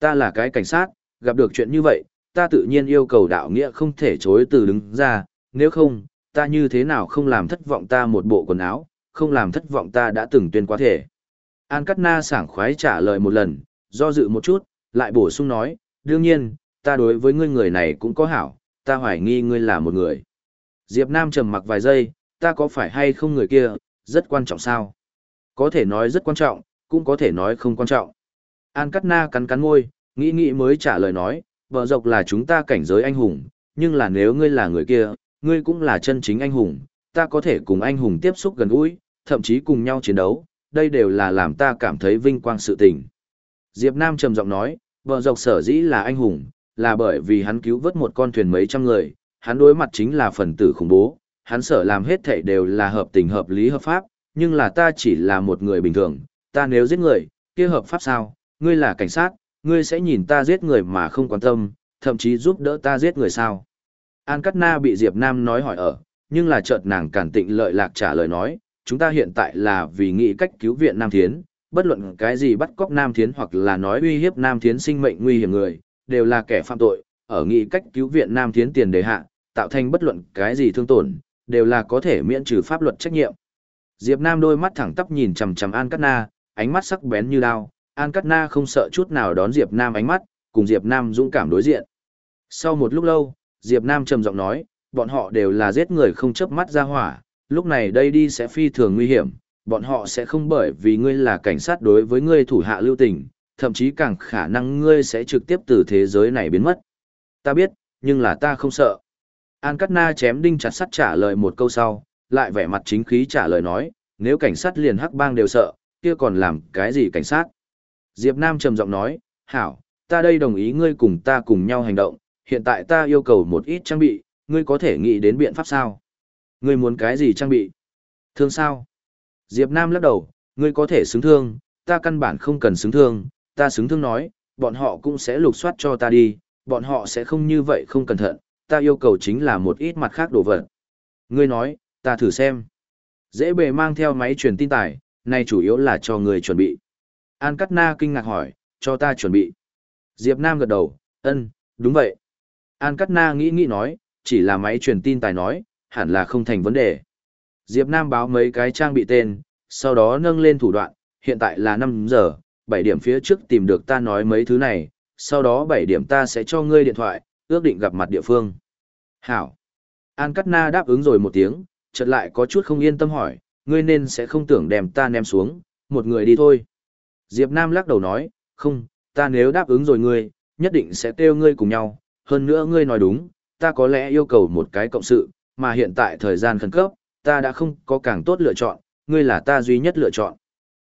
Ta là cái cảnh sát, gặp được chuyện như vậy, ta tự nhiên yêu cầu đạo nghĩa không thể chối từ đứng ra, nếu không, ta như thế nào không làm thất vọng ta một bộ quần áo, không làm thất vọng ta đã từng tuyên quá thể. An Cát Na sảng khoái trả lời một lần, do dự một chút, lại bổ sung nói, đương nhiên, ta đối với ngươi người này cũng có hảo, ta hoài nghi ngươi là một người. Diệp Nam trầm mặc vài giây, ta có phải hay không người kia, rất quan trọng sao? Có thể nói rất quan trọng, cũng có thể nói không quan trọng. An Cát Na cắn cắn môi, nghĩ nghĩ mới trả lời nói, vợ dọc là chúng ta cảnh giới anh hùng, nhưng là nếu ngươi là người kia, ngươi cũng là chân chính anh hùng, ta có thể cùng anh hùng tiếp xúc gần gũi, thậm chí cùng nhau chiến đấu, đây đều là làm ta cảm thấy vinh quang sự tình. Diệp Nam trầm giọng nói, vợ dọc sở dĩ là anh hùng, là bởi vì hắn cứu vớt một con thuyền mấy trăm người, hắn đối mặt chính là phần tử khủng bố, hắn sở làm hết thảy đều là hợp tình hợp lý hợp pháp, nhưng là ta chỉ là một người bình thường, ta nếu giết người, kia hợp pháp sao, ngươi là cảnh sát, ngươi sẽ nhìn ta giết người mà không quan tâm, thậm chí giúp đỡ ta giết người sao. An Cát Na bị Diệp Nam nói hỏi ở, nhưng là chợt nàng cản tịnh lợi lạc trả lời nói, chúng ta hiện tại là vì nghĩ cách cứu viện Nam Thiến, bất luận cái gì bắt cóc Nam Thiến hoặc là nói uy hiếp Nam Thiến sinh mệnh nguy hiểm người, đều là kẻ phạm tội, ở nghĩ cách cứu viện Nam Thiến tiền đề hạ, tạo thành bất luận cái gì thương tổn, đều là có thể miễn trừ pháp luật trách nhiệm. Diệp Nam đôi mắt thẳng tắp nhìn chằm chằm An Cát Na, ánh mắt sắc bén như đao, An Cát Na không sợ chút nào đón Diệp Nam ánh mắt, cùng Diệp Nam dũng cảm đối diện. Sau một lúc lâu, Diệp Nam trầm giọng nói, bọn họ đều là giết người không chớp mắt ra hỏa, lúc này đây đi sẽ phi thường nguy hiểm, bọn họ sẽ không bởi vì ngươi là cảnh sát đối với ngươi thủ hạ lưu tình, thậm chí càng khả năng ngươi sẽ trực tiếp từ thế giới này biến mất. Ta biết, nhưng là ta không sợ. An Cát Na chém đinh chặt sắt trả lời một câu sau, lại vẻ mặt chính khí trả lời nói, nếu cảnh sát liền hắc bang đều sợ, kia còn làm cái gì cảnh sát? Diệp Nam trầm giọng nói, hảo, ta đây đồng ý ngươi cùng ta cùng nhau hành động, hiện tại ta yêu cầu một ít trang bị, ngươi có thể nghĩ đến biện pháp sao? Ngươi muốn cái gì trang bị? Thương sao? Diệp Nam lắc đầu, ngươi có thể xứng thương, ta căn bản không cần xứng thương, ta xứng thương nói, bọn họ cũng sẽ lục soát cho ta đi, bọn họ sẽ không như vậy không cẩn thận, ta yêu cầu chính là một ít mặt khác đồ vật. Ngươi nói, ta thử xem. Dễ bề mang theo máy truyền tin tải, này chủ yếu là cho người chuẩn bị. An Cát Na kinh ngạc hỏi, cho ta chuẩn bị. Diệp Nam gật đầu, ân, đúng vậy. An Cát Na nghĩ nghĩ nói, chỉ là máy truyền tin tài nói, hẳn là không thành vấn đề. Diệp Nam báo mấy cái trang bị tên, sau đó nâng lên thủ đoạn, hiện tại là 5 giờ, 7 điểm phía trước tìm được ta nói mấy thứ này, sau đó 7 điểm ta sẽ cho ngươi điện thoại, ước định gặp mặt địa phương. Hảo. An Cát Na đáp ứng rồi một tiếng, chợt lại có chút không yên tâm hỏi, ngươi nên sẽ không tưởng đem ta ném xuống, một người đi thôi. Diệp Nam lắc đầu nói, không, ta nếu đáp ứng rồi ngươi, nhất định sẽ kêu ngươi cùng nhau, hơn nữa ngươi nói đúng, ta có lẽ yêu cầu một cái cộng sự, mà hiện tại thời gian khẩn cấp, ta đã không có càng tốt lựa chọn, ngươi là ta duy nhất lựa chọn.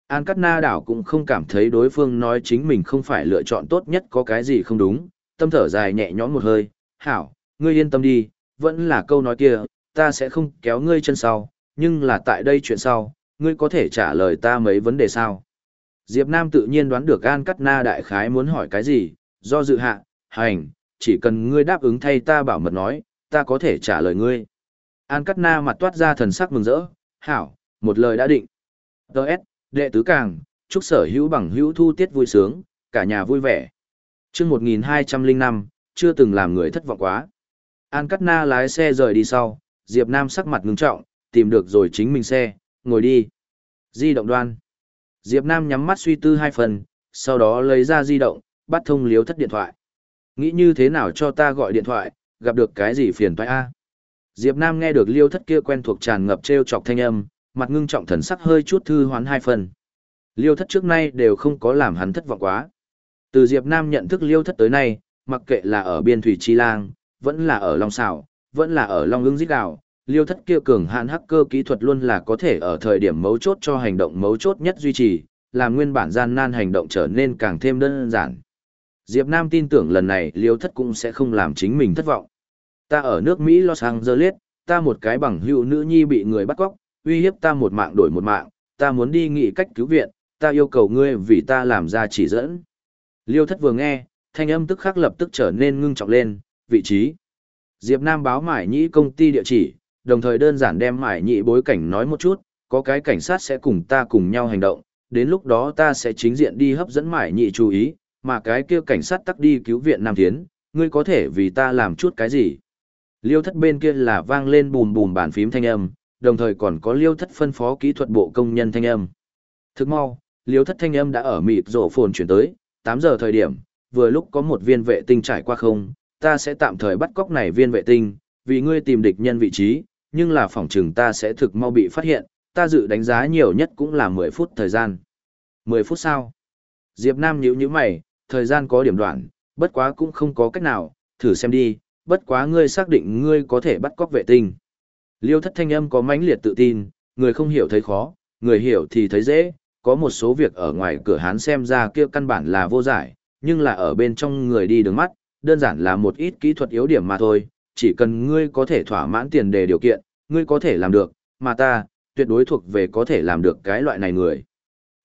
An Cát Na đảo cũng không cảm thấy đối phương nói chính mình không phải lựa chọn tốt nhất có cái gì không đúng, tâm thở dài nhẹ nhõm một hơi, hảo, ngươi yên tâm đi, vẫn là câu nói kia, ta sẽ không kéo ngươi chân sau, nhưng là tại đây chuyện sau, ngươi có thể trả lời ta mấy vấn đề sao. Diệp Nam tự nhiên đoán được An Cát Na đại khái muốn hỏi cái gì, do dự hạ, hành, chỉ cần ngươi đáp ứng thay ta bảo mật nói, ta có thể trả lời ngươi. An Cát Na mặt toát ra thần sắc mừng rỡ, hảo, một lời đã định. Đợt, đệ tứ càng, chúc sở hữu bằng hữu thu tiết vui sướng, cả nhà vui vẻ. Trước 1205, chưa từng làm người thất vọng quá. An Cát Na lái xe rời đi sau, Diệp Nam sắc mặt ngưng trọng, tìm được rồi chính mình xe, ngồi đi. Di động đoan. Diệp Nam nhắm mắt suy tư hai phần, sau đó lấy ra di động, bắt thông liếu thất điện thoại. Nghĩ như thế nào cho ta gọi điện thoại, gặp được cái gì phiền toái a? Diệp Nam nghe được liêu thất kia quen thuộc tràn ngập treo chọc thanh âm, mặt ngưng trọng thần sắc hơi chút thư hoán hai phần. Liêu thất trước nay đều không có làm hắn thất vọng quá. Từ Diệp Nam nhận thức liêu thất tới nay, mặc kệ là ở biên thủy chi lang, vẫn là ở Long Sảo, vẫn là ở Long ưng giết đảo liêu thất kia cường hạn hacker kỹ thuật luôn là có thể ở thời điểm mấu chốt cho hành động mấu chốt nhất duy trì, làm nguyên bản gian nan hành động trở nên càng thêm đơn giản. Diệp Nam tin tưởng lần này liêu thất cũng sẽ không làm chính mình thất vọng. Ta ở nước Mỹ Los Angeles, ta một cái bằng hữu nữ nhi bị người bắt cóc, uy hiếp ta một mạng đổi một mạng, ta muốn đi nghị cách cứu viện, ta yêu cầu ngươi vì ta làm ra chỉ dẫn. Liêu thất vừa nghe, thanh âm tức khắc lập tức trở nên ngưng trọng lên, vị trí. Diệp Nam báo mải nhĩ công ty địa chỉ, đồng thời đơn giản đem mải nhị bối cảnh nói một chút, có cái cảnh sát sẽ cùng ta cùng nhau hành động, đến lúc đó ta sẽ chính diện đi hấp dẫn mải nhị chú ý, mà cái kia cảnh sát tắc đi cứu viện Nam Thiến, ngươi có thể vì ta làm chút cái gì? Liêu thất bên kia là vang lên bùm bùm bàn phím thanh âm, đồng thời còn có liêu thất phân phó kỹ thuật bộ công nhân thanh âm. Thức mau, liêu thất thanh âm đã ở mịt rổ phồn chuyển tới, 8 giờ thời điểm, vừa lúc có một viên vệ tinh trải qua không, ta sẽ tạm thời bắt cóc này viên vệ tinh, vì ngươi tìm địch nhân vị trí, nhưng là phòng chừng ta sẽ thực mau bị phát hiện, ta dự đánh giá nhiều nhất cũng là 10 phút thời gian. 10 phút sau. Diệp Nam nhíu nhíu mày, thời gian có điểm đoạn, bất quá cũng không có cách nào, thử xem đi, bất quá ngươi xác định ngươi có thể bắt cóc vệ tinh. Liêu thất thanh âm có mãnh liệt tự tin, người không hiểu thấy khó, người hiểu thì thấy dễ, có một số việc ở ngoài cửa hán xem ra kia căn bản là vô giải, nhưng là ở bên trong người đi đường mắt, đơn giản là một ít kỹ thuật yếu điểm mà thôi, chỉ cần ngươi có thể thỏa mãn tiền đề điều kiện, ngươi có thể làm được, mà ta, tuyệt đối thuộc về có thể làm được cái loại này người.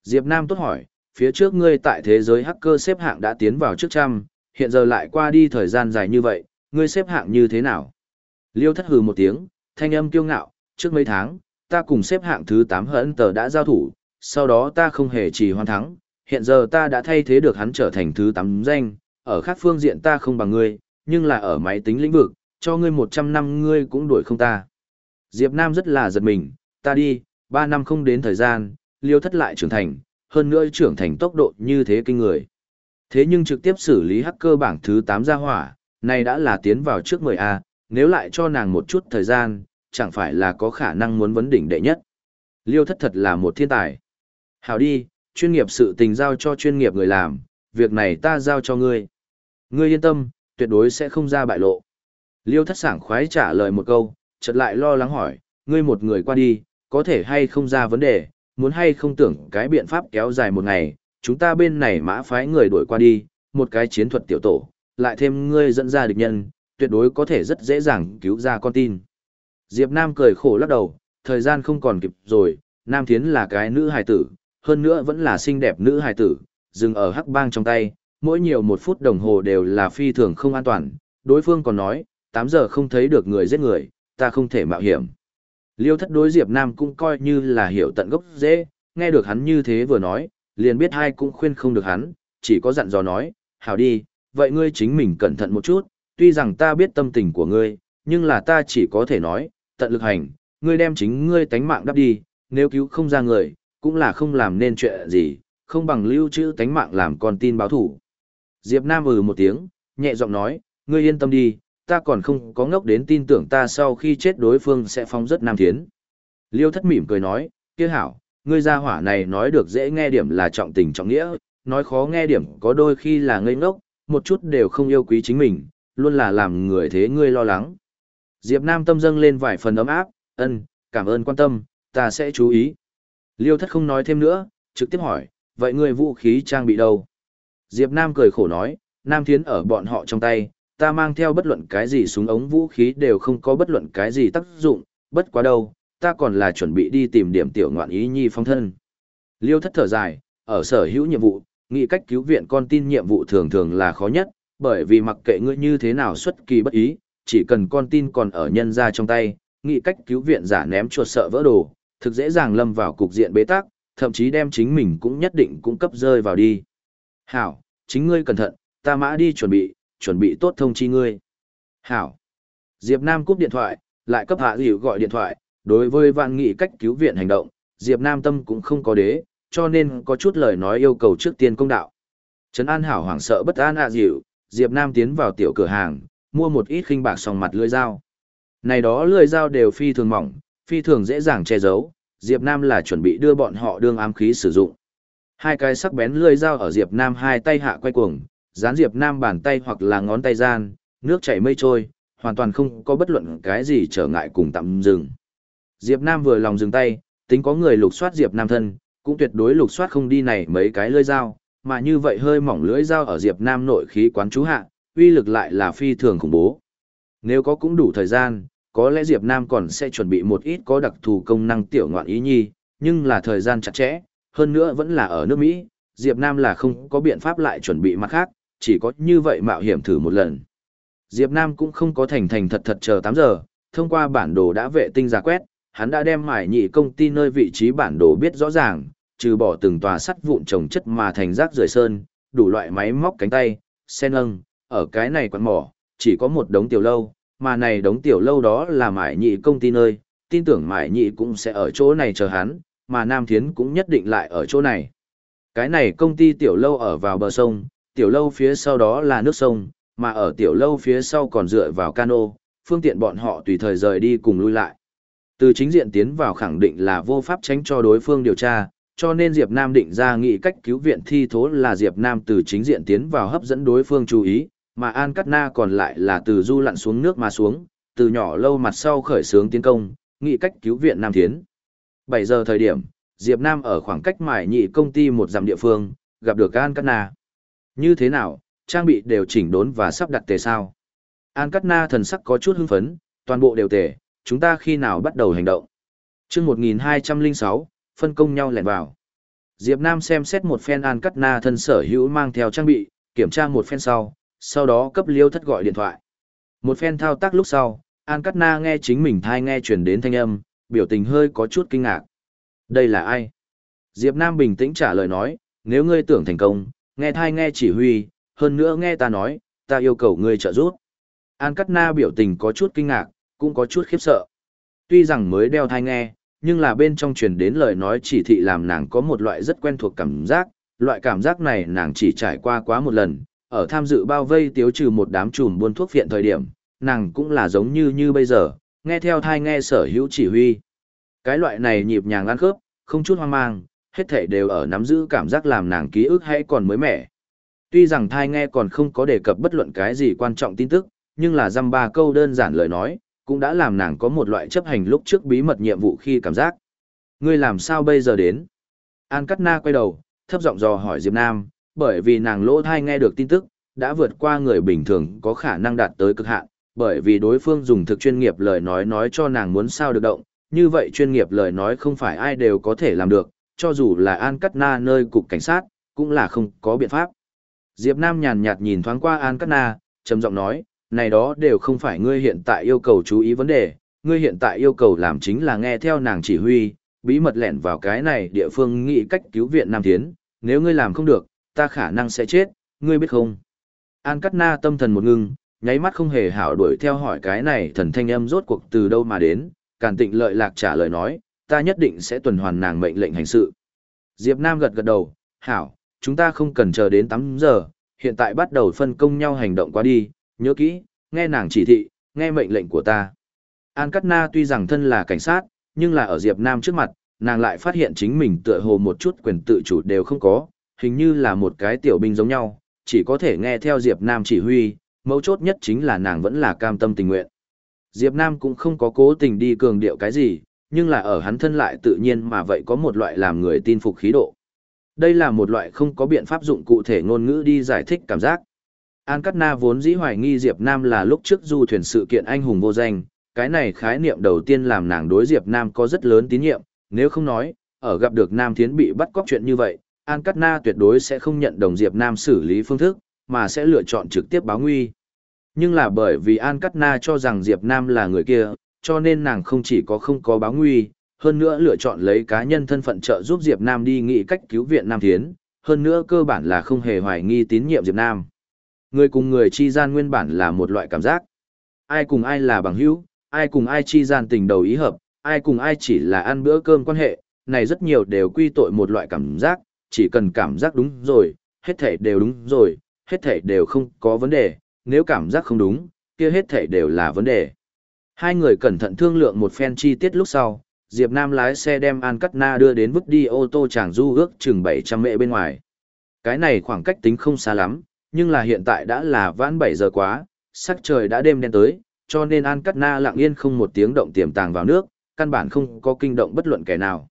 Diệp Nam tốt hỏi, phía trước ngươi tại thế giới hacker xếp hạng đã tiến vào trước trăm, hiện giờ lại qua đi thời gian dài như vậy, ngươi xếp hạng như thế nào? Liêu thất hừ một tiếng, thanh âm kiêu ngạo, trước mấy tháng, ta cùng xếp hạng thứ 8 hận tờ đã giao thủ, sau đó ta không hề chỉ hoàn thắng, hiện giờ ta đã thay thế được hắn trở thành thứ 8 danh, ở khác phương diện ta không bằng ngươi, nhưng là ở máy tính lĩnh vực, cho ngươi 100 năm ngươi cũng đuổi không ta. Diệp Nam rất là giật mình, ta đi, 3 năm không đến thời gian, liêu thất lại trưởng thành, hơn nữa trưởng thành tốc độ như thế kinh người. Thế nhưng trực tiếp xử lý hacker bảng thứ 8 ra hỏa, này đã là tiến vào trước 10A, nếu lại cho nàng một chút thời gian, chẳng phải là có khả năng muốn vấn đỉnh đệ nhất. Liêu thất thật là một thiên tài. Hảo đi, chuyên nghiệp sự tình giao cho chuyên nghiệp người làm, việc này ta giao cho ngươi. Ngươi yên tâm, tuyệt đối sẽ không ra bại lộ. Liêu thất sảng khoái trả lời một câu, chợt lại lo lắng hỏi, ngươi một người qua đi, có thể hay không ra vấn đề, muốn hay không tưởng cái biện pháp kéo dài một ngày, chúng ta bên này mã phái người đuổi qua đi, một cái chiến thuật tiểu tổ, lại thêm ngươi dẫn ra địch nhân, tuyệt đối có thể rất dễ dàng cứu ra con tin. Diệp Nam cười khổ lắc đầu, thời gian không còn kịp rồi, Nam Thiến là cái nữ hài tử, hơn nữa vẫn là xinh đẹp nữ hài tử, dừng ở hắc bang trong tay, mỗi nhiều một phút đồng hồ đều là phi thường không an toàn, đối phương còn nói, 8 giờ không thấy được người giết người, ta không thể mạo hiểm. Liêu thất đối Diệp Nam cũng coi như là hiểu tận gốc dễ, nghe được hắn như thế vừa nói, liền biết hai cũng khuyên không được hắn, chỉ có dặn dò nói, hảo đi, vậy ngươi chính mình cẩn thận một chút, tuy rằng ta biết tâm tình của ngươi, nhưng là ta chỉ có thể nói, tận lực hành, ngươi đem chính ngươi tánh mạng đắp đi, nếu cứu không ra người, cũng là không làm nên chuyện gì, không bằng lưu trữ tánh mạng làm con tin báo thủ. Diệp Nam ừ một tiếng, nhẹ giọng nói, ngươi yên tâm đi, ta còn không có ngốc đến tin tưởng ta sau khi chết đối phương sẽ phóng rất nam thiến. Liêu thất mỉm cười nói, kia hảo, ngươi gia hỏa này nói được dễ nghe điểm là trọng tình trọng nghĩa, nói khó nghe điểm có đôi khi là ngây ngốc, một chút đều không yêu quý chính mình, luôn là làm người thế ngươi lo lắng. Diệp Nam tâm dâng lên vài phần ấm áp, ân, cảm ơn quan tâm, ta sẽ chú ý. Liêu thất không nói thêm nữa, trực tiếp hỏi, vậy ngươi vũ khí trang bị đâu? Diệp Nam cười khổ nói, Nam Thiến ở bọn họ trong tay, ta mang theo bất luận cái gì súng ống vũ khí đều không có bất luận cái gì tác dụng, bất quá đâu, ta còn là chuẩn bị đi tìm điểm tiểu ngoạn ý nhi phong thân. Liêu thất thở dài, ở sở hữu nhiệm vụ, nghĩ cách cứu viện con tin nhiệm vụ thường thường là khó nhất, bởi vì mặc kệ ngươi như thế nào xuất kỳ bất ý, chỉ cần con tin còn ở nhân ra trong tay, nghĩ cách cứu viện giả ném chuột sợ vỡ đồ, thực dễ dàng lâm vào cục diện bế tắc, thậm chí đem chính mình cũng nhất định cũng cấp rơi vào đi. Hảo, chính ngươi cẩn thận, ta mã đi chuẩn bị, chuẩn bị tốt thông chi ngươi. Hảo. Diệp Nam cúp điện thoại, lại cấp hạ hiểu gọi điện thoại, đối với vạn nghị cách cứu viện hành động, Diệp Nam tâm cũng không có đế, cho nên có chút lời nói yêu cầu trước tiên công đạo. Trấn An Hảo hoảng sợ bất an hạ dịu, Diệp Nam tiến vào tiểu cửa hàng, mua một ít khinh bạc song mặt lưỡi dao. Này đó lưỡi dao đều phi thường mỏng, phi thường dễ dàng che giấu, Diệp Nam là chuẩn bị đưa bọn họ đương ám khí sử dụng. Hai cái sắc bén lưỡi dao ở Diệp Nam hai tay hạ quay cuồng, gián Diệp Nam bàn tay hoặc là ngón tay gian, nước chảy mây trôi, hoàn toàn không có bất luận cái gì trở ngại cùng tạm dừng. Diệp Nam vừa lòng dừng tay, tính có người lục soát Diệp Nam thân, cũng tuyệt đối lục soát không đi này mấy cái lưỡi dao, mà như vậy hơi mỏng lưỡi dao ở Diệp Nam nội khí quán chú hạ, uy lực lại là phi thường khủng bố. Nếu có cũng đủ thời gian, có lẽ Diệp Nam còn sẽ chuẩn bị một ít có đặc thù công năng tiểu ngoạn ý nhi, nhưng là thời gian chặt chẽ, hơn nữa vẫn là ở nước Mỹ, Diệp Nam là không có biện pháp lại chuẩn bị mặt khác, chỉ có như vậy mạo hiểm thử một lần. Diệp Nam cũng không có thành thành thật thật chờ 8 giờ, thông qua bản đồ đã vệ tinh ra quét, hắn đã đem mải nhị công ty nơi vị trí bản đồ biết rõ ràng, trừ bỏ từng tòa sắt vụn trồng chất mà thành rác rưởi sơn, đủ loại máy móc cánh tay, sen âng, ở cái này quán mỏ, chỉ có một đống tiểu lâu, mà này đống tiểu lâu đó là mải nhị công ty nơi, tin tưởng mải nhị cũng sẽ ở chỗ này chờ hắn, mà Nam Thiến cũng nhất định lại ở chỗ này. Cái này công ty tiểu lâu ở vào bờ sông, tiểu lâu phía sau đó là nước sông, mà ở tiểu lâu phía sau còn dựa vào cano, phương tiện bọn họ tùy thời rời đi cùng lui lại. Từ chính diện tiến vào khẳng định là vô pháp tránh cho đối phương điều tra, cho nên Diệp Nam định ra nghị cách cứu viện thi thố là Diệp Nam từ chính diện tiến vào hấp dẫn đối phương chú ý, mà An Cát Na còn lại là từ du lặn xuống nước mà xuống, từ nhỏ lâu mặt sau khởi sướng tiến công, nghị cách cứu viện Nam Thiến. 7 giờ thời điểm, Diệp Nam ở khoảng cách mải nhị công ty một dặm địa phương, gặp được An Cát Na. Như thế nào, trang bị đều chỉnh đốn và sắp đặt tề sao? An Cát Na thần sắc có chút hưng phấn, toàn bộ đều tề, chúng ta khi nào bắt đầu hành động? Chương 1206, phân công nhau lẻn vào. Diệp Nam xem xét một phen An Cát Na thân sở hữu mang theo trang bị, kiểm tra một phen sau, sau đó cấp liêu thất gọi điện thoại. Một phen thao tác lúc sau, An Cát Na nghe chính mình thai nghe truyền đến thanh âm, biểu tình hơi có chút kinh ngạc. Đây là ai? Diệp Nam bình tĩnh trả lời nói, nếu ngươi tưởng thành công, nghe thai nghe chỉ huy, hơn nữa nghe ta nói, ta yêu cầu ngươi trợ giúp. An Cát Na biểu tình có chút kinh ngạc, cũng có chút khiếp sợ. Tuy rằng mới đeo thai nghe, nhưng là bên trong truyền đến lời nói chỉ thị làm nàng có một loại rất quen thuộc cảm giác, loại cảm giác này nàng chỉ trải qua quá một lần, ở tham dự bao vây tiếu trừ một đám trùm buôn thuốc viện thời điểm, nàng cũng là giống như như bây giờ, nghe theo thai nghe sở hữu chỉ huy. Cái loại này nhịp nhàng ăn khớp, không chút hoang mang, hết thể đều ở nắm giữ cảm giác làm nàng ký ức hay còn mới mẻ. Tuy rằng thai nghe còn không có đề cập bất luận cái gì quan trọng tin tức, nhưng là dăm ba câu đơn giản lời nói, cũng đã làm nàng có một loại chấp hành lúc trước bí mật nhiệm vụ khi cảm giác. Ngươi làm sao bây giờ đến? An Cát Na quay đầu, thấp giọng dò hỏi Diệp Nam, bởi vì nàng lỗ thai nghe được tin tức, đã vượt qua người bình thường có khả năng đạt tới cực hạn, bởi vì đối phương dùng thực chuyên nghiệp lời nói nói cho nàng muốn sao được động, như vậy chuyên nghiệp lời nói không phải ai đều có thể làm được, cho dù là An Cát Na nơi cục cảnh sát, cũng là không có biện pháp. Diệp Nam nhàn nhạt nhìn thoáng qua An Cát Na, trầm giọng nói, này đó đều không phải ngươi hiện tại yêu cầu chú ý vấn đề, ngươi hiện tại yêu cầu làm chính là nghe theo nàng chỉ huy, bí mật lẻn vào cái này địa phương nghĩ cách cứu viện Nam Thiến, nếu ngươi làm không được, ta khả năng sẽ chết, ngươi biết không? An Cát Na tâm thần một ngưng, nháy mắt không hề hảo đuổi theo hỏi cái này thần thanh âm rốt cuộc từ đâu mà đến, càn tịnh lợi lạc trả lời nói, ta nhất định sẽ tuần hoàn nàng mệnh lệnh hành sự. Diệp Nam gật gật đầu, hảo, chúng ta không cần chờ đến 8 giờ, hiện tại bắt đầu phân công nhau hành động qua đi, nhớ kỹ, nghe nàng chỉ thị, nghe mệnh lệnh của ta. An Cát Na tuy rằng thân là cảnh sát, nhưng là ở Diệp Nam trước mặt, nàng lại phát hiện chính mình tựa hồ một chút quyền tự chủ đều không có, hình như là một cái tiểu binh giống nhau, chỉ có thể nghe theo Diệp Nam chỉ huy, mấu chốt nhất chính là nàng vẫn là cam tâm tình nguyện. Diệp Nam cũng không có cố tình đi cường điệu cái gì, nhưng là ở hắn thân lại tự nhiên mà vậy có một loại làm người tin phục khí độ. Đây là một loại không có biện pháp dụng cụ thể ngôn ngữ đi giải thích cảm giác. An Cát Na vốn dĩ hoài nghi Diệp Nam là lúc trước du thuyền sự kiện anh hùng vô danh, cái này khái niệm đầu tiên làm nàng đối Diệp Nam có rất lớn tín nhiệm, nếu không nói, ở gặp được Nam Thiến bị bắt cóc chuyện như vậy, An Cát Na tuyệt đối sẽ không nhận đồng Diệp Nam xử lý phương thức, mà sẽ lựa chọn trực tiếp báo nguy. Nhưng là bởi vì An Cát Na cho rằng Diệp Nam là người kia, cho nên nàng không chỉ có không có báo nguy, hơn nữa lựa chọn lấy cá nhân thân phận trợ giúp Diệp Nam đi nghị cách cứu viện Nam Thiến, hơn nữa cơ bản là không hề hoài nghi tín nhiệm Diệp Nam. Người cùng người chi gian nguyên bản là một loại cảm giác. Ai cùng ai là bằng hữu, ai cùng ai chi gian tình đầu ý hợp, ai cùng ai chỉ là ăn bữa cơm quan hệ, này rất nhiều đều quy tội một loại cảm giác, chỉ cần cảm giác đúng rồi, hết thể đều đúng rồi, hết thể đều không có vấn đề, nếu cảm giác không đúng, kia hết thể đều là vấn đề. Hai người cẩn thận thương lượng một phen chi tiết lúc sau, Diệp Nam lái xe đem An Cắt Na đưa đến vứt đi ô tô chàng du ước chừng 700 mệ bên ngoài. Cái này khoảng cách tính không xa lắm, nhưng là hiện tại đã là vãn 7 giờ quá, sắc trời đã đêm đen tới, cho nên An Cắt Na lặng yên không một tiếng động tiềm tàng vào nước, căn bản không có kinh động bất luận kẻ nào.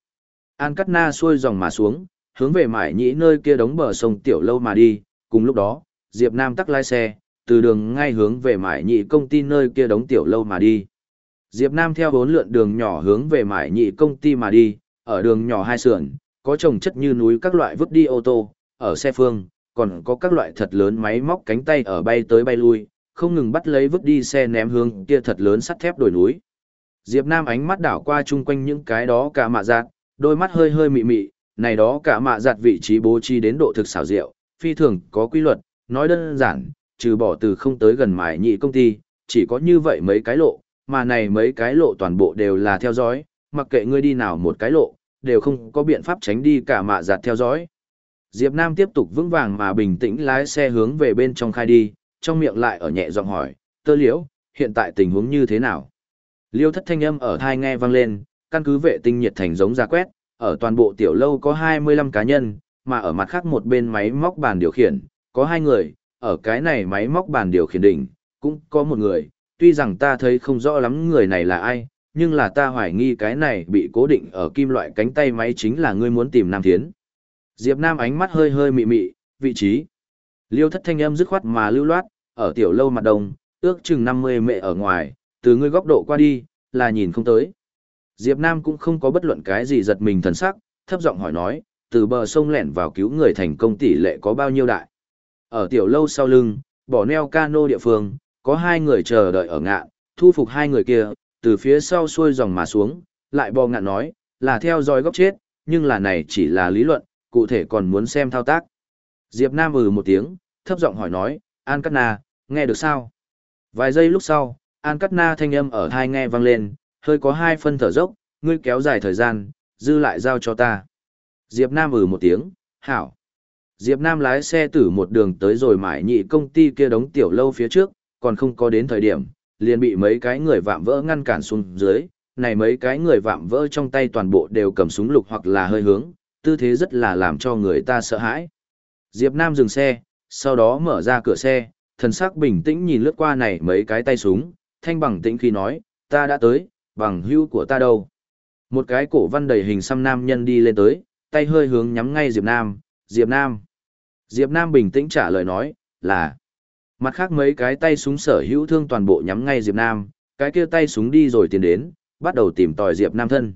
An Cắt Na xuôi dòng mà xuống, hướng về mải nhĩ nơi kia đóng bờ sông Tiểu Lâu mà đi, cùng lúc đó, Diệp Nam tắc lái xe, từ đường ngay hướng về mải nhị công ty nơi kia đóng Tiểu Lâu mà đi. Diệp Nam theo bốn lượn đường nhỏ hướng về mải nhị công ty mà đi, ở đường nhỏ hai sườn, có trồng chất như núi các loại vứt đi ô tô, ở xe phương, còn có các loại thật lớn máy móc cánh tay ở bay tới bay lui, không ngừng bắt lấy vứt đi xe ném hướng kia thật lớn sắt thép đồi núi. Diệp Nam ánh mắt đảo qua chung quanh những cái đó cả mạ giạt, đôi mắt hơi hơi mị mị, này đó cả mạ giạt vị trí bố trí đến độ thực xảo diệu, phi thường có quy luật, nói đơn giản, trừ bỏ từ không tới gần mải nhị công ty, chỉ có như vậy mấy cái lộ, mà này mấy cái lộ toàn bộ đều là theo dõi, mặc kệ ngươi đi nào một cái lộ, đều không có biện pháp tránh đi cả mạ giặt theo dõi. Diệp Nam tiếp tục vững vàng mà bình tĩnh lái xe hướng về bên trong khai đi, trong miệng lại ở nhẹ giọng hỏi, tơ liễu, hiện tại tình huống như thế nào? Liêu thất thanh âm ở thai nghe vang lên, căn cứ vệ tinh nhiệt thành giống ra quét, ở toàn bộ tiểu lâu có 25 cá nhân, mà ở mặt khác một bên máy móc bàn điều khiển, có hai người, ở cái này máy móc bàn điều khiển đỉnh, cũng có một người, tuy rằng ta thấy không rõ lắm người này là ai, nhưng là ta hoài nghi cái này bị cố định ở kim loại cánh tay máy chính là ngươi muốn tìm Nam Thiến. Diệp Nam ánh mắt hơi hơi mị mị, vị trí. Liêu thất thanh âm dứt khoát mà lưu loát, ở tiểu lâu mặt đồng, ước chừng 50 mệ ở ngoài, từ ngươi góc độ qua đi, là nhìn không tới. Diệp Nam cũng không có bất luận cái gì giật mình thần sắc, thấp giọng hỏi nói, từ bờ sông lẻn vào cứu người thành công tỷ lệ có bao nhiêu đại. Ở tiểu lâu sau lưng, bỏ neo cano địa phương, có hai người chờ đợi ở ngạn, thu phục hai người kia, từ phía sau xuôi dòng mà xuống, lại bò ngạn nói, là theo dõi góc chết, nhưng là này chỉ là lý luận, cụ thể còn muốn xem thao tác. Diệp Nam ừ một tiếng, thấp giọng hỏi nói, An Cát Na, nghe được sao? Vài giây lúc sau, An Cát Na thanh âm ở thai nghe vang lên, hơi có hai phân thở dốc, ngươi kéo dài thời gian, dư lại giao cho ta. Diệp Nam ừ một tiếng, hảo. Diệp Nam lái xe tử một đường tới rồi mãi nhị công ty kia đóng tiểu lâu phía trước, còn không có đến thời điểm, liền bị mấy cái người vạm vỡ ngăn cản xuống dưới. Này mấy cái người vạm vỡ trong tay toàn bộ đều cầm súng lục hoặc là hơi hướng, tư thế rất là làm cho người ta sợ hãi. Diệp Nam dừng xe, sau đó mở ra cửa xe, thần sắc bình tĩnh nhìn lướt qua này mấy cái tay súng, thanh bằng tĩnh khi nói, ta đã tới, bằng hưu của ta đâu. Một cái cổ văn đầy hình xăm nam nhân đi lên tới, tay hơi hướng nhắm ngay Diệp Nam, Diệp Nam. Diệp Nam bình tĩnh trả lời nói, là. Mặt khác mấy cái tay súng sở hữu thương toàn bộ nhắm ngay Diệp Nam, cái kia tay súng đi rồi tiến đến, bắt đầu tìm tòi Diệp Nam thân.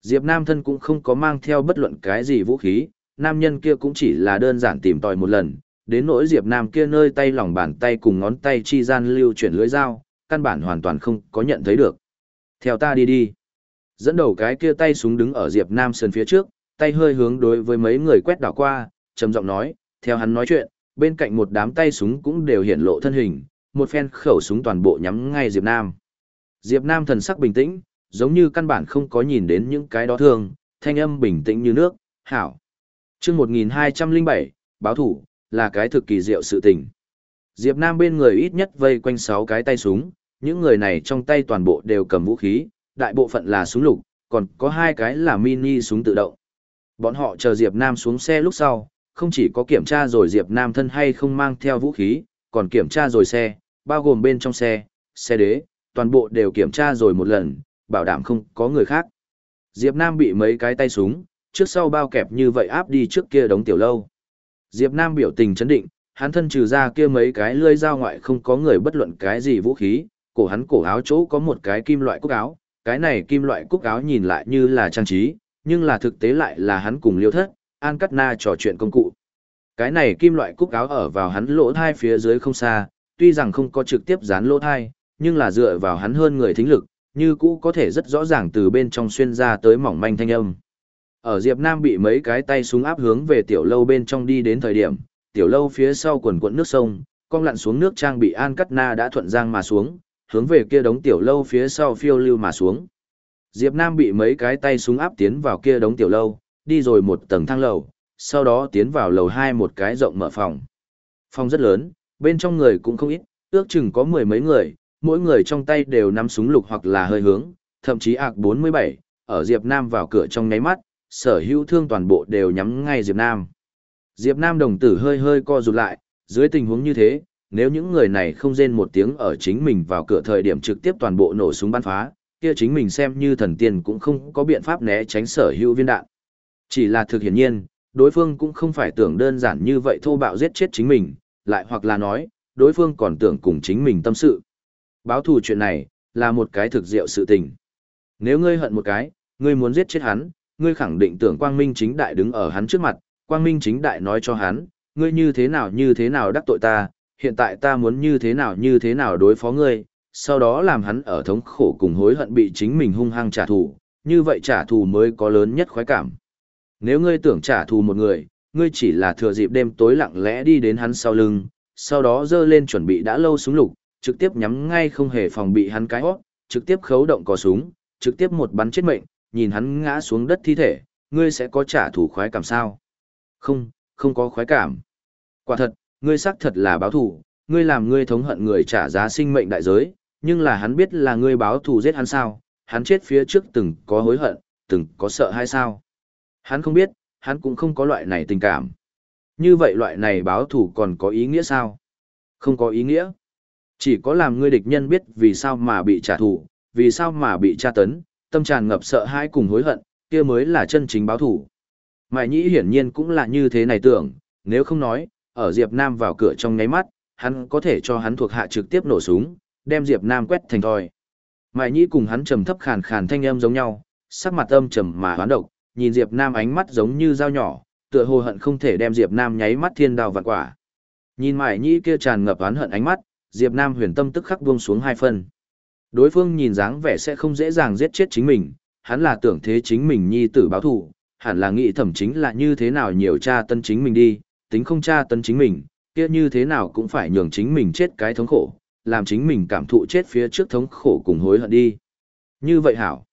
Diệp Nam thân cũng không có mang theo bất luận cái gì vũ khí, nam nhân kia cũng chỉ là đơn giản tìm tòi một lần, đến nỗi Diệp Nam kia nơi tay lòng bàn tay cùng ngón tay chi gian lưu chuyển lưỡi dao, căn bản hoàn toàn không có nhận thấy được. Theo ta đi đi. Dẫn đầu cái kia tay súng đứng ở Diệp Nam sườn phía trước, tay hơi hướng đối với mấy người quét đảo qua, trầm giọng nói, theo hắn nói chuyện, bên cạnh một đám tay súng cũng đều hiện lộ thân hình, một phen khẩu súng toàn bộ nhắm ngay Diệp Nam. Diệp Nam thần sắc bình tĩnh, giống như căn bản không có nhìn đến những cái đó thường, thanh âm bình tĩnh như nước, hảo. Trước 1207, báo thủ, là cái thực kỳ diệu sự tình. Diệp Nam bên người ít nhất vây quanh 6 cái tay súng, những người này trong tay toàn bộ đều cầm vũ khí, đại bộ phận là súng lục, còn có hai cái là mini súng tự động. Bọn họ chờ Diệp Nam xuống xe lúc sau, không chỉ có kiểm tra rồi Diệp Nam thân hay không mang theo vũ khí, còn kiểm tra rồi xe, bao gồm bên trong xe, xe đế, toàn bộ đều kiểm tra rồi một lần, bảo đảm không có người khác. Diệp Nam bị mấy cái tay súng, trước sau bao kẹp như vậy áp đi trước kia đống tiểu lâu. Diệp Nam biểu tình chấn định, hắn thân trừ ra kia mấy cái lươi dao ngoại không có người bất luận cái gì vũ khí, cổ hắn cổ áo chỗ có một cái kim loại cúc áo, cái này kim loại cúc áo nhìn lại như là trang trí, nhưng là thực tế lại là hắn cùng liêu thất, An Cắt Na trò chuyện công cụ. Cái này kim loại cúc áo ở vào hắn lỗ thai phía dưới không xa, tuy rằng không có trực tiếp dán lỗ thai, nhưng là dựa vào hắn hơn người thính lực, như cũ có thể rất rõ ràng từ bên trong xuyên ra tới mỏng manh thanh âm. Ở Diệp Nam bị mấy cái tay súng áp hướng về tiểu lâu bên trong đi đến thời điểm, tiểu lâu phía sau quần quận nước sông, con lặn xuống nước trang bị An Cắt Na đã thuận giang mà xuống, hướng về kia đống tiểu lâu phía sau phiêu lưu mà xuống. Diệp Nam bị mấy cái tay súng áp tiến vào kia đống tiểu lâu, đi rồi một tầng thang lầu, sau đó tiến vào lầu 2 một cái rộng mở phòng. Phòng rất lớn, bên trong người cũng không ít, ước chừng có mười mấy người, mỗi người trong tay đều nắm súng lục hoặc là hơi hướng, thậm chí ạc 47, ở Diệp Nam vào cửa trong nháy mắt, sở hữu thương toàn bộ đều nhắm ngay Diệp Nam. Diệp Nam đồng tử hơi hơi co rụt lại, dưới tình huống như thế, nếu những người này không rên một tiếng ở chính mình vào cửa thời điểm trực tiếp toàn bộ nổ súng bắn phá, kia chính mình xem như thần tiên cũng không có biện pháp né tránh sở hữu viên đạn. Chỉ là thực hiển nhiên, đối phương cũng không phải tưởng đơn giản như vậy thô bạo giết chết chính mình, lại hoặc là nói, đối phương còn tưởng cùng chính mình tâm sự. Báo thù chuyện này, là một cái thực diệu sự tình. Nếu ngươi hận một cái, ngươi muốn giết chết hắn, ngươi khẳng định tưởng quang minh chính đại đứng ở hắn trước mặt, quang minh chính đại nói cho hắn, ngươi như thế nào như thế nào đắc tội ta, hiện tại ta muốn như thế nào như thế nào đối phó ngươi, sau đó làm hắn ở thống khổ cùng hối hận bị chính mình hung hăng trả thù, như vậy trả thù mới có lớn nhất khoái cảm. Nếu ngươi tưởng trả thù một người, ngươi chỉ là thừa dịp đêm tối lặng lẽ đi đến hắn sau lưng, sau đó dơ lên chuẩn bị đã lâu súng lục, trực tiếp nhắm ngay không hề phòng bị hắn cái hót, trực tiếp khấu động cò súng, trực tiếp một bắn chết mệnh, nhìn hắn ngã xuống đất thi thể, ngươi sẽ có trả thù khoái cảm sao? Không, không có khoái cảm. Quả thật, ngươi xác thật là báo thù, ngươi làm ngươi thống hận người trả giá sinh mệnh đại giới, nhưng là hắn biết là ngươi báo thù giết hắn sao, hắn chết phía trước từng có hối hận, từng có sợ hay sao. Hắn không biết, hắn cũng không có loại này tình cảm. Như vậy loại này báo thù còn có ý nghĩa sao? Không có ý nghĩa. Chỉ có làm ngươi địch nhân biết vì sao mà bị trả thù, vì sao mà bị tra tấn, tâm tràn ngập sợ hãi cùng hối hận, kia mới là chân chính báo thù. Mại Nhĩ hiển nhiên cũng là như thế này tưởng, nếu không nói, ở Diệp Nam vào cửa trong nháy mắt, hắn có thể cho hắn thuộc hạ trực tiếp nổ súng, đem Diệp Nam quét thành thoi. Mại Nhĩ cùng hắn trầm thấp khàn khàn thanh âm giống nhau, sắc mặt âm trầm mà hoán độc, nhìn Diệp Nam ánh mắt giống như dao nhỏ, tựa hồ hận không thể đem Diệp Nam nháy mắt thiên đao vạn quả. Nhìn Mại Nhĩ kia tràn ngập oán hận ánh mắt, Diệp Nam huyền tâm tức khắc buông xuống hai phần. Đối phương nhìn dáng vẻ sẽ không dễ dàng giết chết chính mình, hắn là tưởng thế chính mình nhi tử báo thù, hẳn là nghĩ thẩm chính là như thế nào nhiều cha tân chính mình đi, tính không cha tân chính mình, kia như thế nào cũng phải nhường chính mình chết cái thống khổ, làm chính mình cảm thụ chết phía trước thống khổ cùng hối hận đi. Như vậy hảo.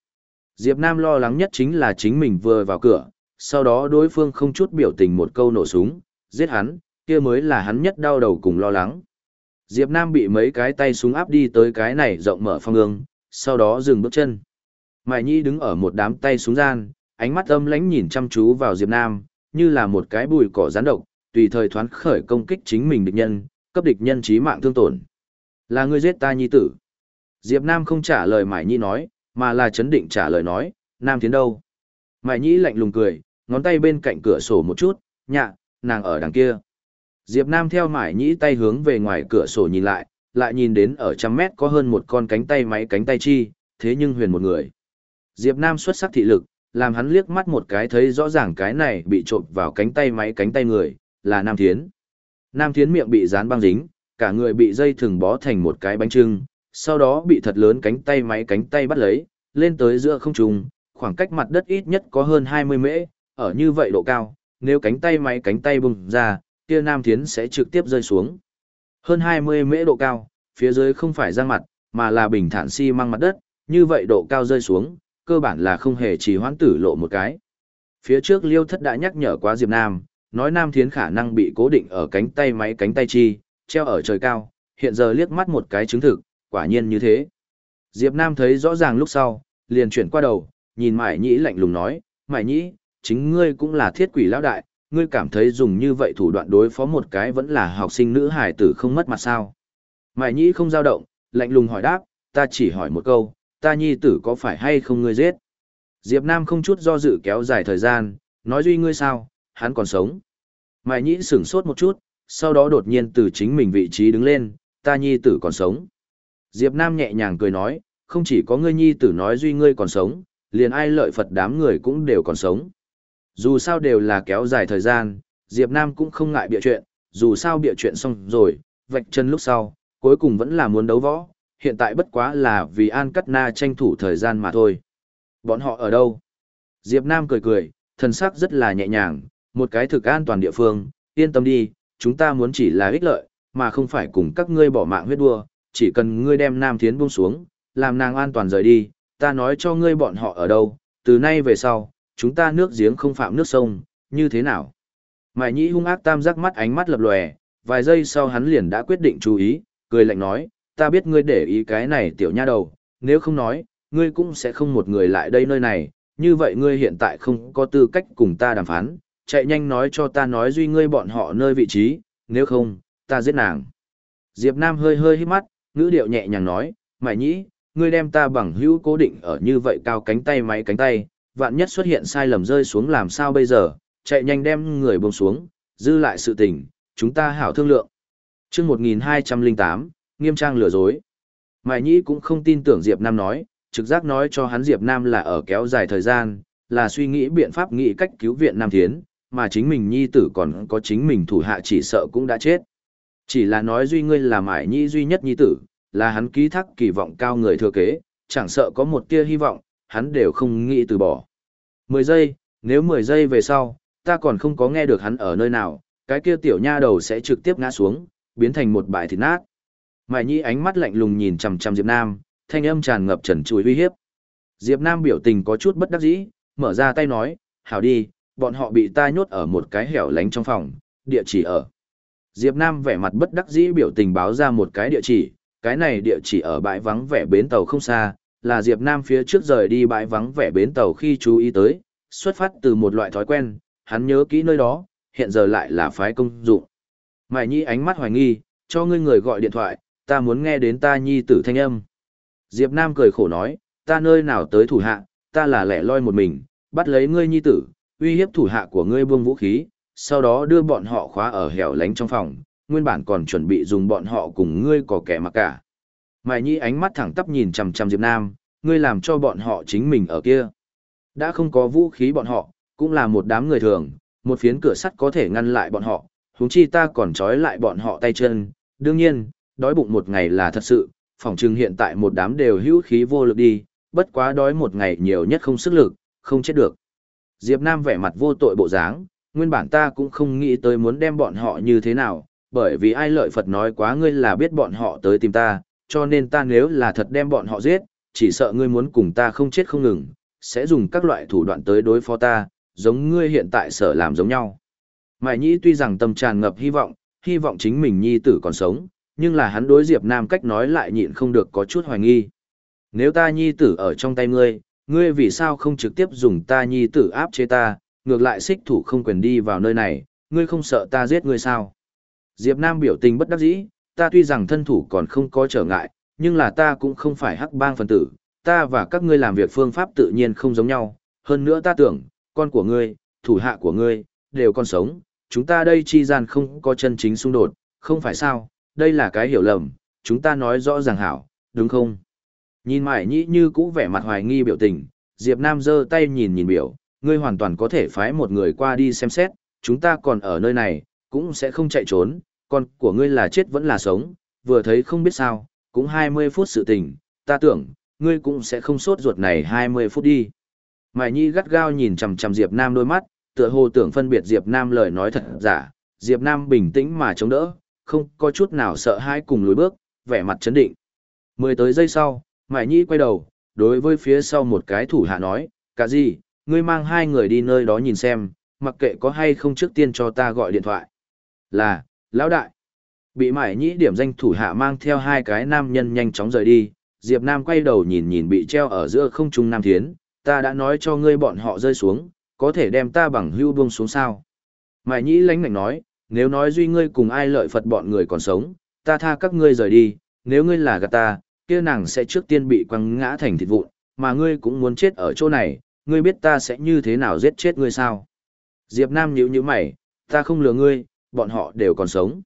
Diệp Nam lo lắng nhất chính là chính mình vừa vào cửa, sau đó đối phương không chút biểu tình một câu nổ súng, giết hắn, kia mới là hắn nhất đau đầu cùng lo lắng. Diệp Nam bị mấy cái tay súng áp đi tới cái này rộng mở phong ương, sau đó dừng bước chân. Mại Nhi đứng ở một đám tay súng gian, ánh mắt âm lãnh nhìn chăm chú vào Diệp Nam, như là một cái bùi cỏ rắn độc, tùy thời thoán khởi công kích chính mình địch nhân, cấp địch nhân chí mạng thương tổn. Là ngươi giết ta nhi tử. Diệp Nam không trả lời Mại Nhi nói, mà là chấn định trả lời nói, Nam Thiến đâu? Mại Nhĩ lạnh lùng cười, ngón tay bên cạnh cửa sổ một chút, nhạ, nàng ở đằng kia. Diệp Nam theo Mại Nhĩ tay hướng về ngoài cửa sổ nhìn lại, lại nhìn đến ở trăm mét có hơn một con cánh tay máy cánh tay chi, thế nhưng huyền một người. Diệp Nam xuất sắc thị lực, làm hắn liếc mắt một cái thấy rõ ràng cái này bị trộn vào cánh tay máy cánh tay người, là Nam Thiến. Nam Thiến miệng bị dán băng dính, cả người bị dây thừng bó thành một cái bánh trưng, sau đó bị thật lớn cánh tay máy cánh tay bắt lấy, lên tới giữa không trung, khoảng cách mặt đất ít nhất có hơn 20 mễ, ở như vậy độ cao, nếu cánh tay máy cánh tay bùng ra, kia Nam Thiến sẽ trực tiếp rơi xuống. Hơn 20 mễ độ cao, phía dưới không phải ra mặt, mà là bình thản xi si măng mặt đất, như vậy độ cao rơi xuống, cơ bản là không hề chỉ hoãn tử lộ một cái. Phía trước Liêu Thất đã nhắc nhở quá Diệp Nam, nói Nam Thiến khả năng bị cố định ở cánh tay máy cánh tay chi, treo ở trời cao, hiện giờ liếc mắt một cái chứng thực, quả nhiên như thế. Diệp Nam thấy rõ ràng lúc sau, liền chuyển qua đầu, nhìn Mại Nhĩ lạnh lùng nói, Mại Nhĩ, chính ngươi cũng là thiết quỷ lão đại, ngươi cảm thấy dùng như vậy thủ đoạn đối phó một cái vẫn là học sinh nữ hải tử không mất mặt sao. Mại Nhĩ không giao động, lạnh lùng hỏi đáp, ta chỉ hỏi một câu, ta nhi tử có phải hay không ngươi giết? Diệp Nam không chút do dự kéo dài thời gian, nói duy ngươi sao, hắn còn sống. Mại Nhĩ sửng sốt một chút, sau đó đột nhiên từ chính mình vị trí đứng lên, ta nhi tử còn sống. Diệp Nam nhẹ nhàng cười nói, không chỉ có ngươi nhi tử nói duy ngươi còn sống, liền ai lợi Phật đám người cũng đều còn sống. Dù sao đều là kéo dài thời gian, Diệp Nam cũng không ngại bịa chuyện, dù sao bịa chuyện xong rồi, vạch chân lúc sau, cuối cùng vẫn là muốn đấu võ, hiện tại bất quá là vì An Cắt Na tranh thủ thời gian mà thôi. Bọn họ ở đâu? Diệp Nam cười cười, thần sắc rất là nhẹ nhàng, một cái thực an toàn địa phương, yên tâm đi, chúng ta muốn chỉ là ích lợi, mà không phải cùng các ngươi bỏ mạng huyết đua, chỉ cần ngươi đem Nam Thiến buông xuống, làm nàng an toàn rời đi, ta nói cho ngươi bọn họ ở đâu, từ nay về sau, chúng ta nước giếng không phạm nước sông, như thế nào? Mại nhĩ hung ác tam giác mắt ánh mắt lập lòe, vài giây sau hắn liền đã quyết định chú ý, cười lạnh nói, ta biết ngươi để ý cái này tiểu nha đầu, nếu không nói, ngươi cũng sẽ không một người lại đây nơi này, như vậy ngươi hiện tại không có tư cách cùng ta đàm phán, chạy nhanh nói cho ta nói duy ngươi bọn họ nơi vị trí, nếu không, ta giết nàng. Diệp Nam hơi hơi hít mắt, ngữ điệu nhẹ nhàng nói, mại nhĩ, ngươi đem ta bằng hữu cố định ở như vậy cao cánh tay máy cánh tay, vạn nhất xuất hiện sai lầm rơi xuống làm sao bây giờ, chạy nhanh đem người buông xuống, dư lại sự tình, chúng ta hảo thương lượng. Trước 1208, nghiêm trang lừa dối. Mại nhĩ cũng không tin tưởng Diệp Nam nói, trực giác nói cho hắn Diệp Nam là ở kéo dài thời gian, là suy nghĩ biện pháp nghĩ cách cứu viện Nam Thiến, mà chính mình nhi tử còn có chính mình thủ hạ chỉ sợ cũng đã chết. Chỉ là nói duy ngươi là mại nhĩ duy nhất nhi tử, là hắn ký thác kỳ vọng cao người thừa kế, chẳng sợ có một tia hy vọng, hắn đều không nghĩ từ bỏ. 10 giây, nếu 10 giây về sau, ta còn không có nghe được hắn ở nơi nào, cái kia tiểu nha đầu sẽ trực tiếp ngã xuống, biến thành một bãi thịt nát. Mại nhi ánh mắt lạnh lùng nhìn chằm chằm Diệp Nam, thanh âm tràn ngập trần trụi uy hiếp. Diệp Nam biểu tình có chút bất đắc dĩ, mở ra tay nói, hảo đi, bọn họ bị ta nhốt ở một cái hẻo lánh trong phòng, địa chỉ ở. Diệp Nam vẻ mặt bất đắc dĩ biểu tình báo ra một cái địa chỉ, cái này địa chỉ ở bãi vắng vẻ bến tàu không xa, là Diệp Nam phía trước rời đi bãi vắng vẻ bến tàu khi chú ý tới, xuất phát từ một loại thói quen, hắn nhớ kỹ nơi đó, hiện giờ lại là phái công dụng. Mại Nhi ánh mắt hoài nghi, cho ngươi người gọi điện thoại, ta muốn nghe đến ta nhi tử thanh âm. Diệp Nam cười khổ nói, ta nơi nào tới thủ hạ, ta là lẻ loi một mình, bắt lấy ngươi nhi tử, uy hiếp thủ hạ của ngươi buông vũ khí, sau đó đưa bọn họ khóa ở hẻo lánh trong phòng, nguyên bản còn chuẩn bị dùng bọn họ cùng ngươi có kẻ mặc cả. Mại Nhi ánh mắt thẳng tắp nhìn chằm chằm Diệp Nam, ngươi làm cho bọn họ chính mình ở kia. Đã không có vũ khí bọn họ, cũng là một đám người thường, một phiến cửa sắt có thể ngăn lại bọn họ, huống chi ta còn trói lại bọn họ tay chân. Đương nhiên, đói bụng một ngày là thật sự, phòng trừng hiện tại một đám đều hữu khí vô lực đi, bất quá đói một ngày nhiều nhất không sức lực, không chết được. Diệp Nam vẻ mặt vô tội bộ dáng, nguyên bản ta cũng không nghĩ tới muốn đem bọn họ như thế nào, bởi vì ai lợi Phật nói quá ngươi là biết bọn họ tới tìm ta, cho nên ta nếu là thật đem bọn họ giết, chỉ sợ ngươi muốn cùng ta không chết không ngừng, sẽ dùng các loại thủ đoạn tới đối phó ta, giống ngươi hiện tại sợ làm giống nhau. Mại Nhĩ tuy rằng tâm tràn ngập hy vọng, hy vọng chính mình nhi tử còn sống, nhưng là hắn đối Diệp Nam cách nói lại nhịn không được có chút hoài nghi. Nếu ta nhi tử ở trong tay ngươi, ngươi vì sao không trực tiếp dùng ta nhi tử áp chế ta, ngược lại xích thủ không quyền đi vào nơi này, ngươi không sợ ta giết ngươi sao? Diệp Nam biểu tình bất đắc dĩ, ta tuy rằng thân thủ còn không có trở ngại, nhưng là ta cũng không phải hắc bang phần tử, ta và các ngươi làm việc phương pháp tự nhiên không giống nhau, hơn nữa ta tưởng, con của ngươi, thủ hạ của ngươi, đều còn sống, chúng ta đây chi gian không có chân chính xung đột, không phải sao, đây là cái hiểu lầm, chúng ta nói rõ ràng hảo, đúng không? Nhìn mải nhĩ như cũ vẻ mặt hoài nghi biểu tình, Diệp Nam giơ tay nhìn nhìn biểu, ngươi hoàn toàn có thể phái một người qua đi xem xét, chúng ta còn ở nơi này, cũng sẽ không chạy trốn, con của ngươi là chết vẫn là sống, vừa thấy không biết sao, cũng 20 phút sự tình, ta tưởng, ngươi cũng sẽ không sốt ruột này 20 phút đi. Mải Nhi gắt gao nhìn chằm chằm Diệp Nam đôi mắt, tựa hồ tưởng phân biệt Diệp Nam lời nói thật giả, Diệp Nam bình tĩnh mà chống đỡ, không có chút nào sợ hãi cùng lùi bước, vẻ mặt chấn định. Mười tới giây sau, Mải Nhi quay đầu, đối với phía sau một cái thủ hạ nói, cả gì, ngươi mang hai người đi nơi đó nhìn xem, mặc kệ có hay không trước tiên cho ta gọi điện thoại. Là, lão đại. Bị Mải Nhĩ điểm danh thủ hạ mang theo hai cái nam nhân nhanh chóng rời đi, Diệp Nam quay đầu nhìn nhìn bị treo ở giữa không trung Nam Thiến, ta đã nói cho ngươi bọn họ rơi xuống, có thể đem ta bằng hưu buông xuống sao. Mại nhĩ lánh lạnh nói, nếu nói duy ngươi cùng ai lợi Phật bọn người còn sống, ta tha các ngươi rời đi, nếu ngươi là gạt ta, kia nàng sẽ trước tiên bị quăng ngã thành thịt vụn, mà ngươi cũng muốn chết ở chỗ này, ngươi biết ta sẽ như thế nào giết chết ngươi sao. Diệp Nam nhíu nhíu mày, ta không lừa ngươi, bọn họ đều còn sống.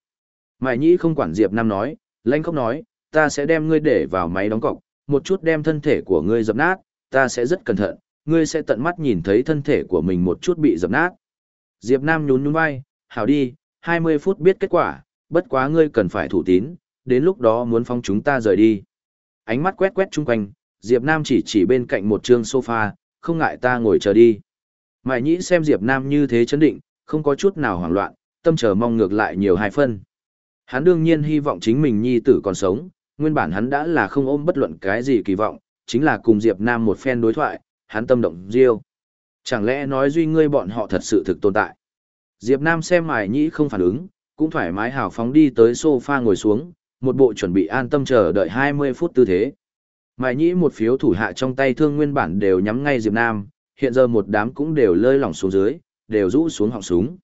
Mại nhĩ không quản Diệp Nam nói, lãnh không nói, ta sẽ đem ngươi để vào máy đóng cọc, một chút đem thân thể của ngươi dập nát, ta sẽ rất cẩn thận, ngươi sẽ tận mắt nhìn thấy thân thể của mình một chút bị dập nát. Diệp Nam nhún nhún vai, hảo đi, 20 phút biết kết quả, bất quá ngươi cần phải thủ tín, đến lúc đó muốn phóng chúng ta rời đi. Ánh mắt quét quét chung quanh, Diệp Nam chỉ chỉ bên cạnh một trường sofa, không ngại ta ngồi chờ đi. Mại nhĩ xem Diệp Nam như thế chấn định, không có chút nào hoảng loạn, tâm chờ mong ngược lại nhiều hai phân. Hắn đương nhiên hy vọng chính mình nhi tử còn sống, nguyên bản hắn đã là không ôm bất luận cái gì kỳ vọng, chính là cùng Diệp Nam một phen đối thoại, hắn tâm động riêu. Chẳng lẽ nói duy ngươi bọn họ thật sự thực tồn tại. Diệp Nam xem Mại nhĩ không phản ứng, cũng thoải mái hào phóng đi tới sofa ngồi xuống, một bộ chuẩn bị an tâm chờ đợi 20 phút tư thế. Mại nhĩ một phiếu thủ hạ trong tay thương nguyên bản đều nhắm ngay Diệp Nam, hiện giờ một đám cũng đều lơi lỏng xuống dưới, đều rũ xuống họng súng.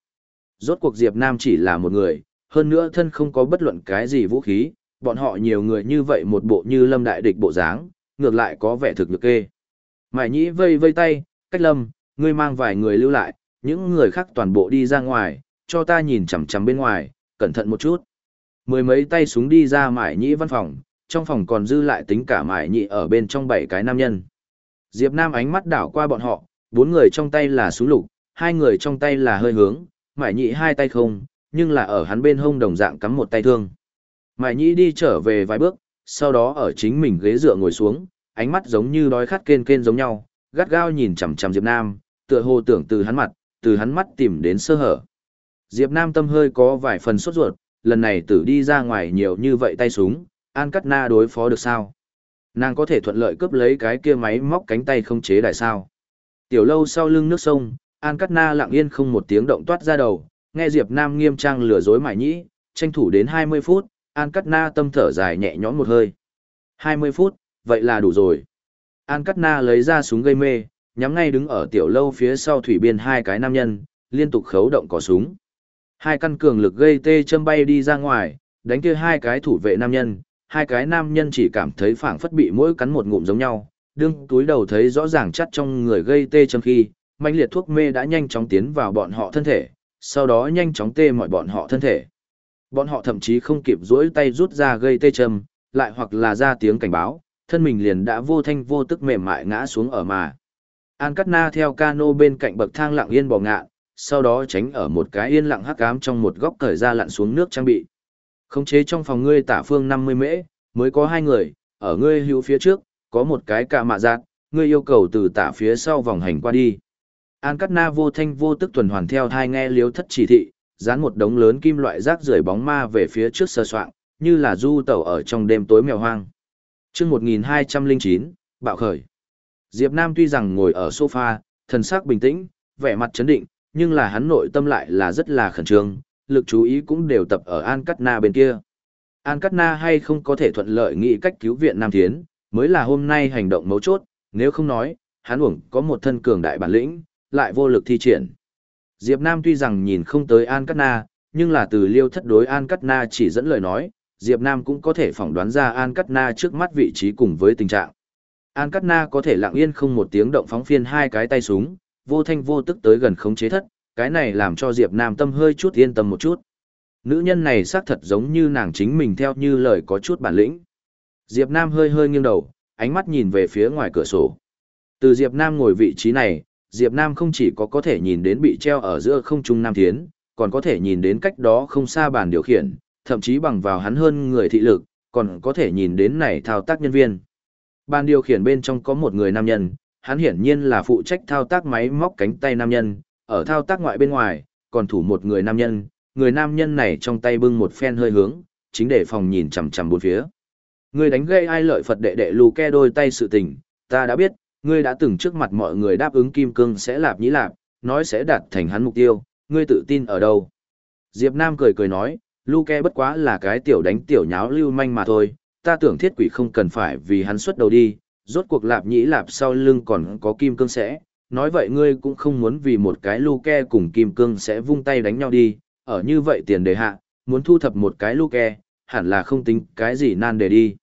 Rốt cuộc Diệp Nam chỉ là một người, hơn nữa thân không có bất luận cái gì vũ khí, bọn họ nhiều người như vậy một bộ như lâm đại địch bộ dáng, ngược lại có vẻ thực lực kê. Mại nhĩ vây vây tay, cách lâm, ngươi mang vài người lưu lại, những người khác toàn bộ đi ra ngoài, cho ta nhìn chằm chằm bên ngoài, cẩn thận một chút. Mười mấy tay súng đi ra mải nhĩ văn phòng, trong phòng còn dư lại tính cả mải nhị ở bên trong bảy cái nam nhân. Diệp Nam ánh mắt đảo qua bọn họ, bốn người trong tay là súng lục, hai người trong tay là hơi hướng, mải nhị hai tay không, nhưng là ở hắn bên hông đồng dạng cắm một tay thương. Mải nhị đi trở về vài bước, sau đó ở chính mình ghế dựa ngồi xuống, ánh mắt giống như đói khát kên kên giống nhau, gắt gao nhìn chằm chằm Diệp Nam, tựa hồ tưởng từ hắn mặt, từ hắn mắt tìm đến sơ hở. Diệp Nam tâm hơi có vài phần sốt ruột, lần này tử đi ra ngoài nhiều như vậy tay súng, An Cắt Na đối phó được sao? Nàng có thể thuận lợi cướp lấy cái kia máy móc cánh tay không chế đại sao? Tiểu lâu sau lưng nước sông, An Cắt Na lặng yên không một tiếng động toát ra đầu, nghe Diệp Nam nghiêm trang lừa dối mải nhĩ, tranh thủ đến 20 phút, An Cắt Na tâm thở dài nhẹ nhõm một hơi. 20 phút, vậy là đủ rồi. An Cắt Na lấy ra súng gây mê, nhắm ngay đứng ở tiểu lâu phía sau thủy biên hai cái nam nhân, liên tục khấu động cò súng. Hai căn cường lực gây tê châm bay đi ra ngoài, đánh kia hai cái thủ vệ nam nhân, hai cái nam nhân chỉ cảm thấy phảng phất bị mỗi cắn một ngụm giống nhau, đương túi đầu thấy rõ ràng chắt trong người gây tê châm khi, manh liệt thuốc mê đã nhanh chóng tiến vào bọn họ thân thể, sau đó nhanh chóng tê mọi bọn họ thân thể. Bọn họ thậm chí không kịp duỗi tay rút ra gây tê châm, lại hoặc là ra tiếng cảnh báo, thân mình liền đã vô thanh vô tức mềm mại ngã xuống ở mà. An Cát Na theo cano bên cạnh bậc thang lặng yên bò ngạ, sau đó tránh ở một cái yên lặng hắc ám trong một góc cởi ra lặn xuống nước trang bị. Khống chế trong phòng ngươi tả phương 50 mễ, mới có hai người, ở ngươi hữu phía trước, có một cái cạ mạ giác, ngươi yêu cầu từ tả phía sau vòng hành qua đi. An Cát Na vô thanh vô tức tuần hoàn theo thai nghe liếu thất chỉ thị, dán một đống lớn kim loại rác rưởi bóng ma về phía trước sơ soạn, như là du tẩu ở trong đêm tối mèo hoang. chương 1209, bạo khởi. Diệp Nam tuy rằng ngồi ở sofa, thần sắc bình tĩnh, vẻ mặt chấn định, nhưng là hắn nội tâm lại là rất là khẩn trương, lực chú ý cũng đều tập ở An Cát Na bên kia. An Cát Na hay không có thể thuận lợi nghĩ cách cứu viện Nam Thiến, mới là hôm nay hành động mấu chốt, nếu không nói, hắn uổng có một thân cường đại bản lĩnh, lại vô lực thi triển. Diệp Nam tuy rằng nhìn không tới An Cát Na, nhưng là từ liêu thất đối An Cát Na chỉ dẫn lời nói, Diệp Nam cũng có thể phỏng đoán ra An Cát Na trước mắt vị trí cùng với tình trạng. An Cát Na có thể lặng yên không một tiếng động phóng phiên hai cái tay súng, vô thanh vô tức tới gần khống chế thất, cái này làm cho Diệp Nam tâm hơi chút yên tâm một chút. Nữ nhân này xác thật giống như nàng chính mình theo như lời có chút bản lĩnh. Diệp Nam hơi hơi nghiêng đầu, ánh mắt nhìn về phía ngoài cửa sổ. Từ Diệp Nam ngồi vị trí này, Diệp Nam không chỉ có có thể nhìn đến bị treo ở giữa không trung Nam Thiến, còn có thể nhìn đến cách đó không xa bàn điều khiển, thậm chí bằng vào hắn hơn người thị lực, còn có thể nhìn đến này thao tác nhân viên. Bàn điều khiển bên trong có một người nam nhân, hắn hiển nhiên là phụ trách thao tác máy móc cánh tay nam nhân, ở thao tác ngoại bên ngoài, còn thủ một người nam nhân, người nam nhân này trong tay bưng một phen hơi hướng, chính để phòng nhìn chằm chằm bốn phía. Người đánh gây ai lợi Phật đệ đệ lù ke đôi tay sự tình, ta đã biết, ngươi đã từng trước mặt mọi người đáp ứng kim cương sẽ lạp nhĩ lạp, nói sẽ đạt thành hắn mục tiêu, ngươi tự tin ở đâu? Diệp Nam cười cười nói, Luke bất quá là cái tiểu đánh tiểu nháo lưu manh mà thôi, ta tưởng thiết quỷ không cần phải vì hắn xuất đầu đi, rốt cuộc lạp nhĩ lạp sau lưng còn có kim cương sẽ, nói vậy ngươi cũng không muốn vì một cái Luke cùng kim cương sẽ vung tay đánh nhau đi, ở như vậy tiền đề hạ, muốn thu thập một cái Luke, hẳn là không tính cái gì nan đề đi.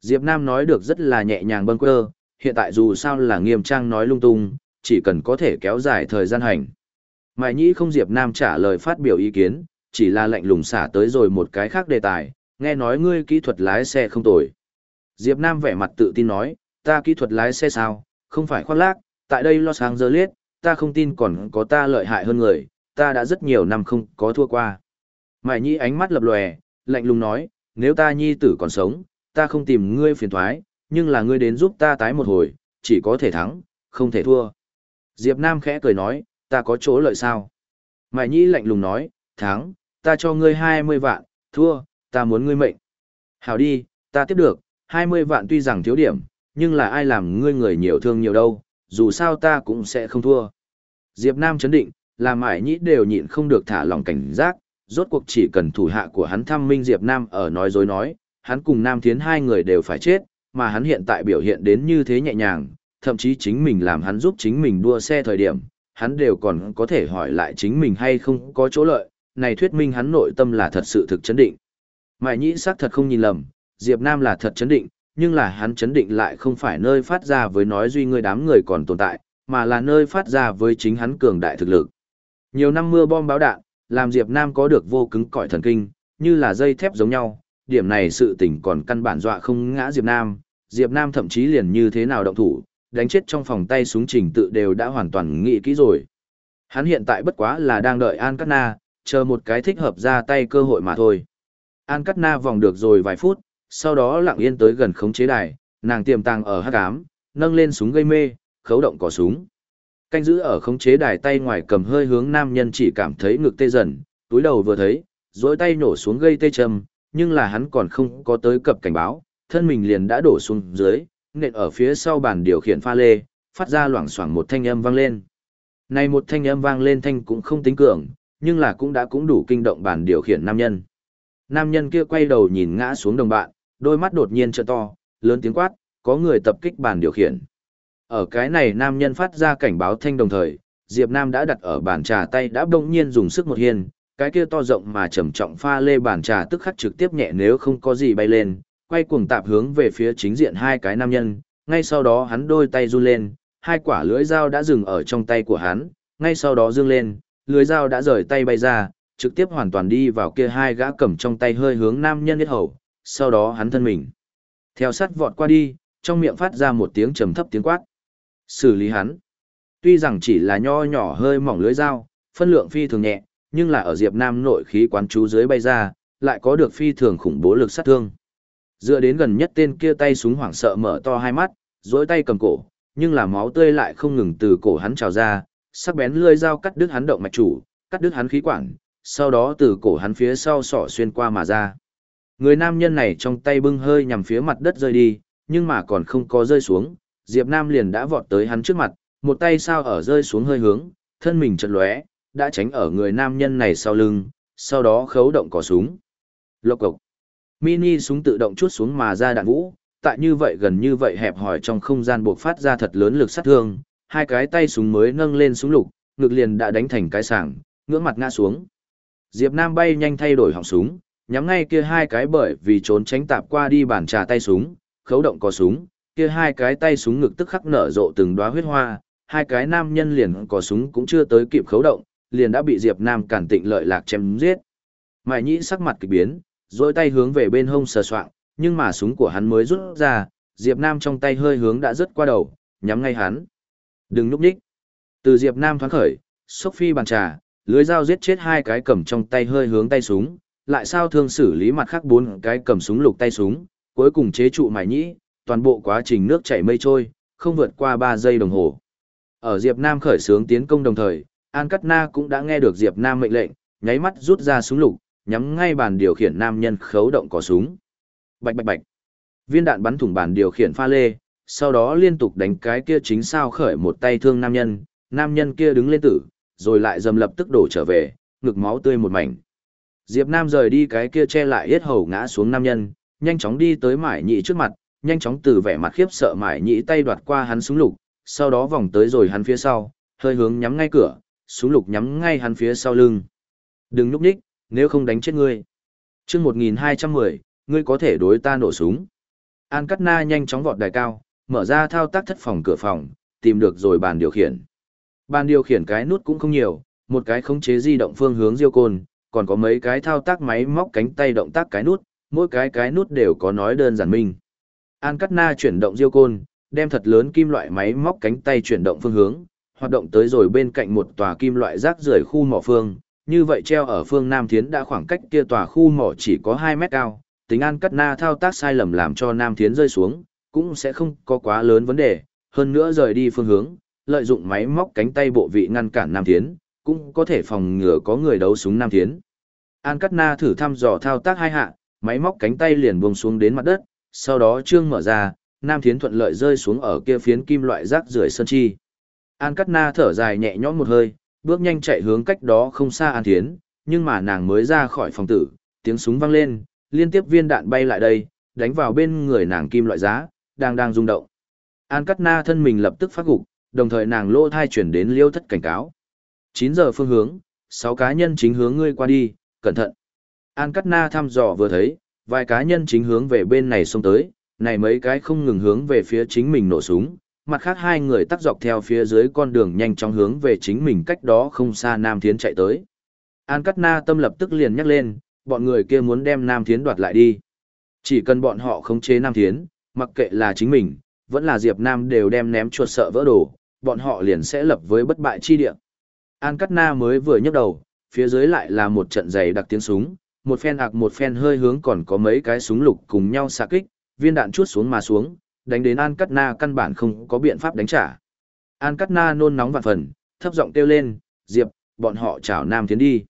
Diệp Nam nói được rất là nhẹ nhàng bâng quơ, hiện tại dù sao là nghiêm trang nói lung tung, chỉ cần có thể kéo dài thời gian hành. Mai nhĩ không Diệp Nam trả lời phát biểu ý kiến, chỉ là lệnh lùng xả tới rồi một cái khác đề tài, nghe nói ngươi kỹ thuật lái xe không tồi. Diệp Nam vẻ mặt tự tin nói, ta kỹ thuật lái xe sao, không phải khoác lác, tại đây Los Angeles, ta không tin còn có ta lợi hại hơn người, ta đã rất nhiều năm không có thua qua. Mại Nhi ánh mắt lập lòe, lạnh lùng nói, nếu ta nhi tử còn sống, ta không tìm ngươi phiền thoái, nhưng là ngươi đến giúp ta tái một hồi, chỉ có thể thắng, không thể thua. Diệp Nam khẽ cười nói, ta có chỗ lợi sao? Mại Nhi lạnh lùng nói, thắng, ta cho ngươi 20 vạn, thua, ta muốn ngươi mệnh. Hảo đi, ta tiếp được, 20 vạn tuy rằng thiếu điểm, nhưng là ai làm ngươi người nhiều thương nhiều đâu, dù sao ta cũng sẽ không thua. Diệp Nam chấn định, làm Mại Nhĩ đều nhịn không được thả lòng cảnh giác, rốt cuộc chỉ cần thủ hạ của hắn thăm minh Diệp Nam ở nói dối nói, hắn cùng Nam Thiến hai người đều phải chết, mà hắn hiện tại biểu hiện đến như thế nhẹ nhàng, thậm chí chính mình làm hắn giúp chính mình đua xe thời điểm, hắn đều còn có thể hỏi lại chính mình hay không có chỗ lợi, này thuyết minh hắn nội tâm là thật sự thực chấn định. Mại nhĩ xác thật không nhìn lầm, Diệp Nam là thật chấn định, nhưng là hắn chấn định lại không phải nơi phát ra với nói duy người đám người còn tồn tại, mà là nơi phát ra với chính hắn cường đại thực lực. Nhiều năm mưa bom báo đạn, làm Diệp Nam có được vô cứng cỏi thần kinh, như là dây thép giống nhau, điểm này sự tình còn căn bản dọa không ngã Diệp Nam, Diệp Nam thậm chí liền như thế nào động thủ, đánh chết trong phòng tay súng trình tự đều đã hoàn toàn nghĩ kỹ rồi. Hắn hiện tại bất quá là đang đợi An Cát Na, chờ một cái thích hợp ra tay cơ hội mà thôi. An Cát Na vòng được rồi vài phút, sau đó lặng yên tới gần khống chế đài, nàng tiềm tàng ở hắc ám, nâng lên súng gây mê, khấu động cò súng. Canh giữ ở khống chế đài tay ngoài cầm hơi hướng nam nhân chỉ cảm thấy ngực tê dần, túi đầu vừa thấy, dối tay nổ xuống gây tê trầm, nhưng là hắn còn không có tới cập cảnh báo, thân mình liền đã đổ xuống dưới, nện ở phía sau bàn điều khiển pha lê, phát ra loảng xoảng một thanh âm vang lên. Này một thanh âm vang lên thanh cũng không tính cường, nhưng là cũng đã cũng đủ kinh động bàn điều khiển nam nhân. Nam nhân kia quay đầu nhìn ngã xuống đồng bạn, đôi mắt đột nhiên trợ to, lớn tiếng quát, có người tập kích bàn điều khiển. Ở cái này nam nhân phát ra cảnh báo thanh đồng thời, Diệp Nam đã đặt ở bàn trà tay đã bỗng nhiên dùng sức một hiên, cái kia to rộng mà trầm trọng pha lê bàn trà tức khắc trực tiếp nhẹ nếu không có gì bay lên, quay cuồng tạp hướng về phía chính diện hai cái nam nhân, ngay sau đó hắn đôi tay run lên, hai quả lưỡi dao đã dừng ở trong tay của hắn, ngay sau đó dương lên, lưỡi dao đã rời tay bay ra, trực tiếp hoàn toàn đi vào kia hai gã cầm trong tay hơi hướng nam nhân hết hầu, sau đó hắn thân mình. Theo sát vọt qua đi, trong miệng phát ra một tiếng trầm thấp tiếng quát. Xử lý hắn. Tuy rằng chỉ là nho nhỏ hơi mỏng lưới dao, phân lượng phi thường nhẹ, nhưng là ở Diệp Nam nội khí quán chú dưới bay ra, lại có được phi thường khủng bố lực sát thương. Dựa đến gần nhất tên kia tay súng hoảng sợ mở to hai mắt, dối tay cầm cổ, nhưng là máu tươi lại không ngừng từ cổ hắn trào ra, sắc bén lưỡi dao cắt đứt hắn động mạch chủ, cắt đứt hắn khí quản, sau đó từ cổ hắn phía sau sọ xuyên qua mà ra. Người nam nhân này trong tay bưng hơi nhằm phía mặt đất rơi đi, nhưng mà còn không có rơi xuống, Diệp Nam liền đã vọt tới hắn trước mặt, một tay sao ở rơi xuống hơi hướng, thân mình chật lóe, đã tránh ở người nam nhân này sau lưng, sau đó khấu động cò súng. Lộc cộc. Mini súng tự động chút xuống mà ra đạn vũ, tại như vậy gần như vậy hẹp hỏi trong không gian buộc phát ra thật lớn lực sát thương, hai cái tay súng mới nâng lên súng lục, ngực liền đã đánh thành cái sảng, ngưỡng mặt ngã xuống. Diệp Nam bay nhanh thay đổi họng súng, nhắm ngay kia hai cái bởi vì trốn tránh tạp qua đi bàn trà tay súng, khấu động có súng, kia hai cái tay súng ngực tức khắc nở rộ từng đóa huyết hoa, hai cái nam nhân liền có súng cũng chưa tới kịp khấu động, liền đã bị Diệp Nam cản tịnh lợi lạc chém giết. Mại Nhĩ sắc mặt kỳ biến, rồi tay hướng về bên hông sờ soạng, nhưng mà súng của hắn mới rút ra, Diệp Nam trong tay hơi hướng đã rớt qua đầu, nhắm ngay hắn. Đừng núp đích. Từ Diệp Nam thoáng khởi, Sophie bàn trà, lưới dao giết chết hai cái cầm trong tay hơi hướng tay súng, lại sao thương xử lý mặt khác bốn cái cầm súng lục tay súng, cuối cùng chế trụ mải nhĩ, toàn bộ quá trình nước chảy mây trôi, không vượt qua 3 giây đồng hồ. Ở Diệp Nam khởi sướng tiến công đồng thời, An Cát Na cũng đã nghe được Diệp Nam mệnh lệnh, nháy mắt rút ra súng lục, nhắm ngay bàn điều khiển nam nhân khấu động cò súng. Bạch bạch bạch. Viên đạn bắn thủng bàn điều khiển pha lê, sau đó liên tục đánh cái kia chính sao khởi một tay thương nam nhân, nam nhân kia đứng lên tử, rồi lại dầm lập tức đổ trở về, ngực máu tươi một mảnh. Diệp Nam rời đi cái kia che lại yết hầu ngã xuống nam nhân, nhanh chóng đi tới mải nhị trước mặt, nhanh chóng từ vẻ mặt khiếp sợ mải nhị tay đoạt qua hắn súng lục, sau đó vòng tới rồi hắn phía sau, hơi hướng nhắm ngay cửa, súng lục nhắm ngay hắn phía sau lưng. Đừng núp đích, nếu không đánh chết ngươi. Trước 1210, ngươi có thể đối ta nổ súng. An Cắt Na nhanh chóng vọt đài cao, mở ra thao tác thất phòng cửa phòng, tìm được rồi bàn điều khiển. Bàn điều khiển cái nút cũng không nhiều, một cái khống chế di động phương hướng diêu côn, còn có mấy cái thao tác máy móc cánh tay động tác cái nút, mỗi cái cái nút đều có nói đơn giản minh. An Cắt Na chuyển động diêu côn, đem thật lớn kim loại máy móc cánh tay chuyển động phương hướng, hoạt động tới rồi bên cạnh một tòa kim loại rác rưởi khu mỏ phương, như vậy treo ở phương Nam Thiến đã khoảng cách kia tòa khu mỏ chỉ có 2 mét cao, tính An Cắt Na thao tác sai lầm làm cho Nam Thiến rơi xuống, cũng sẽ không có quá lớn vấn đề, hơn nữa rời đi phương hướng, lợi dụng máy móc cánh tay bộ vị ngăn cản Nam Thiến, cũng có thể phòng ngừa có người đấu súng Nam Thiến. An Cắt Na thử thăm dò thao tác hai hạ, máy móc cánh tay liền buông xuống đến mặt đất, sau đó trương mở ra, Nam Thiến thuận lợi rơi xuống ở kia phiến kim loại rác rưởi sơn chi. An Cắt Na thở dài nhẹ nhõm một hơi, bước nhanh chạy hướng cách đó không xa An Thiến, nhưng mà nàng mới ra khỏi phòng tử, tiếng súng vang lên, liên tiếp viên đạn bay lại đây, đánh vào bên người nàng kim loại giá, đang đang rung động. An Cắt Na thân mình lập tức phát gục, đồng thời nàng lô thai chuyển đến liêu thất cảnh cáo. 9 giờ phương hướng, 6 cá nhân chính hướng ngươi qua đi, cẩn thận. An Cắt Na thăm dò vừa thấy, vài cá nhân chính hướng về bên này xông tới, này mấy cái không ngừng hướng về phía chính mình nổ súng, mặt khác hai người tắt dọc theo phía dưới con đường nhanh chóng hướng về chính mình cách đó không xa Nam Thiến chạy tới. An Cắt Na tâm lập tức liền nhắc lên, bọn người kia muốn đem Nam Thiến đoạt lại đi. Chỉ cần bọn họ khống chế Nam Thiến, mặc kệ là chính mình, vẫn là Diệp Nam đều đem ném chuột sợ vỡ đồ, bọn họ liền sẽ lập với bất bại chi địa. An Cắt Na mới vừa nhấc đầu, phía dưới lại là một trận dày đặc tiếng súng, một phen ạc một phen hơi hướng còn có mấy cái súng lục cùng nhau xạ kích, viên đạn chuốt xuống mà xuống, đánh đến An Cắt Na căn bản không có biện pháp đánh trả. An Cát Na nôn nóng vạn phần, thấp giọng kêu lên, Diệp, bọn họ chào Nam tiến đi.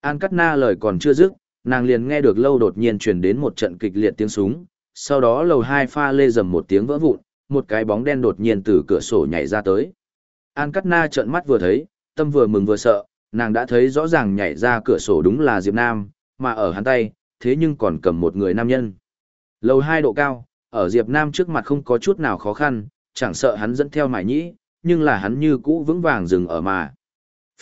An Cát Na lời còn chưa dứt, nàng liền nghe được lâu đột nhiên truyền đến một trận kịch liệt tiếng súng, sau đó lầu hai pha lê dầm một tiếng vỡ vụn, một cái bóng đen đột nhiên từ cửa sổ nhảy ra tới. An Cát Na trợn mắt vừa thấy, tâm vừa mừng vừa sợ, nàng đã thấy rõ ràng nhảy ra cửa sổ đúng là Diệp Nam, mà ở hắn tay, thế nhưng còn cầm một người nam nhân. Lầu hai độ cao, ở Diệp Nam trước mặt không có chút nào khó khăn, chẳng sợ hắn dẫn theo mải nhĩ, nhưng là hắn như cũ vững vàng dừng ở mà.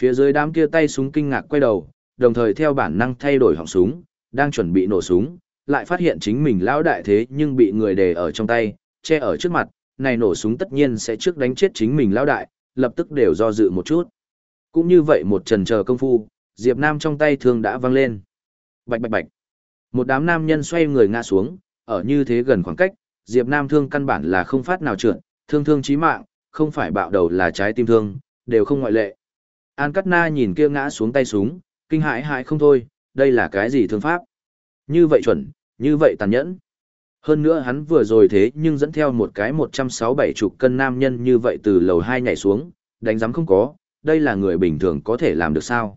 Phía dưới đám kia tay súng kinh ngạc quay đầu, đồng thời theo bản năng thay đổi họng súng, đang chuẩn bị nổ súng, lại phát hiện chính mình lão đại thế nhưng bị người để ở trong tay, che ở trước mặt, này nổ súng tất nhiên sẽ trước đánh chết chính mình lão đại, lập tức đều do dự một chút. Cũng như vậy một trần chờ công phu, Diệp Nam trong tay thương đã văng lên. Bạch bạch bạch. Một đám nam nhân xoay người ngã xuống, ở như thế gần khoảng cách, Diệp Nam thương căn bản là không phát nào trượt, thương thương chí mạng, không phải bạo đầu là trái tim thương, đều không ngoại lệ. An Cát Na nhìn kia ngã xuống tay súng, kinh hãi hãi không thôi, đây là cái gì thương pháp? Như vậy chuẩn, như vậy tàn nhẫn. Hơn nữa hắn vừa rồi thế nhưng dẫn theo một cái 167 chục cân nam nhân như vậy từ lầu 2 nhảy xuống, đánh giám không có, đây là người bình thường có thể làm được sao?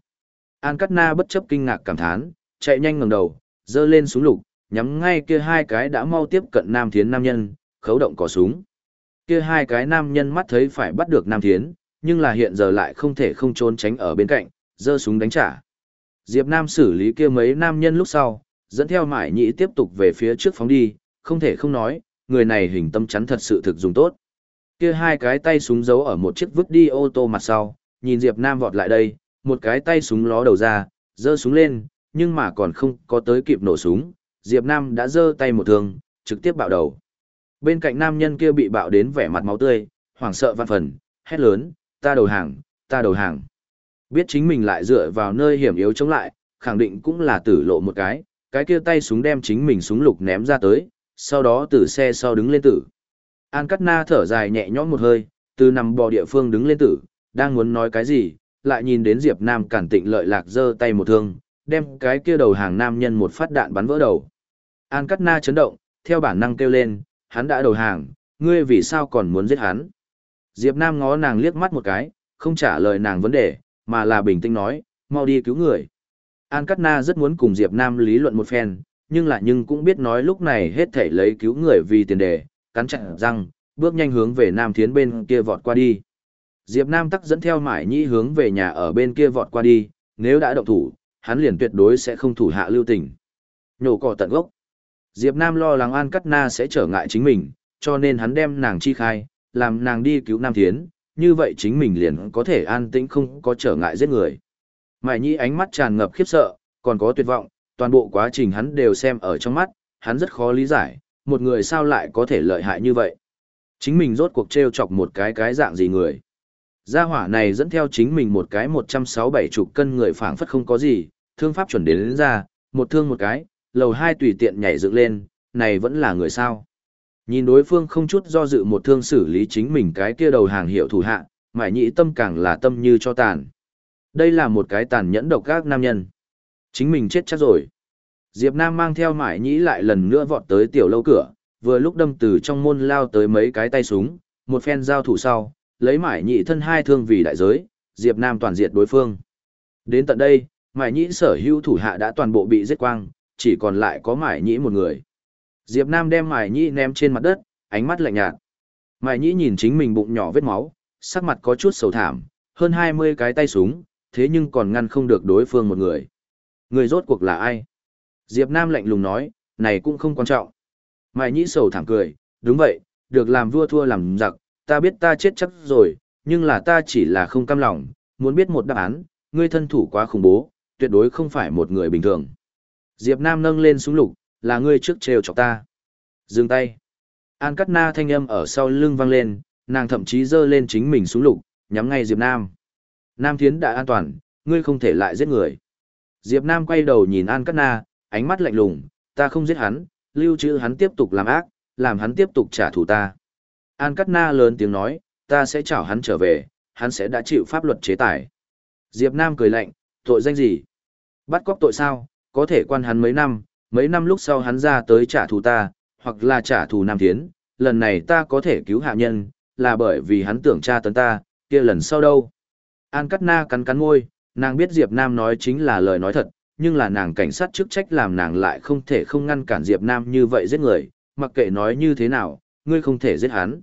An Cát Na bất chấp kinh ngạc cảm thán, chạy nhanh ngẩng đầu, giơ lên súng lục, nhắm ngay kia hai cái đã mau tiếp cận Nam Thiến nam nhân, khấu động cò súng. Kia hai cái nam nhân mắt thấy phải bắt được Nam Thiến, nhưng là hiện giờ lại không thể không trốn tránh ở bên cạnh, giơ súng đánh trả. Diệp Nam xử lý kia mấy nam nhân lúc sau, dẫn theo mải nhĩ tiếp tục về phía trước phóng đi, không thể không nói, người này hình tâm chắn thật sự thực dùng tốt. Kia hai cái tay súng giấu ở một chiếc vứt đi ô tô mặt sau, nhìn Diệp Nam vọt lại đây, một cái tay súng ló đầu ra, giơ súng lên, nhưng mà còn không có tới kịp nổ súng, Diệp Nam đã giơ tay một thương, trực tiếp bạo đầu. Bên cạnh nam nhân kia bị bạo đến vẻ mặt máu tươi, hoảng sợ vạn phần, hét lớn, ta đầu hàng, ta đầu hàng. Biết chính mình lại dựa vào nơi hiểm yếu chống lại, khẳng định cũng là tử lộ một cái, cái kia tay súng đem chính mình súng lục ném ra tới, sau đó từ xe sau đứng lên tử. An Cát Na thở dài nhẹ nhõm một hơi, từ nằm bò địa phương đứng lên tử, đang muốn nói cái gì, lại nhìn đến Diệp Nam cản tịnh lợi lạc giơ tay một thương, đem cái kia đầu hàng nam nhân một phát đạn bắn vỡ đầu. An Cát Na chấn động, theo bản năng kêu lên, hắn đã đầu hàng, ngươi vì sao còn muốn giết hắn? Diệp Nam ngó nàng liếc mắt một cái, không trả lời nàng vấn đề, mà là bình tĩnh nói, mau đi cứu người. An Cát Na rất muốn cùng Diệp Nam lý luận một phen, nhưng lại nhưng cũng biết nói lúc này hết thể lấy cứu người vì tiền đề, cắn chặt răng, bước nhanh hướng về Nam Thiến bên kia vọt qua đi. Diệp Nam tắc dẫn theo Mải Nhĩ hướng về nhà ở bên kia vọt qua đi, nếu đã động thủ, hắn liền tuyệt đối sẽ không thủ hạ lưu tình. Nhổ cỏ tận gốc. Diệp Nam lo lắng An Cát Na sẽ trở ngại chính mình, cho nên hắn đem nàng chi khai, làm nàng đi cứu Nam Thiến, như vậy chính mình liền có thể an tĩnh không có trở ngại giết người. Mại Nhĩ ánh mắt tràn ngập khiếp sợ, còn có tuyệt vọng, toàn bộ quá trình hắn đều xem ở trong mắt, hắn rất khó lý giải, một người sao lại có thể lợi hại như vậy. Chính mình rốt cuộc treo chọc một cái cái dạng gì người. Gia hỏa này dẫn theo chính mình một cái 167 chục cân người phảng phất không có gì, thương pháp chuẩn đến, đến ra, một thương một cái, lầu hai tùy tiện nhảy dựng lên, này vẫn là người sao. Nhìn đối phương không chút do dự một thương xử lý chính mình cái kia đầu hàng hiệu thủ hạ, mải nhị tâm càng là tâm như cho tàn. Đây là một cái tàn nhẫn độc các nam nhân. Chính mình chết chắc rồi. Diệp Nam mang theo mải nhĩ lại lần nữa vọt tới tiểu lâu cửa, vừa lúc đâm từ trong môn lao tới mấy cái tay súng, một phen giao thủ sau, lấy mải nhị thân hai thương vì đại giới, Diệp Nam toàn diệt đối phương. Đến tận đây, mải nhị sở hữu thủ hạ đã toàn bộ bị giết quang, chỉ còn lại có mải nhị một người. Diệp Nam đem mải nhị ném trên mặt đất, ánh mắt lạnh nhạt. Mải nhị nhìn chính mình bụng nhỏ vết máu, sắc mặt có chút sầu thảm, hơn 20 cái tay súng, thế nhưng còn ngăn không được đối phương một người. Người rốt cuộc là ai? Diệp Nam lạnh lùng nói, này cũng không quan trọng. Mải nhị sầu thảm cười, đúng vậy, được làm vua thua làm giặc, ta biết ta chết chắc rồi, nhưng là ta chỉ là không cam lòng, muốn biết một đáp án, ngươi thân thủ quá khủng bố, tuyệt đối không phải một người bình thường. Diệp Nam nâng lên súng lục, là ngươi trước trêu chọc ta. Dừng tay. An Cát Na thanh âm ở sau lưng vang lên, nàng thậm chí giơ lên chính mình súng lục, nhắm ngay Diệp Nam. Nam Thiến đã an toàn, ngươi không thể lại giết người. Diệp Nam quay đầu nhìn An Cát Na, ánh mắt lạnh lùng, ta không giết hắn, lưu trữ hắn tiếp tục làm ác, làm hắn tiếp tục trả thù ta. An Cát Na lớn tiếng nói, ta sẽ chào hắn trở về, hắn sẽ đã chịu pháp luật chế tài. Diệp Nam cười lạnh, tội danh gì? Bắt cóc tội sao, có thể quan hắn mấy năm, mấy năm lúc sau hắn ra tới trả thù ta, hoặc là trả thù Nam Thiến, lần này ta có thể cứu hạ nhân, là bởi vì hắn tưởng tra tấn ta, kia lần sau đâu? An Cát Na cắn cắn môi, nàng biết Diệp Nam nói chính là lời nói thật, nhưng là nàng cảnh sát chức trách làm nàng lại không thể không ngăn cản Diệp Nam như vậy giết người, mặc kệ nói như thế nào, ngươi không thể giết hắn.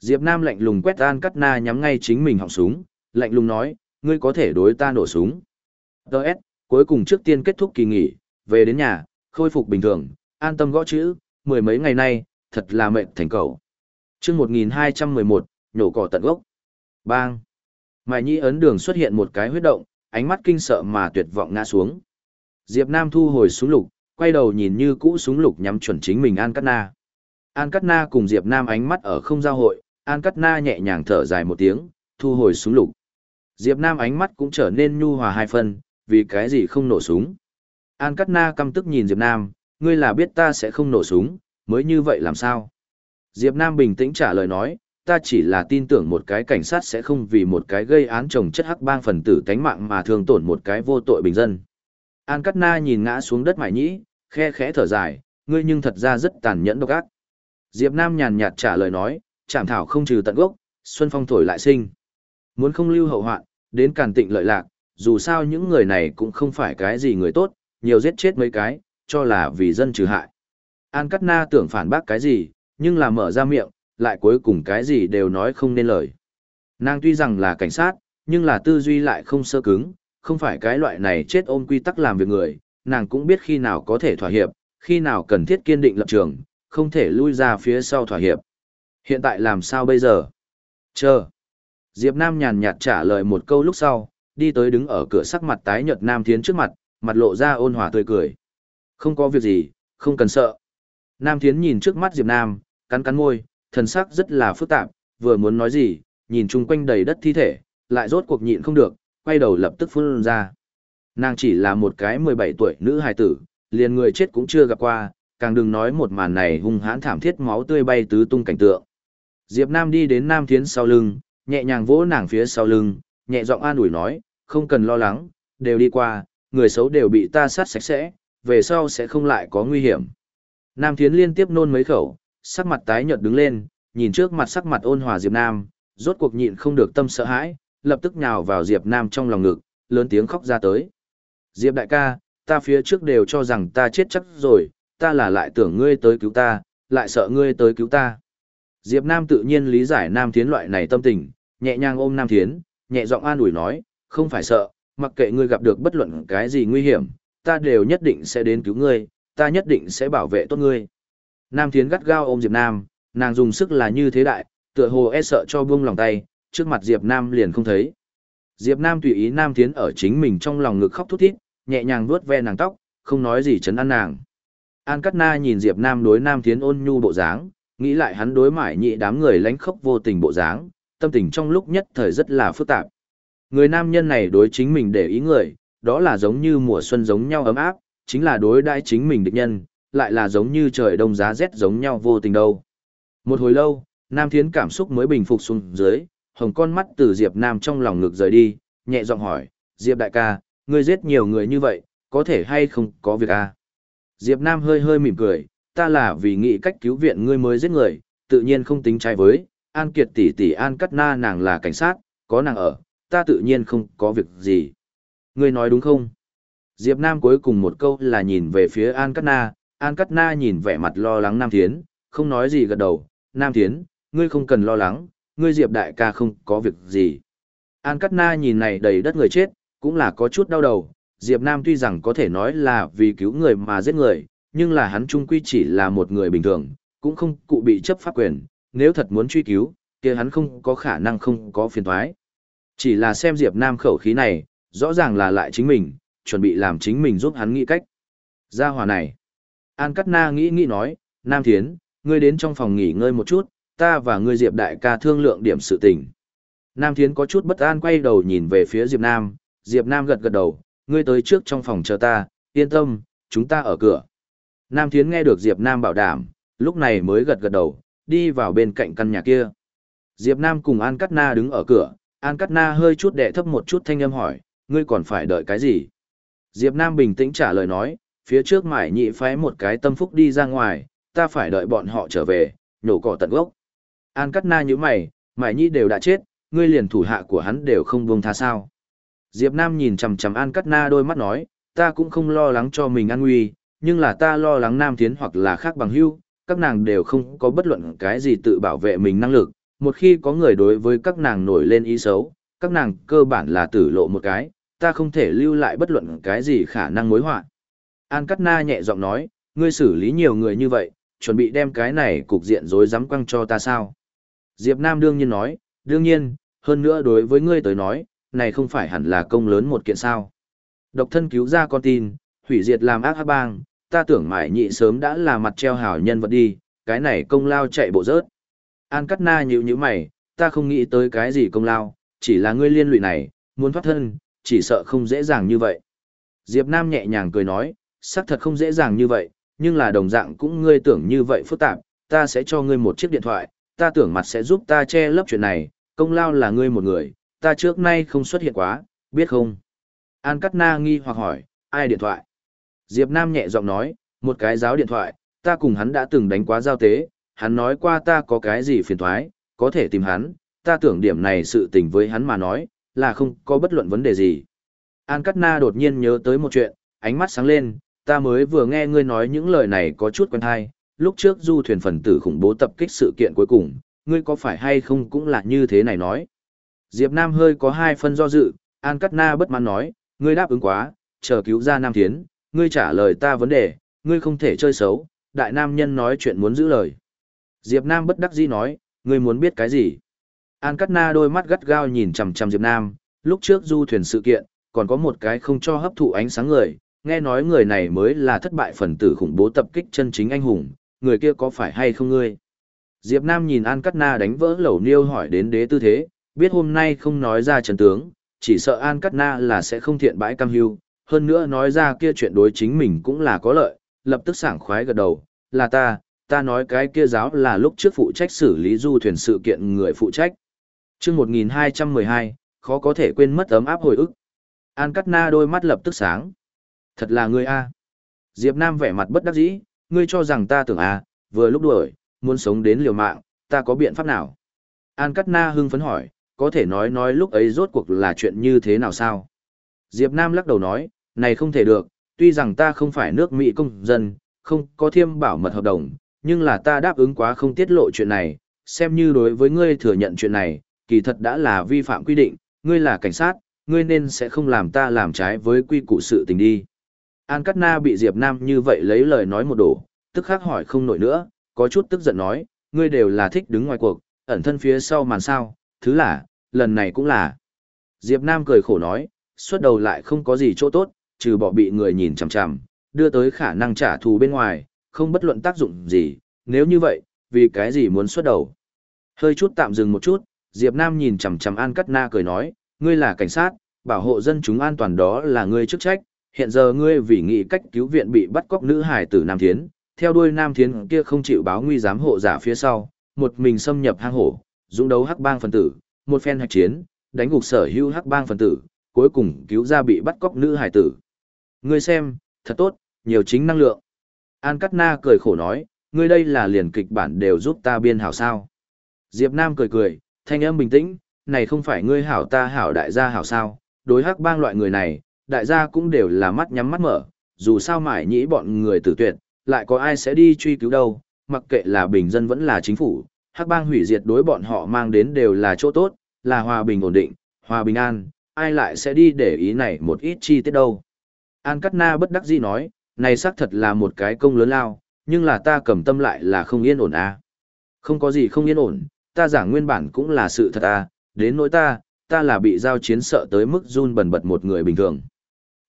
Diệp Nam lạnh lùng quét An Cát Na nhắm ngay chính mình họng súng, lạnh lùng nói, ngươi có thể đối ta nổ súng. Đợt, cuối cùng trước tiên kết thúc kỳ nghỉ, về đến nhà, khôi phục bình thường, an tâm gõ chữ, mười mấy ngày nay, thật là mệnh thành cầu. Trước 1211, nhổ cỏ tận gốc. Bang. Mai Nhĩ ấn đường xuất hiện một cái huyết động, ánh mắt kinh sợ mà tuyệt vọng ngã xuống. Diệp Nam thu hồi súng lục, quay đầu nhìn như cũ súng lục nhắm chuẩn chính mình An Cát Na. An Cát Na cùng Diệp Nam ánh mắt ở không giao hội, An Cát Na nhẹ nhàng thở dài một tiếng, thu hồi súng lục. Diệp Nam ánh mắt cũng trở nên nhu hòa hai phần, vì cái gì không nổ súng. An Cát Na căm tức nhìn Diệp Nam, ngươi là biết ta sẽ không nổ súng, mới như vậy làm sao? Diệp Nam bình tĩnh trả lời nói, ta chỉ là tin tưởng một cái cảnh sát sẽ không vì một cái gây án trồng chất hắc bang phần tử tánh mạng mà thương tổn một cái vô tội bình dân. An Cát Na nhìn ngã xuống đất mải nhĩ, khe khẽ thở dài, ngươi nhưng thật ra rất tàn nhẫn độc ác. Diệp Nam nhàn nhạt trả lời nói, chảm thảo không trừ tận gốc, xuân phong thổi lại sinh. Muốn không lưu hậu hoạn, đến càn tịnh lợi lạc, dù sao những người này cũng không phải cái gì người tốt, nhiều giết chết mấy cái, cho là vì dân trừ hại. An Cát Na tưởng phản bác cái gì, nhưng là mở ra miệng, lại cuối cùng cái gì đều nói không nên lời. Nàng tuy rằng là cảnh sát, nhưng là tư duy lại không sơ cứng, không phải cái loại này chết ôm quy tắc làm việc người, nàng cũng biết khi nào có thể thỏa hiệp, khi nào cần thiết kiên định lập trường, không thể lui ra phía sau thỏa hiệp. Hiện tại làm sao bây giờ? Chờ. Diệp Nam nhàn nhạt trả lời một câu lúc sau, đi tới đứng ở cửa sắc mặt tái nhợt Nam Thiến trước mặt, mặt lộ ra ôn hòa tươi cười. Không có việc gì, không cần sợ. Nam Thiến nhìn trước mắt Diệp Nam, cắn cắn môi, thần sắc rất là phức tạp, vừa muốn nói gì, nhìn chung quanh đầy đất thi thể, lại rốt cuộc nhịn không được, quay đầu lập tức phun ra. Nàng chỉ là một cái 17 tuổi nữ hài tử, liền người chết cũng chưa gặp qua, càng đừng nói một màn này hung hãn thảm thiết máu tươi bay tứ tung cảnh tượng. Diệp Nam đi đến Nam Thiến sau lưng, nhẹ nhàng vỗ nàng phía sau lưng, nhẹ giọng an ủi nói, không cần lo lắng, đều đi qua, người xấu đều bị ta sát sạch sẽ, về sau sẽ không lại có nguy hiểm. Nam Thiến liên tiếp nôn mấy khẩu, sắc mặt tái nhợt đứng lên, nhìn trước mặt sắc mặt ôn hòa Diệp Nam, rốt cuộc nhịn không được tâm sợ hãi, lập tức nhào vào Diệp Nam trong lòng ngực, lớn tiếng khóc ra tới. Diệp đại ca, ta phía trước đều cho rằng ta chết chắc rồi, ta là lại tưởng ngươi tới cứu ta, lại sợ ngươi tới cứu ta. Diệp Nam tự nhiên lý giải Nam Thiến loại này tâm tình, nhẹ nhàng ôm Nam Thiến, nhẹ giọng an ủi nói, không phải sợ, mặc kệ ngươi gặp được bất luận cái gì nguy hiểm, ta đều nhất định sẽ đến cứu ngươi, ta nhất định sẽ bảo vệ tốt ngươi. Nam Thiến gắt gao ôm Diệp Nam, nàng dùng sức là như thế đại, tựa hồ e sợ cho buông lòng tay, trước mặt Diệp Nam liền không thấy. Diệp Nam tùy ý Nam Thiến ở chính mình trong lòng ngực khóc thút thít, nhẹ nhàng vuốt ve nàng tóc, không nói gì chấn an nàng. An Cát Na nhìn Diệp Nam đối Nam Thiến ôn nhu bộ dáng, nghĩ lại hắn đối mải nhị đám người lánh khóc vô tình bộ dáng, tâm tình trong lúc nhất thời rất là phức tạp. Người nam nhân này đối chính mình để ý người, đó là giống như mùa xuân giống nhau ấm áp, chính là đối đãi chính mình địch nhân, lại là giống như trời đông giá rét giống nhau vô tình đâu. Một hồi lâu, Nam Thiến cảm xúc mới bình phục xuống dưới, hồng con mắt từ Diệp Nam trong lòng ngực rời đi, nhẹ giọng hỏi, Diệp đại ca, ngươi giết nhiều người như vậy, có thể hay không có việc à? Diệp Nam hơi hơi mỉm cười, ta là vì nghĩ cách cứu viện ngươi mới giết người, tự nhiên không tính trái với, An Kiệt tỷ tỷ An Cắt Na nàng là cảnh sát, có nàng ở, ta tự nhiên không có việc gì. Ngươi nói đúng không? Diệp Nam cuối cùng một câu là nhìn về phía An Cắt Na, An Cắt Na nhìn vẻ mặt lo lắng Nam Thiến, không nói gì gật đầu, Nam Thiến, ngươi không cần lo lắng, ngươi Diệp đại ca không có việc gì. An Cắt Na nhìn này đầy đất người chết, cũng là có chút đau đầu, Diệp Nam tuy rằng có thể nói là vì cứu người mà giết người, nhưng là hắn trung quy chỉ là một người bình thường, cũng không cụ bị chấp pháp quyền, nếu thật muốn truy cứu, kia hắn không có khả năng không có phiền toái. Chỉ là xem Diệp Nam khẩu khí này, rõ ràng là lại chính mình, chuẩn bị làm chính mình giúp hắn nghĩ cách. Gia hòa này. An Cát Na nghĩ nghĩ nói, Nam Thiến, ngươi đến trong phòng nghỉ ngơi một chút, ta và ngươi Diệp đại ca thương lượng điểm sự tình. Nam Thiến có chút bất an quay đầu nhìn về phía Diệp Nam, Diệp Nam gật gật đầu, ngươi tới trước trong phòng chờ ta, yên tâm, chúng ta ở cửa. Nam Thiến nghe được Diệp Nam bảo đảm, lúc này mới gật gật đầu, đi vào bên cạnh căn nhà kia. Diệp Nam cùng An Cát Na đứng ở cửa, An Cát Na hơi chút đệ thấp một chút thanh âm hỏi, ngươi còn phải đợi cái gì? Diệp Nam bình tĩnh trả lời nói, phía trước mải nhị phái một cái tâm phúc đi ra ngoài, ta phải đợi bọn họ trở về, nhổ cỏ tận gốc. An Cát Na như mày, mải nhị đều đã chết, ngươi liền thủ hạ của hắn đều không buông tha sao. Diệp Nam nhìn chằm chằm An Cát Na đôi mắt nói, ta cũng không lo lắng cho mình an nguy, nhưng là ta lo lắng Nam Thiến hoặc là khác bằng hữu, các nàng đều không có bất luận cái gì tự bảo vệ mình năng lực, một khi có người đối với các nàng nổi lên ý xấu, các nàng cơ bản là tử lộ một cái, ta không thể lưu lại bất luận cái gì khả năng mối họa. An Cát Na nhẹ giọng nói, ngươi xử lý nhiều người như vậy, chuẩn bị đem cái này cục diện rối rắm quăng cho ta sao? Diệp Nam đương nhiên nói, đương nhiên, hơn nữa đối với ngươi tới nói, này không phải hẳn là công lớn một kiện sao. Độc thân cứu ra con tin, hủy diệt làm ác hắc bang, ta tưởng mải nhị sớm đã là mặt treo hảo nhân vật đi, cái này công lao chạy bộ rớt. An cắt Na nhíu nhíu mày, ta không nghĩ tới cái gì công lao, chỉ là ngươi liên lụy này, muốn thoát thân, chỉ sợ không dễ dàng như vậy. Diệp Nam nhẹ nhàng cười nói, xác thật không dễ dàng như vậy, nhưng là đồng dạng cũng ngươi tưởng như vậy phức tạp, ta sẽ cho ngươi một chiếc điện thoại, ta tưởng mặt sẽ giúp ta che lấp chuyện này, công lao là ngươi một người, ta trước nay không xuất hiện quá, biết không? An Cát Na nghi hoặc hỏi, ai điện thoại? Diệp Nam nhẹ giọng nói, một cái giáo điện thoại, ta cùng hắn đã từng đánh quá giao tế, hắn nói qua ta có cái gì phiền toái, có thể tìm hắn, ta tưởng điểm này sự tình với hắn mà nói, là không có bất luận vấn đề gì. An Cát Na đột nhiên nhớ tới một chuyện, ánh mắt sáng lên, ta mới vừa nghe ngươi nói những lời này có chút quen tai, lúc trước du thuyền phần tử khủng bố tập kích sự kiện cuối cùng, ngươi có phải hay không cũng là như thế này nói. Diệp Nam hơi có hai phân do dự, An Cát Na bất mãn nói, ngươi đáp ứng quá, chờ cứu ra Nam Thiến, ngươi trả lời ta vấn đề, ngươi không thể chơi xấu, đại nam nhân nói chuyện muốn giữ lời. Diệp Nam bất đắc dĩ nói, ngươi muốn biết cái gì? An Cát Na đôi mắt gắt gao nhìn chằm chằm Diệp Nam, lúc trước du thuyền sự kiện, còn có một cái không cho hấp thụ ánh sáng người, nghe nói người này mới là thất bại phần tử khủng bố tập kích chân chính anh hùng, người kia có phải hay không ngươi? Diệp Nam nhìn An Cát Na đánh vỡ lẩu niêu hỏi đến đế tư thế, biết hôm nay không nói ra trần tướng, chỉ sợ An Cát Na là sẽ không thiện bãi cam hưu, hơn nữa nói ra kia chuyện đối chính mình cũng là có lợi, lập tức sảng khoái gật đầu, là ta, ta nói cái kia giáo là lúc trước phụ trách xử lý du thuyền sự kiện người phụ trách. Trước 1212, khó có thể quên mất ấm áp hồi ức. An Cát Na đôi mắt lập tức sáng. Thật là ngươi a. Diệp Nam vẻ mặt bất đắc dĩ, ngươi cho rằng ta tưởng a, vừa lúc đuổi, muốn sống đến liều mạng, ta có biện pháp nào? An Cát Na hưng phấn hỏi, có thể nói nói lúc ấy rốt cuộc là chuyện như thế nào sao? Diệp Nam lắc đầu nói, này không thể được, tuy rằng ta không phải nước Mỹ công dân, không có thiêm bảo mật hợp đồng, nhưng là ta đáp ứng quá không tiết lộ chuyện này, xem như đối với ngươi thừa nhận chuyện này, kỳ thật đã là vi phạm quy định, ngươi là cảnh sát, ngươi nên sẽ không làm ta làm trái với quy củ sự tình đi. An Cát Na bị Diệp Nam như vậy lấy lời nói một đổ, tức khắc hỏi không nổi nữa, có chút tức giận nói, ngươi đều là thích đứng ngoài cuộc, ẩn thân phía sau màn sao, thứ là, lần này cũng là. Diệp Nam cười khổ nói, xuất đầu lại không có gì chỗ tốt, trừ bỏ bị người nhìn chằm chằm, đưa tới khả năng trả thù bên ngoài, không bất luận tác dụng gì, nếu như vậy, vì cái gì muốn xuất đầu. Hơi chút tạm dừng một chút, Diệp Nam nhìn chằm chằm An Cát Na cười nói, ngươi là cảnh sát, bảo hộ dân chúng an toàn đó là ngươi chức trách, hiện giờ ngươi vì nghị cách cứu viện bị bắt cóc nữ hải tử Nam Thiến, theo đuôi Nam Thiến kia không chịu báo nguy giám hộ giả phía sau, một mình xâm nhập hang hổ, dũng đấu hắc bang phần tử, một phen hạch chiến, đánh gục sở hữu hắc bang phần tử, cuối cùng cứu ra bị bắt cóc nữ hải tử. Ngươi xem, thật tốt, nhiều chính năng lượng. An Cát Na cười khổ nói, ngươi đây là liền kịch bản đều giúp ta biên hảo sao. Diệp Nam cười cười, thanh âm bình tĩnh, này không phải ngươi hảo ta hảo đại gia hảo sao, đối hắc bang loại người này, đại gia cũng đều là mắt nhắm mắt mở, dù sao mải nhĩ bọn người tử tuyệt, lại có ai sẽ đi truy cứu đâu, mặc kệ là bình dân vẫn là chính phủ, hắc bang hủy diệt đối bọn họ mang đến đều là chỗ tốt, là hòa bình ổn định, hòa bình an, ai lại sẽ đi để ý này một ít chi tiết đâu. An Cát Na bất đắc dĩ nói, này xác thật là một cái công lớn lao, nhưng là ta cầm tâm lại là không yên ổn à. Không có gì không yên ổn, ta giảng nguyên bản cũng là sự thật à, đến nỗi ta, ta là bị giao chiến sợ tới mức run bần bật một người bình thường.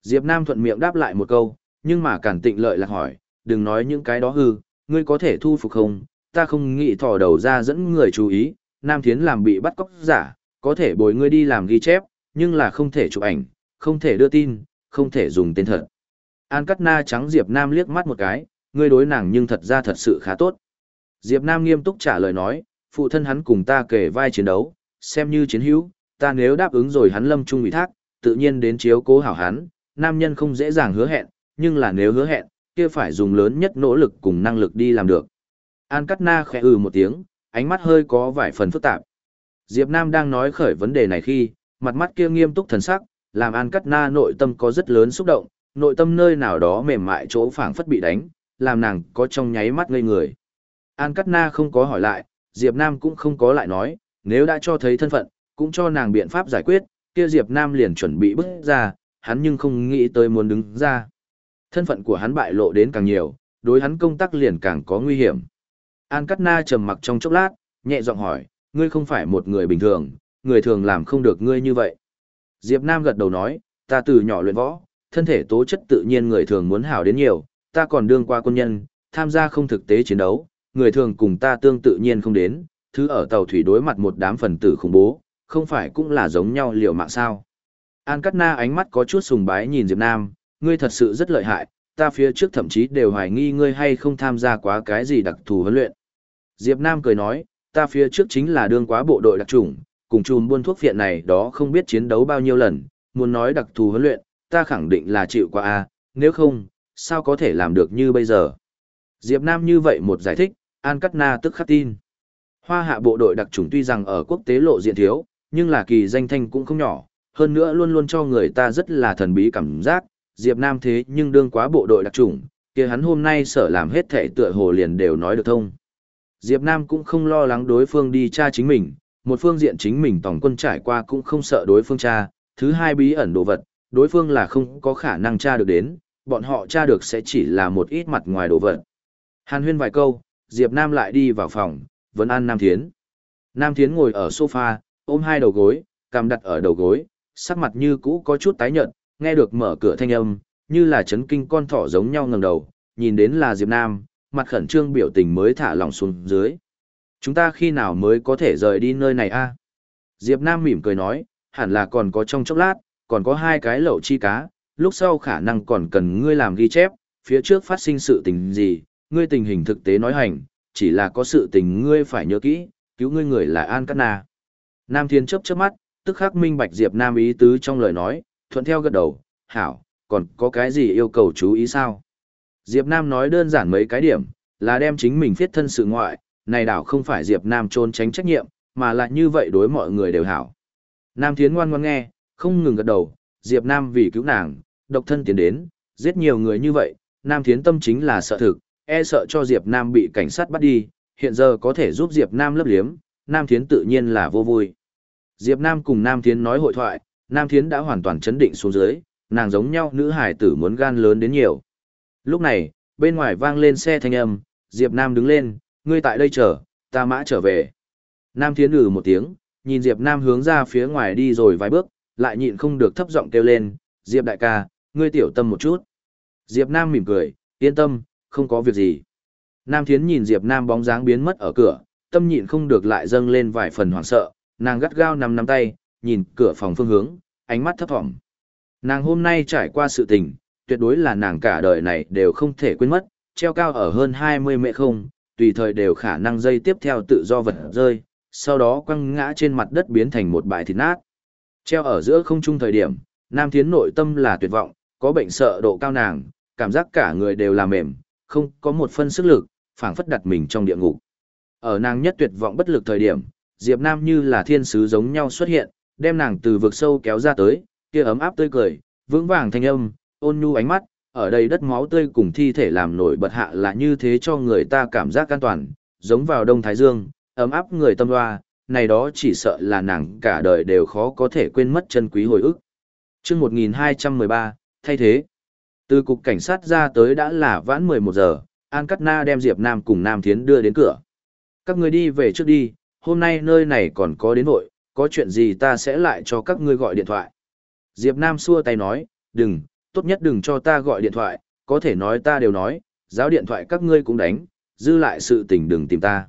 Diệp Nam thuận miệng đáp lại một câu, nhưng mà cản tịnh lợi là hỏi, đừng nói những cái đó hư, ngươi có thể thu phục không, ta không nghĩ thò đầu ra dẫn người chú ý, Nam Thiến làm bị bắt cóc giả, có thể bồi ngươi đi làm ghi chép, nhưng là không thể chụp ảnh, không thể đưa tin, không thể dùng tên thật. An Cát Na trắng Diệp Nam liếc mắt một cái, ngươi đối nàng nhưng thật ra thật sự khá tốt. Diệp Nam nghiêm túc trả lời nói, phụ thân hắn cùng ta kể vai chiến đấu, xem như chiến hữu, ta nếu đáp ứng rồi hắn lâm trung ủy thác, tự nhiên đến chiếu cố hảo hắn, nam nhân không dễ dàng hứa hẹn, nhưng là nếu hứa hẹn, kia phải dùng lớn nhất nỗ lực cùng năng lực đi làm được. An Cát Na khẽ ừ một tiếng, ánh mắt hơi có vài phần phức tạp. Diệp Nam đang nói khởi vấn đề này khi, mặt mắt kia nghiêm túc thần sắc, làm An Cát Na nội tâm có rất lớn xúc động, nội tâm nơi nào đó mềm mại chỗ phảng phất bị đánh, làm nàng có trong nháy mắt ngây người. An Cát Na không có hỏi lại, Diệp Nam cũng không có lại nói, nếu đã cho thấy thân phận, cũng cho nàng biện pháp giải quyết, kia Diệp Nam liền chuẩn bị bước ra, hắn nhưng không nghĩ tới muốn đứng ra. Thân phận của hắn bại lộ đến càng nhiều, đối hắn công tác liền càng có nguy hiểm. An Cát Na trầm mặc trong chốc lát, nhẹ giọng hỏi, ngươi không phải một người bình thường, người thường làm không được ngươi như vậy. Diệp Nam gật đầu nói, ta từ nhỏ luyện võ, thân thể tố chất tự nhiên người thường muốn hảo đến nhiều, ta còn đương qua quân nhân, tham gia không thực tế chiến đấu, người thường cùng ta tương tự nhiên không đến, thứ ở tàu thủy đối mặt một đám phần tử khủng bố, không phải cũng là giống nhau liều mạng sao. An Cát Na ánh mắt có chút sùng bái nhìn Diệp Nam, ngươi thật sự rất lợi hại, ta phía trước thậm chí đều hoài nghi ngươi hay không tham gia quá cái gì đặc thù huấn luyện. Diệp Nam cười nói, ta phía trước chính là đương quá bộ đội đặc trùng, cùng chùm buôn thuốc viện này đó không biết chiến đấu bao nhiêu lần, muốn nói đặc thù huấn luyện, ta khẳng định là chịu qua a, nếu không, sao có thể làm được như bây giờ. Diệp Nam như vậy một giải thích, An Cát Na tức khắc tin. Hoa hạ bộ đội đặc trùng tuy rằng ở quốc tế lộ diện thiếu, nhưng là kỳ danh thanh cũng không nhỏ, hơn nữa luôn luôn cho người ta rất là thần bí cảm giác, Diệp Nam thế nhưng đương quá bộ đội đặc trùng, kia hắn hôm nay sợ làm hết thể tựa hồ liền đều nói được thông. Diệp Nam cũng không lo lắng đối phương đi tra chính mình, một phương diện chính mình tổng quân trải qua cũng không sợ đối phương tra, thứ hai bí ẩn đồ vật, đối phương là không có khả năng tra được đến, bọn họ tra được sẽ chỉ là một ít mặt ngoài đồ vật. Hàn huyên vài câu, Diệp Nam lại đi vào phòng, vẫn ăn Nam Thiến. Nam Thiến ngồi ở sofa, ôm hai đầu gối, cằm đặt ở đầu gối, sắc mặt như cũ có chút tái nhợt, nghe được mở cửa thanh âm, như là chấn kinh con thỏ giống nhau ngẩng đầu, nhìn đến là Diệp Nam, mặt khẩn trương biểu tình mới thả lỏng xuống dưới. Chúng ta khi nào mới có thể rời đi nơi này a? Diệp Nam mỉm cười nói, hẳn là còn có trong chốc lát, còn có hai cái lẩu chi cá, lúc sau khả năng còn cần ngươi làm ghi chép, phía trước phát sinh sự tình gì, ngươi tình hình thực tế nói hành, chỉ là có sự tình ngươi phải nhớ kỹ, cứu ngươi người là An Cát Na. Nam Thiên chớp chớp mắt, tức khắc minh bạch Diệp Nam ý tứ trong lời nói, thuận theo gật đầu, hảo, còn có cái gì yêu cầu chú ý sao? Diệp Nam nói đơn giản mấy cái điểm, là đem chính mình viết thân sự ngoại, này đảo không phải Diệp Nam trốn tránh trách nhiệm, mà là như vậy đối mọi người đều hảo. Nam Thiến ngoan ngoãn nghe, không ngừng gật đầu, Diệp Nam vì cứu nàng, độc thân tiến đến, giết nhiều người như vậy, Nam Thiến tâm chính là sợ thực, e sợ cho Diệp Nam bị cảnh sát bắt đi, hiện giờ có thể giúp Diệp Nam lấp liếm, Nam Thiến tự nhiên là vô vui. Diệp Nam cùng Nam Thiến nói hội thoại, Nam Thiến đã hoàn toàn chấn định xuống dưới, nàng giống nhau nữ hải tử muốn gan lớn đến nhiều. Lúc này, bên ngoài vang lên xe thanh âm, Diệp Nam đứng lên, ngươi tại đây chờ, ta mã trở về. Nam Thiến ử một tiếng, nhìn Diệp Nam hướng ra phía ngoài đi rồi vài bước, lại nhịn không được thấp giọng kêu lên, Diệp đại ca, ngươi tiểu tâm một chút. Diệp Nam mỉm cười, yên tâm, không có việc gì. Nam Thiến nhìn Diệp Nam bóng dáng biến mất ở cửa, tâm nhịn không được lại dâng lên vài phần hoảng sợ, nàng gắt gao nắm nắm tay, nhìn cửa phòng phương hướng, ánh mắt thấp thỏm. Nàng hôm nay trải qua sự tình, tuyệt đối là nàng cả đời này đều không thể quên mất, treo cao ở hơn 20 mệ không, tùy thời đều khả năng dây tiếp theo tự do vật rơi, sau đó quăng ngã trên mặt đất biến thành một bãi thịt nát. Treo ở giữa không trung thời điểm, Nam Thiến nội tâm là tuyệt vọng, có bệnh sợ độ cao nàng, cảm giác cả người đều là mềm, không có một phân sức lực, phảng phất đặt mình trong địa ngục. Ở nàng nhất tuyệt vọng bất lực thời điểm, Diệp Nam như là thiên sứ giống nhau xuất hiện, đem nàng từ vực sâu kéo ra tới, kia ấm áp tươi cười, vững vàng thanh âm, ôn nhu ánh mắt, ở đây đất máu tươi cùng thi thể làm nổi bật hạ là như thế cho người ta cảm giác an toàn, giống vào đông thái dương, ấm áp người tâm hoa, này đó chỉ sợ là nàng cả đời đều khó có thể quên mất chân quý hồi ức. Chương 1213, thay thế. Từ cục cảnh sát ra tới đã là vãn 11 giờ, An Cát Na đem Diệp Nam cùng Nam Thiến đưa đến cửa. Các người đi về trước đi, hôm nay nơi này còn có đến vội, có chuyện gì ta sẽ lại cho các ngươi gọi điện thoại. Diệp Nam xua tay nói, đừng, tốt nhất đừng cho ta gọi điện thoại, có thể nói ta đều nói, giáo điện thoại các ngươi cũng đánh, dư lại sự tình đừng tìm ta.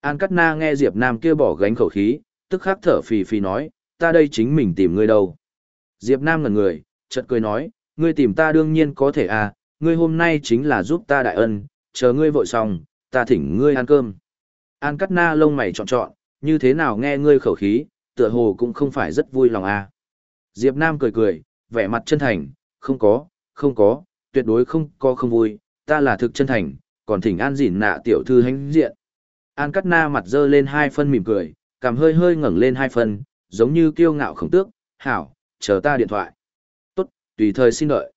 An Cát Na nghe Diệp Nam kia bỏ gánh khẩu khí, tức khắc thở phì phì nói, ta đây chính mình tìm ngươi đâu. Diệp Nam ngẩn người, chợt cười nói, ngươi tìm ta đương nhiên có thể à, ngươi hôm nay chính là giúp ta đại ân, chờ ngươi vội xong, ta thỉnh ngươi ăn cơm. An Cát Na lông mày trọn trọn, như thế nào nghe ngươi khẩu khí, tựa hồ cũng không phải rất vui lòng à. Diệp Nam cười cười, vẻ mặt chân thành, không có, không có, tuyệt đối không có không vui, ta là thực chân thành, còn thỉnh An dỉn nạ tiểu thư hãnh diện. An cắt Na mặt dơ lên hai phân mỉm cười, cảm hơi hơi ngẩng lên hai phân, giống như kiêu ngạo khổng tước, hảo, chờ ta điện thoại. Tốt, tùy thời xin đợi.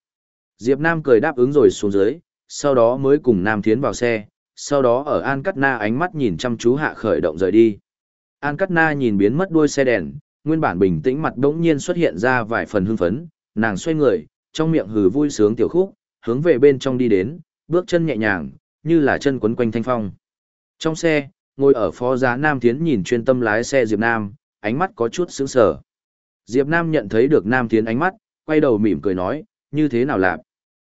Diệp Nam cười đáp ứng rồi xuống dưới, sau đó mới cùng Nam Thiến vào xe, sau đó ở An Cắt Na ánh mắt nhìn chăm chú hạ khởi động rời đi. An Cắt Na nhìn biến mất đuôi xe đèn, nguyên bản bình tĩnh mặt đống nhiên xuất hiện ra vài phần hưng phấn, nàng xoay người, trong miệng hừ vui sướng tiểu khúc, hướng về bên trong đi đến, bước chân nhẹ nhàng, như là chân quấn quanh thanh phong. Trong xe, ngồi ở phó giá Nam Thiến nhìn chuyên tâm lái xe Diệp Nam, ánh mắt có chút sững sờ. Diệp Nam nhận thấy được Nam Thiến ánh mắt, quay đầu mỉm cười nói, như thế nào lạc.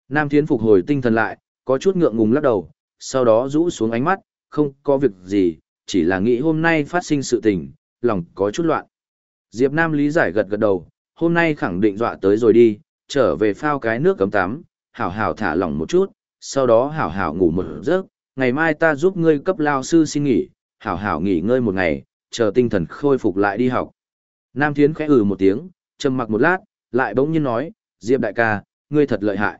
Nam Thiến phục hồi tinh thần lại, có chút ngượng ngùng lắc đầu, sau đó rũ xuống ánh mắt, không có việc gì, chỉ là nghĩ hôm nay phát sinh sự tình, lòng có chút loạn. Diệp Nam lý giải gật gật đầu, hôm nay khẳng định dọa tới rồi đi, trở về phao cái nước cấm tắm, hảo hảo thả lỏng một chút, sau đó hảo hảo ngủ một giấc, ngày mai ta giúp ngươi cấp lao sư xin nghỉ, hảo hảo nghỉ ngơi một ngày, chờ tinh thần khôi phục lại đi học. Nam Thiến khẽ ừ một tiếng, trầm mặc một lát, lại bỗng nhiên nói, Diệp đại ca, ngươi thật lợi hại.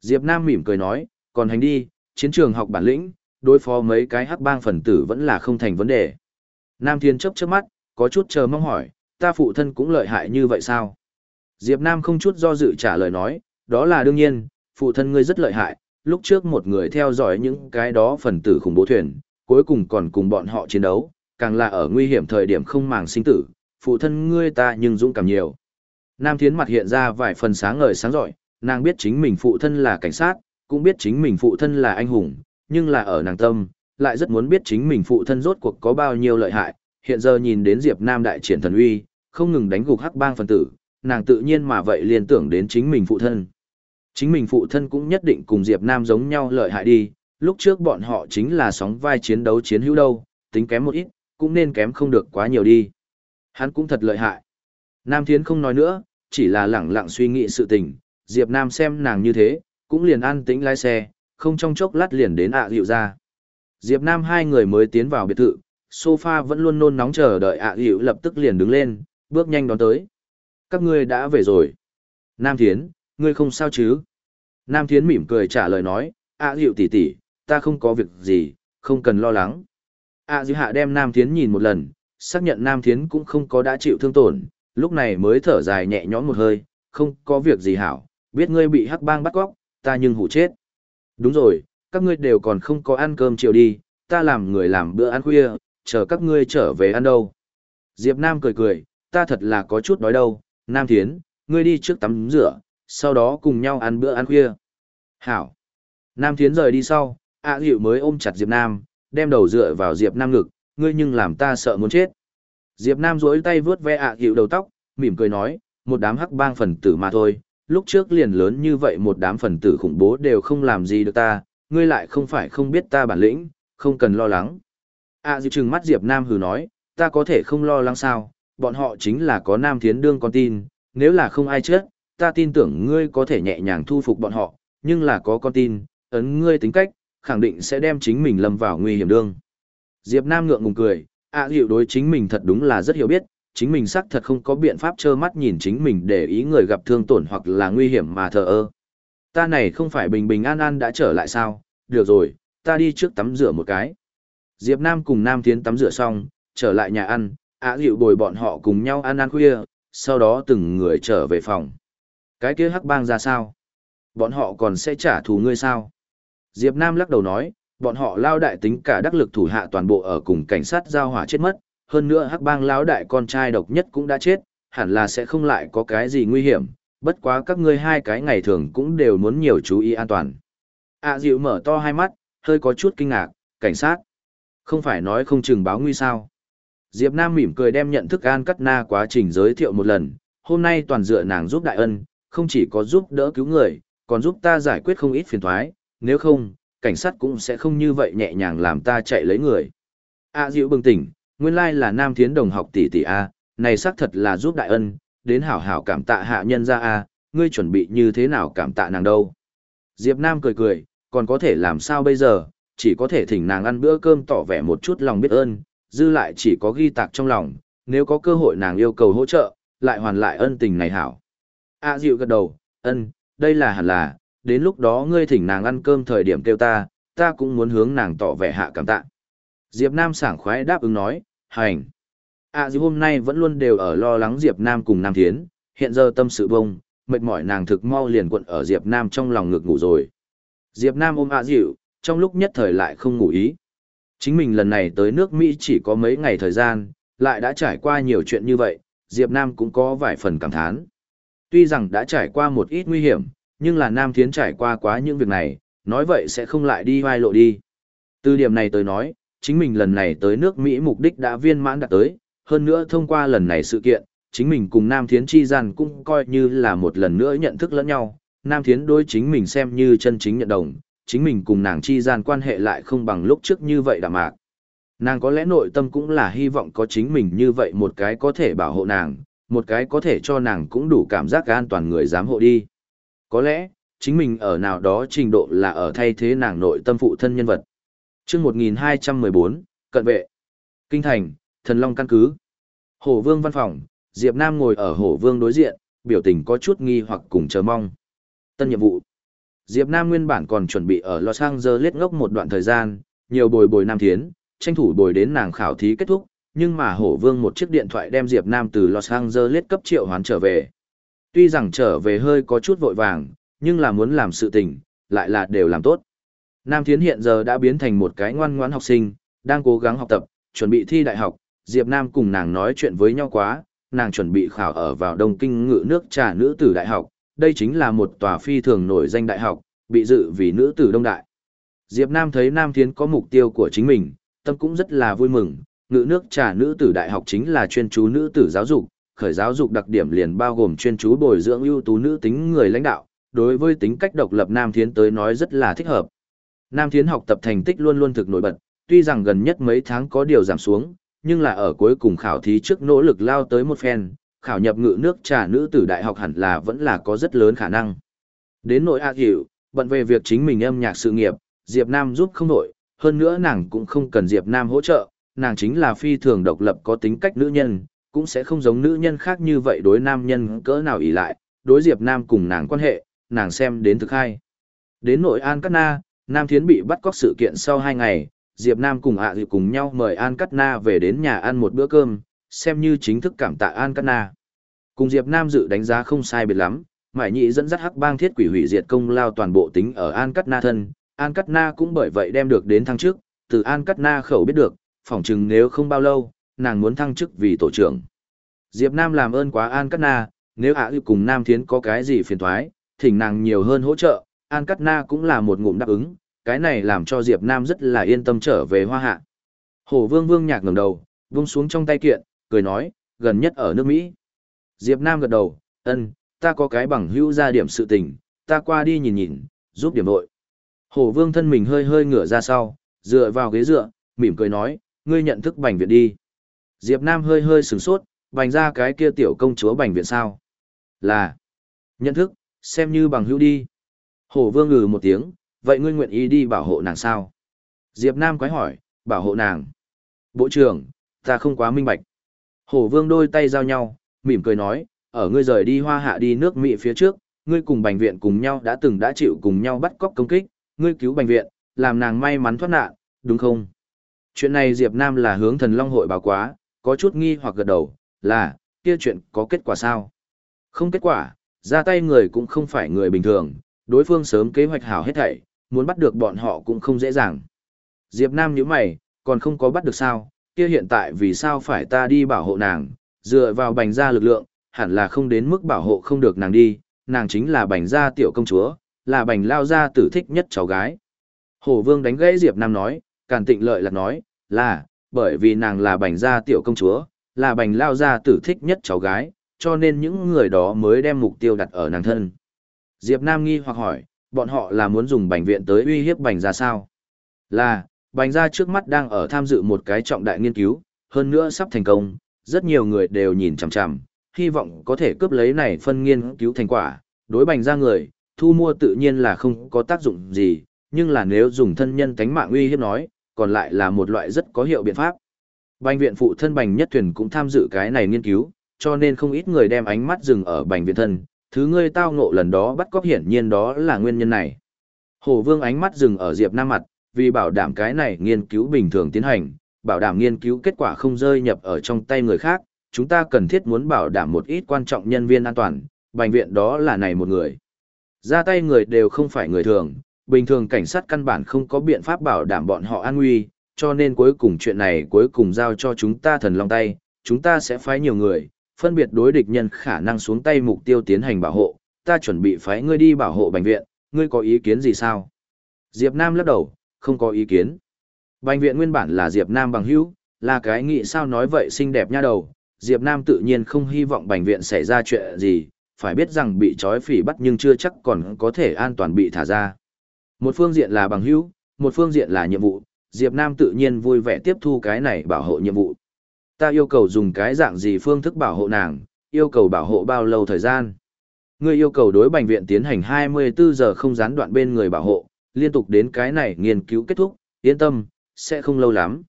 Diệp Nam mỉm cười nói, còn hành đi, chiến trường học bản lĩnh, đối phó mấy cái hắc bang phần tử vẫn là không thành vấn đề. Nam Thiên chớp chớp mắt, có chút chờ mong hỏi, ta phụ thân cũng lợi hại như vậy sao? Diệp Nam không chút do dự trả lời nói, đó là đương nhiên, phụ thân ngươi rất lợi hại, lúc trước một người theo dõi những cái đó phần tử khủng bố thuyền, cuối cùng còn cùng bọn họ chiến đấu, càng là ở nguy hiểm thời điểm không màng sinh tử, phụ thân ngươi ta nhưng dũng cảm nhiều. Nam Thiến mặt hiện ra vài phần sáng ngời sáng rọi, nàng biết chính mình phụ thân là cảnh sát, cũng biết chính mình phụ thân là anh hùng, nhưng là ở nàng tâm, lại rất muốn biết chính mình phụ thân rốt cuộc có bao nhiêu lợi hại, hiện giờ nhìn đến Diệp Nam đại triển thần uy, không ngừng đánh gục hắc bang phần tử, nàng tự nhiên mà vậy liên tưởng đến chính mình phụ thân. Chính mình phụ thân cũng nhất định cùng Diệp Nam giống nhau lợi hại đi, lúc trước bọn họ chính là sóng vai chiến đấu chiến hữu đâu, tính kém một ít, cũng nên kém không được quá nhiều đi. Hắn cũng thật lợi hại. Nam Thiến không nói nữa, chỉ là lẳng lặng suy nghĩ sự tình, Diệp Nam xem nàng như thế, cũng liền an tĩnh lái xe, không trong chốc lát liền đến ạ à hiệu ra. Diệp Nam hai người mới tiến vào biệt thự, sofa vẫn luôn nôn nóng chờ đợi ạ à hiệu lập tức liền đứng lên, bước nhanh đón tới. Các ngươi đã về rồi. Nam Thiến, ngươi không sao chứ? Nam Thiến mỉm cười trả lời nói, ạ à tỷ tỷ, ta không có việc gì, không cần lo lắng. ạ hiệu hạ đem Nam Thiến nhìn một lần, xác nhận Nam Thiến cũng không có đã chịu thương tổn, lúc này mới thở dài nhẹ nhõm một hơi, không có việc gì hảo, biết ngươi bị hắc bang bắt cóc, ta nhưng hủ chết. Đúng rồi, các ngươi đều còn không có ăn cơm chiều đi, ta làm người làm bữa ăn khuya, chờ các ngươi trở về ăn đâu. Diệp Nam cười cười, ta thật là có chút đói đâu, Nam Thiến, ngươi đi trước tắm rửa, sau đó cùng nhau ăn bữa ăn khuya. Hảo. Nam Thiến rời đi sau, ạ à hiệu mới ôm chặt Diệp Nam, đem đầu dựa vào Diệp Nam ngực, ngươi nhưng làm ta sợ muốn chết. Diệp Nam duỗi tay vướt ve ạ à hiệu đầu tóc, mỉm cười nói, một đám hắc bang phần tử mà thôi, lúc trước liền lớn như vậy một đám phần tử khủng bố đều không làm gì được ta, ngươi lại không phải không biết ta bản lĩnh, không cần lo lắng. À dịu trừng mắt Diệp Nam hừ nói, ta có thể không lo lắng sao, bọn họ chính là có nam thiến đương con tin, nếu là không ai chết, ta tin tưởng ngươi có thể nhẹ nhàng thu phục bọn họ, nhưng là có con tin, ấn ngươi tính cách, khẳng định sẽ đem chính mình lâm vào nguy hiểm đương. Diệp Nam ngượng ngùng cười, à hiệu đối chính mình thật đúng là rất hiểu biết, chính mình xác thật không có biện pháp trơ mắt nhìn chính mình để ý người gặp thương tổn hoặc là nguy hiểm mà thờ ơ. Ta này không phải bình bình an an đã trở lại sao, được rồi, ta đi trước tắm rửa một cái. Diệp Nam cùng Nam Thiến tắm rửa xong, trở lại nhà ăn, ạ dịu bồi bọn họ cùng nhau ăn ăn khuya, sau đó từng người trở về phòng. Cái kia hắc bang ra sao? Bọn họ còn sẽ trả thù ngươi sao? Diệp Nam lắc đầu nói, bọn họ lao đại tính cả đắc lực thủ hạ toàn bộ ở cùng cảnh sát giao hỏa chết mất, hơn nữa hắc bang lão đại con trai độc nhất cũng đã chết, hẳn là sẽ không lại có cái gì nguy hiểm, bất quá các ngươi hai cái ngày thường cũng đều muốn nhiều chú ý an toàn. À dịu mở to hai mắt, hơi có chút kinh ngạc, cảnh sát. Không phải nói không chừng báo nguy sao. Diệp Nam mỉm cười đem nhận thức an cắt na quá trình giới thiệu một lần, hôm nay toàn dựa nàng giúp đại ân, không chỉ có giúp đỡ cứu người, còn giúp ta giải quyết không ít phiền toái, nếu không, cảnh sát cũng sẽ không như vậy nhẹ nhàng làm ta chạy lấy người. À Diệu bừng tỉnh, nguyên lai là nam thiến đồng học tỷ tỷ a này xác thật là giúp đại ân đến hảo hảo cảm tạ hạ nhân ra a ngươi chuẩn bị như thế nào cảm tạ nàng đâu? Diệp nam cười cười còn có thể làm sao bây giờ chỉ có thể thỉnh nàng ăn bữa cơm tỏ vẻ một chút lòng biết ơn dư lại chỉ có ghi tạc trong lòng nếu có cơ hội nàng yêu cầu hỗ trợ lại hoàn lại ân tình này hảo a dịu gật đầu ân đây là hẳn là đến lúc đó ngươi thỉnh nàng ăn cơm thời điểm kêu ta ta cũng muốn hướng nàng tỏ vẻ hạ cảm tạ Diệp Nam sảng khoái đáp ứng nói, hành. À dịu hôm nay vẫn luôn đều ở lo lắng Diệp Nam cùng Nam Thiến, hiện giờ tâm sự bông, mệt mỏi nàng thực mau liền quận ở Diệp Nam trong lòng ngực ngủ rồi. Diệp Nam ôm a dịu, trong lúc nhất thời lại không ngủ ý. Chính mình lần này tới nước Mỹ chỉ có mấy ngày thời gian, lại đã trải qua nhiều chuyện như vậy, Diệp Nam cũng có vài phần cảm thán. Tuy rằng đã trải qua một ít nguy hiểm, nhưng là Nam Thiến trải qua quá những việc này, nói vậy sẽ không lại đi vai lộ đi. Từ điểm này tới nói, chính mình lần này tới nước Mỹ mục đích đã viên mãn đạt tới, hơn nữa thông qua lần này sự kiện, chính mình cùng Nam Thiến chi gian cũng coi như là một lần nữa nhận thức lẫn nhau, Nam Thiến đối chính mình xem như chân chính nhận đồng, chính mình cùng nàng chi gian quan hệ lại không bằng lúc trước như vậy đạm mạc. Nàng có lẽ nội tâm cũng là hy vọng có chính mình như vậy một cái có thể bảo hộ nàng, một cái có thể cho nàng cũng đủ cảm giác an toàn người dám hộ đi. Có lẽ, chính mình ở nào đó trình độ là ở thay thế nàng nội tâm phụ thân nhân vật. chương 1214, Cận vệ. Kinh thành, thần long căn cứ. Hổ vương văn phòng, Diệp Nam ngồi ở hổ vương đối diện, biểu tình có chút nghi hoặc cùng chờ mong. Tân nhiệm vụ. Diệp Nam nguyên bản còn chuẩn bị ở Los Angeles ngốc một đoạn thời gian, nhiều bồi bồi Nam Thiến, tranh thủ bồi đến nàng khảo thí kết thúc, nhưng mà hổ vương một chiếc điện thoại đem Diệp Nam từ Los Angeles cấp triệu hoán trở về. Tuy rằng trở về hơi có chút vội vàng, nhưng là muốn làm sự tình, lại là đều làm tốt. Nam Thiến hiện giờ đã biến thành một cái ngoan ngoãn học sinh, đang cố gắng học tập, chuẩn bị thi đại học, Diệp Nam cùng nàng nói chuyện với nhau quá, nàng chuẩn bị khảo ở vào Đông Kinh ngự nước trà nữ tử đại học, đây chính là một tòa phi thường nổi danh đại học, bị dự vì nữ tử đông đại. Diệp Nam thấy Nam Thiến có mục tiêu của chính mình, tâm cũng rất là vui mừng, ngữ nước trà nữ tử đại học chính là chuyên chú nữ tử giáo dục, khởi giáo dục đặc điểm liền bao gồm chuyên chú bồi dưỡng ưu tú nữ tính người lãnh đạo, đối với tính cách độc lập Nam Thiến tới nói rất là thích hợp. Nam Thiến học tập thành tích luôn luôn thực nổi bật, tuy rằng gần nhất mấy tháng có điều giảm xuống, nhưng là ở cuối cùng khảo thí trước nỗ lực lao tới một phen, khảo nhập ngự nước trà nữ tử đại học hẳn là vẫn là có rất lớn khả năng. Đến nội A Hiểu, bận về việc chính mình âm nhạc sự nghiệp, Diệp Nam giúp không nổi, hơn nữa nàng cũng không cần Diệp Nam hỗ trợ, nàng chính là phi thường độc lập có tính cách nữ nhân, cũng sẽ không giống nữ nhân khác như vậy đối nam nhân cỡ nào ỷ lại, đối Diệp Nam cùng nàng quan hệ, nàng xem đến thực hay. Đến nội An Cát Na, Nam Thiến bị bắt cóc sự kiện sau 2 ngày, Diệp Nam cùng ạ à cùng nhau mời An Cát Na về đến nhà ăn một bữa cơm, xem như chính thức cảm tạ An Cát Na. Cùng Diệp Nam dự đánh giá không sai biệt lắm, Mại Nhị dẫn dắt Hắc Bang Thiết Quỷ hủy diệt công lao toàn bộ tính ở An Cát Na thân, An Cát Na cũng bởi vậy đem được đến thăng chức, từ An Cát Na khẩu biết được, phỏng chừng nếu không bao lâu, nàng muốn thăng chức vì tổ trưởng. Diệp Nam làm ơn quá An Cát Na, nếu hạ à cùng Nam Thiến có cái gì phiền toái, thỉnh nàng nhiều hơn hỗ trợ, An Cát Na cũng là một ngụm đáp ứng, cái này làm cho Diệp Nam rất là yên tâm trở về hoa hạ. Hổ Vương Vương nhạc ngẩng đầu, vung xuống trong tay kiện, cười nói, gần nhất ở nước Mỹ. Diệp Nam gật đầu, ân, ta có cái bằng hữu ra điểm sự tình, ta qua đi nhìn nhìn, giúp điểm nội. Hổ Vương thân mình hơi hơi ngửa ra sau, dựa vào ghế dựa, mỉm cười nói, ngươi nhận thức bành viện đi. Diệp Nam hơi hơi sửng sốt, bành ra cái kia tiểu công chúa bành viện sao? Là, nhận thức, xem như bằng hữu đi. Hổ Vương ngừ một tiếng, vậy ngươi nguyện ý đi bảo hộ nàng sao? Diệp Nam quái hỏi, bảo hộ nàng. Bộ trưởng, ta không quá minh bạch. Hổ Vương đôi tay giao nhau, mỉm cười nói, ở ngươi rời đi hoa hạ đi nước Mỹ phía trước, ngươi cùng bành viện cùng nhau đã từng đã chịu cùng nhau bắt cóc công kích, ngươi cứu bành viện, làm nàng may mắn thoát nạn, đúng không? Chuyện này Diệp Nam là hướng thần Long hội báo quá, có chút nghi hoặc gật đầu, là, kia chuyện có kết quả sao? Không kết quả, ra tay người cũng không phải người bình thường, đối phương sớm kế hoạch hảo hết thảy, muốn bắt được bọn họ cũng không dễ dàng. Diệp Nam nhíu mày, còn không có bắt được sao, kia hiện tại vì sao phải ta đi bảo hộ nàng, dựa vào bành gia lực lượng, hẳn là không đến mức bảo hộ không được nàng đi, nàng chính là bành gia tiểu công chúa, là bành lao gia tử thích nhất cháu gái. Hổ vương đánh gãy Diệp Nam nói, càn tịnh lợi lạc nói, là, bởi vì nàng là bành gia tiểu công chúa, là bành lao gia tử thích nhất cháu gái, cho nên những người đó mới đem mục tiêu đặt ở nàng thân. Diệp Nam nghi hoặc hỏi, bọn họ là muốn dùng bành viện tới uy hiếp bành gia sao? Là, bành gia trước mắt đang ở tham dự một cái trọng đại nghiên cứu, hơn nữa sắp thành công, rất nhiều người đều nhìn chằm chằm, hy vọng có thể cướp lấy này phân nghiên cứu thành quả, đối bành gia người, thu mua tự nhiên là không có tác dụng gì, nhưng là nếu dùng thân nhân tánh mạng uy hiếp nói, còn lại là một loại rất có hiệu biện pháp. Bành viện phụ thân bành nhất thuyền cũng tham dự cái này nghiên cứu, cho nên không ít người đem ánh mắt dừng ở bành viện thân, thứ ngươi tao ngộ lần đó bắt cóc hiển nhiên đó là nguyên nhân này. Hồ Vương ánh mắt dừng ở Diệp Nam mặt, vì bảo đảm cái này nghiên cứu bình thường tiến hành, bảo đảm nghiên cứu kết quả không rơi nhập ở trong tay người khác, chúng ta cần thiết muốn bảo đảm một ít quan trọng nhân viên an toàn, bệnh viện đó là này một người. Ra tay người đều không phải người thường, bình thường cảnh sát căn bản không có biện pháp bảo đảm bọn họ an nguy, cho nên cuối cùng chuyện này cuối cùng giao cho chúng ta thần long tay, chúng ta sẽ phái nhiều người, phân biệt đối địch nhân khả năng xuống tay mục tiêu tiến hành bảo hộ, ta chuẩn bị phái ngươi đi bảo hộ bệnh viện, ngươi có ý kiến gì sao? Diệp Nam lắc đầu, không có ý kiến. Bệnh viện nguyên bản là Diệp Nam bằng hữu, là cái nghĩ sao nói vậy xinh đẹp nha đầu, Diệp Nam tự nhiên không hy vọng bệnh viện xảy ra chuyện gì, phải biết rằng bị trói phỉ bắt nhưng chưa chắc còn có thể an toàn bị thả ra. Một phương diện là bằng hữu, một phương diện là nhiệm vụ, Diệp Nam tự nhiên vui vẻ tiếp thu cái này bảo hộ nhiệm vụ. Ta yêu cầu dùng cái dạng gì phương thức bảo hộ nàng, yêu cầu bảo hộ bao lâu thời gian. Ngươi yêu cầu đối bệnh viện tiến hành 24 giờ không gián đoạn bên người bảo hộ, liên tục đến cái này nghiên cứu kết thúc, yên tâm, sẽ không lâu lắm.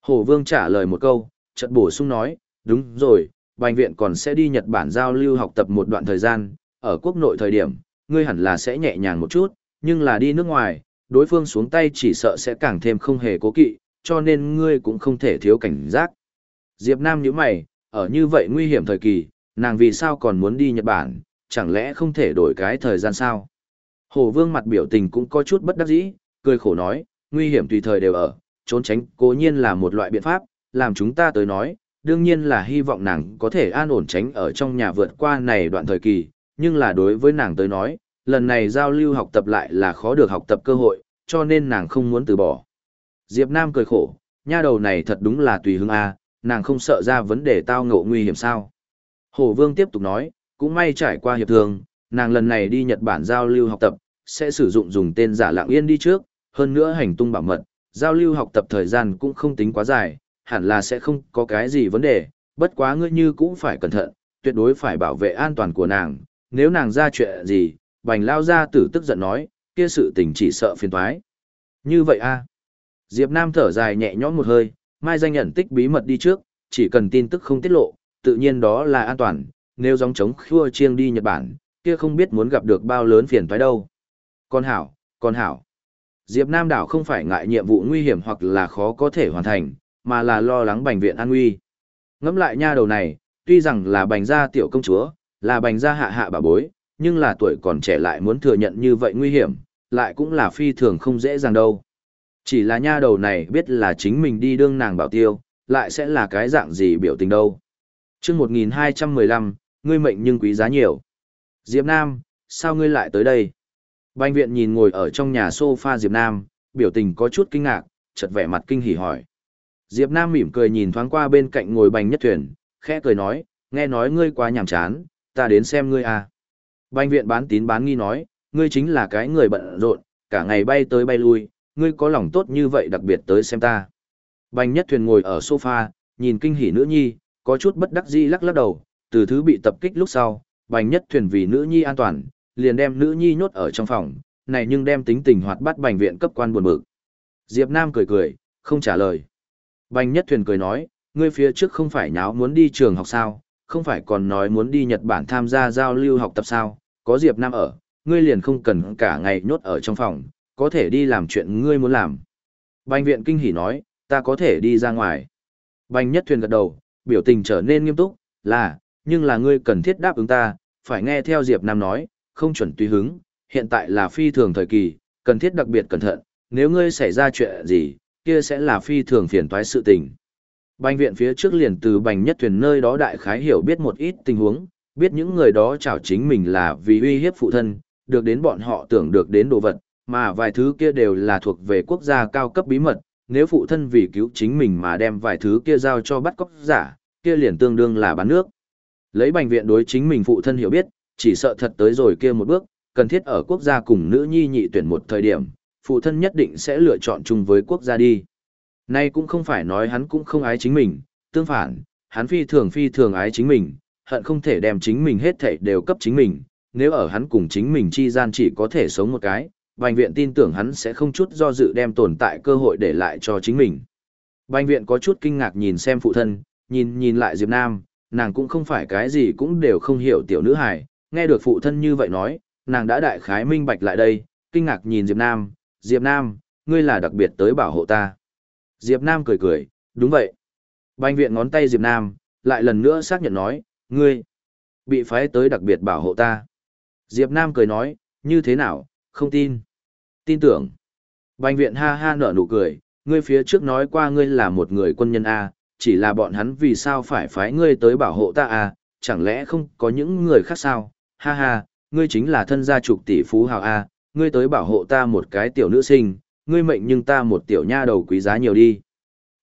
Hổ Vương trả lời một câu, chợt bổ sung nói, đúng rồi, bệnh viện còn sẽ đi Nhật Bản giao lưu học tập một đoạn thời gian, ở quốc nội thời điểm, ngươi hẳn là sẽ nhẹ nhàng một chút, nhưng là đi nước ngoài, đối phương xuống tay chỉ sợ sẽ càng thêm không hề cố kỵ, cho nên ngươi cũng không thể thiếu cảnh giác. Diệp Nam nhíu mày, ở như vậy nguy hiểm thời kỳ, nàng vì sao còn muốn đi Nhật Bản, chẳng lẽ không thể đổi cái thời gian sao? Hổ Vương mặt biểu tình cũng có chút bất đắc dĩ, cười khổ nói, nguy hiểm tùy thời đều ở, trốn tránh cố nhiên là một loại biện pháp, làm chúng ta tới nói, đương nhiên là hy vọng nàng có thể an ổn tránh ở trong nhà vượt qua này đoạn thời kỳ, nhưng là đối với nàng tới nói, lần này giao lưu học tập lại là khó được học tập cơ hội, cho nên nàng không muốn từ bỏ. Diệp Nam cười khổ, nha đầu này thật đúng là tùy hứng a, nàng không sợ ra vấn đề tao ngộ nguy hiểm sao. Hổ Vương tiếp tục nói, cũng may trải qua hiệp thương, nàng lần này đi Nhật Bản giao lưu học tập, sẽ sử dụng dùng tên giả lạng yên đi trước, hơn nữa hành tung bảo mật, giao lưu học tập thời gian cũng không tính quá dài, hẳn là sẽ không có cái gì vấn đề, bất quá ngươi như cũng phải cẩn thận, tuyệt đối phải bảo vệ an toàn của nàng, nếu nàng ra chuyện gì, bành lao ra tử tức giận nói, kia sự tình chỉ sợ phiền toái. Như vậy a Diệp Nam thở dài nhẹ nhõm một hơi, mai danh nhận tích bí mật đi trước, chỉ cần tin tức không tiết lộ, tự nhiên đó là an toàn, nếu giống chống khua chiêng đi Nhật Bản, kia không biết muốn gặp được bao lớn phiền toái đâu. Con hảo, con hảo. Diệp Nam đảo không phải ngại nhiệm vụ nguy hiểm hoặc là khó có thể hoàn thành, mà là lo lắng bệnh viện an nguy. Ngẫm lại nha đầu này, tuy rằng là bành gia tiểu công chúa, là bành gia hạ hạ bà bối, nhưng là tuổi còn trẻ lại muốn thừa nhận như vậy nguy hiểm, lại cũng là phi thường không dễ dàng đâu. Chỉ là nha đầu này biết là chính mình đi đương nàng bảo tiêu, lại sẽ là cái dạng gì biểu tình đâu. Trước 1215, ngươi mệnh nhưng quý giá nhiều. Diệp Nam, sao ngươi lại tới đây? Bành viện nhìn ngồi ở trong nhà sofa Diệp Nam, biểu tình có chút kinh ngạc, chợt vẻ mặt kinh hỉ hỏi. Diệp Nam mỉm cười nhìn thoáng qua bên cạnh ngồi bành nhất thuyền, khẽ cười nói, nghe nói ngươi quá nhàm chán, ta đến xem ngươi à. Bành viện bán tín bán nghi nói, ngươi chính là cái người bận rộn, cả ngày bay tới bay lui, ngươi có lòng tốt như vậy đặc biệt tới xem ta. Bành nhất thuyền ngồi ở sofa, nhìn kinh hỉ nữ nhi, có chút bất đắc dĩ lắc lắc đầu, từ thứ bị tập kích lúc sau, bành nhất thuyền vì nữ nhi an toàn, liền đem nữ nhi nhốt ở trong phòng, này nhưng đem tính tình hoạt bát bành viện cấp quan buồn bực. Diệp Nam cười cười, không trả lời. Bành nhất thuyền cười nói, ngươi phía trước không phải nháo muốn đi trường học sao, không phải còn nói muốn đi Nhật Bản tham gia giao lưu học tập sao, có Diệp Nam ở, ngươi liền không cần cả ngày nhốt ở trong phòng, có thể đi làm chuyện ngươi muốn làm. Bành viện kinh hỉ nói, ta có thể đi ra ngoài. Bành nhất thuyền gật đầu, biểu tình trở nên nghiêm túc, là, nhưng là ngươi cần thiết đáp ứng ta, phải nghe theo Diệp Nam nói, không chuẩn tùy hứng, hiện tại là phi thường thời kỳ, cần thiết đặc biệt cẩn thận, nếu ngươi xảy ra chuyện gì, kia sẽ là phi thường phiền toái sự tình. Bành viện phía trước liền từ bành nhất thuyền nơi đó đại khái hiểu biết một ít tình huống, biết những người đó chảo chính mình là vì uy hiếp phụ thân, được đến bọn họ tưởng được đến đồ vật, mà vài thứ kia đều là thuộc về quốc gia cao cấp bí mật, nếu phụ thân vì cứu chính mình mà đem vài thứ kia giao cho bắt cóc giả, kia liền tương đương là bán nước. Lấy bành viện đối chính mình phụ thân hiểu biết, chỉ sợ thật tới rồi kia một bước, cần thiết ở quốc gia cùng nữ nhi nhị tuyển một thời điểm, phụ thân nhất định sẽ lựa chọn chung với quốc gia đi. Nay cũng không phải nói hắn cũng không ái chính mình, tương phản, hắn phi thường phi thường ái chính mình, hận không thể đem chính mình hết thảy đều cấp chính mình, nếu ở hắn cùng chính mình chi gian chỉ có thể sống một cái, Bành viện tin tưởng hắn sẽ không chút do dự đem tồn tại cơ hội để lại cho chính mình. Bành viện có chút kinh ngạc nhìn xem phụ thân, nhìn nhìn lại Diệp Nam, nàng cũng không phải cái gì cũng đều không hiểu tiểu nữ hải nghe được phụ thân như vậy nói, nàng đã đại khái minh bạch lại đây, kinh ngạc nhìn Diệp Nam, Diệp Nam, ngươi là đặc biệt tới bảo hộ ta. Diệp Nam cười cười, Đúng vậy. Bành viện ngón tay Diệp Nam, lại lần nữa xác nhận nói, ngươi, bị phái tới đặc biệt bảo hộ ta. Diệp Nam cười nói, như thế nào, không tin. Tin tưởng. Bành viện ha ha nở nụ cười, ngươi phía trước nói qua ngươi là một người quân nhân A, chỉ là bọn hắn vì sao phải phái ngươi tới bảo hộ ta à? chẳng lẽ không có những người khác sao, ha ha, ngươi chính là thân gia trục tỷ phú hào à? ngươi tới bảo hộ ta một cái tiểu nữ sinh, ngươi mệnh nhưng ta một tiểu nha đầu quý giá nhiều đi.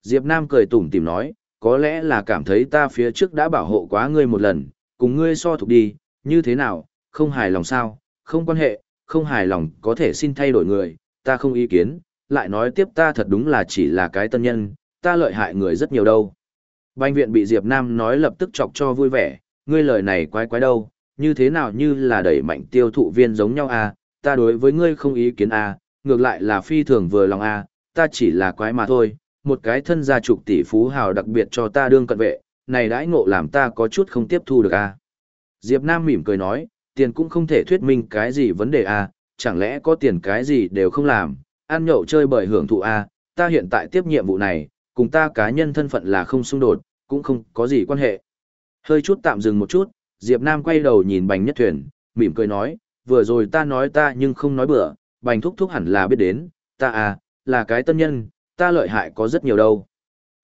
Diệp Nam cười tủm tỉm nói, có lẽ là cảm thấy ta phía trước đã bảo hộ quá ngươi một lần, cùng ngươi so thuộc đi, như thế nào, không hài lòng sao, không quan hệ, không hài lòng có thể xin thay đổi người, ta không ý kiến, lại nói tiếp ta thật đúng là chỉ là cái tân nhân, ta lợi hại người rất nhiều đâu. Banh viện bị Diệp Nam nói lập tức chọc cho vui vẻ, ngươi lời này quái quái đâu, như thế nào như là đẩy mạnh tiêu thụ viên giống nhau à, ta đối với ngươi không ý kiến à, ngược lại là phi thường vừa lòng à, ta chỉ là quái mà thôi, một cái thân gia trục tỷ phú hào đặc biệt cho ta đương cận vệ, này đãi ngộ làm ta có chút không tiếp thu được à. Diệp Nam mỉm cười nói, tiền cũng không thể thuyết minh cái gì vấn đề à, chẳng lẽ có tiền cái gì đều không làm, ăn nhậu chơi bời hưởng thụ à, ta hiện tại tiếp nhiệm vụ này, cùng ta cá nhân thân phận là không xung đột, cũng không có gì quan hệ. Hơi chút tạm dừng một chút, Diệp Nam quay đầu nhìn Bành Nhất Thuyền, mỉm cười nói, vừa rồi ta nói ta nhưng không nói bừa, Bành Thúc Thúc hẳn là biết đến, ta à, là cái tân nhân, ta lợi hại có rất nhiều đâu.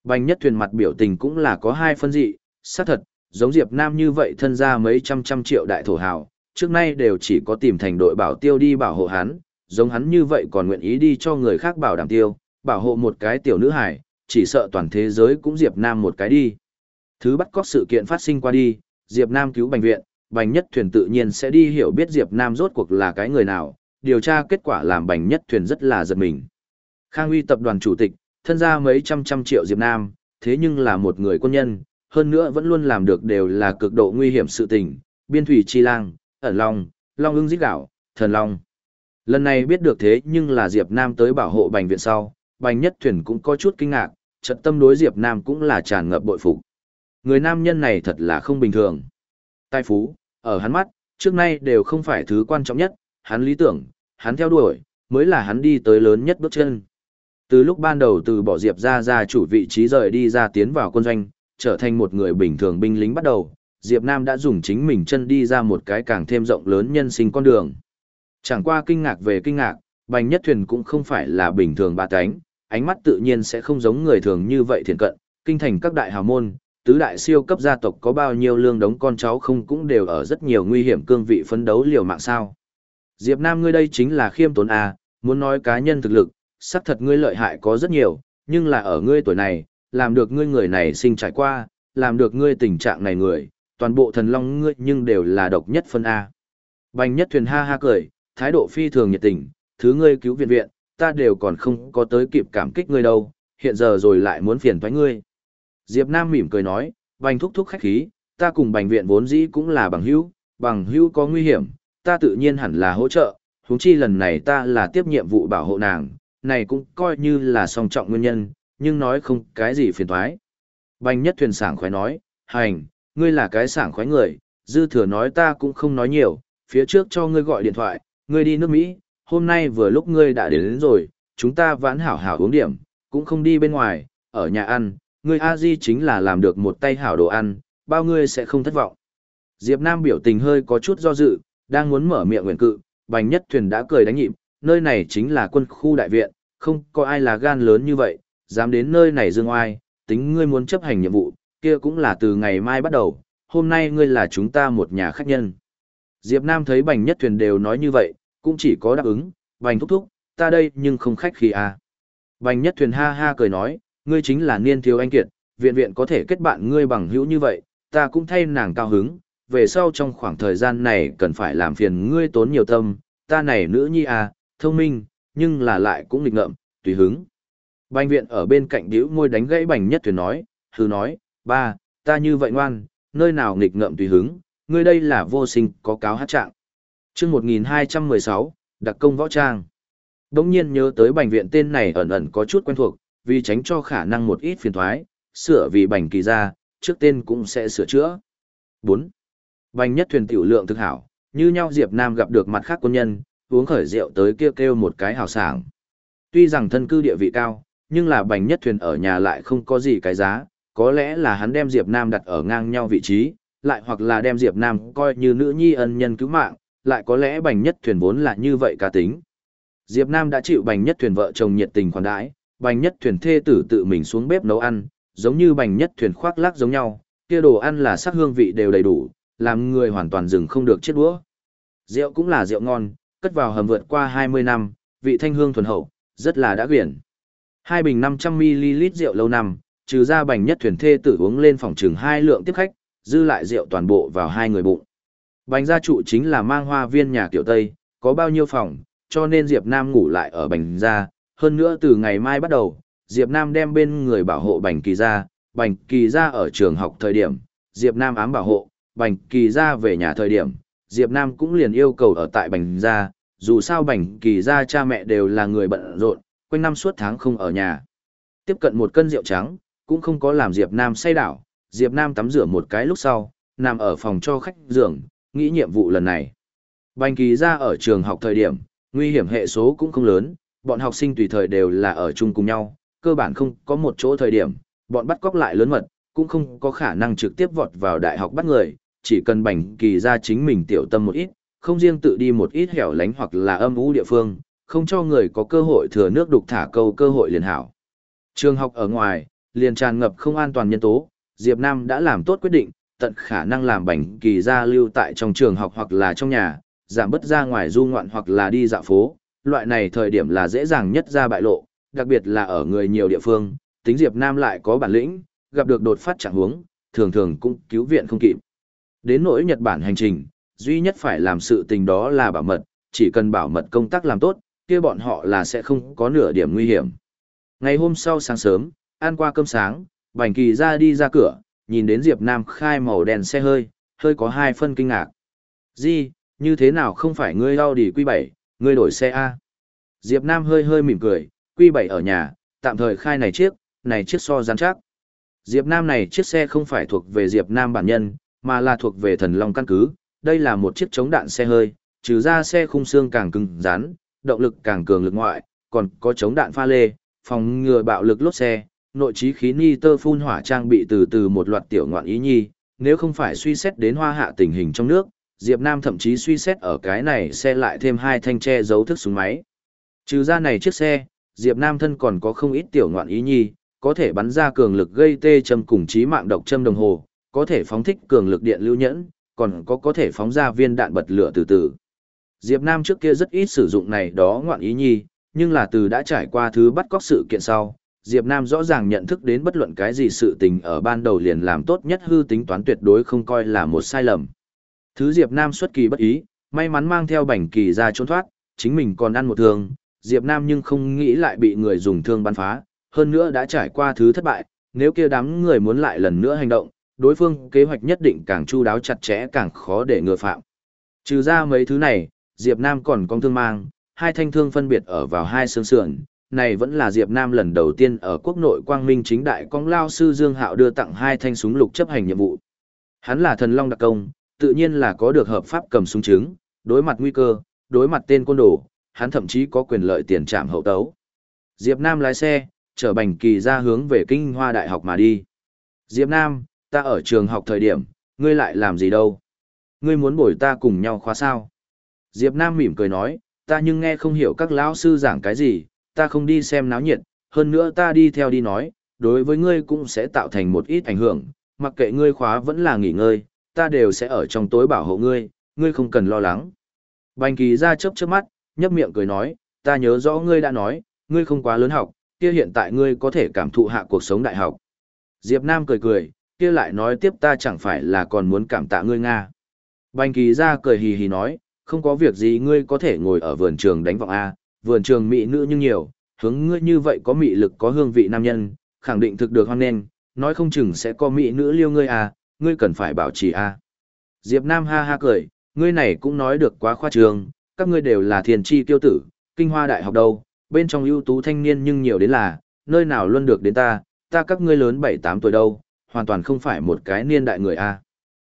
Bành Nhất Thuyền mặt biểu tình cũng là có hai phân dị, xác thật, giống Diệp Nam như vậy thân ra mấy trăm trăm triệu đại thổ hào, trước nay đều chỉ có tìm thành đội bảo tiêu đi bảo hộ hắn, giống hắn như vậy còn nguyện ý đi cho người khác bảo đảm tiêu, bảo hộ một cái tiểu nữ hải, chỉ sợ toàn thế giới cũng Diệp Nam một cái đi. Thứ bắt cóc sự kiện phát sinh qua đi, Diệp Nam cứu bệnh viện, Bành Nhất Thuyền tự nhiên sẽ đi hiểu biết Diệp Nam rốt cuộc là cái người nào, điều tra kết quả làm Bành Nhất Thuyền rất là giật mình. Khang Uy tập đoàn chủ tịch, thân gia mấy trăm trăm triệu Diệp Nam, thế nhưng là một người quân nhân, hơn nữa vẫn luôn làm được đều là cực độ nguy hiểm sự tình, biên thủy chi lang, ẩn long, long ưng giết gạo, thần long. Lần này biết được thế nhưng là Diệp Nam tới bảo hộ Bành viện sau, Bành Nhất Thuyền cũng có chút kinh ngạc, trận tâm đối Diệp Nam cũng là tràn ngập bội phục. Người nam nhân này thật là không bình thường. Tài phú, ở hắn mắt, trước nay đều không phải thứ quan trọng nhất, hắn lý tưởng, hắn theo đuổi, mới là hắn đi tới lớn nhất bước chân. Từ lúc ban đầu từ bỏ Diệp ra ra chủ vị trí rời đi ra tiến vào quân doanh, trở thành một người bình thường binh lính bắt đầu, Diệp Nam đã dùng chính mình chân đi ra một cái càng thêm rộng lớn nhân sinh con đường. Chẳng qua kinh ngạc về kinh ngạc, Bành Nhất Thuyền cũng không phải là bình thường ba cánh, ánh mắt tự nhiên sẽ không giống người thường như vậy thiện cận, kinh thành các đại hào môn, tứ đại siêu cấp gia tộc có bao nhiêu lương đống con cháu không cũng đều ở rất nhiều nguy hiểm cương vị phấn đấu liều mạng sao. Diệp Nam ngươi đây chính là khiêm tốn à, muốn nói cá nhân thực lực, xác thật ngươi lợi hại có rất nhiều, nhưng là ở ngươi tuổi này, làm được ngươi người này sinh trải qua, làm được ngươi tình trạng này người, toàn bộ thần long ngươi nhưng đều là độc nhất phân A. Bành nhất thuyền ha ha cười, thái độ phi thường nhiệt tình, thứ ngươi cứu viện viện, ta đều còn không có tới kịp cảm kích ngươi đâu, hiện giờ rồi lại muốn phiền thoái ngươi. Diệp Nam mỉm cười nói, bành thúc thúc khách khí, ta cùng bành viện vốn dĩ cũng là bằng hữu, bằng hữu có nguy hiểm, ta tự nhiên hẳn là hỗ trợ, huống chi lần này ta là tiếp nhiệm vụ bảo hộ nàng, này cũng coi như là song trọng nguyên nhân, nhưng nói không cái gì phiền toái. Bành nhất thuyền sảng khoái nói, hành, ngươi là cái sảng khoái người, dư thừa nói ta cũng không nói nhiều, phía trước cho ngươi gọi điện thoại, ngươi đi nước Mỹ, hôm nay vừa lúc ngươi đã đến, đến rồi, chúng ta vãn hảo hảo uống điểm, cũng không đi bên ngoài, ở nhà ăn, ngươi a di chính là làm được một tay hảo đồ ăn, bao ngươi sẽ không thất vọng. Diệp Nam biểu tình hơi có chút do dự, đang muốn mở miệng nguyện cự, bành nhất thuyền đã cười đánh nhịp, nơi này chính là quân khu đại viện, không có ai là gan lớn như vậy, dám đến nơi này dương oai, tính ngươi muốn chấp hành nhiệm vụ, kia cũng là từ ngày mai bắt đầu, hôm nay ngươi là chúng ta một nhà khách nhân. Diệp Nam thấy bành nhất thuyền đều nói như vậy, cũng chỉ có đáp ứng, bành thúc thúc, ta đây nhưng không khách khí à. Bành nhất thuyền ha ha cười nói, ngươi chính là niên thiếu anh kiệt, viện viện có thể kết bạn ngươi bằng hữu như vậy, ta cũng thay nàng cao hứng, về sau trong khoảng thời gian này cần phải làm phiền ngươi tốn nhiều tâm, ta này nữ nhi à, thông minh, nhưng là lại cũng nghịch ngợm, tùy hứng. Bành viện ở bên cạnh điếu môi đánh gãy bành nhất thuyền nói, hứ nói, ba, ta như vậy ngoan, nơi nào nghịch ngợm tùy hứng, ngươi đây là vô sinh có cáo hát trạng chương 1216, đặc công võ trang. Đống nhiên nhớ tới bành viện tên này ẩn ẩn có chút quen thuộc, vì tránh cho khả năng một ít phiền thoái, sửa vì bành kỳ ra, trước tên cũng sẽ sửa chữa. 4. Bành nhất thuyền tiểu lượng thực hảo, như nhau Diệp Nam gặp được mặt khác quân nhân, uống khởi rượu tới kêu kêu một cái hào sảng. Tuy rằng thân cư địa vị cao, nhưng là bành nhất thuyền ở nhà lại không có gì cái giá, có lẽ là hắn đem Diệp Nam đặt ở ngang nhau vị trí, lại hoặc là đem Diệp Nam coi như nữ nhi ân nhân cứu mạng, lại có lẽ bành nhất thuyền vốn là như vậy cá tính. Diệp Nam đã chịu bành nhất thuyền vợ chồng nhiệt tình khoản đãi, bành nhất thuyền thê tử tự mình xuống bếp nấu ăn, giống như bành nhất thuyền khoác lác giống nhau, kia đồ ăn là sắc hương vị đều đầy đủ, làm người hoàn toàn dừng không được chết đũa. Rượu cũng là rượu ngon, cất vào hầm vượt qua 20 năm, vị thanh hương thuần hậu, rất là đã quyển. Hai bình 500ml rượu lâu năm, trừ ra bành nhất thuyền thê tử uống lên phòng trường hai lượng tiếp khách, dư lại rượu toàn bộ vào hai người bụng. Bành gia trụ chính là mang hoa viên nhà kiểu Tây, có bao nhiêu phòng, cho nên Diệp Nam ngủ lại ở bành gia. Hơn nữa từ ngày mai bắt đầu, Diệp Nam đem bên người bảo hộ bành kỳ gia, bành kỳ gia ở trường học thời điểm, Diệp Nam ám bảo hộ, bành kỳ gia về nhà thời điểm, Diệp Nam cũng liền yêu cầu ở tại bành gia, dù sao bành kỳ gia cha mẹ đều là người bận rộn, quanh năm suốt tháng không ở nhà. Tiếp cận một cân rượu trắng, cũng không có làm Diệp Nam say đảo, Diệp Nam tắm rửa một cái lúc sau, nằm ở phòng cho khách giường, nghĩ nhiệm vụ lần này. Bành kỳ gia ở trường học thời điểm, nguy hiểm hệ số cũng không lớn, bọn học sinh tùy thời đều là ở chung cùng nhau, cơ bản không có một chỗ thời điểm, bọn bắt cóc lại lớn mật, cũng không có khả năng trực tiếp vọt vào đại học bắt người, chỉ cần bành kỳ ra chính mình tiểu tâm một ít, không riêng tự đi một ít hẻo lánh hoặc là âm u địa phương, không cho người có cơ hội thừa nước đục thả câu cơ hội liền hảo. Trường học ở ngoài, liền tràn ngập không an toàn nhân tố, Diệp Nam đã làm tốt quyết định, tận khả năng làm bành kỳ ra lưu tại trong trường học hoặc là trong nhà, giảm bớt ra ngoài du ngoạn hoặc là đi dạo phố, loại này thời điểm là dễ dàng nhất ra bại lộ, đặc biệt là ở người nhiều địa phương, tính Diệp Nam lại có bản lĩnh, gặp được đột phát trạng huống, thường thường cũng cứu viện không kịp. Đến nỗi Nhật Bản hành trình, duy nhất phải làm sự tình đó là bảo mật, chỉ cần bảo mật công tác làm tốt, kia bọn họ là sẽ không có nửa điểm nguy hiểm. Ngày hôm sau sáng sớm, ăn qua cơm sáng, Bành Kỳ ra đi ra cửa, nhìn đến Diệp Nam khai màu đèn xe hơi, hơi có hai phân kinh ngạc. Di, như thế nào không phải ngươi Audi Q7, ngươi đổi xe A? Diệp Nam hơi hơi mỉm cười, Q7 ở nhà, tạm thời khai này chiếc, này chiếc so rắn chắc. Diệp Nam này chiếc xe không phải thuộc về Diệp Nam bản nhân, mà là thuộc về thần long căn cứ. Đây là một chiếc chống đạn xe hơi, trừ ra xe khung xương càng cứng rắn, động lực càng cường lực ngoại, còn có chống đạn pha lê, phòng ngừa bạo lực lốp xe, nội trí khí ni tơ phun hỏa trang bị từ từ một loạt tiểu ngoạn ý nhi, nếu không phải suy xét đến hoa hạ tình hình trong nước, Diệp Nam thậm chí suy xét ở cái này xe lại thêm hai thanh tre giấu thức súng máy. Trừ ra này chiếc xe, Diệp Nam thân còn có không ít tiểu ngoạn ý nhi, có thể bắn ra cường lực gây tê châm cùng trí mạng độc châm đồng hồ, có thể phóng thích cường lực điện lưu nhẫn, còn có có thể phóng ra viên đạn bật lửa từ từ. Diệp Nam trước kia rất ít sử dụng này đó ngoạn ý nhi, nhưng là từ đã trải qua thứ bắt cóc sự kiện sau, Diệp Nam rõ ràng nhận thức đến bất luận cái gì sự tình ở ban đầu liền làm tốt nhất hư tính toán tuyệt đối không coi là một sai lầm. Thứ Diệp Nam xuất kỳ bất ý, may mắn mang theo bảnh kỳ ra trốn thoát, chính mình còn ăn một thương, Diệp Nam nhưng không nghĩ lại bị người dùng thương bắn phá, hơn nữa đã trải qua thứ thất bại, nếu kia đám người muốn lại lần nữa hành động, đối phương kế hoạch nhất định càng chu đáo chặt chẽ càng khó để ngừa phạm. Trừ ra mấy thứ này, Diệp Nam còn có thương mang, hai thanh thương phân biệt ở vào hai xương sườn, này vẫn là Diệp Nam lần đầu tiên ở quốc nội quang minh chính đại công lao sư Dương Hạo đưa tặng hai thanh súng lục chấp hành nhiệm vụ. Hắn là thần long đặc công, tự nhiên là có được hợp pháp cầm súng chứng, đối mặt nguy cơ, đối mặt tên côn đồ, hắn thậm chí có quyền lợi tiền trạm hậu tấu. Diệp Nam lái xe, chở Bành Kỳ ra hướng về Kinh Hoa Đại học mà đi. Diệp Nam, ta ở trường học thời điểm, ngươi lại làm gì đâu? Ngươi muốn bồi ta cùng nhau khóa sao? Diệp Nam mỉm cười nói, ta nhưng nghe không hiểu các lão sư giảng cái gì, ta không đi xem náo nhiệt, hơn nữa ta đi theo đi nói, đối với ngươi cũng sẽ tạo thành một ít ảnh hưởng, mặc kệ ngươi khóa vẫn là nghỉ ngơi, ta đều sẽ ở trong tối bảo hộ ngươi, ngươi không cần lo lắng. Bành kỳ ra chớp chớp mắt, nhấp miệng cười nói, ta nhớ rõ ngươi đã nói, ngươi không quá lớn học, kia hiện tại ngươi có thể cảm thụ hạ cuộc sống đại học. Diệp Nam cười cười, kia lại nói tiếp ta chẳng phải là còn muốn cảm tạ ngươi Nga. Bành kỳ ra cười hì hì nói, không có việc gì ngươi có thể ngồi ở vườn trường đánh vọng A, vườn trường mỹ nữ nhưng nhiều, hướng ngươi như vậy có mị lực có hương vị nam nhân, khẳng định thực được hoan nghênh, nói không chừng sẽ có mỹ nữ liêu ngươi à, ngươi cần phải bảo trì à? Diệp Nam ha ha cười, ngươi này cũng nói được quá khoa trương, các ngươi đều là thiền chi tiêu tử, kinh hoa đại học đâu, bên trong ưu tú thanh niên nhưng nhiều đến là, nơi nào luôn được đến ta, ta các ngươi lớn 7-8 tuổi đâu, hoàn toàn không phải một cái niên đại người a.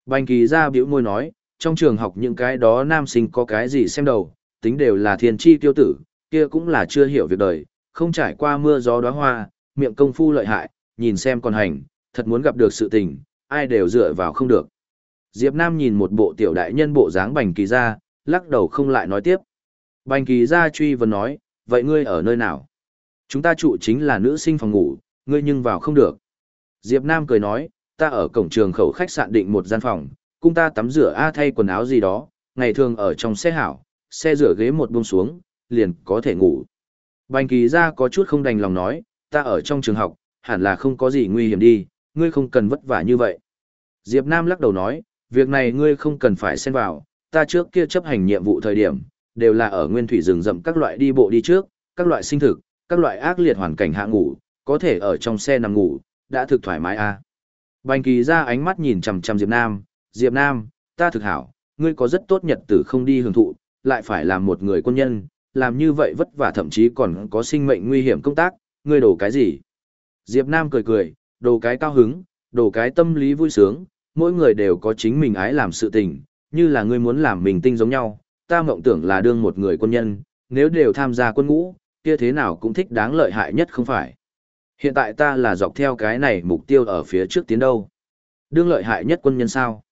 Bành kỳ ra biểu môi nói, trong trường học những cái đó nam sinh có cái gì xem đầu, tính đều là thiền chi tiêu tử, kia cũng là chưa hiểu việc đời, không trải qua mưa gió đóa hoa, miệng công phu lợi hại, nhìn xem con hành, thật muốn gặp được sự tình, ai đều dựa vào không được. Diệp Nam nhìn một bộ tiểu đại nhân bộ dáng bành kỳ ra, lắc đầu không lại nói tiếp. Bành kỳ ra truy vấn nói, vậy ngươi ở nơi nào? Chúng ta trụ chính là nữ sinh phòng ngủ, ngươi nhưng vào không được. Diệp Nam cười nói, ta ở cổng trường khẩu khách sạn định một gian phòng, cung ta tắm rửa a thay quần áo gì đó, ngày thường ở trong xe hảo, xe rửa ghế một buông xuống, liền có thể ngủ. Bành kỳ ra có chút không đành lòng nói, ta ở trong trường học, hẳn là không có gì nguy hiểm đi, ngươi không cần vất vả như vậy. Diệp Nam lắc đầu nói, việc này ngươi không cần phải xen vào, ta trước kia chấp hành nhiệm vụ thời điểm, đều là ở nguyên thủy rừng rậm các loại đi bộ đi trước, các loại sinh thực, các loại ác liệt hoàn cảnh hạ ngủ, có thể ở trong xe nằm ngủ, đã thực thoải mái a. À. Bành kỳ ra ánh mắt nhìn chằm chằm Diệp Nam, Diệp Nam, ta thực hảo, ngươi có rất tốt nhật tử không đi hưởng thụ, lại phải làm một người quân nhân, làm như vậy vất vả thậm chí còn có sinh mệnh nguy hiểm công tác, ngươi đổ cái gì? Diệp Nam cười cười, đồ cái cao hứng, đồ cái tâm lý vui sướng, mỗi người đều có chính mình ái làm sự tình, như là ngươi muốn làm mình tinh giống nhau, ta mộng tưởng là đương một người quân nhân, nếu đều tham gia quân ngũ, kia thế nào cũng thích đáng lợi hại nhất không phải. Hiện tại ta là dọc theo cái này mục tiêu ở phía trước tiến đâu. Đương lợi hại nhất quân nhân sao?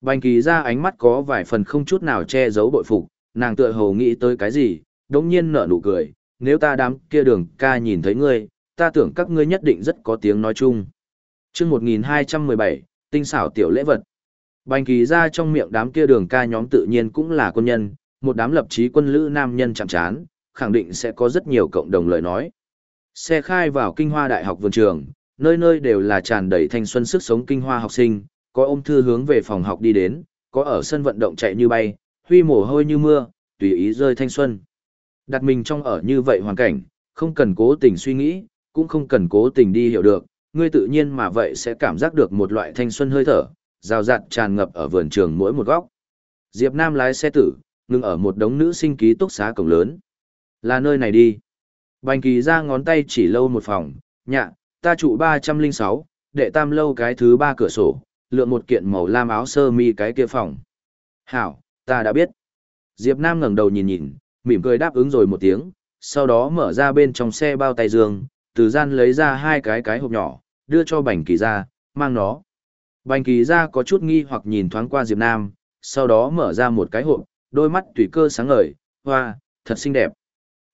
Bành kỳ ra ánh mắt có vài phần không chút nào che giấu bội phục, nàng tựa hồ nghĩ tới cái gì, đống nhiên nở nụ cười, nếu ta đám kia đường ca nhìn thấy ngươi, ta tưởng các ngươi nhất định rất có tiếng nói chung. chương 1217, tinh xảo tiểu lễ vật. Bành kỳ ra trong miệng đám kia đường ca nhóm tự nhiên cũng là quân nhân, một đám lập chí quân lữ nam nhân chạm chán, khẳng định sẽ có rất nhiều cộng đồng lời nói. Xe khai vào kinh hoa đại học vườn trường, nơi nơi đều là tràn đầy thanh xuân sức sống kinh hoa học sinh, có ôm thư hướng về phòng học đi đến, có ở sân vận động chạy như bay, huy mồ hôi như mưa, tùy ý rơi thanh xuân. Đặt mình trong ở như vậy hoàn cảnh, không cần cố tình suy nghĩ, cũng không cần cố tình đi hiểu được, ngươi tự nhiên mà vậy sẽ cảm giác được một loại thanh xuân hơi thở, rào rạt tràn ngập ở vườn trường mỗi một góc. Diệp Nam lái xe tử, ngừng ở một đống nữ sinh ký túc xá cổng lớn. Là nơi này đi. Bành kỳ ra ngón tay chỉ lâu một phòng, nhạ, ta trụ 306, đệ tam lâu cái thứ ba cửa sổ, lượng một kiện màu lam áo sơ mi cái kia phòng. Hảo, ta đã biết. Diệp Nam ngẩng đầu nhìn nhìn, mỉm cười đáp ứng rồi một tiếng, sau đó mở ra bên trong xe bao tay dương, từ gian lấy ra hai cái cái hộp nhỏ, đưa cho bành kỳ ra, mang nó. Bành kỳ ra có chút nghi hoặc nhìn thoáng qua Diệp Nam, sau đó mở ra một cái hộp, đôi mắt tùy cơ sáng ngời, hoa, thật xinh đẹp.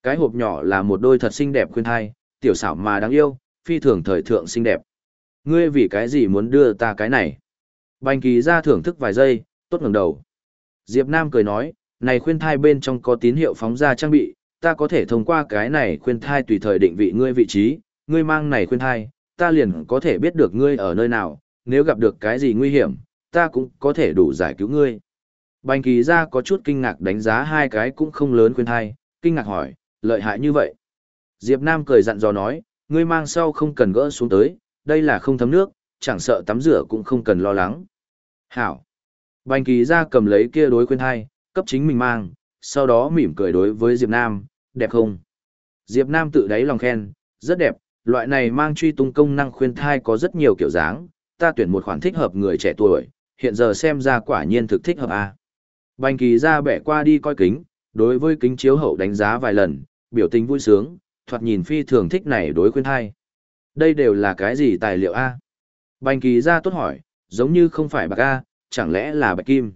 Cái hộp nhỏ là một đôi thật xinh đẹp khuyên thai, tiểu xảo mà đáng yêu, phi thường thời thượng xinh đẹp. Ngươi vì cái gì muốn đưa ta cái này? Bành kỳ ra thưởng thức vài giây, tốt ngẩng đầu. Diệp Nam cười nói, này khuyên thai bên trong có tín hiệu phóng ra trang bị, ta có thể thông qua cái này khuyên thai tùy thời định vị ngươi vị trí, ngươi mang này khuyên thai, ta liền có thể biết được ngươi ở nơi nào, nếu gặp được cái gì nguy hiểm, ta cũng có thể đủ giải cứu ngươi. Bành kỳ ra có chút kinh ngạc đánh giá hai cái cũng không lớn khuyên thai, kinh ngạc hỏi, lợi hại như vậy. Diệp Nam cười dặn dò nói, ngươi mang sau không cần gỡ xuống tới, đây là không thấm nước, chẳng sợ tắm rửa cũng không cần lo lắng. Hảo. Bành kỳ ra cầm lấy kia đối khuyên thai, cấp chính mình mang, sau đó mỉm cười đối với Diệp Nam, đẹp không? Diệp Nam tự đáy lòng khen, rất đẹp, loại này mang truy tung công năng khuyên thai có rất nhiều kiểu dáng, ta tuyển một khoản thích hợp người trẻ tuổi, hiện giờ xem ra quả nhiên thực thích hợp a. À. Bành kỳ ra bẻ qua đi coi kính, đối với kính chiếu hậu đánh giá vài lần, biểu tình vui sướng, thoạt nhìn phi thường thích này đối khuyên thai. Đây đều là cái gì tài liệu A? Bành kỳ ra tốt hỏi, giống như không phải bạc A, chẳng lẽ là bạch kim?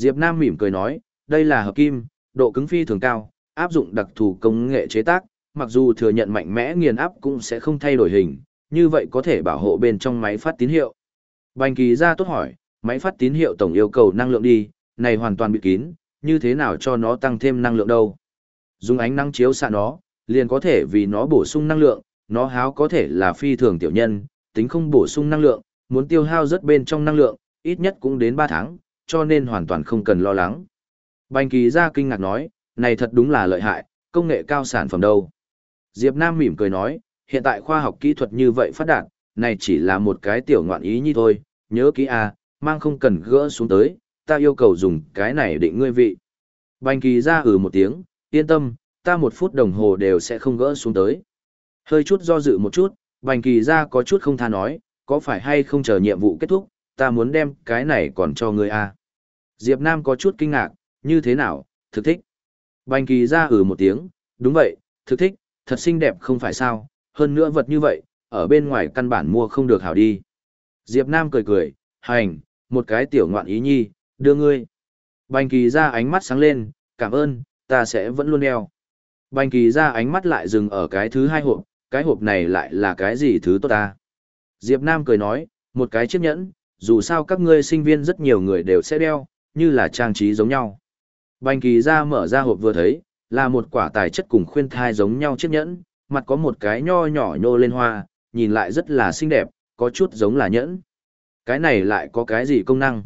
Diệp Nam mỉm cười nói, đây là hợp kim, độ cứng phi thường cao, áp dụng đặc thù công nghệ chế tác, mặc dù thừa nhận mạnh mẽ nghiền áp cũng sẽ không thay đổi hình, như vậy có thể bảo hộ bên trong máy phát tín hiệu. Bành kỳ ra tốt hỏi, máy phát tín hiệu tổng yêu cầu năng lượng đi, này hoàn toàn bị kín, như thế nào cho nó tăng thêm năng lượng đâu? Dùng ánh năng chiếu xạ nó, liền có thể vì nó bổ sung năng lượng, nó háo có thể là phi thường tiểu nhân, tính không bổ sung năng lượng, muốn tiêu hao rất bên trong năng lượng, ít nhất cũng đến 3 tháng, cho nên hoàn toàn không cần lo lắng. Bành kỳ ra kinh ngạc nói, này thật đúng là lợi hại, công nghệ cao sản phẩm đâu. Diệp Nam mỉm cười nói, hiện tại khoa học kỹ thuật như vậy phát đạt, này chỉ là một cái tiểu ngoạn ý như thôi, nhớ kỹ à, mang không cần gỡ xuống tới, ta yêu cầu dùng cái này định ngươi vị. Bành kỳ ra ừ một tiếng, yên tâm, ta một phút đồng hồ đều sẽ không gỡ xuống tới. Hơi chút do dự một chút, bành kỳ ra có chút không tha nói, có phải hay không chờ nhiệm vụ kết thúc, ta muốn đem cái này còn cho ngươi à. Diệp Nam có chút kinh ngạc, như thế nào, thực thích. Bành kỳ ra ừ một tiếng, đúng vậy, thực thích, thật xinh đẹp không phải sao, hơn nữa vật như vậy, ở bên ngoài căn bản mua không được hảo đi. Diệp Nam cười cười, hành, một cái tiểu ngoạn ý nhi, đưa ngươi. Bành kỳ ra ánh mắt sáng lên, cảm ơn, ta sẽ vẫn luôn đeo. Bành kỳ ra ánh mắt lại dừng ở cái thứ hai hộp, cái hộp này lại là cái gì thứ tốt ta. Diệp Nam cười nói, một cái chiếc nhẫn, dù sao các ngươi sinh viên rất nhiều người đều sẽ đeo, như là trang trí giống nhau. Bành kỳ ra mở ra hộp vừa thấy, là một quả tài chất cùng khuyên thai giống nhau chiếc nhẫn, mặt có một cái nho nhỏ nhô lên hoa, nhìn lại rất là xinh đẹp, có chút giống là nhẫn. Cái này lại có cái gì công năng?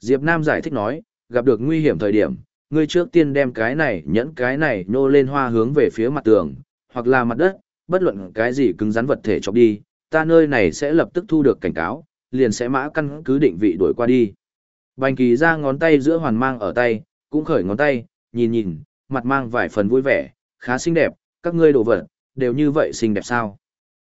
Diệp Nam giải thích nói, gặp được nguy hiểm thời điểm, ngươi trước tiên đem cái này nhẫn cái này nhô lên hoa hướng về phía mặt tường, hoặc là mặt đất, bất luận cái gì cứng rắn vật thể chọc đi, ta nơi này sẽ lập tức thu được cảnh cáo, liền sẽ mã căn cứ định vị đuổi qua đi. Bành kỳ ra ngón tay giữa hoàn mang ở tay, cũng khởi ngón tay, nhìn nhìn, mặt mang vài phần vui vẻ, khá xinh đẹp, các ngươi đồ vật, đều như vậy xinh đẹp sao.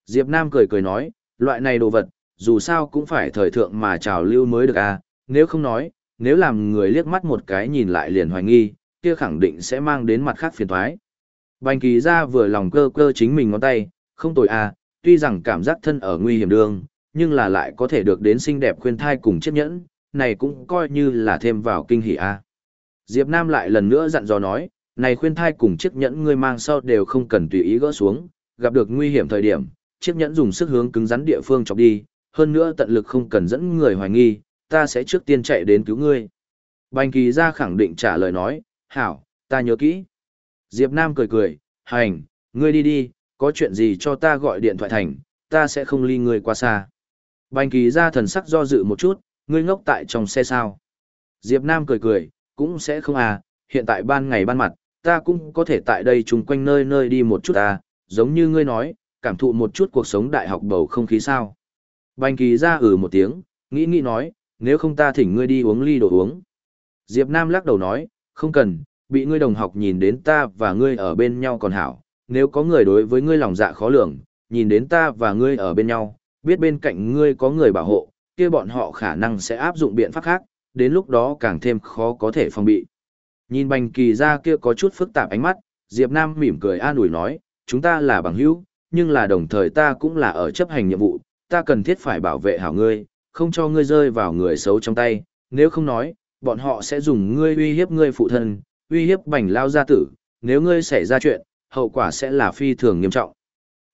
Diệp Nam cười cười nói, loại này đồ vật, dù sao cũng phải thời thượng mà trào lưu mới được à, nếu không nói, nếu làm người liếc mắt một cái nhìn lại liền hoài nghi, kia khẳng định sẽ mang đến mặt khác phiền toái. Bành kỳ ra vừa lòng cơ cơ chính mình ngón tay, không tồi à, tuy rằng cảm giác thân ở nguy hiểm đường, nhưng là lại có thể được đến xinh đẹp khuyên thai cùng chiếc nhẫn, này cũng coi như là thêm vào kinh hỉ a. Diệp Nam lại lần nữa dặn dò nói, này khuyên thai cùng chiếc nhẫn ngươi mang sau đều không cần tùy ý gỡ xuống, gặp được nguy hiểm thời điểm, chiếc nhẫn dùng sức hướng cứng rắn địa phương chọc đi, hơn nữa tận lực không cần dẫn người hoài nghi, ta sẽ trước tiên chạy đến cứu ngươi. Bành kỳ ra khẳng định trả lời nói, hảo, ta nhớ kỹ. Diệp Nam cười cười, hành, ngươi đi đi, có chuyện gì cho ta gọi điện thoại thành, ta sẽ không ly ngươi qua xa. Bành kỳ ra thần sắc do dự một chút, ngươi ngốc tại trong xe sao. Diệp Nam cười cười, cũng sẽ không à, hiện tại ban ngày ban mặt, ta cũng có thể tại đây chung quanh nơi nơi đi một chút à, giống như ngươi nói, cảm thụ một chút cuộc sống đại học bầu không khí sao. Bành kỳ ra ừ một tiếng, nghĩ nghĩ nói, nếu không ta thỉnh ngươi đi uống ly đồ uống. Diệp Nam lắc đầu nói, không cần, bị ngươi đồng học nhìn đến ta và ngươi ở bên nhau còn hảo, nếu có người đối với ngươi lòng dạ khó lường, nhìn đến ta và ngươi ở bên nhau, biết bên cạnh ngươi có người bảo hộ, kia bọn họ khả năng sẽ áp dụng biện pháp khác, đến lúc đó càng thêm khó có thể phòng bị. Nhìn bành kỳ ra kia có chút phức tạp ánh mắt, Diệp Nam mỉm cười an ủi nói, chúng ta là bằng hữu, nhưng là đồng thời ta cũng là ở chấp hành nhiệm vụ, ta cần thiết phải bảo vệ hảo ngươi, không cho ngươi rơi vào người xấu trong tay, nếu không nói, bọn họ sẽ dùng ngươi uy hiếp ngươi phụ thân, uy hiếp bành lao gia tử, nếu ngươi xảy ra chuyện, hậu quả sẽ là phi thường nghiêm trọng.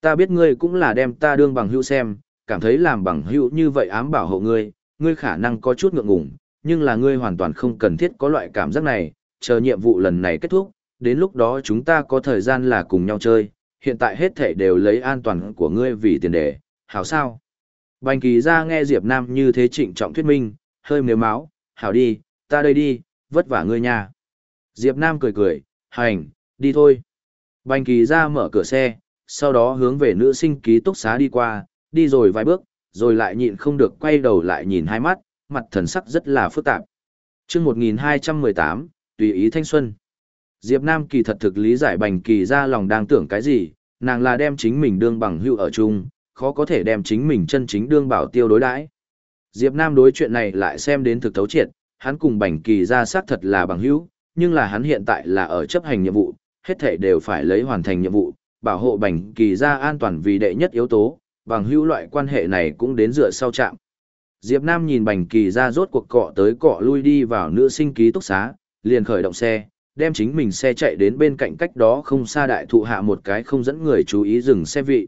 Ta biết ngươi cũng là đem ta đương bằng hữu xem, cảm thấy làm bằng hữu như vậy ám bảo hộ ngươi, ngươi khả năng có chút ngượng ngùng, nhưng là ngươi hoàn toàn không cần thiết có loại cảm giác này, chờ nhiệm vụ lần này kết thúc, đến lúc đó chúng ta có thời gian là cùng nhau chơi, hiện tại hết thể đều lấy an toàn của ngươi vì tiền đề, hảo sao? Bành kỳ ra nghe Diệp Nam như thế trịnh trọng thuyết minh, hơi mềm máu, hảo đi, ta đây đi, vất vả ngươi nha. Diệp Nam cười cười, hành, đi thôi. Bành kỳ ra mở cửa xe, sau đó hướng về nữ sinh ký túc xá đi qua, đi rồi vài bước, rồi lại nhịn không được quay đầu lại nhìn hai mắt, mặt thần sắc rất là phức tạp. Trước 1218, tùy ý thanh xuân. Diệp Nam kỳ thật thực lý giải bành kỳ ra lòng đang tưởng cái gì, nàng là đem chính mình đương bằng hữu ở chung, khó có thể đem chính mình chân chính đương bảo tiêu đối đãi. Diệp Nam đối chuyện này lại xem đến thực thấu triệt, hắn cùng bành kỳ ra xác thật là bằng hữu, nhưng là hắn hiện tại là ở chấp hành nhiệm vụ, hết thảy đều phải lấy hoàn thành nhiệm vụ, bảo hộ bành kỳ ra an toàn vì đệ nhất yếu tố, bằng hữu loại quan hệ này cũng đến dựa sau chạm. Diệp Nam nhìn bành kỳ ra rốt cuộc cọ tới cọ lui đi vào nữ sinh ký túc xá, liền khởi động xe, đem chính mình xe chạy đến bên cạnh cách đó không xa đại thụ hạ một cái không dẫn người chú ý dừng xe vị.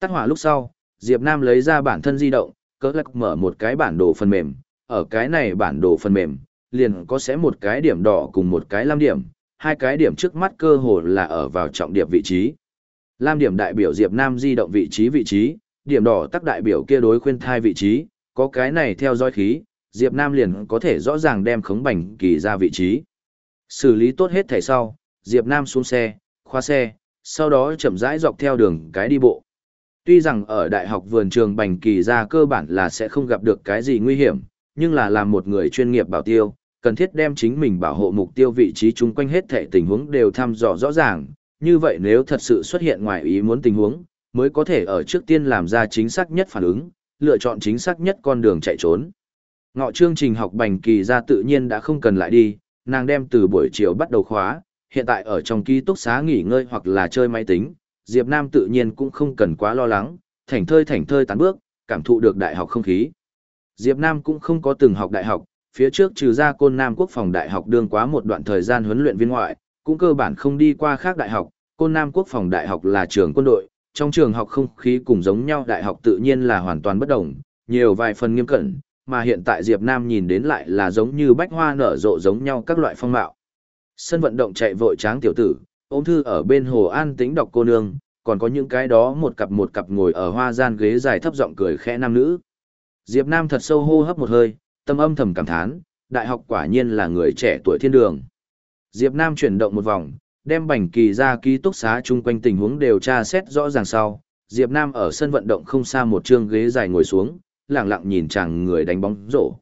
Tắt hỏa lúc sau, Diệp Nam lấy ra bản thân di động, cỡ lắc mở một cái bản đồ phần mềm, ở cái này bản đồ phần mềm, liền có sẽ một cái điểm đỏ cùng một cái lam điểm, hai cái điểm trước mắt cơ hồ là ở vào trọng điểm vị trí. Lam điểm đại biểu Diệp Nam di động vị trí vị trí, điểm đỏ tắc đại biểu kia đối khuyên thai vị trí, có cái này theo dõi khí, Diệp Nam liền có thể rõ ràng đem khống bành kỳ ra vị trí. Xử lý tốt hết thẻ sau, Diệp Nam xuống xe, khoa xe, sau đó chậm rãi dọc theo đường cái đi bộ. Tuy rằng ở đại học vườn trường bành kỳ ra cơ bản là sẽ không gặp được cái gì nguy hiểm, nhưng là làm một người chuyên nghiệp bảo tiêu, cần thiết đem chính mình bảo hộ mục tiêu vị trí chung quanh hết thảy tình huống đều thăm dò rõ ràng, như vậy nếu thật sự xuất hiện ngoài ý muốn tình huống, mới có thể ở trước tiên làm ra chính xác nhất phản ứng, lựa chọn chính xác nhất con đường chạy trốn. Ngọ chương trình học bành kỳ ra tự nhiên đã không cần lại đi, nàng đem từ buổi chiều bắt đầu khóa, hiện tại ở trong ký túc xá nghỉ ngơi hoặc là chơi máy tính, Diệp Nam tự nhiên cũng không cần quá lo lắng, thảnh thơi thảnh thơi tán bước, cảm thụ được đại học không khí. Diệp Nam cũng không có từng học đại học, phía trước trừ ra côn Nam Quốc phòng đại học đương quá một đoạn thời gian huấn luyện viên ngoại, cũng cơ bản không đi qua khác đại học, côn Nam Quốc phòng đại học là trường quân đội, trong trường học không khí cùng giống nhau đại học tự nhiên là hoàn toàn bất đồng, nhiều vài phần nghiêm cẩn, mà hiện tại Diệp Nam nhìn đến lại là giống như bách hoa nở rộ giống nhau các loại phong mạo. Sân vận động chạy vội tráng tiểu tử, ôm thư ở bên hồ an tĩnh đọc cô nương, còn có những cái đó một cặp một cặp ngồi ở hoa gian ghế dài thấp giọng cười khẽ nam nữ. Diệp Nam thật sâu hô hấp một hơi, tâm âm thầm cảm thán, đại học quả nhiên là người trẻ tuổi thiên đường. Diệp Nam chuyển động một vòng, đem bành kỳ ra ký túc xá chung quanh tình huống đều tra xét rõ ràng sau. Diệp Nam ở sân vận động không xa một trương ghế dài ngồi xuống, lặng lặng nhìn chàng người đánh bóng rổ.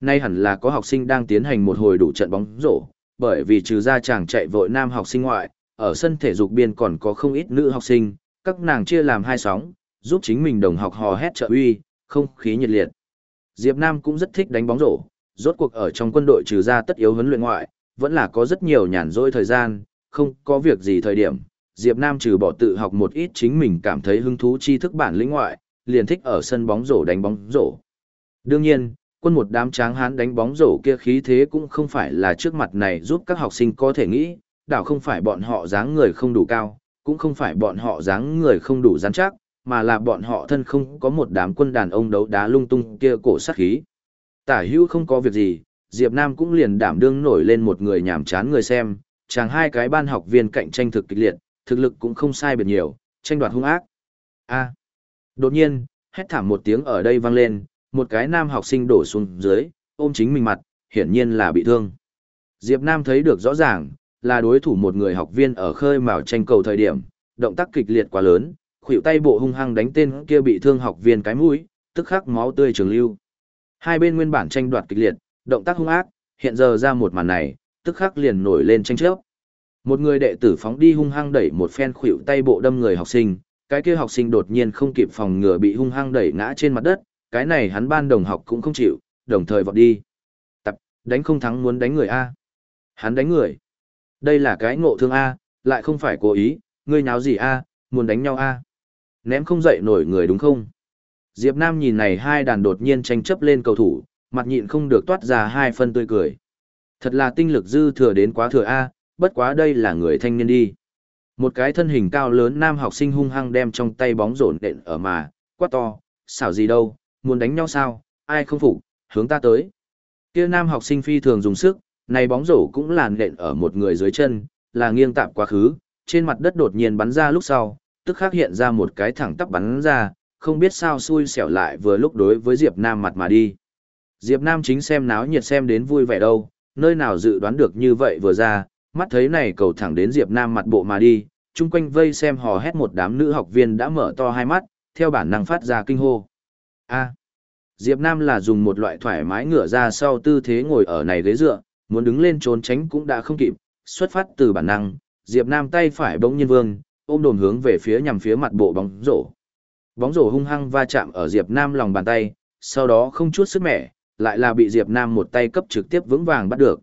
Nay hẳn là có học sinh đang tiến hành một hồi đủ trận bóng rổ, bởi vì trừ ra chàng chạy vội nam học sinh ngoại, ở sân thể dục biên còn có không ít nữ học sinh, các nàng chia làm hai sóng, giúp chính mình đồng học hò hét trợ uy, không khí nhiệt liệt. Diệp Nam cũng rất thích đánh bóng rổ, rốt cuộc ở trong quân đội trừ ra tất yếu huấn luyện ngoại, vẫn là có rất nhiều nhàn rỗi thời gian, không có việc gì thời điểm. Diệp Nam trừ bỏ tự học một ít chính mình cảm thấy hứng thú tri thức bản lĩnh ngoại, liền thích ở sân bóng rổ đánh bóng rổ. Đương nhiên, quân một đám tráng hán đánh bóng rổ kia khí thế cũng không phải là trước mặt này giúp các học sinh có thể nghĩ, đảo không phải bọn họ dáng người không đủ cao, cũng không phải bọn họ dáng người không đủ rắn chắc, mà là bọn họ thân không có một đám quân đàn ông đấu đá lung tung kia cổ sát khí. Tả hữu không có việc gì, Diệp Nam cũng liền đảm đương nổi lên một người nhảm chán người xem, chàng hai cái ban học viên cạnh tranh thực kịch liệt, thực lực cũng không sai biệt nhiều, tranh đoạt hung ác. A. Đột nhiên, hét thảm một tiếng ở đây vang lên, một cái nam học sinh đổ xuống dưới, ôm chính mình mặt, hiển nhiên là bị thương. Diệp Nam thấy được rõ ràng, là đối thủ một người học viên ở khơi mào tranh cầu thời điểm, động tác kịch liệt quá lớn, khuỷu tay bộ hung hăng đánh tên kia bị thương học viên cái mũi, tức khắc máu tươi trường lưu. Hai bên nguyên bản tranh đoạt kịch liệt, động tác hung ác, hiện giờ ra một màn này, tức khắc liền nổi lên tranh chấp. Một người đệ tử phóng đi hung hăng đẩy một phen khuỷu tay bộ đâm người học sinh, cái kia học sinh đột nhiên không kịp phòng ngừa bị hung hăng đẩy ngã trên mặt đất, cái này hắn ban đồng học cũng không chịu, đồng thời vọt đi. Tập, đánh không thắng muốn đánh người A. Hắn đánh người. Đây là cái ngộ thương A, lại không phải cố ý, ngươi nháo gì A, muốn đánh nhau A. Ném không dậy nổi người đúng không? Diệp Nam nhìn này hai đàn đột nhiên tranh chấp lên cầu thủ, mặt nhịn không được toát ra hai phân tươi cười. Thật là tinh lực dư thừa đến quá thừa A, bất quá đây là người thanh niên đi. Một cái thân hình cao lớn nam học sinh hung hăng đem trong tay bóng rổn đện ở mà, quát to, xảo gì đâu, muốn đánh nhau sao, ai không phục, hướng ta tới. Kia nam học sinh phi thường dùng sức, này bóng rổ cũng làn đện ở một người dưới chân, là nghiêng tạm quá khứ, trên mặt đất đột nhiên bắn ra lúc sau, tức khắc hiện ra một cái thẳng tắp bắn ra, không biết sao xui xẻo lại vừa lúc đối với Diệp Nam mặt mà đi. Diệp Nam chính xem náo nhiệt xem đến vui vẻ đâu, nơi nào dự đoán được như vậy vừa ra, mắt thấy này cầu thẳng đến Diệp Nam mặt bộ mà đi, chung quanh vây xem hò hét một đám nữ học viên đã mở to hai mắt, theo bản năng phát ra kinh hô. A. Diệp Nam là dùng một loại thoải mái ngửa ra sau tư thế ngồi ở này ghế dựa, muốn đứng lên trốn tránh cũng đã không kịp, xuất phát từ bản năng, Diệp Nam tay phải bỗng nhiên vương, ôm đồn hướng về phía nhằm phía mặt bộ bóng rổ. Bóng rổ hung hăng va chạm ở Diệp Nam lòng bàn tay, sau đó không chút sức mẻ, lại là bị Diệp Nam một tay cấp trực tiếp vững vàng bắt được.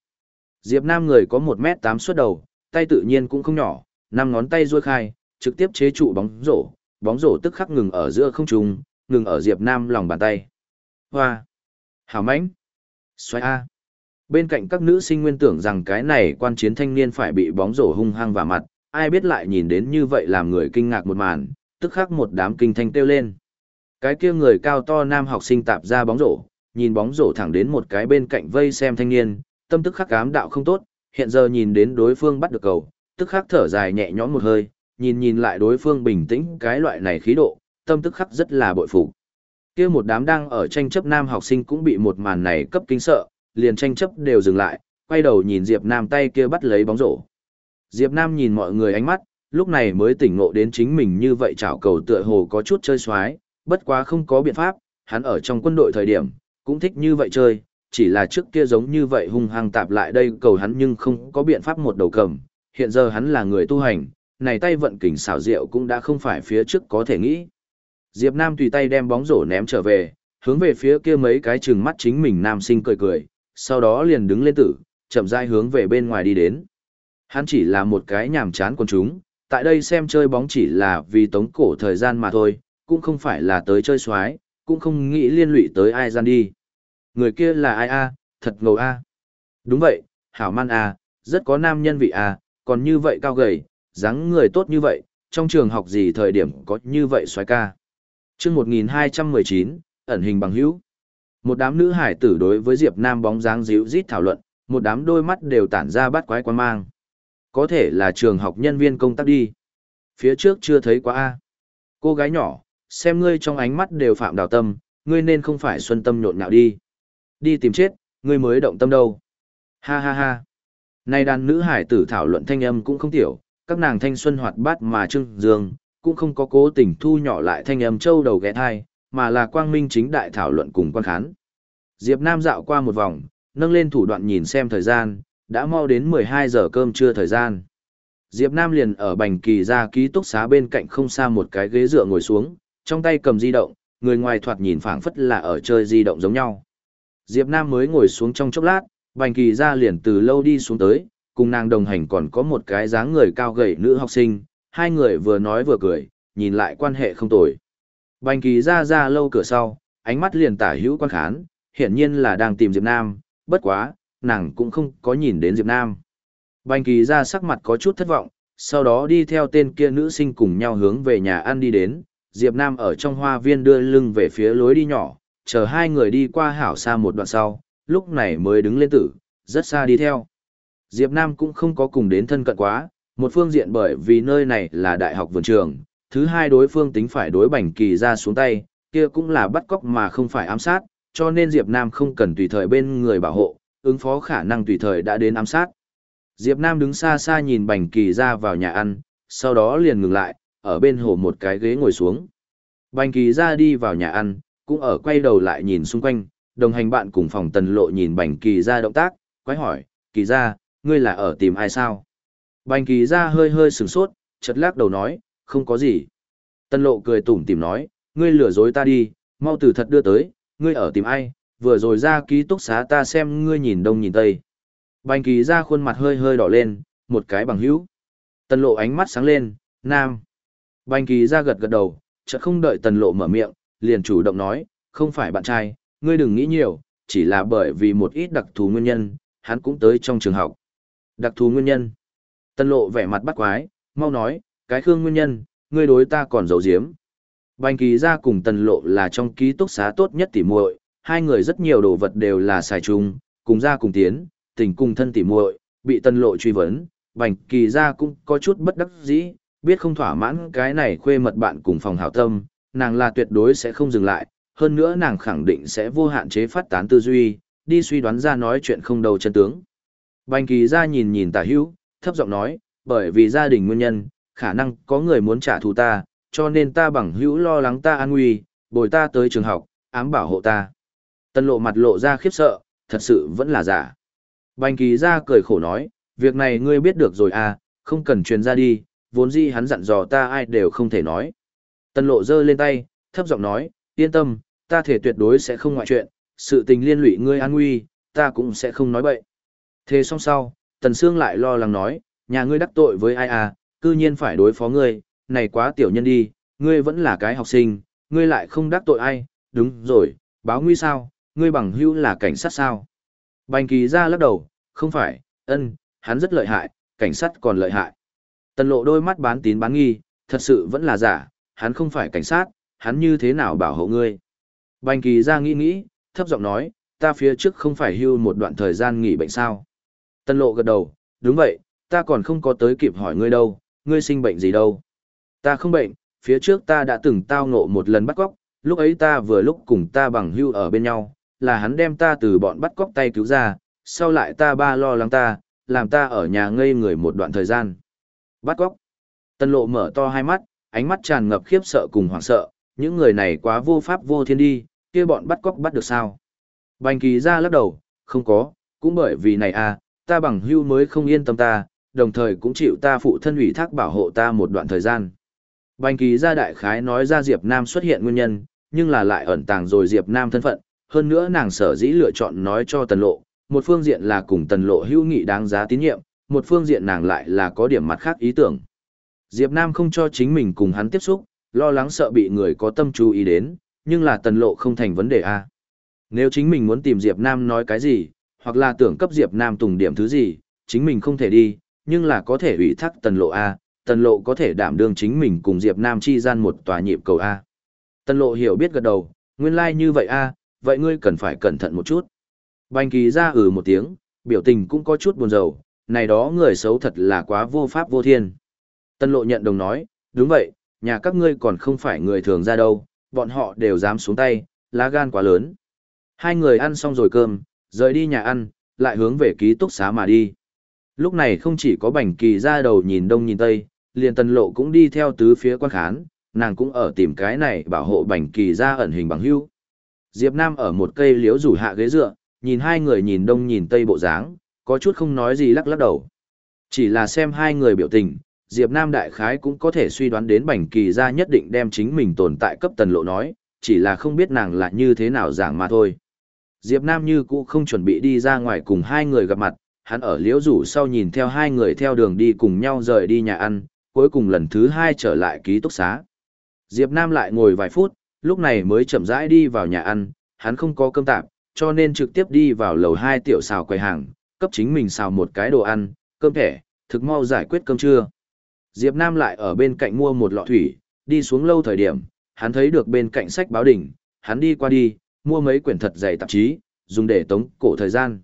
Diệp Nam người có 1m8 suốt đầu, tay tự nhiên cũng không nhỏ, năm ngón tay duỗi khai, trực tiếp chế trụ bóng rổ, bóng rổ tức khắc ngừng ở giữa không trung, ngừng ở Diệp Nam lòng bàn tay. Hoa! Hảo mãnh! Xoay A! Bên cạnh các nữ sinh nguyên tưởng rằng cái này quan chiến thanh niên phải bị bóng rổ hung hăng vào mặt, ai biết lại nhìn đến như vậy làm người kinh ngạc một màn, tức khắc một đám kinh thanh kêu lên. Cái kia người cao to nam học sinh tạp ra bóng rổ, nhìn bóng rổ thẳng đến một cái bên cạnh vây xem thanh niên, tâm tức khắc cám đạo không tốt, hiện giờ nhìn đến đối phương bắt được cầu, tức khắc thở dài nhẹ nhõm một hơi, nhìn nhìn lại đối phương bình tĩnh cái loại này khí độ, tâm tức khắc rất là bội phục. Kia một đám đang ở tranh chấp nam học sinh cũng bị một màn này cấp kinh sợ, liền tranh chấp đều dừng lại, quay đầu nhìn Diệp Nam tay kia bắt lấy bóng rổ. Diệp Nam nhìn mọi người ánh mắt, lúc này mới tỉnh ngộ đến chính mình như vậy chảo cầu tựa hồ có chút chơi xoái, bất quá không có biện pháp, hắn ở trong quân đội thời điểm, cũng thích như vậy chơi, chỉ là trước kia giống như vậy hung hăng tạp lại đây cầu hắn nhưng không có biện pháp một đầu cầm, hiện giờ hắn là người tu hành, này tay vận kình xảo diệu cũng đã không phải phía trước có thể nghĩ. Diệp Nam tùy tay đem bóng rổ ném trở về, hướng về phía kia mấy cái trừng mắt chính mình nam sinh cười cười, sau đó liền đứng lên tử, chậm rãi hướng về bên ngoài đi đến. Hắn chỉ là một cái nhảm chán con chúng, tại đây xem chơi bóng chỉ là vì tống cổ thời gian mà thôi, cũng không phải là tới chơi xoái, cũng không nghĩ liên lụy tới ai gian đi. Người kia là ai a, thật ngầu a. Đúng vậy, hảo man a, rất có nam nhân vị a, còn như vậy cao gầy, dáng người tốt như vậy, trong trường học gì thời điểm có như vậy xoái ca. Chương 1219, ẩn hình bằng hữu. Một đám nữ hải tử đối với Diệp Nam bóng dáng díu dít thảo luận, một đám đôi mắt đều tản ra bắt quái quan mang. Có thể là trường học nhân viên công tác đi. Phía trước chưa thấy quá a. Cô gái nhỏ, xem ngươi trong ánh mắt đều phạm đào tâm, ngươi nên không phải xuân tâm nhộn nhạo đi. Đi tìm chết, ngươi mới động tâm đâu. Ha ha ha. Nay đàn nữ hải tử thảo luận thanh âm cũng không tiểu, các nàng thanh xuân hoạt bát mà trưng dương, cũng không có cố tình thu nhỏ lại thanh âm châu đầu ghé thai, mà là quang minh chính đại thảo luận cùng quan khán. Diệp Nam dạo qua một vòng, nâng lên thủ đoạn nhìn xem thời gian, đã mau đến 12 giờ cơm trưa thời gian. Diệp Nam liền ở bành kỳ ra ký túc xá bên cạnh không xa một cái ghế dựa ngồi xuống, trong tay cầm di động, người ngoài thoạt nhìn phảng phất là ở chơi di động giống nhau. Diệp Nam mới ngồi xuống trong chốc lát, bành kỳ ra liền từ lâu đi xuống tới, cùng nàng đồng hành còn có một cái dáng người cao gầy nữ học sinh, hai người vừa nói vừa cười, nhìn lại quan hệ không tồi. Bành kỳ ra ra lâu cửa sau, ánh mắt liền tả hữu quan khán, hiển nhiên là đang tìm Diệp Nam, bất quá, nàng cũng không có nhìn đến Diệp Nam. Bành kỳ ra sắc mặt có chút thất vọng, sau đó đi theo tên kia nữ sinh cùng nhau hướng về nhà ăn đi đến, Diệp Nam ở trong hoa viên đưa lưng về phía lối đi nhỏ, chờ hai người đi qua hảo xa một đoạn sau, lúc này mới đứng lên tử, rất xa đi theo. Diệp Nam cũng không có cùng đến thân cận quá, một phương diện bởi vì nơi này là đại học vườn trường, thứ hai đối phương tính phải đối bành kỳ ra xuống tay, kia cũng là bắt cóc mà không phải ám sát, cho nên Diệp Nam không cần tùy thời bên người bảo hộ, ứng phó khả năng tùy thời đã đến ám sát. Diệp Nam đứng xa xa nhìn bành kỳ ra vào nhà ăn, sau đó liền ngừng lại, ở bên hồ một cái ghế ngồi xuống. Bành kỳ ra đi vào nhà ăn, cũng ở quay đầu lại nhìn xung quanh, đồng hành bạn cùng phòng tần lộ nhìn bành kỳ ra động tác, quái hỏi, kỳ ra, ngươi là ở tìm ai sao? Bành kỳ ra hơi hơi sừng sốt, chật lắc đầu nói, không có gì. Tần lộ cười tủm tìm nói, ngươi lừa dối ta đi, mau từ thật đưa tới, ngươi ở tìm ai, vừa rồi ra ký túc xá ta xem ngươi nhìn đông nhìn tây. Bành kỳ ra khuôn mặt hơi hơi đỏ lên, một cái bằng hữu. Tần lộ ánh mắt sáng lên, nam. Bành kỳ ra gật gật đầu, chợt không đợi tần lộ mở miệng, liền chủ động nói, không phải bạn trai, ngươi đừng nghĩ nhiều, chỉ là bởi vì một ít đặc thù nguyên nhân, hắn cũng tới trong trường học. Đặc thù nguyên nhân. Tần lộ vẻ mặt bắt quái, mau nói, cái khương nguyên nhân, ngươi đối ta còn giấu giếm. Bành kỳ ra cùng tần lộ là trong ký túc xá tốt nhất tỉ muội, hai người rất nhiều đồ vật đều là xài chung, cùng ra cùng tiến, tình cùng thân tỉ muội, bị tần lộ truy vấn, bành kỳ ra cũng có chút bất đắc dĩ, biết không thỏa mãn cái này khuê mật bạn cùng phòng hảo tâm, nàng là tuyệt đối sẽ không dừng lại, hơn nữa nàng khẳng định sẽ vô hạn chế phát tán tư duy, đi suy đoán ra nói chuyện không đầu chân tướng. Bành kỳ ra nhìn nhìn tả hữu, thấp giọng nói, bởi vì gia đình nguyên nhân, khả năng có người muốn trả thù ta, cho nên ta bằng hữu lo lắng ta an nguy, bồi ta tới trường học, ám bảo hộ ta. Tân lộ mặt lộ ra khiếp sợ, thật sự vẫn là giả. Bành kỳ ra cười khổ nói, việc này ngươi biết được rồi à, không cần truyền ra đi, vốn dĩ hắn dặn dò ta ai đều không thể nói. Tân lộ giơ lên tay, thấp giọng nói, yên tâm, ta thể tuyệt đối sẽ không ngoại chuyện, sự tình liên lụy ngươi an nguy, ta cũng sẽ không nói bậy. Thế xong sau, Tần Sương lại lo lắng nói, nhà ngươi đắc tội với ai à, cư nhiên phải đối phó ngươi, này quá tiểu nhân đi, ngươi vẫn là cái học sinh, ngươi lại không đắc tội ai, đúng rồi, báo nguy sao, ngươi bằng hữu là cảnh sát sao. Bành kỳ ra lắc đầu, không phải, ân, hắn rất lợi hại, cảnh sát còn lợi hại. Tần lộ đôi mắt bán tín bán nghi, thật sự vẫn là giả, hắn không phải cảnh sát, hắn như thế nào bảo hộ ngươi. Bành kỳ ra nghĩ nghĩ, thấp giọng nói, ta phía trước không phải hưu một đoạn thời gian nghỉ bệnh sao. Tần lộ gật đầu, đúng vậy, ta còn không có tới kịp hỏi ngươi đâu, ngươi sinh bệnh gì đâu. Ta không bệnh, phía trước ta đã từng tao ngộ một lần bắt cóc, lúc ấy ta vừa lúc cùng ta bằng hưu ở bên nhau, là hắn đem ta từ bọn bắt cóc tay cứu ra, sau lại ta ba lo lắng ta, làm ta ở nhà ngây người một đoạn thời gian. Bắt cóc. Tân lộ mở to hai mắt, ánh mắt tràn ngập khiếp sợ cùng hoảng sợ, những người này quá vô pháp vô thiên đi, kia bọn bắt cóc bắt được sao. Bành kỳ ra lắc đầu, không có, cũng bởi vì này à, ta bằng hưu mới không yên tâm ta, đồng thời cũng chịu ta phụ thân ủy thác bảo hộ ta một đoạn thời gian. Bành kỳ ra đại khái nói ra Diệp Nam xuất hiện nguyên nhân, nhưng là lại ẩn tàng rồi Diệp Nam thân phận, hơn nữa nàng sở dĩ lựa chọn nói cho tần lộ, một phương diện là cùng tần lộ hữu nghị đáng giá tín nhiệm, một phương diện nàng lại là có điểm mặt khác ý tưởng. Diệp Nam không cho chính mình cùng hắn tiếp xúc, lo lắng sợ bị người có tâm chú ý đến, nhưng là tần lộ không thành vấn đề a. Nếu chính mình muốn tìm Diệp Nam nói cái gì, hoặc là tưởng cấp Diệp Nam tùng điểm thứ gì, chính mình không thể đi, nhưng là có thể ủy thác tần lộ a, tần lộ có thể đảm đương chính mình cùng Diệp Nam chi gian một tòa nhịp cầu a. Tần lộ hiểu biết gật đầu, nguyên lai like như vậy a, vậy ngươi cần phải cẩn thận một chút. Bành kỳ ra ừ một tiếng, biểu tình cũng có chút buồn rầu, này đó người xấu thật là quá vô pháp vô thiên. Tân lộ nhận đồng nói, đúng vậy, nhà các ngươi còn không phải người thường ra đâu, bọn họ đều dám xuống tay, lá gan quá lớn. Hai người ăn xong rồi cơm, rời đi nhà ăn, lại hướng về ký túc xá mà đi. Lúc này không chỉ có bành kỳ ra đầu nhìn đông nhìn tây, liền tân lộ cũng đi theo tứ phía quan khán, nàng cũng ở tìm cái này bảo hộ bành kỳ ra ẩn hình bằng hưu. Diệp Nam ở một cây liễu rủ hạ ghế dựa, nhìn hai người nhìn đông nhìn tây bộ dáng, có chút không nói gì lắc lắc đầu. Chỉ là xem hai người biểu tình, Diệp Nam đại khái cũng có thể suy đoán đến Bành Kỳ gia nhất định đem chính mình tồn tại cấp tần lộ nói, chỉ là không biết nàng là như thế nào giảng mà thôi. Diệp Nam như cũ không chuẩn bị đi ra ngoài cùng hai người gặp mặt, hắn ở liễu rủ sau nhìn theo hai người theo đường đi cùng nhau rời đi nhà ăn, cuối cùng lần thứ hai trở lại ký túc xá. Diệp Nam lại ngồi vài phút, lúc này mới chậm rãi đi vào nhà ăn, hắn không có cơm tạm, cho nên trực tiếp đi vào lầu hai tiểu xào quầy hàng, cấp chính mình xào một cái đồ ăn, cơm thẻ, thực mau giải quyết cơm trưa. Diệp Nam lại ở bên cạnh mua một lọ thủy, đi xuống lâu thời điểm, hắn thấy được bên cạnh sách báo đỉnh, hắn đi qua đi, mua mấy quyển thật dày tạp chí, dùng để tống cổ thời gian.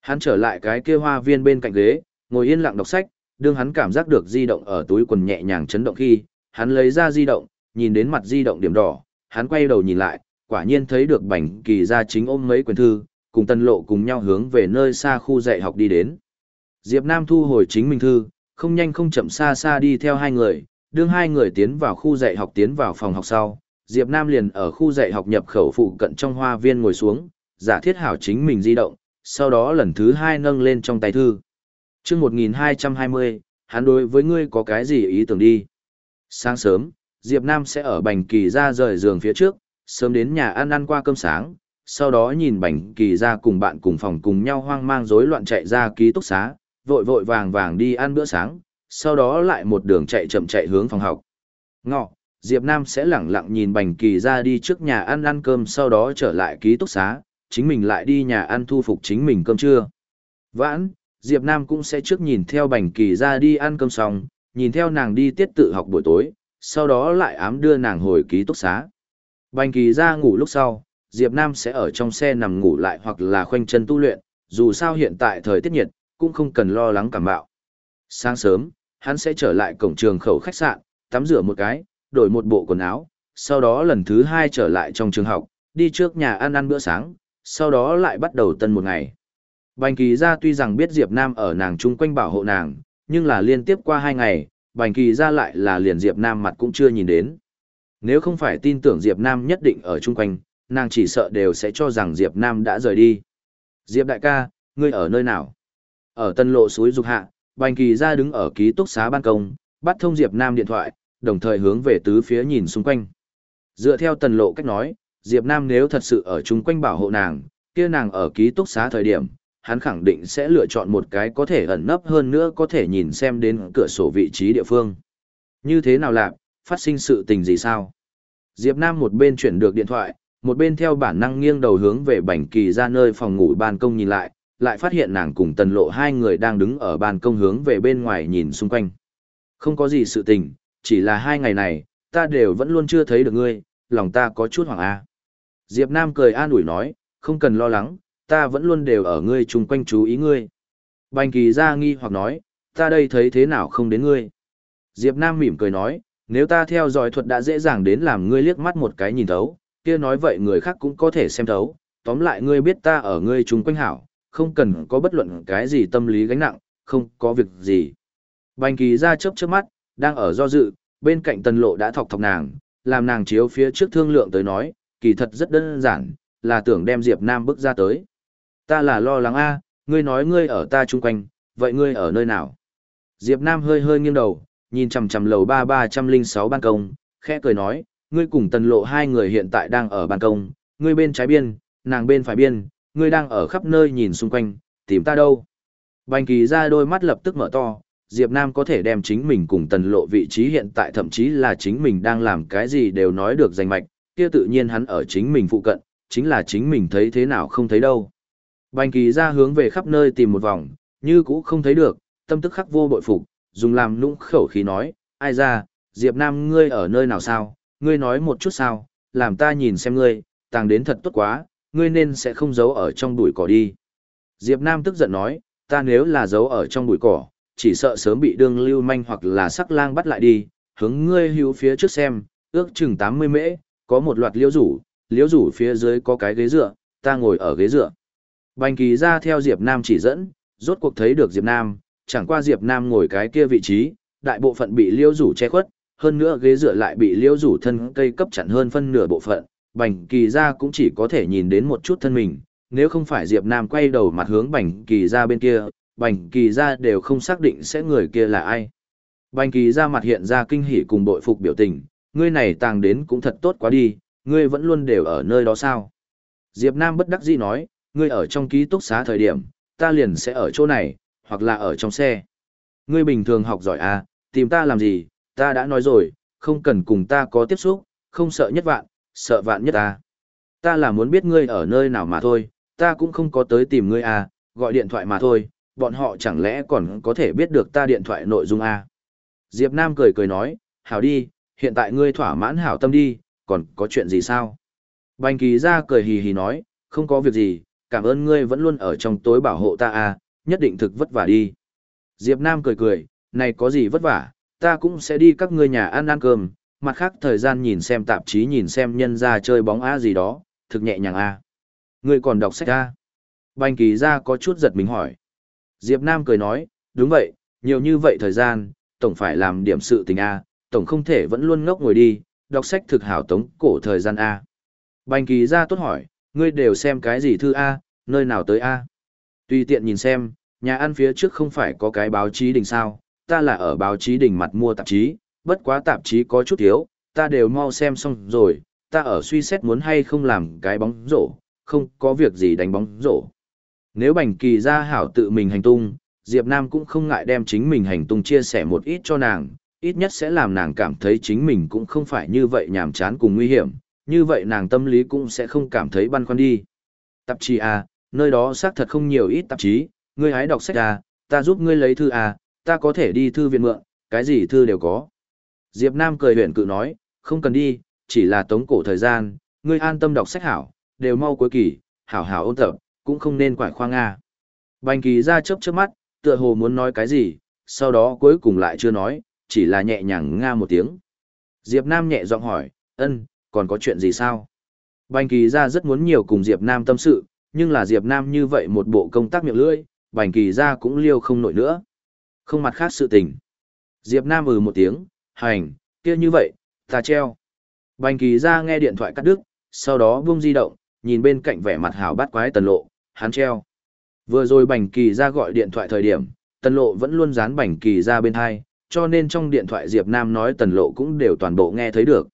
Hắn trở lại cái kia hoa viên bên cạnh ghế, ngồi yên lặng đọc sách, đương hắn cảm giác được di động ở túi quần nhẹ nhàng chấn động khi, hắn lấy ra di động, nhìn đến mặt di động điểm đỏ, hắn quay đầu nhìn lại, quả nhiên thấy được bảnh kỳ ra chính ôm mấy quyển thư, cùng tân lộ cùng nhau hướng về nơi xa khu dạy học đi đến. Diệp Nam thu hồi chính mình thư, không nhanh không chậm xa xa đi theo hai người, đương hai người tiến vào khu dạy học tiến vào phòng học sau, Diệp Nam liền ở khu dạy học nhập khẩu phụ cận trong hoa viên ngồi xuống, giả thiết hảo chính mình di động, sau đó lần thứ hai nâng lên trong tay thư. Trước 1220, hắn đối với ngươi có cái gì ý tưởng đi? Sáng sớm, Diệp Nam sẽ ở bành kỳ ra rời giường phía trước, sớm đến nhà ăn ăn qua cơm sáng, sau đó nhìn bành kỳ ra cùng bạn cùng phòng cùng nhau hoang mang rối loạn chạy ra ký túc xá, vội vội vàng vàng đi ăn bữa sáng, sau đó lại một đường chạy chậm chạy hướng phòng học. Ngọ, Diệp Nam sẽ lẳng lặng nhìn bành kỳ ra đi trước nhà ăn ăn cơm sau đó trở lại ký túc xá, chính mình lại đi nhà ăn thu phục chính mình cơm trưa. Vãn, Diệp Nam cũng sẽ trước nhìn theo bành kỳ ra đi ăn cơm xong, nhìn theo nàng đi tiết tự học buổi tối, sau đó lại ám đưa nàng hồi ký túc xá. Bành kỳ ra ngủ lúc sau, Diệp Nam sẽ ở trong xe nằm ngủ lại hoặc là khoanh chân tu luyện, dù sao hiện tại thời tiết nhiệt, cũng không cần lo lắng cảm bạo. Sáng sớm, hắn sẽ trở lại cổng trường khẩu khách sạn, tắm rửa một cái, đổi một bộ quần áo, sau đó lần thứ hai trở lại trong trường học, đi trước nhà ăn ăn bữa sáng, sau đó lại bắt đầu tân một ngày. Bành kỳ ra tuy rằng biết Diệp Nam ở nàng chung quanh bảo hộ nàng, nhưng là liên tiếp qua hai ngày, bành kỳ ra lại là liền Diệp Nam mặt cũng chưa nhìn đến. Nếu không phải tin tưởng Diệp Nam nhất định ở chung quanh, nàng chỉ sợ đều sẽ cho rằng Diệp Nam đã rời đi. Diệp đại ca, ngươi ở nơi nào? Ở tân lộ suối dục hạ, bành kỳ ra đứng ở ký túc xá ban công, bắt thông Diệp Nam điện thoại, đồng thời hướng về tứ phía nhìn xung quanh. Dựa theo tần lộ cách nói, Diệp Nam nếu thật sự ở chung quanh bảo hộ nàng, kia nàng ở ký túc xá thời điểm, hắn khẳng định sẽ lựa chọn một cái có thể ẩn nấp hơn nữa có thể nhìn xem đến cửa sổ vị trí địa phương. Như thế nào lạc, phát sinh sự tình gì sao? Diệp Nam một bên chuyển được điện thoại, một bên theo bản năng nghiêng đầu hướng về bành kỳ ra nơi phòng ngủ ban công nhìn lại, lại phát hiện nàng cùng tần lộ hai người đang đứng ở ban công hướng về bên ngoài nhìn xung quanh. Không có gì sự tình, chỉ là hai ngày này, ta đều vẫn luôn chưa thấy được ngươi, lòng ta có chút hoảng a. Diệp Nam cười an ủi nói, không cần lo lắng, ta vẫn luôn đều ở ngươi chung quanh chú ý ngươi. Bành kỳ ra nghi hoặc nói, ta đây thấy thế nào không đến ngươi. Diệp Nam mỉm cười nói, nếu ta theo dõi thuật đã dễ dàng đến làm ngươi liếc mắt một cái nhìn thấu, kia nói vậy người khác cũng có thể xem thấu, tóm lại ngươi biết ta ở ngươi chung quanh hảo, không cần có bất luận cái gì tâm lý gánh nặng, không có việc gì. Bành kỳ ra chớp chớp mắt, đang ở do dự, bên cạnh tần lộ đã thọc thọc nàng, làm nàng chiếu phía trước thương lượng tới nói, kỳ thật rất đơn giản, là tưởng đem Diệp Nam bước ra tới. Ta là lo lắng a, ngươi nói ngươi ở ta chung quanh, vậy ngươi ở nơi nào? Diệp Nam hơi hơi nghiêng đầu, nhìn chằm chằm lầu ba ba trăm linh sáu ban công, khẽ cười nói, ngươi cùng tần lộ hai người hiện tại đang ở ban công, ngươi bên trái biên, nàng bên phải biên, ngươi đang ở khắp nơi nhìn xung quanh, tìm ta đâu. Bành kỳ ra đôi mắt lập tức mở to, Diệp Nam có thể đem chính mình cùng tần lộ vị trí hiện tại thậm chí là chính mình đang làm cái gì đều nói được danh mạch, kia tự nhiên hắn ở chính mình phụ cận, chính là chính mình thấy thế nào không thấy đâu. Bành kỳ ra hướng về khắp nơi tìm một vòng, như cũ không thấy được, tâm tức khắc vô bội phục, dùng làm nũng khẩu khí nói, ai ra, Diệp Nam ngươi ở nơi nào sao, ngươi nói một chút sao, làm ta nhìn xem ngươi, tàng đến thật tốt quá, ngươi nên sẽ không giấu ở trong bụi cỏ đi. Diệp Nam tức giận nói, ta nếu là giấu ở trong bụi cỏ, chỉ sợ sớm bị đương lưu manh hoặc là sắc lang bắt lại đi, hướng ngươi hữu phía trước xem, ước chừng 80 mễ, có một loạt liễu rủ, liễu rủ phía dưới có cái ghế dựa, ta ngồi ở ghế dựa. Bành kỳ ra theo Diệp Nam chỉ dẫn, rốt cuộc thấy được Diệp Nam, chẳng qua Diệp Nam ngồi cái kia vị trí, đại bộ phận bị liễu rủ che khuất, hơn nữa ghế dựa lại bị liễu rủ thân cây cấp chặn hơn phân nửa bộ phận, bành kỳ ra cũng chỉ có thể nhìn đến một chút thân mình, nếu không phải Diệp Nam quay đầu mặt hướng bành kỳ ra bên kia, bành kỳ ra đều không xác định sẽ người kia là ai. Bành kỳ ra mặt hiện ra kinh hỉ cùng bội phục biểu tình, ngươi này tàng đến cũng thật tốt quá đi, ngươi vẫn luôn đều ở nơi đó sao. Diệp Nam bất đắc dĩ nói, ngươi ở trong ký túc xá thời điểm, ta liền sẽ ở chỗ này, hoặc là ở trong xe. Ngươi bình thường học giỏi à, tìm ta làm gì, ta đã nói rồi, không cần cùng ta có tiếp xúc, không sợ nhất vạn, sợ vạn nhất ta. Ta là muốn biết ngươi ở nơi nào mà thôi, ta cũng không có tới tìm ngươi à, gọi điện thoại mà thôi, bọn họ chẳng lẽ còn có thể biết được ta điện thoại nội dung à. Diệp Nam cười cười nói, hảo đi, hiện tại ngươi thỏa mãn hảo tâm đi, còn có chuyện gì sao? Bành kỳ ra cười hì hì nói, không có việc gì, cảm ơn ngươi vẫn luôn ở trong tối bảo hộ ta à, nhất định thực vất vả đi. Diệp Nam cười cười, này có gì vất vả, ta cũng sẽ đi các ngươi nhà ăn ăn cơm, mặt khác thời gian nhìn xem tạp chí nhìn xem nhân ra chơi bóng á gì đó, thực nhẹ nhàng a. Ngươi còn đọc sách a? Bành kỳ ra có chút giật mình hỏi. Diệp Nam cười nói, đúng vậy, nhiều như vậy thời gian, tổng phải làm điểm sự tình a, tổng không thể vẫn luôn ngốc ngồi đi, đọc sách thực hảo tống cổ thời gian a. Bành kỳ ra tốt hỏi, ngươi đều xem cái gì thư a, nơi nào tới a? Tùy tiện nhìn xem, nhà ăn phía trước không phải có cái báo chí đình sao, ta là ở báo chí đỉnh mặt mua tạp chí, bất quá tạp chí có chút thiếu, ta đều mau xem xong rồi, ta ở suy xét muốn hay không làm cái bóng rổ, không có việc gì đánh bóng rổ. Nếu Bành Kỳ ra hảo tự mình hành tung, Diệp Nam cũng không ngại đem chính mình hành tung chia sẻ một ít cho nàng, ít nhất sẽ làm nàng cảm thấy chính mình cũng không phải như vậy nhàm chán cùng nguy hiểm, như vậy nàng tâm lý cũng sẽ không cảm thấy băn khoăn đi. Tạp chí à, nơi đó xác thật không nhiều ít tạp chí, ngươi hãy đọc sách à, ta giúp ngươi lấy thư à, ta có thể đi thư viện mượn, cái gì thư đều có. Diệp Nam cười huyền cự nói, không cần đi, chỉ là tống cổ thời gian, ngươi an tâm đọc sách hảo, đều mau cuối kỳ, hảo hảo ôn tập, cũng không nên quải khoang Nga. Bành kỳ ra chớp chớp mắt, tựa hồ muốn nói cái gì, sau đó cuối cùng lại chưa nói, chỉ là nhẹ nhàng Nga một tiếng. Diệp Nam nhẹ giọng hỏi, ân, còn có chuyện gì sao? Bành kỳ ra rất muốn nhiều cùng Diệp Nam tâm sự, nhưng là Diệp Nam như vậy một bộ công tác miệng lưỡi, bành kỳ ra cũng liêu không nổi nữa. Không mặt khác sự tình. Diệp Nam ừ một tiếng, hành, kia như vậy, ta treo. Bành kỳ ra nghe điện thoại cắt đứt, sau đó buông di động, nhìn bên cạnh vẻ mặt hảo bát quái tần lộ, hắn treo. Vừa rồi bành kỳ ra gọi điện thoại thời điểm, tần lộ vẫn luôn dán bành kỳ ra bên hai, cho nên trong điện thoại Diệp Nam nói tần lộ cũng đều toàn bộ nghe thấy được.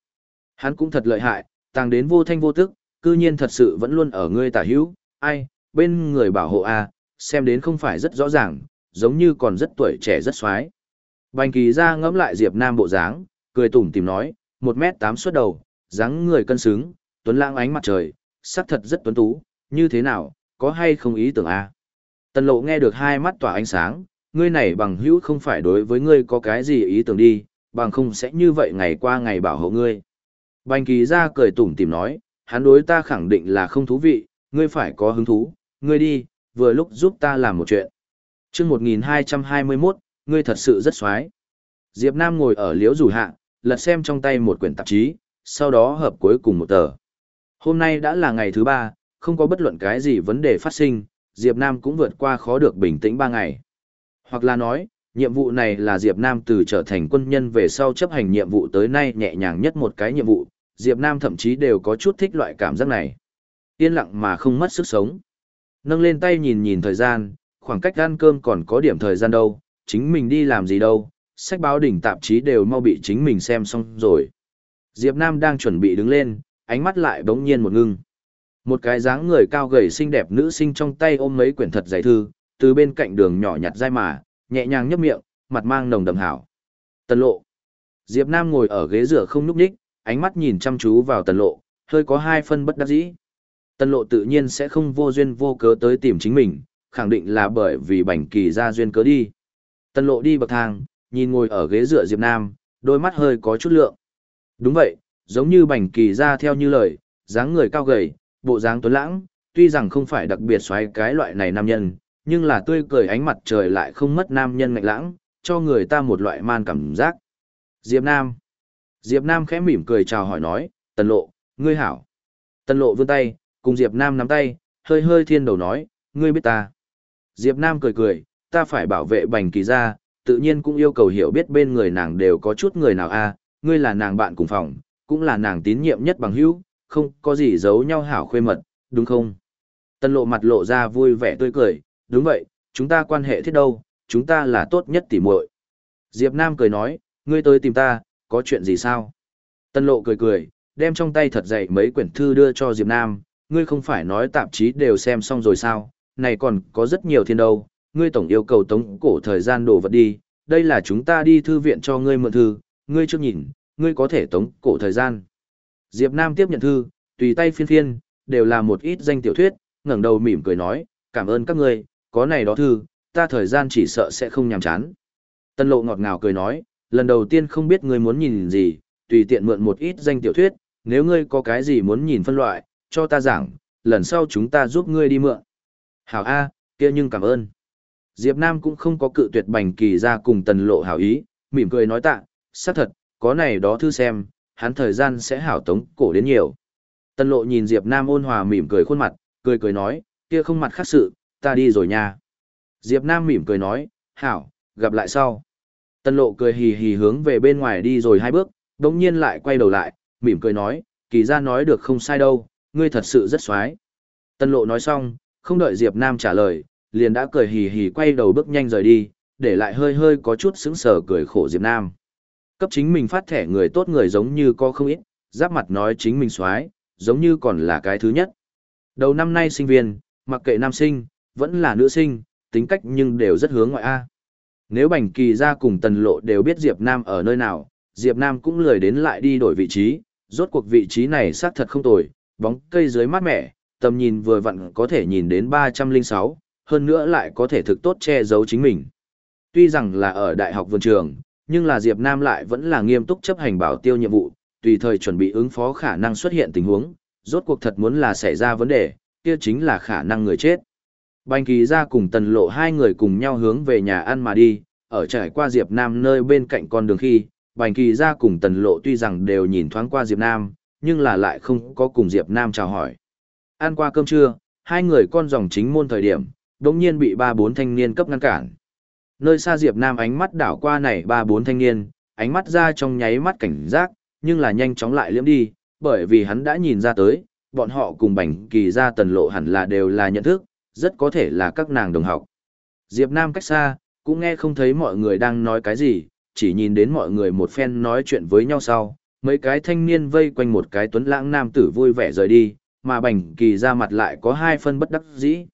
Hắn cũng thật lợi hại, tăng đến vô thanh vô tức, cư nhiên thật sự vẫn luôn ở ngươi tả hữu, ai, bên người bảo hộ a, xem đến không phải rất rõ ràng, giống như còn rất tuổi trẻ rất xoái. Bành kỳ ra ngẫm lại Diệp Nam bộ dáng, cười tủm tỉm nói, một mét tám suốt đầu, dáng người cân xứng, tuấn lãng ánh mặt trời, sắc thật rất tuấn tú, như thế nào, có hay không ý tưởng a? Tần lộ nghe được hai mắt tỏa ánh sáng, ngươi này bằng hữu không phải đối với ngươi có cái gì ý tưởng đi, bằng không sẽ như vậy ngày qua ngày bảo hộ ngươi. Bành kỳ ra cười tủm tỉm nói, hắn đối ta khẳng định là không thú vị, ngươi phải có hứng thú, ngươi đi, vừa lúc giúp ta làm một chuyện chương 1221, ngươi thật sự rất xoái. Diệp Nam ngồi ở liễu rủ hạ, lật xem trong tay một quyển tạp chí, sau đó hợp cuối cùng một tờ. Hôm nay đã là ngày thứ ba, không có bất luận cái gì vấn đề phát sinh, Diệp Nam cũng vượt qua khó được bình tĩnh ba ngày. Hoặc là nói, nhiệm vụ này là Diệp Nam từ trở thành quân nhân về sau chấp hành nhiệm vụ tới nay nhẹ nhàng nhất một cái nhiệm vụ, Diệp Nam thậm chí đều có chút thích loại cảm giác này. Yên lặng mà không mất sức sống. Nâng lên tay nhìn nhìn thời gian, khoảng cách ăn cơm còn có điểm thời gian đâu, chính mình đi làm gì đâu, sách báo đỉnh tạp chí đều mau bị chính mình xem xong rồi. Diệp Nam đang chuẩn bị đứng lên, ánh mắt lại bỗng nhiên một ngưng. Một cái dáng người cao gầy xinh đẹp nữ sinh trong tay ôm mấy quyển thật dày thư, từ bên cạnh đường nhỏ nhặt dai mà, nhẹ nhàng nhấp miệng, mặt mang nồng đậm hảo. Tần lộ. Diệp Nam ngồi ở ghế rửa không núp đích, ánh mắt nhìn chăm chú vào tần lộ, hơi có hai phân bất đắc dĩ. Tần lộ tự nhiên sẽ không vô duyên vô cớ tới tìm chính mình, khẳng định là bởi vì bảnh kỳ ra duyên cớ đi. Tần lộ đi bậc thang, nhìn ngồi ở ghế dựa Diệp Nam, đôi mắt hơi có chút lượng. Đúng vậy, giống như bảnh kỳ ra theo như lời, dáng người cao gầy, bộ dáng tuấn lãng, tuy rằng không phải đặc biệt xoáy cái loại này nam nhân, nhưng là tươi cười ánh mặt trời lại không mất nam nhân ngạnh lãng, cho người ta một loại man cảm giác. Diệp Nam. Diệp Nam khẽ mỉm cười chào hỏi nói, tần lộ, ngươi hảo. Tần lộ vươn tay, cùng Diệp Nam nắm tay, hơi hơi thiên đầu nói, ngươi biết ta. Diệp Nam cười cười, ta phải bảo vệ bành kỳ Gia, tự nhiên cũng yêu cầu hiểu biết bên người nàng đều có chút người nào a, ngươi là nàng bạn cùng phòng, cũng là nàng tín nhiệm nhất bằng hữu, không có gì giấu nhau hảo khuê mật, đúng không? Tân lộ mặt lộ ra vui vẻ tươi cười, đúng vậy, chúng ta quan hệ thiết đâu, chúng ta là tốt nhất tỉ muội. Diệp Nam cười nói, ngươi tới tìm ta, có chuyện gì sao? Tân lộ cười cười, đem trong tay thật dày mấy quyển thư đưa cho Diệp Nam, ngươi không phải nói tạp chí đều xem xong rồi sao, này còn có rất nhiều thiên đâu, ngươi tổng yêu cầu tống cổ thời gian đổ vật đi, đây là chúng ta đi thư viện cho ngươi mượn thư, ngươi chưa nhìn, ngươi có thể tống cổ thời gian. Diệp Nam tiếp nhận thư, tùy tay phiên phiên, đều là một ít danh tiểu thuyết, ngẩng đầu mỉm cười nói, cảm ơn các ngươi, có này đó thư, ta thời gian chỉ sợ sẽ không nhàm chán. Tân lộ ngọt ngào cười nói, lần đầu tiên không biết ngươi muốn nhìn gì, tùy tiện mượn một ít danh tiểu thuyết, nếu ngươi có cái gì muốn nhìn phân loại, cho ta giảng, lần sau chúng ta giúp ngươi đi mượn. Hảo A, kia nhưng cảm ơn. Diệp Nam cũng không có cự tuyệt bành kỳ ra cùng tần lộ hảo ý, mỉm cười nói tạ, xác thật, có này đó thư xem, hắn thời gian sẽ hảo tống cổ đến nhiều. Tần lộ nhìn Diệp Nam ôn hòa mỉm cười khuôn mặt, cười cười nói, kia không mặt khác sự, ta đi rồi nha. Diệp Nam mỉm cười nói, hảo, gặp lại sau. Tần lộ cười hì hì hướng về bên ngoài đi rồi hai bước, đống nhiên lại quay đầu lại, mỉm cười nói, kỳ ra nói được không sai đâu, ngươi thật sự rất xoái. Tần lộ nói xong, không đợi Diệp Nam trả lời, liền đã cười hì hì quay đầu bước nhanh rời đi, để lại hơi hơi có chút sững sờ cười khổ Diệp Nam. Cấp chính mình phát thẻ người tốt người giống như có không ít, giáp mặt nói chính mình xoái, giống như còn là cái thứ nhất. Đầu năm nay sinh viên, mặc kệ nam sinh, vẫn là nữ sinh, tính cách nhưng đều rất hướng ngoại A. Nếu Bành Kỳ ra cùng Tần Lộ đều biết Diệp Nam ở nơi nào, Diệp Nam cũng lười đến lại đi đổi vị trí, rốt cuộc vị trí này xác thật không tồi, bóng cây dưới mát mẻ, tầm nhìn vừa vặn có thể nhìn đến 306, hơn nữa lại có thể thực tốt che giấu chính mình. Tuy rằng là ở đại học vườn trường, nhưng là Diệp Nam lại vẫn là nghiêm túc chấp hành bảo tiêu nhiệm vụ, tùy thời chuẩn bị ứng phó khả năng xuất hiện tình huống, rốt cuộc thật muốn là xảy ra vấn đề, kia chính là khả năng người chết. Bành kỳ ra cùng tần lộ hai người cùng nhau hướng về nhà ăn mà đi, ở trải qua Diệp Nam nơi bên cạnh con đường khi, bành kỳ ra cùng tần lộ tuy rằng đều nhìn thoáng qua Diệp Nam, nhưng là lại không có cùng Diệp Nam chào hỏi. Ăn qua cơm trưa, hai người con dòng chính môn thời điểm, đống nhiên bị ba bốn thanh niên cấp ngăn cản. Nơi xa Diệp Nam ánh mắt đảo qua này ba bốn thanh niên, ánh mắt ra trong nháy mắt cảnh giác, nhưng là nhanh chóng lại liễm đi, bởi vì hắn đã nhìn ra tới, bọn họ cùng bảnh kỳ ra tần lộ hẳn là đều là nhận thức, rất có thể là các nàng đồng học. Diệp Nam cách xa, cũng nghe không thấy mọi người đang nói cái gì, chỉ nhìn đến mọi người một phen nói chuyện với nhau sau, mấy cái thanh niên vây quanh một cái tuấn lãng nam tử vui vẻ rời đi, mà bành kỳ ra mặt lại có hai phân bất đắc dĩ.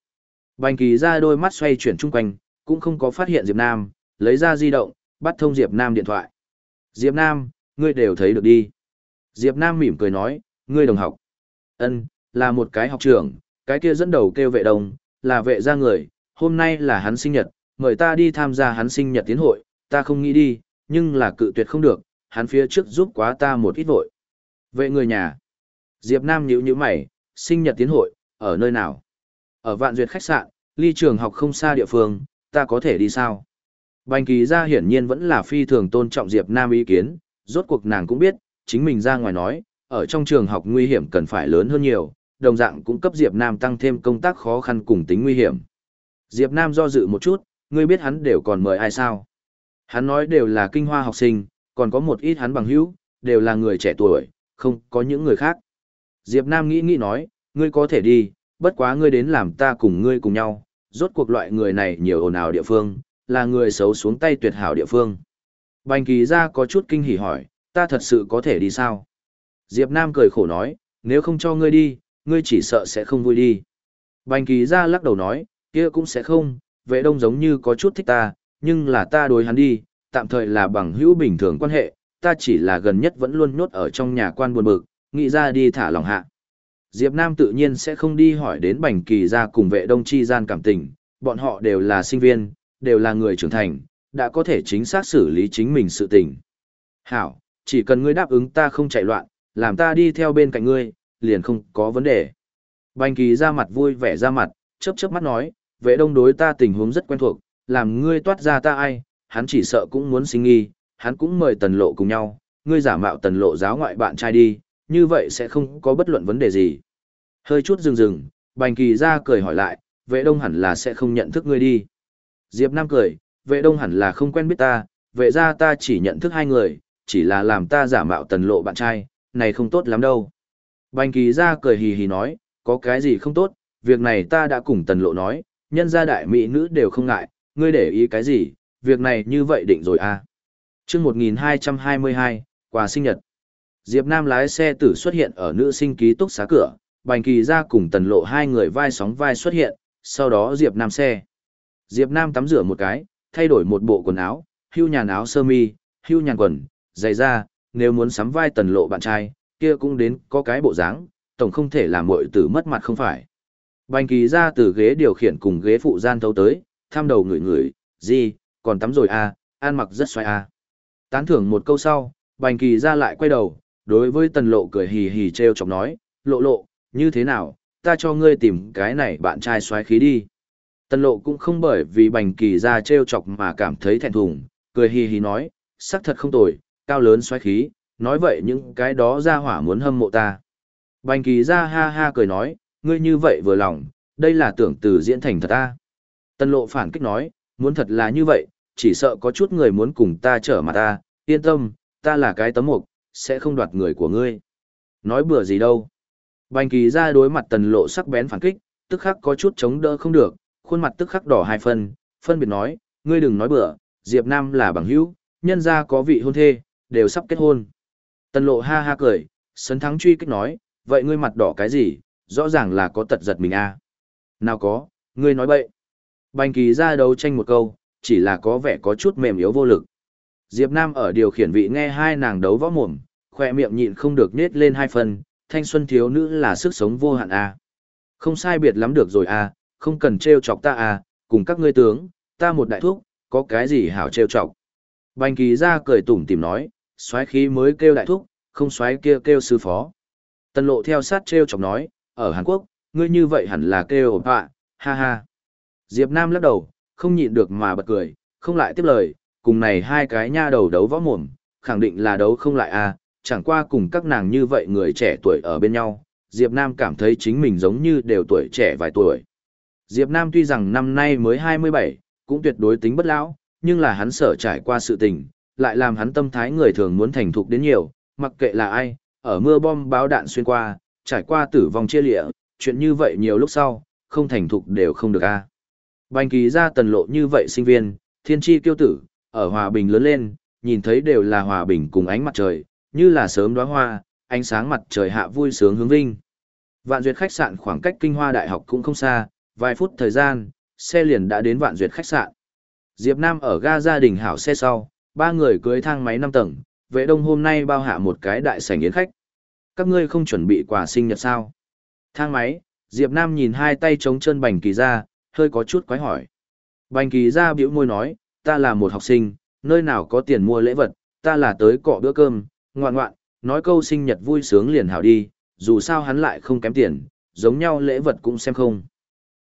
Bành kỳ ra đôi mắt xoay chuyển chung quanh, cũng không có phát hiện Diệp Nam, lấy ra di động, bắt thông Diệp Nam điện thoại. Diệp Nam, ngươi đều thấy được đi. Diệp Nam mỉm cười nói, ngươi đồng học. Ân, là một cái học trưởng, cái kia dẫn đầu kêu vệ đồng, là vệ gia người, hôm nay là hắn sinh nhật, mời ta đi tham gia hắn sinh nhật tiến hội, ta không nghĩ đi, nhưng là cự tuyệt không được, hắn phía trước giúp quá ta một ít vội. Vệ người nhà. Diệp Nam nhíu nhíu mày, sinh nhật tiến hội, ở nơi nào? Ở vạn duyệt khách sạn, ly trường học không xa địa phương, ta có thể đi sao? Bành kỳ ra hiển nhiên vẫn là phi thường tôn trọng Diệp Nam ý kiến, rốt cuộc nàng cũng biết, chính mình ra ngoài nói, ở trong trường học nguy hiểm cần phải lớn hơn nhiều, đồng dạng cũng cấp Diệp Nam tăng thêm công tác khó khăn cùng tính nguy hiểm. Diệp Nam do dự một chút, ngươi biết hắn đều còn mời ai sao? Hắn nói đều là kinh hoa học sinh, còn có một ít hắn bằng hữu, đều là người trẻ tuổi, không có những người khác. Diệp Nam nghĩ nghĩ nói, ngươi có thể đi, bất quá ngươi đến làm ta cùng ngươi cùng nhau, rốt cuộc loại người này nhiều ồn ào địa phương, là người xấu xuống tay tuyệt hảo địa phương. Bành kỳ ra có chút kinh hỉ hỏi, ta thật sự có thể đi sao? Diệp Nam cười khổ nói, nếu không cho ngươi đi, ngươi chỉ sợ sẽ không vui đi. Bành kỳ ra lắc đầu nói, kia cũng sẽ không, vệ đông giống như có chút thích ta, nhưng là ta đối hắn đi, tạm thời là bằng hữu bình thường quan hệ, ta chỉ là gần nhất vẫn luôn nhốt ở trong nhà quan buồn bực, nghĩ ra đi thả lòng hạ. Diệp Nam tự nhiên sẽ không đi hỏi đến Bành Kỳ ra cùng vệ đông chi gian cảm tình, bọn họ đều là sinh viên, đều là người trưởng thành, đã có thể chính xác xử lý chính mình sự tình. Hảo, chỉ cần ngươi đáp ứng ta không chạy loạn, làm ta đi theo bên cạnh ngươi, liền không có vấn đề. Bành Kỳ ra mặt vui vẻ ra mặt, chớp chớp mắt nói, vệ đông đối ta tình huống rất quen thuộc, làm ngươi toát ra ta ai, hắn chỉ sợ cũng muốn sinh nghi, hắn cũng mời tần lộ cùng nhau, ngươi giả mạo tần lộ giáo ngoại bạn trai đi, như vậy sẽ không có bất luận vấn đề gì. Hơi chút dừng dừng, Bành Kỳ ra cười hỏi lại, vệ đông hẳn là sẽ không nhận thức ngươi đi. Diệp Nam cười, vệ đông hẳn là không quen biết ta, vệ ra ta chỉ nhận thức hai người, chỉ là làm ta giả mạo tần lộ bạn trai, này không tốt lắm đâu. Bành Kỳ ra cười hì hì nói, có cái gì không tốt, việc này ta đã cùng tần lộ nói, nhân gia đại mỹ nữ đều không ngại, ngươi để ý cái gì, việc này như vậy định rồi à. trước 1222, quà sinh nhật. Diệp Nam lái xe tử xuất hiện ở nữ sinh ký túc xá cửa, Bành Kỳ ra cùng tần lộ hai người vai sóng vai xuất hiện, sau đó Diệp Nam xe. Diệp Nam tắm rửa một cái, thay đổi một bộ quần áo, hưu nhàn áo sơ mi, hưu nhàn quần, giày da, nếu muốn sắm vai tần lộ bạn trai, kia cũng đến có cái bộ dáng, tổng không thể làm muội tử mất mặt không phải. Bành Kỳ ra từ ghế điều khiển cùng ghế phụ gian thấu tới, tham đầu người người, gì, còn tắm rồi à, ăn mặc rất xoay à. Tán thưởng một câu sau, Bành Kỳ ra lại quay đầu, đối với tần lộ cười hì hì treo chọc nói, lộ lộ, như thế nào, ta cho ngươi tìm cái này bạn trai xoáy khí đi. Tần lộ cũng không bởi vì bành kỳ ra treo chọc mà cảm thấy thẹn thùng, cười hì hì nói, sắc thật không tồi, cao lớn xoáy khí, nói vậy những cái đó ra hỏa muốn hâm mộ ta. Bành kỳ ra ha ha cười nói, ngươi như vậy vừa lòng, đây là tưởng từ diễn thành thật ta. Tần lộ phản kích nói, muốn thật là như vậy, chỉ sợ có chút người muốn cùng ta trở mặt ta, yên tâm, ta là cái tấm mục, sẽ không đoạt người của ngươi. Nói bừa gì đâu. Bành kỳ ra đối mặt tần lộ sắc bén phản kích, tức khắc có chút chống đỡ không được, khuôn mặt tức khắc đỏ hai phân, phân biệt nói, ngươi đừng nói bừa, Diệp Nam là bằng hữu, nhân gia có vị hôn thê, đều sắp kết hôn. Tần lộ ha ha cười, sấn thắng truy kích nói, vậy ngươi mặt đỏ cái gì, rõ ràng là có tật giật mình a. À. Nào có, ngươi nói bậy. Bành kỳ ra đấu tranh một câu, chỉ là có vẻ có chút mềm yếu vô lực. Diệp Nam ở điều khiển vị nghe hai nàng đấu võ mồm, khỏe miệng nhịn không được nết lên hai phần, thanh xuân thiếu nữ là sức sống vô hạn a. À. Không sai biệt lắm được rồi a, à, không cần treo chọc ta a, à, cùng các ngươi tướng, ta một đại thúc, có cái gì hảo treo chọc. Bành kỳ ra cười tủm tỉm nói, xoáy khí mới kêu đại thúc, không xoáy kia kêu sư phó. Tần lộ theo sát treo chọc nói, ở Hàn Quốc, ngươi như vậy hẳn là kêu ổn họa, ha ha. Diệp Nam lắc đầu, không nhịn được mà bật cười, không lại tiếp lời, cùng này hai cái nha đầu đấu võ mồm, khẳng định là đấu không lại a, chẳng qua cùng các nàng như vậy người trẻ tuổi ở bên nhau, Diệp Nam cảm thấy chính mình giống như đều tuổi trẻ vài tuổi. Diệp Nam tuy rằng năm nay mới 27, cũng tuyệt đối tính bất lão, nhưng là hắn sở trải qua sự tình, lại làm hắn tâm thái người thường muốn thành thục đến nhiều, mặc kệ là ai, ở mưa bom báo đạn xuyên qua, trải qua tử vong chia lịa, chuyện như vậy nhiều lúc sau, không thành thục đều không được a. Bành kỳ ra tần lộ như vậy sinh viên, thiên tri kiêu tử, ở hòa bình lớn lên, nhìn thấy đều là hòa bình cùng ánh mặt trời, như là sớm đóa hoa, ánh sáng mặt trời hạ vui sướng hướng vinh. Vạn Duyệt khách sạn khoảng cách Kinh Hoa Đại học cũng không xa, vài phút thời gian, xe liền đã đến Vạn Duyệt khách sạn. Diệp Nam ở ga gia đình hảo xe sau, ba người cưới thang máy 5 tầng, vệ đông hôm nay bao hạ một cái đại sảnh yến khách. Các ngươi không chuẩn bị quà sinh nhật sao? Thang máy, Diệp Nam nhìn hai tay chống chân bành kỳ ra, hơi có chút quái hỏi. Bành kỳ ra biểu môi nói, ta là một học sinh, nơi nào có tiền mua lễ vật, ta là tới cọ bữa cơm, ngoan ngoạn, nói câu sinh nhật vui sướng liền hảo đi, dù sao hắn lại không kém tiền, giống nhau lễ vật cũng xem không.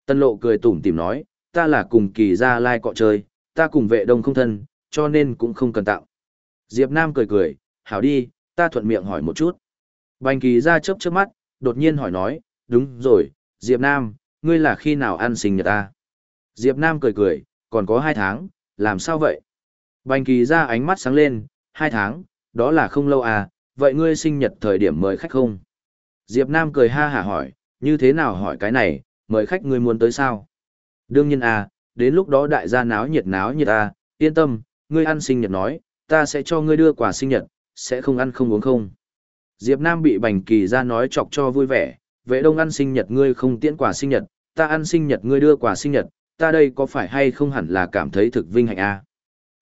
Tân lộ cười tủm tỉm nói, ta là cùng kỳ gia lai cọ chơi, ta cùng vệ đông không thân, cho nên cũng không cần tạo. Diệp Nam cười cười, hảo đi, ta thuận miệng hỏi một chút. Bành kỳ gia chớp chớp mắt, đột nhiên hỏi nói, đúng rồi, Diệp Nam, ngươi là khi nào ăn sinh nhật ta? Diệp Nam cười cười, còn có hai tháng, làm sao vậy? Bành kỳ gia ánh mắt sáng lên, hai tháng, đó là không lâu à, vậy ngươi sinh nhật thời điểm mời khách không? Diệp Nam cười ha hả hỏi, như thế nào hỏi cái này, mời khách ngươi muốn tới sao? Đương nhiên à, đến lúc đó đại gia náo nhiệt náo nhiệt à, yên tâm, ngươi ăn sinh nhật nói, ta sẽ cho ngươi đưa quà sinh nhật, sẽ không ăn không uống không. Diệp Nam bị bành kỳ ra nói chọc cho vui vẻ, vệ đông ăn sinh nhật ngươi không tiễn quà sinh nhật, ta ăn sinh nhật ngươi đưa quà sinh nhật, ta đây có phải hay không hẳn là cảm thấy thực vinh hạnh a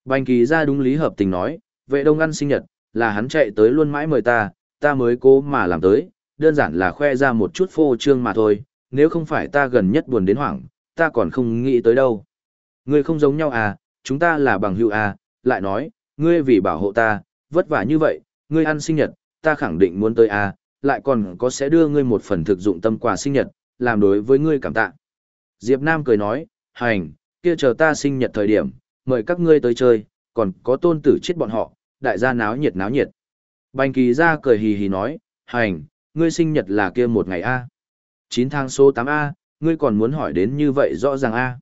Bành kỳ ra đúng lý hợp tình nói, vệ đông ăn sinh nhật, là hắn chạy tới luôn mãi mời ta, ta mới cố mà làm tới, đơn giản là khoe ra một chút phô trương mà thôi, nếu không phải ta gần nhất buồn đến hoảng, ta còn không nghĩ tới đâu. Ngươi không giống nhau à, chúng ta là bằng hữu à, lại nói, ngươi vì bảo hộ ta, vất vả như vậy, ngươi ăn sinh nhật, ta khẳng định muốn tới à, lại còn có sẽ đưa ngươi một phần thực dụng tâm quà sinh nhật, làm đối với ngươi cảm tạ. Diệp Nam cười nói, hành, kia chờ ta sinh nhật thời điểm, mời các ngươi tới chơi, còn có tôn tử chết bọn họ, đại gia náo nhiệt náo nhiệt. Bành kỳ ra cười hì hì nói, hành, ngươi sinh nhật là kia một ngày A. 9 tháng số 8A, ngươi còn muốn hỏi đến như vậy rõ ràng A.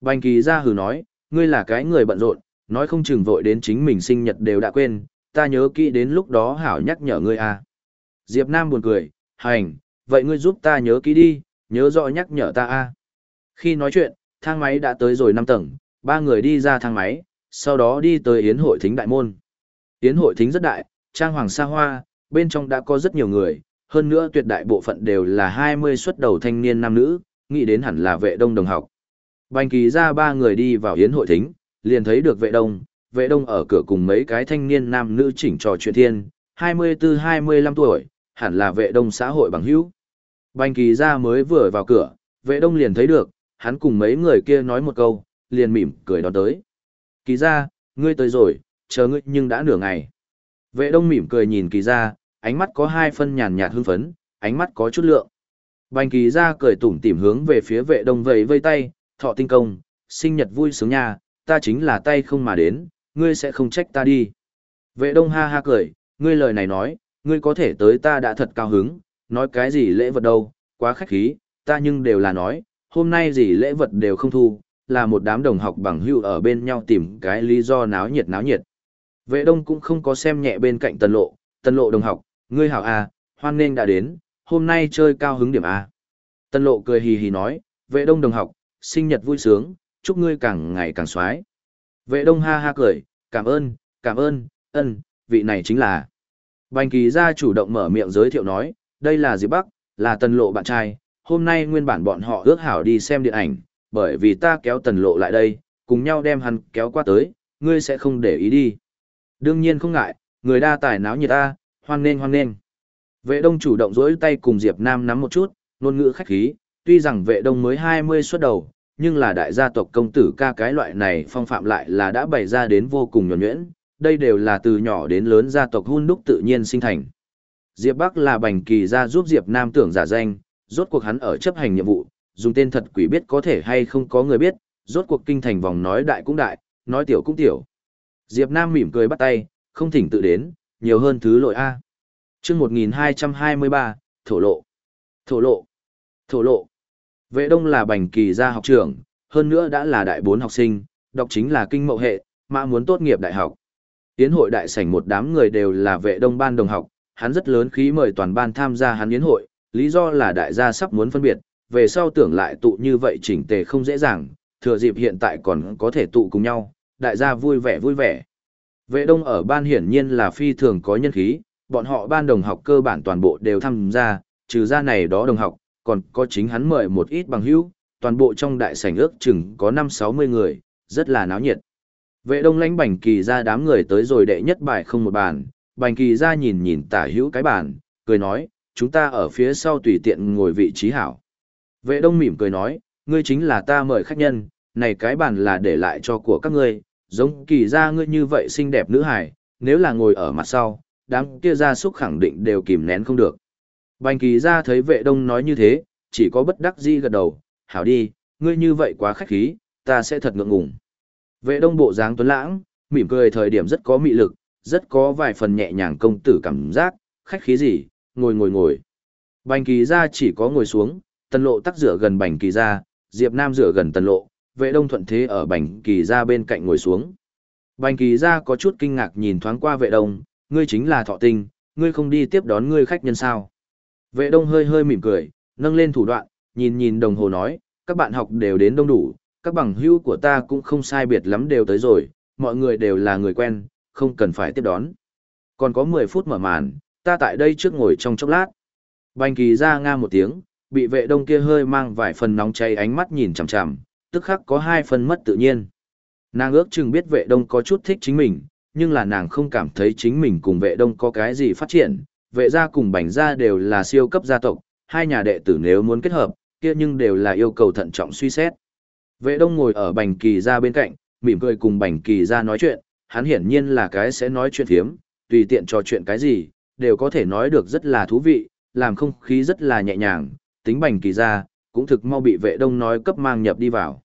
Bành kỳ ra hừ nói, ngươi là cái người bận rộn, nói không chừng vội đến chính mình sinh nhật đều đã quên, ta nhớ kỹ đến lúc đó hảo nhắc nhở ngươi A. Diệp Nam buồn cười, hành, vậy ngươi giúp ta nhớ kỹ đi, nhớ rõ nhắc nhở ta A. Khi nói chuyện, thang máy đã tới rồi 5 tầng, ba người đi ra thang máy, sau đó đi tới Yến hội thính đại môn. Yến hội thính rất đại, trang hoàng xa hoa, bên trong đã có rất nhiều người, hơn nữa tuyệt đại bộ phận đều là 20 xuất đầu thanh niên nam nữ, nghĩ đến hẳn là vệ đông đồng học. Bành kỳ ra ba người đi vào Yến hội thính, liền thấy được vệ đông, vệ đông ở cửa cùng mấy cái thanh niên nam nữ chỉnh trò chuyện thiên, 24-25 tuổi, hẳn là vệ đông xã hội bằng hữu. Bành kỳ ra mới vừa vào cửa, vệ đông liền thấy được, hắn cùng mấy người kia nói một câu, liền mỉm cười đón tới. Kỳ ra, ngươi tới rồi, chờ ngươi nhưng đã nửa ngày. Vệ đông mỉm cười nhìn kỳ ra, ánh mắt có hai phân nhàn nhạt hưng phấn, ánh mắt có chút lượng. Bành kỳ ra cười tủm tỉm hướng về phía vệ đông vẫy vây tay, thọ tinh công, sinh nhật vui sướng nha, ta chính là tay không mà đến, ngươi sẽ không trách ta đi. Vệ đông ha ha cười, ngươi lời này nói, ngươi có thể tới ta đã thật cao hứng, nói cái gì lễ vật đâu, quá khách khí, ta nhưng đều là nói, hôm nay gì lễ vật đều không thu, là một đám đồng học bằng hữu ở bên nhau tìm cái lý do náo nhiệt náo nhiệt. Vệ đông cũng không có xem nhẹ bên cạnh tần lộ, tần lộ đồng học, ngươi hảo à, hoan nghênh đã đến, hôm nay chơi cao hứng điểm à? Tần lộ cười hì hì nói, vệ đông đồng học, sinh nhật vui sướng, chúc ngươi càng ngày càng xoái. Vệ đông ha ha cười, cảm ơn, cảm ơn, ân, vị này chính là. Bành kỳ ra chủ động mở miệng giới thiệu nói, đây là Diệp Bắc, là tần lộ bạn trai, hôm nay nguyên bản bọn họ ước hảo đi xem điện ảnh, bởi vì ta kéo tần lộ lại đây, cùng nhau đem hắn kéo qua tới, ngươi sẽ không để ý đi. Đương nhiên không ngại, người đa tài náo nhiệt ta, hoan nên hoan nên. Vệ đông chủ động dỗi tay cùng Diệp Nam nắm một chút, ngôn ngữ khách khí, tuy rằng vệ đông mới 20 xuất đầu, nhưng là đại gia tộc công tử ca cái loại này phong phạm lại là đã bày ra đến vô cùng nhuẩn nhuyễn, đây đều là từ nhỏ đến lớn gia tộc hun đúc tự nhiên sinh thành. Diệp Bắc là bành kỳ gia giúp Diệp Nam tưởng giả danh, rốt cuộc hắn ở chấp hành nhiệm vụ, dùng tên thật quỷ biết có thể hay không có người biết, rốt cuộc kinh thành vòng nói đại cũng đại, nói tiểu cũng tiểu. Diệp Nam mỉm cười bắt tay, không thỉnh tự đến, nhiều hơn thứ lỗi A. Trước 1223, thổ lộ. Thổ lộ. Thổ lộ. Vệ đông là bành kỳ gia học trưởng, hơn nữa đã là đại bốn học sinh, đọc chính là kinh mậu hệ, mà muốn tốt nghiệp đại học. Yến hội đại sảnh một đám người đều là vệ đông ban đồng học, hắn rất lớn khí mời toàn ban tham gia hắn yến hội, lý do là đại gia sắp muốn phân biệt, về sau tưởng lại tụ như vậy chỉnh tề không dễ dàng, thừa dịp hiện tại còn có thể tụ cùng nhau, đại gia vui vẻ vui vẻ. Vệ đông ở ban hiển nhiên là phi thường có nhân khí, bọn họ ban đồng học cơ bản toàn bộ đều tham gia, trừ ra này đó đồng học, còn có chính hắn mời một ít bằng hữu, toàn bộ trong đại sảnh ước chừng có 5-60 người, rất là náo nhiệt. Vệ đông lãnh bành kỳ ra đám người tới rồi đệ nhất bài không một bàn, bành kỳ ra nhìn nhìn tả hữu cái bàn, cười nói, chúng ta ở phía sau tùy tiện ngồi vị trí hảo. Vệ đông mỉm cười nói, ngươi chính là ta mời khách nhân, này cái bàn là để lại cho của các ngươi, giống kỳ ra ngươi như vậy xinh đẹp nữ hài, nếu là ngồi ở mặt sau, đám kia ra súc khẳng định đều kìm nén không được. Bành kỳ ra thấy vệ đông nói như thế, chỉ có bất đắc dĩ gật đầu, hảo đi, ngươi như vậy quá khách khí, ta sẽ thật ngượng ngùng. Vệ đông bộ dáng tuấn lãng, mỉm cười thời điểm rất có mị lực, rất có vài phần nhẹ nhàng công tử cảm giác, khách khí gì, ngồi ngồi ngồi. Bành kỳ ra chỉ có ngồi xuống, tần lộ tắc rửa gần bành kỳ ra, diệp nam rửa gần tần lộ, vệ đông thuận thế ở bành kỳ ra bên cạnh ngồi xuống. Bành kỳ ra có chút kinh ngạc nhìn thoáng qua vệ đông, ngươi chính là thọ tinh, ngươi không đi tiếp đón ngươi khách nhân sao. Vệ đông hơi hơi mỉm cười, nâng lên thủ đoạn, nhìn nhìn đồng hồ nói, các bạn học đều đến đông đủ, các bằng hữu của ta cũng không sai biệt lắm đều tới rồi, mọi người đều là người quen, không cần phải tiếp đón. Còn có 10 phút mở màn, ta tại đây trước ngồi trong chốc lát. Bành kỳ ra nga một tiếng, bị vệ đông kia hơi mang vài phần nóng cháy ánh mắt nhìn chằm chằm, tức khắc có hai phần mất tự nhiên. Nàng ước chừng biết vệ đông có chút thích chính mình, nhưng là nàng không cảm thấy chính mình cùng vệ đông có cái gì phát triển. Vệ gia cùng bành gia đều là siêu cấp gia tộc, hai nhà đệ tử nếu muốn kết hợp, kia nhưng đều là yêu cầu thận trọng suy xét. Vệ đông ngồi ở bành kỳ gia bên cạnh, mỉm cười cùng bành kỳ gia nói chuyện, hắn hiển nhiên là cái sẽ nói chuyện thiếm, tùy tiện trò chuyện cái gì, đều có thể nói được rất là thú vị, làm không khí rất là nhẹ nhàng, tính bành kỳ gia, cũng thực mau bị vệ đông nói cấp mang nhập đi vào.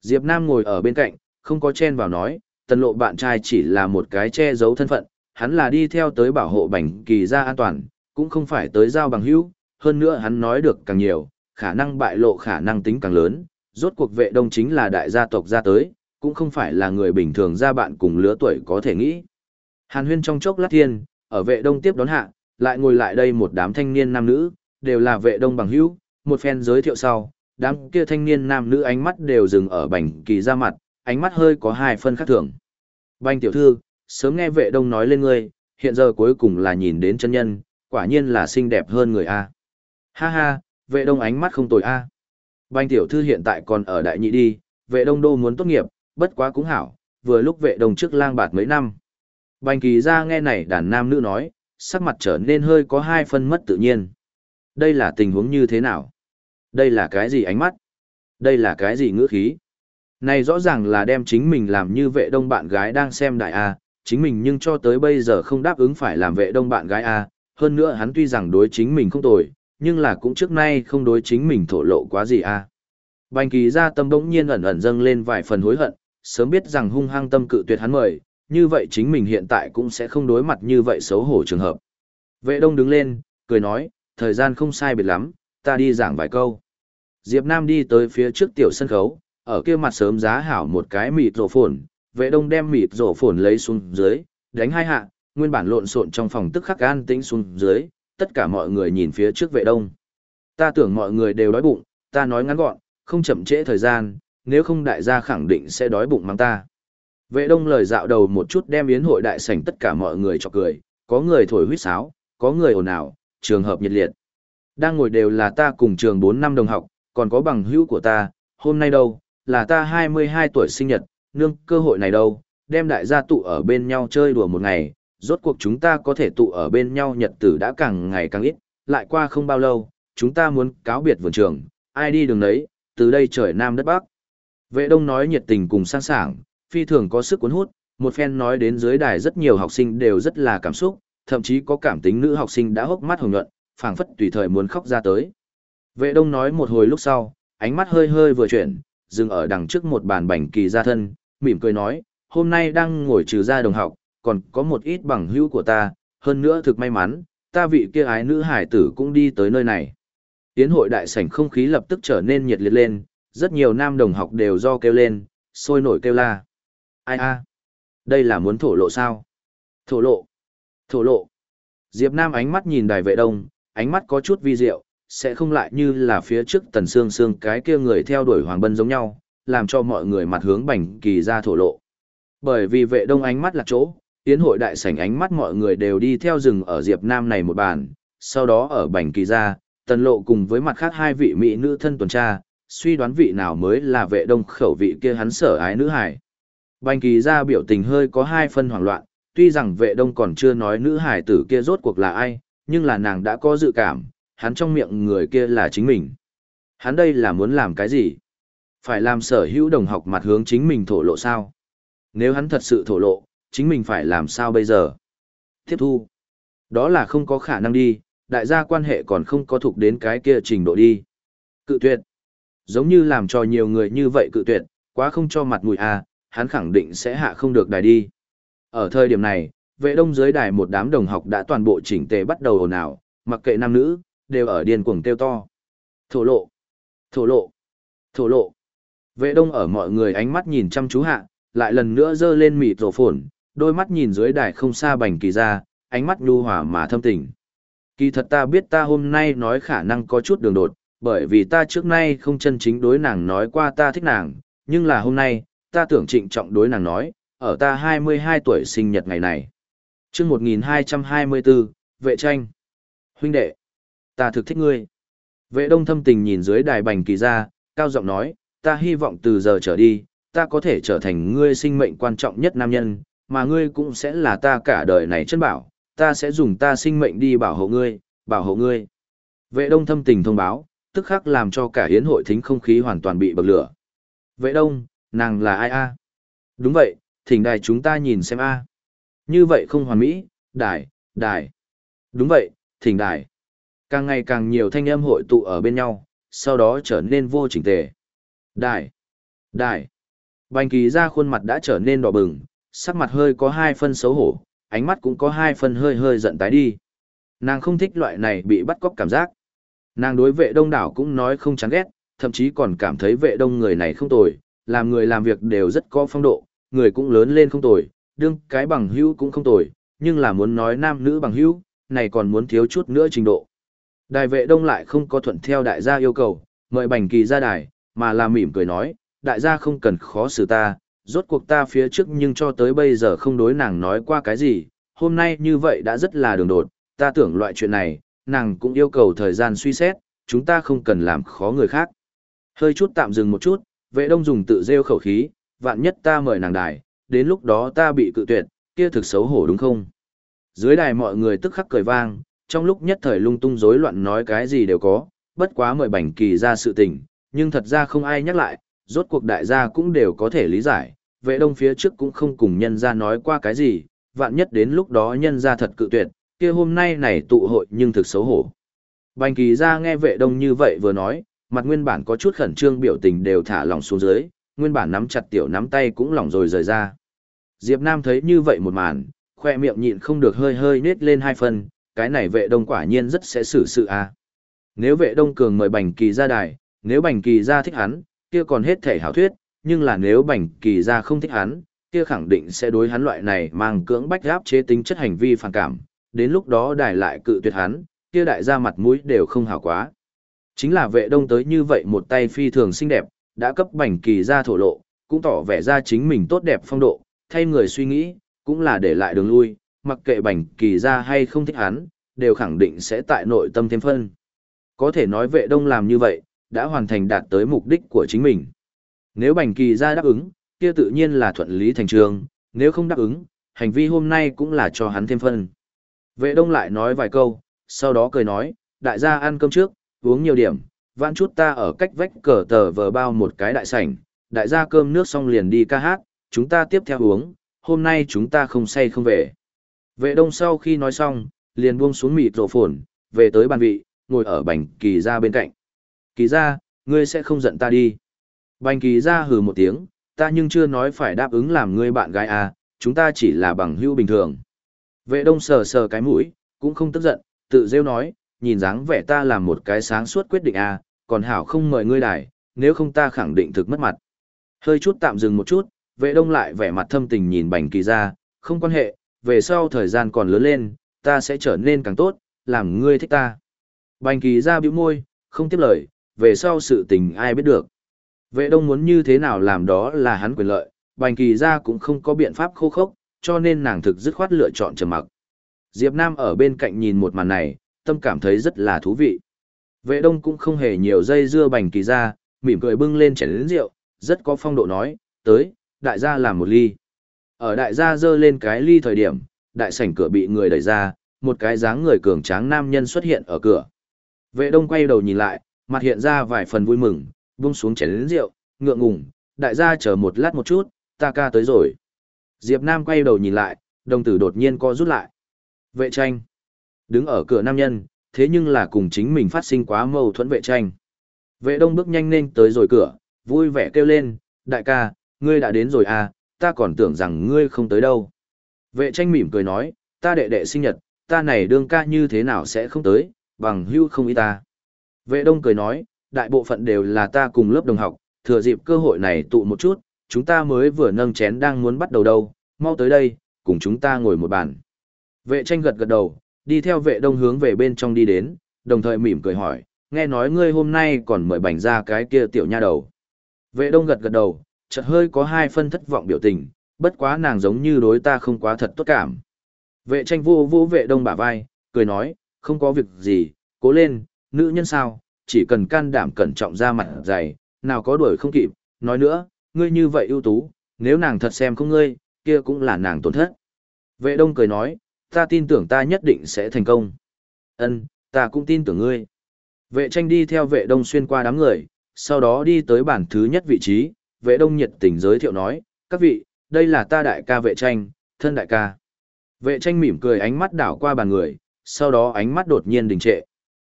Diệp Nam ngồi ở bên cạnh, không có chen vào nói, tần lộ bạn trai chỉ là một cái che giấu thân phận, hắn là đi theo tới bảo hộ bành kỳ gia an toàn, cũng không phải tới giao bằng hữu, hơn nữa hắn nói được càng nhiều, khả năng bại lộ khả năng tính càng lớn, rốt cuộc vệ đông chính là đại gia tộc ra tới, cũng không phải là người bình thường ra bạn cùng lứa tuổi có thể nghĩ. Hàn huyên trong chốc lát thiên, ở vệ đông tiếp đón hạ, lại ngồi lại đây một đám thanh niên nam nữ, đều là vệ đông bằng hữu, một phen giới thiệu sau, đám kia thanh niên nam nữ ánh mắt đều dừng ở bành kỳ ra mặt, ánh mắt hơi có hai phân khác thường. Bành tiểu thư, sớm nghe vệ đông nói lên ngươi, hiện giờ cuối cùng là nhìn đến chân nhân, quả nhiên là xinh đẹp hơn người A. Ha ha, vệ đông ánh mắt không tồi A. Bành tiểu thư hiện tại còn ở đại nhị đi, vệ đông đô muốn tốt nghiệp, bất quá cũng hảo, vừa lúc vệ đông trước lang bạt mấy năm. Bành kỳ ra nghe này đàn nam nữ nói, sắc mặt trở nên hơi có hai phân mất tự nhiên. Đây là tình huống như thế nào? Đây là cái gì ánh mắt? Đây là cái gì ngữ khí? Này rõ ràng là đem chính mình làm như vệ đông bạn gái đang xem đại A, chính mình nhưng cho tới bây giờ không đáp ứng phải làm vệ đông bạn gái A, hơn nữa hắn tuy rằng đối chính mình không tồi, nhưng là cũng trước nay không đối chính mình thổ lộ quá gì A. Bành kỳ ra tâm bỗng nhiên ẩn ẩn dâng lên vài phần hối hận, sớm biết rằng hung hăng tâm cự tuyệt hắn mời, như vậy chính mình hiện tại cũng sẽ không đối mặt như vậy xấu hổ trường hợp. Vệ đông đứng lên, cười nói, thời gian không sai biệt lắm, ta đi giảng vài câu. Diệp Nam đi tới phía trước tiểu sân khấu, ở kia mặt sớm giá hảo một cái mịt rổ phồn, vệ đông đem mịt rổ phồn lấy xuống dưới, đánh hai hạ, nguyên bản lộn xộn trong phòng tức khắc an tĩnh xuống dưới, tất cả mọi người nhìn phía trước vệ đông. Ta tưởng mọi người đều đói bụng, ta nói ngắn gọn, không chậm trễ thời gian, nếu không đại gia khẳng định sẽ đói bụng mang ta. Vệ đông lời dạo đầu một chút đem yến hội đại sảnh tất cả mọi người cho cười, có người thổi huýt sáo, có người ồn ào, trường hợp nhiệt liệt. Đang ngồi đều là ta cùng trường 4 năm đồng học, còn có bằng hữu của ta, hôm nay đâu, là ta 22 tuổi sinh nhật, nương cơ hội này đâu, đem đại gia tụ ở bên nhau chơi đùa một ngày, rốt cuộc chúng ta có thể tụ ở bên nhau nhật tử đã càng ngày càng ít, lại qua không bao lâu, chúng ta muốn cáo biệt vườn trường, ai đi đường đấy, từ đây trời nam đất bắc. Vệ đông nói nhiệt tình cùng sang sảng, phi thường có sức cuốn hút, một phen nói đến dưới đài rất nhiều học sinh đều rất là cảm xúc, thậm chí có cảm tính nữ học sinh đã hốc mắt hồng nhuận, phảng phất tùy thời muốn khóc ra tới. Vệ đông nói một hồi lúc sau, ánh mắt hơi hơi vừa chuyển, dừng ở đằng trước một bàn bành kỳ gia thân, mỉm cười nói, hôm nay đang ngồi trừ ra đồng học, còn có một ít bằng hữu của ta, hơn nữa thực may mắn, ta vị kia ái nữ hải tử cũng đi tới nơi này. Tiến hội đại sảnh không khí lập tức trở nên nhiệt liệt lên, rất nhiều nam đồng học đều do kêu lên, sôi nổi kêu la. Ai a? Đây là muốn thổ lộ sao? Thổ lộ. Thổ lộ. Diệp Nam ánh mắt nhìn đài vệ đông, ánh mắt có chút vi diệu, sẽ không lại như là phía trước tần xương xương cái kia người theo đuổi Hoàng Bân giống nhau, làm cho mọi người mặt hướng bành kỳ ra thổ lộ. Bởi vì vệ đông ánh mắt là chỗ, tiến hội đại sảnh ánh mắt mọi người đều đi theo rừng ở Diệp Nam này một bàn, sau đó ở bành kỳ ra, tần lộ cùng với mặt khác hai vị mỹ nữ thân tuần tra, suy đoán vị nào mới là vệ đông khẩu vị kia hắn sở ái nữ hải. Bành kỳ ra biểu tình hơi có hai phân hoảng loạn, tuy rằng vệ đông còn chưa nói nữ hải tử kia rốt cuộc là ai, nhưng là nàng đã có dự cảm, hắn trong miệng người kia là chính mình. Hắn đây là muốn làm cái gì? Phải làm sở hữu đồng học mặt hướng chính mình thổ lộ sao? Nếu hắn thật sự thổ lộ, chính mình phải làm sao bây giờ? Tiếp thu. Đó là không có khả năng đi, đại gia quan hệ còn không có thuộc đến cái kia trình độ đi. Cự tuyệt. Giống như làm cho nhiều người như vậy cự tuyệt, quá không cho mặt mũi à, hắn khẳng định sẽ hạ không được đài đi. Ở thời điểm này, vệ đông dưới đài một đám đồng học đã toàn bộ chỉnh tề bắt đầu ồn ào, mặc kệ nam nữ, đều ở điên cuồng kêu to. Thổ lộ, thổ lộ, thổ lộ. Vệ đông ở mọi người ánh mắt nhìn chăm chú hạ, lại lần nữa dơ lên mịt rổ phồn, đôi mắt nhìn dưới đài không xa bành kỳ ra, ánh mắt nhu hòa mà thâm tình. Kỳ thật ta biết ta hôm nay nói khả năng có chút đường đột, bởi vì ta trước nay không chân chính đối nàng nói qua ta thích nàng, nhưng là hôm nay, ta tưởng trịnh trọng đối nàng nói, ở ta 22 tuổi sinh nhật ngày này. chương 1224, vệ tranh. Huynh đệ, ta thực thích ngươi. Vệ đông thâm tình nhìn dưới đài bành kỳ ra, cao giọng nói, ta hy vọng từ giờ trở đi, ta có thể trở thành ngươi sinh mệnh quan trọng nhất nam nhân, mà ngươi cũng sẽ là ta cả đời này chân bảo, ta sẽ dùng ta sinh mệnh đi bảo hộ ngươi, bảo hộ ngươi. Vệ đông thâm tình thông báo, tức khắc làm cho cả hiến hội thính không khí hoàn toàn bị bậc lửa. Vệ đông, nàng là ai a? Đúng vậy, thỉnh đài chúng ta nhìn xem a. Như vậy không hoàn mỹ, đài, đài. Đúng vậy, thỉnh đài. Càng ngày càng nhiều thanh âm hội tụ ở bên nhau, sau đó trở nên vô chỉnh tề. Đài, đài. Bành kỳ ra khuôn mặt đã trở nên đỏ bừng, sắc mặt hơi có hai phân xấu hổ, ánh mắt cũng có hai phân hơi hơi giận tái đi. Nàng không thích loại này bị bắt cóc cảm giác. Nàng đối vệ đông đảo cũng nói không chán ghét, thậm chí còn cảm thấy vệ đông người này không tồi, làm người làm việc đều rất có phong độ, người cũng lớn lên không tồi, đương cái bằng hữu cũng không tồi, nhưng là muốn nói nam nữ bằng hữu, này còn muốn thiếu chút nữa trình độ. Đại vệ đông lại không có thuận theo đại gia yêu cầu, mời bành kỳ ra đài, mà là mỉm cười nói, đại gia không cần khó xử ta, rốt cuộc ta phía trước nhưng cho tới bây giờ không đối nàng nói qua cái gì, hôm nay như vậy đã rất là đường đột, ta tưởng loại chuyện này, nàng cũng yêu cầu thời gian suy xét, chúng ta không cần làm khó người khác. Hơi chút tạm dừng một chút, vệ đông dùng tự rêu khẩu khí, vạn nhất ta mời nàng đài, đến lúc đó ta bị cự tuyệt, kia thực xấu hổ đúng không? Dưới đài mọi người tức khắc cười vang, trong lúc nhất thời lung tung rối loạn nói cái gì đều có, bất quá mời bảnh kỳ ra sự tình, nhưng thật ra không ai nhắc lại, rốt cuộc đại gia cũng đều có thể lý giải, vệ đông phía trước cũng không cùng nhân ra nói qua cái gì, vạn nhất đến lúc đó nhân ra thật cự tuyệt, kia hôm nay này tụ hội nhưng thực xấu hổ. Bành kỳ ra nghe vệ đông như vậy vừa nói, mặt nguyên bản có chút khẩn trương biểu tình đều thả lỏng xuống dưới, nguyên bản nắm chặt tiểu nắm tay cũng lỏng rồi rời ra. Diệp Nam thấy như vậy một màn, khoe miệng nhịn không được hơi hơi nết lên hai phần, cái này vệ đông quả nhiên rất sẽ xử sự a. À. Nếu vệ đông cường mời bành kỳ ra đài, nếu bành kỳ ra thích hắn, kia còn hết thể hảo thuyết, nhưng là nếu bành kỳ ra không thích hắn, kia khẳng định sẽ đối hắn loại này mang cưỡng bách áp chế tính chất hành vi phản cảm, đến lúc đó đài lại cự tuyệt hắn, kia đại gia mặt mũi đều không hảo quá. Chính là vệ đông tới như vậy một tay phi thường xinh đẹp, đã cấp bành kỳ ra thổ lộ, cũng tỏ vẻ ra chính mình tốt đẹp phong độ, thay người suy nghĩ, cũng là để lại đường lui, mặc kệ bành kỳ ra hay không thích hắn, đều khẳng định sẽ tại nội tâm thêm phân. Có thể nói vệ đông làm như vậy, đã hoàn thành đạt tới mục đích của chính mình. Nếu bành kỳ ra đáp ứng, kia tự nhiên là thuận lý thành trường, nếu không đáp ứng, hành vi hôm nay cũng là cho hắn thêm phân. Vệ đông lại nói vài câu, sau đó cười nói, đại gia ăn cơm trước, uống nhiều điểm, vãn chút ta ở cách vách cờ tờ vờ bao một cái đại sảnh, đại gia cơm nước xong liền đi ca hát, chúng ta tiếp theo uống, hôm nay chúng ta không say không về. Vệ đông sau khi nói xong, liền buông xuống mịt rổ phồn, về tới bàn vị, ngồi ở bành kỳ ra bên cạnh. Kỳ ra, ngươi sẽ không giận ta đi. Bành kỳ ra hừ một tiếng, ta nhưng chưa nói phải đáp ứng làm ngươi bạn gái à, chúng ta chỉ là bằng hữu bình thường. Vệ đông sờ sờ cái mũi, cũng không tức giận, tự rêu nói, nhìn dáng vẻ ta làm một cái sáng suốt quyết định à, còn hảo không mời ngươi đài, nếu không ta khẳng định thực mất mặt. Hơi chút tạm dừng một chút, vệ đông lại vẻ mặt thâm tình nhìn bành kỳ ra, không quan hệ, về sau thời gian còn lớn lên, ta sẽ trở nên càng tốt, làm ngươi thích ta. Bành kỳ ra bĩu môi, không tiếp lời, về sau sự tình ai biết được. Vệ đông muốn như thế nào làm đó là hắn quyền lợi, bành kỳ ra cũng không có biện pháp khô khốc, cho nên nàng thực dứt khoát lựa chọn trầm mặc. Diệp Nam ở bên cạnh nhìn một màn này, tâm cảm thấy rất là thú vị. Vệ đông cũng không hề nhiều dây dưa bành kỳ ra, mỉm cười bưng lên chén lớn rượu, rất có phong độ nói, tới, đại gia làm một ly. Ở đại gia dơ lên cái ly thời điểm, đại sảnh cửa bị người đẩy ra, một cái dáng người cường tráng nam nhân xuất hiện ở cửa. Vệ đông quay đầu nhìn lại, mặt hiện ra vài phần vui mừng, buông xuống chén lớn rượu, ngượng ngùng, đại gia chờ một lát một chút, ta ca tới rồi. Diệp Nam quay đầu nhìn lại, đồng tử đột nhiên co rút lại. Vệ tranh. Đứng ở cửa nam nhân, thế nhưng là cùng chính mình phát sinh quá mâu thuẫn vệ tranh. Vệ đông bước nhanh lên tới rồi cửa, vui vẻ kêu lên, đại ca, ngươi đã đến rồi à, ta còn tưởng rằng ngươi không tới đâu. Vệ tranh mỉm cười nói, ta đệ đệ sinh nhật, ta này đương ca như thế nào sẽ không tới, bằng hưu không ý ta. Vệ đông cười nói, đại bộ phận đều là ta cùng lớp đồng học, thừa dịp cơ hội này tụ một chút, chúng ta mới vừa nâng chén đang muốn bắt đầu đâu, mau tới đây, cùng chúng ta ngồi một bàn. Vệ tranh gật gật đầu, đi theo vệ đông hướng về bên trong đi đến, đồng thời mỉm cười hỏi, nghe nói ngươi hôm nay còn mời bành ra cái kia tiểu nha đầu. Vệ đông gật gật đầu, chợt hơi có hai phân thất vọng biểu tình, bất quá nàng giống như đối ta không quá thật tốt cảm. Vệ tranh vô vô vệ đông bả vai, cười nói, không có việc gì, cố lên, nữ nhân sao, chỉ cần can đảm cẩn trọng ra mặt dày, nào có đuổi không kịp, nói nữa, ngươi như vậy ưu tú, nếu nàng thật xem không ngươi, kia cũng là nàng tổn thất. Vệ đông cười nói, ta tin tưởng ta nhất định sẽ thành công. Ân, ta cũng tin tưởng ngươi. Vệ tranh đi theo vệ đông xuyên qua đám người, sau đó đi tới bản thứ nhất vị trí, vệ đông nhiệt tình giới thiệu nói, các vị, đây là ta đại ca vệ tranh, thân đại ca. Vệ tranh mỉm cười ánh mắt đảo qua bàn người, sau đó ánh mắt đột nhiên đình trệ.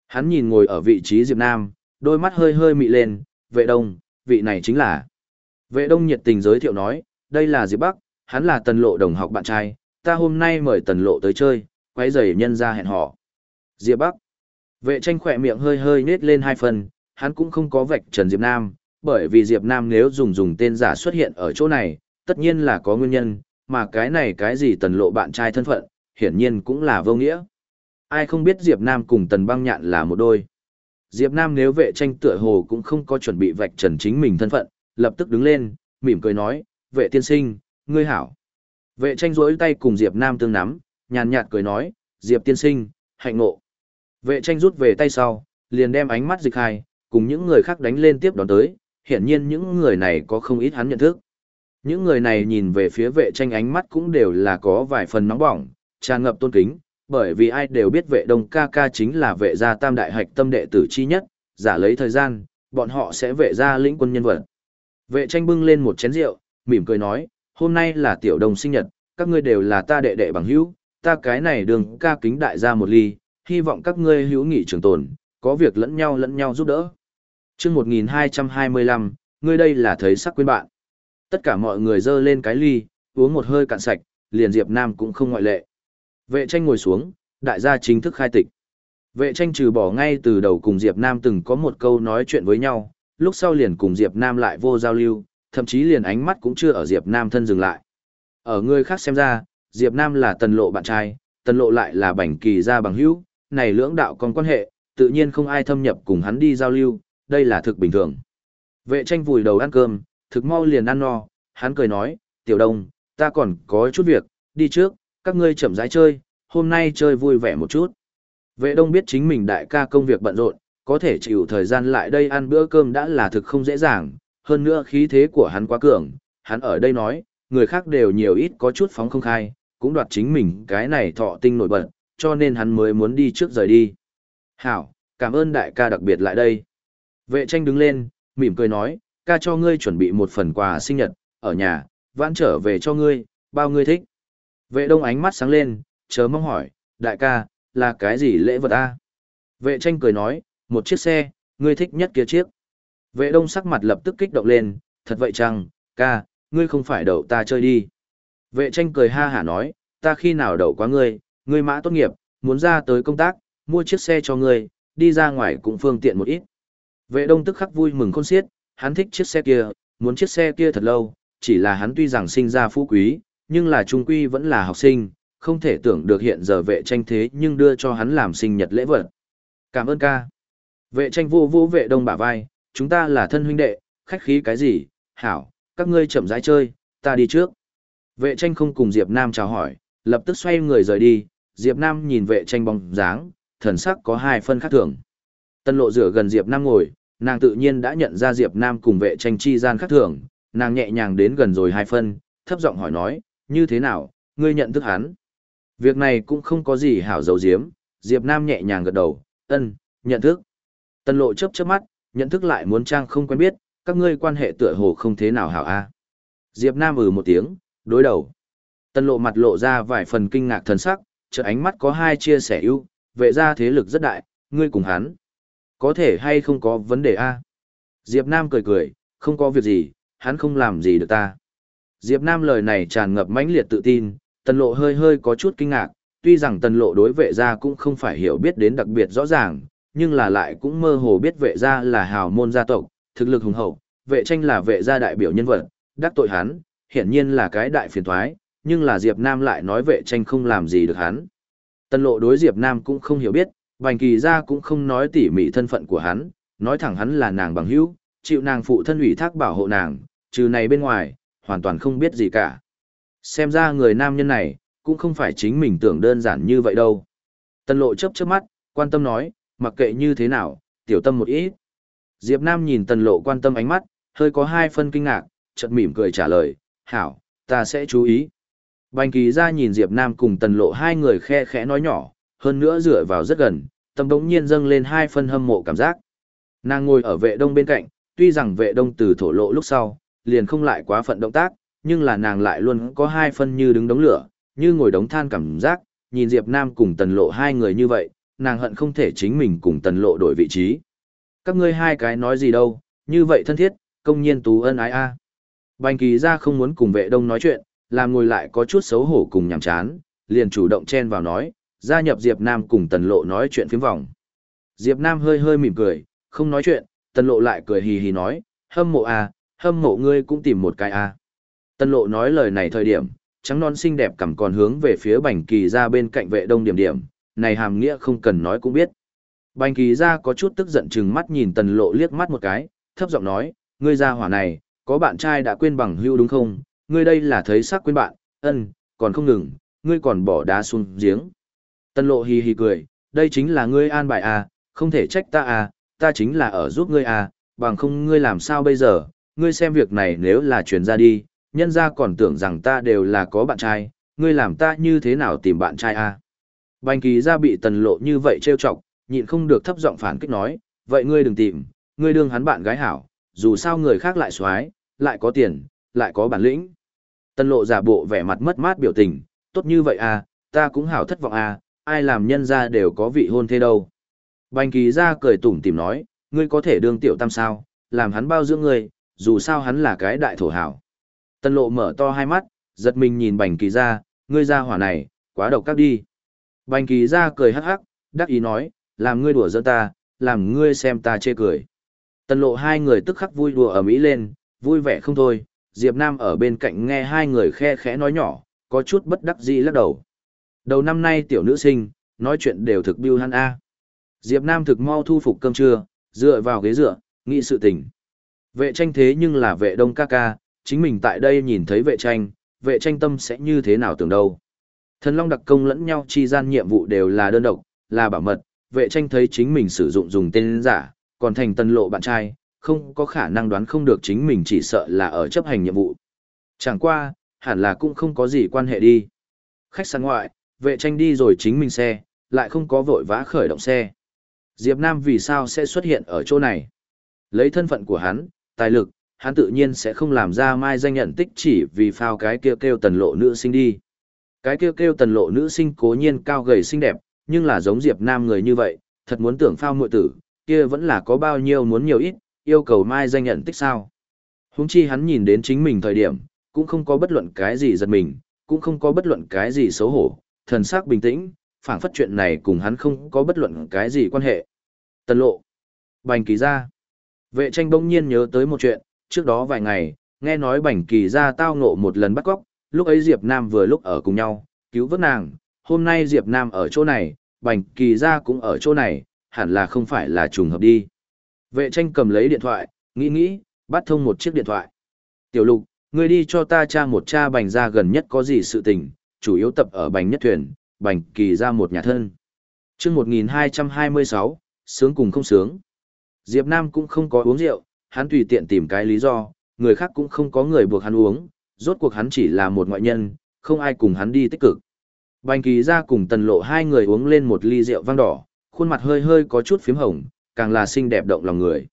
Hắn nhìn ngồi ở vị trí Diệp Nam, đôi mắt hơi hơi mị lên, vệ đông, vị này chính là. Vệ đông nhiệt tình giới thiệu nói, đây là Diệp Bắc, hắn là tần lộ đồng học bạn trai, ta hôm nay mời tần lộ tới chơi, quấy rầy nhân ra hẹn họ. Diệp Bắc. Vệ tranh khỏe miệng hơi hơi nết lên hai phần, hắn cũng không có vạch trần Diệp Nam, bởi vì Diệp Nam nếu dùng dùng tên giả xuất hiện ở chỗ này, tất nhiên là có nguyên nhân, mà cái này cái gì tần lộ bạn trai thân phận, hiển nhiên cũng là vô nghĩa. Ai không biết Diệp Nam cùng tần băng nhạn là một đôi. Diệp Nam nếu vệ tranh tựa hồ cũng không có chuẩn bị vạch trần chính mình thân phận, lập tức đứng lên, mỉm cười nói, vệ tiên sinh, ngươi hảo. Vệ tranh rỗi tay cùng Diệp Nam tương nắm, nhàn nhạt cười nói, Diệp tiên sinh, hạnh ngộ. Vệ tranh rút về tay sau, liền đem ánh mắt dịch hai, cùng những người khác đánh lên tiếp đón tới, hiển nhiên những người này có không ít hắn nhận thức. Những người này nhìn về phía vệ tranh ánh mắt cũng đều là có vài phần nóng bỏng, tràn ngập tôn kính, bởi vì ai đều biết vệ đông ca ca chính là vệ gia tam đại hạch tâm đệ tử chi nhất, giả lấy thời gian, bọn họ sẽ vệ gia lĩnh quân nhân vật. Vệ tranh bưng lên một chén rượu, mỉm cười nói, hôm nay là tiểu đồng sinh nhật, các ngươi đều là ta đệ đệ bằng hữu, ta cái này đường ca kính đại gia một ly, hy vọng các ngươi hữu nghị trường tồn, có việc lẫn nhau lẫn nhau giúp đỡ. chương 1225, ngươi đây là thấy sắc quên bạn. Tất cả mọi người dơ lên cái ly, uống một hơi cạn sạch, liền Diệp Nam cũng không ngoại lệ. Vệ tranh ngồi xuống, đại gia chính thức khai tịch. Vệ tranh trừ bỏ ngay từ đầu cùng Diệp Nam từng có một câu nói chuyện với nhau, lúc sau liền cùng Diệp Nam lại vô giao lưu, thậm chí liền ánh mắt cũng chưa ở Diệp Nam thân dừng lại. Ở người khác xem ra, Diệp Nam là tần lộ bạn trai, tần lộ lại là bảnh kỳ gia bằng hữu, này lưỡng đạo còn quan hệ, tự nhiên không ai thâm nhập cùng hắn đi giao lưu, đây là thực bình thường. Vệ tranh vùi đầu ăn cơm, thực mau liền ăn no, hắn cười nói, tiểu đông, ta còn có chút việc, đi trước, các ngươi chậm rãi chơi, hôm nay chơi vui vẻ một chút. Vệ đông biết chính mình đại ca công việc bận rộn, có thể chịu thời gian lại đây ăn bữa cơm đã là thực không dễ dàng, hơn nữa khí thế của hắn quá cường, hắn ở đây nói, người khác đều nhiều ít có chút phóng không khai, cũng đoạt chính mình cái này thọ tinh nổi bật, cho nên hắn mới muốn đi trước rời đi. Hảo, cảm ơn đại ca đặc biệt lại đây. Vệ tranh đứng lên, mỉm cười nói, ca cho ngươi chuẩn bị một phần quà sinh nhật, ở nhà, vãn trở về cho ngươi, bao ngươi thích. Vệ đông ánh mắt sáng lên, chớ mong hỏi, đại ca, là cái gì lễ vật a? Vệ tranh cười nói, một chiếc xe, ngươi thích nhất kia chiếc. Vệ đông sắc mặt lập tức kích động lên, thật vậy chăng, ca, ngươi không phải đậu ta chơi đi. Vệ tranh cười ha hả nói, ta khi nào đậu quá ngươi, ngươi mã tốt nghiệp, muốn ra tới công tác, mua chiếc xe cho ngươi, đi ra ngoài cũng phương tiện một ít. Vệ đông tức khắc vui mừng khôn xiết, hắn thích chiếc xe kia, muốn chiếc xe kia thật lâu, chỉ là hắn tuy rằng sinh ra phú quý, nhưng là trung quy vẫn là học sinh, không thể tưởng được hiện giờ vệ tranh thế nhưng đưa cho hắn làm sinh nhật lễ vật. Cảm ơn ca. Vệ tranh vô vô vệ đông bả vai, chúng ta là thân huynh đệ, khách khí cái gì, hảo, các ngươi chậm rãi chơi, ta đi trước. Vệ tranh không cùng Diệp Nam chào hỏi, lập tức xoay người rời đi, Diệp Nam nhìn vệ tranh bóng dáng, thần sắc có hai phân khác thường. Tân lộ rửa gần Diệp Nam ngồi, nàng tự nhiên đã nhận ra Diệp Nam cùng vệ tranh chi gian khác thường, nàng nhẹ nhàng đến gần rồi hai phân, thấp giọng hỏi nói, như thế nào, ngươi nhận thức hắn. Việc này cũng không có gì hảo dấu diếm, Diệp Nam nhẹ nhàng gật đầu, ân, nhận thức. Tân lộ chớp chớp mắt, nhận thức lại muốn trang không quen biết, các ngươi quan hệ tựa hồ không thế nào hảo a. Diệp Nam ừ một tiếng, đối đầu. Tân lộ mặt lộ ra vài phần kinh ngạc thần sắc, chợt ánh mắt có hai chia sẻ ưu, vệ ra thế lực rất đại, ngươi cùng hắn. Có thể hay không có vấn đề a? Diệp Nam cười cười, không có việc gì, hắn không làm gì được ta. Diệp Nam lời này tràn ngập mãnh liệt tự tin, tần lộ hơi hơi có chút kinh ngạc, tuy rằng tần lộ đối vệ gia cũng không phải hiểu biết đến đặc biệt rõ ràng, nhưng là lại cũng mơ hồ biết vệ gia là hào môn gia tộc, thực lực hùng hậu, vệ tranh là vệ gia đại biểu nhân vật, đắc tội hắn, hiển nhiên là cái đại phiền toái, nhưng là Diệp Nam lại nói vệ tranh không làm gì được hắn. tân lộ đối Diệp Nam cũng không hiểu biết, Bành Kỳ gia cũng không nói tỉ mỉ thân phận của hắn, nói thẳng hắn là nàng bằng hữu, chịu nàng phụ thân ủy thác bảo hộ nàng, trừ này bên ngoài, hoàn toàn không biết gì cả. Xem ra người nam nhân này, cũng không phải chính mình tưởng đơn giản như vậy đâu. tân lộ chớp chớp mắt, quan tâm nói, mặc kệ như thế nào, tiểu tâm một ít. Diệp Nam nhìn tần lộ quan tâm ánh mắt, hơi có hai phân kinh ngạc, chợt mỉm cười trả lời, hảo, ta sẽ chú ý. Bành kỳ ra nhìn Diệp Nam cùng tần lộ hai người khe khẽ nói nhỏ, hơn nữa dựa vào rất gần, tâm đống nhiên dâng lên hai phân hâm mộ cảm giác. Nàng ngồi ở vệ đông bên cạnh, tuy rằng vệ đông từ thổ lộ lúc sau, liền không lại quá phận động tác, nhưng là nàng lại luôn có hai phân như đứng đống lửa, như ngồi đống than cảm giác, nhìn Diệp Nam cùng tần lộ hai người như vậy, nàng hận không thể chính mình cùng tần lộ đổi vị trí. Các ngươi hai cái nói gì đâu, như vậy thân thiết, công nhiên tú ân ái a. Bành kỳ ra không muốn cùng vệ đông nói chuyện, làm ngồi lại có chút xấu hổ cùng nhàm chán, liền chủ động chen vào nói, gia nhập Diệp Nam cùng tần lộ nói chuyện phiếm vòng. Diệp Nam hơi hơi mỉm cười, không nói chuyện, tần lộ lại cười hì hì nói, hâm mộ a, hâm mộ ngươi cũng tìm một cái a. Tần lộ nói lời này thời điểm, trắng non xinh đẹp cầm còn hướng về phía bành kỳ ra bên cạnh vệ đông điểm điểm, này hàm nghĩa không cần nói cũng biết. Bành kỳ ra có chút tức giận chừng mắt nhìn tần lộ liếc mắt một cái, thấp giọng nói, ngươi ra hỏa này, có bạn trai đã quên bằng hưu đúng không, ngươi đây là thấy sắc quên bạn, ân, còn không ngừng, ngươi còn bỏ đá xuống giếng. Tần lộ hì hì cười, đây chính là ngươi an bài à, không thể trách ta à, ta chính là ở giúp ngươi à, bằng không ngươi làm sao bây giờ, ngươi xem việc này nếu là truyền ra đi, nhân ra còn tưởng rằng ta đều là có bạn trai, ngươi làm ta như thế nào tìm bạn trai à. Bành kỳ ra bị tần lộ như vậy trêu chọc, nhịn không được thấp giọng phản kích nói, vậy ngươi đừng tìm, ngươi đương hắn bạn gái hảo, dù sao người khác lại xoái, lại có tiền, lại có bản lĩnh. Tần lộ giả bộ vẻ mặt mất mát biểu tình, tốt như vậy à, ta cũng hảo thất vọng à, ai làm nhân ra đều có vị hôn thế đâu. Bành kỳ ra cười tủm tìm nói, ngươi có thể đương tiểu tam sao, làm hắn bao dưỡng ngươi, dù sao hắn là cái đại thổ hảo. Tần lộ mở to hai mắt, giật mình nhìn bành kỳ ra, ngươi ra hỏa này, quá độc các đi. Bành kỳ ra cười hắc hắc, đắc ý nói, làm ngươi đùa giỡn ta, làm ngươi xem ta chê cười. Tần lộ hai người tức khắc vui đùa ở Mỹ lên, vui vẻ không thôi, Diệp Nam ở bên cạnh nghe hai người khe khẽ nói nhỏ, có chút bất đắc dĩ lắc đầu. Đầu năm nay tiểu nữ sinh, nói chuyện đều thực biêu hắn A. Diệp Nam thực mau thu phục cơm trưa, dựa vào ghế dựa, nghĩ sự tình. Vệ tranh thế nhưng là vệ đông ca ca, chính mình tại đây nhìn thấy vệ tranh, vệ tranh tâm sẽ như thế nào tưởng đâu. Thần Long đặc công lẫn nhau chi gian nhiệm vụ đều là đơn độc, là bảo mật, vệ tranh thấy chính mình sử dụng dùng tên giả, còn thành tân lộ bạn trai, không có khả năng đoán không được chính mình chỉ sợ là ở chấp hành nhiệm vụ. Chẳng qua, hẳn là cũng không có gì quan hệ đi. Khách sạn ngoại, vệ tranh đi rồi chính mình xe, lại không có vội vã khởi động xe. Diệp Nam vì sao sẽ xuất hiện ở chỗ này? Lấy thân phận của hắn, tài lực, hắn tự nhiên sẽ không làm ra mai danh nhận tích chỉ vì phao cái kêu kêu tần lộ nữ sinh đi. Cái kêu kêu tần lộ nữ sinh cố nhiên cao gầy xinh đẹp, nhưng là giống Diệp Nam người như vậy, thật muốn tưởng phao muội tử, kia vẫn là có bao nhiêu muốn nhiều ít, yêu cầu mai danh nhận tích sao. Húng chi hắn nhìn đến chính mình thời điểm, cũng không có bất luận cái gì giật mình, cũng không có bất luận cái gì xấu hổ, thần sắc bình tĩnh, phảng phất chuyện này cùng hắn không có bất luận cái gì quan hệ. Tần lộ. Bành kỳ ra. Vệ tranh bỗng nhiên nhớ tới một chuyện, trước đó vài ngày, nghe nói bành kỳ ra tao ngộ một lần bắt cóc, lúc ấy Diệp Nam vừa lúc ở cùng nhau, cứu vớt nàng, hôm nay Diệp Nam ở chỗ này, bành kỳ Gia cũng ở chỗ này, hẳn là không phải là trùng hợp đi. Vệ tranh cầm lấy điện thoại, nghĩ nghĩ, bắt thông một chiếc điện thoại. Tiểu lục, ngươi đi cho ta tra một cha bành gia gần nhất có gì sự tình, chủ yếu tập ở bành nhất thuyền, bành kỳ Gia một nhà thân. Trước 1226, sướng cùng không sướng. Diệp Nam cũng không có uống rượu, hắn tùy tiện tìm cái lý do, người khác cũng không có người buộc hắn uống, rốt cuộc hắn chỉ là một ngoại nhân, không ai cùng hắn đi tích cực. Bành kỳ ra cùng tần lộ hai người uống lên một ly rượu vang đỏ, khuôn mặt hơi hơi có chút phím hồng, càng là xinh đẹp động lòng người.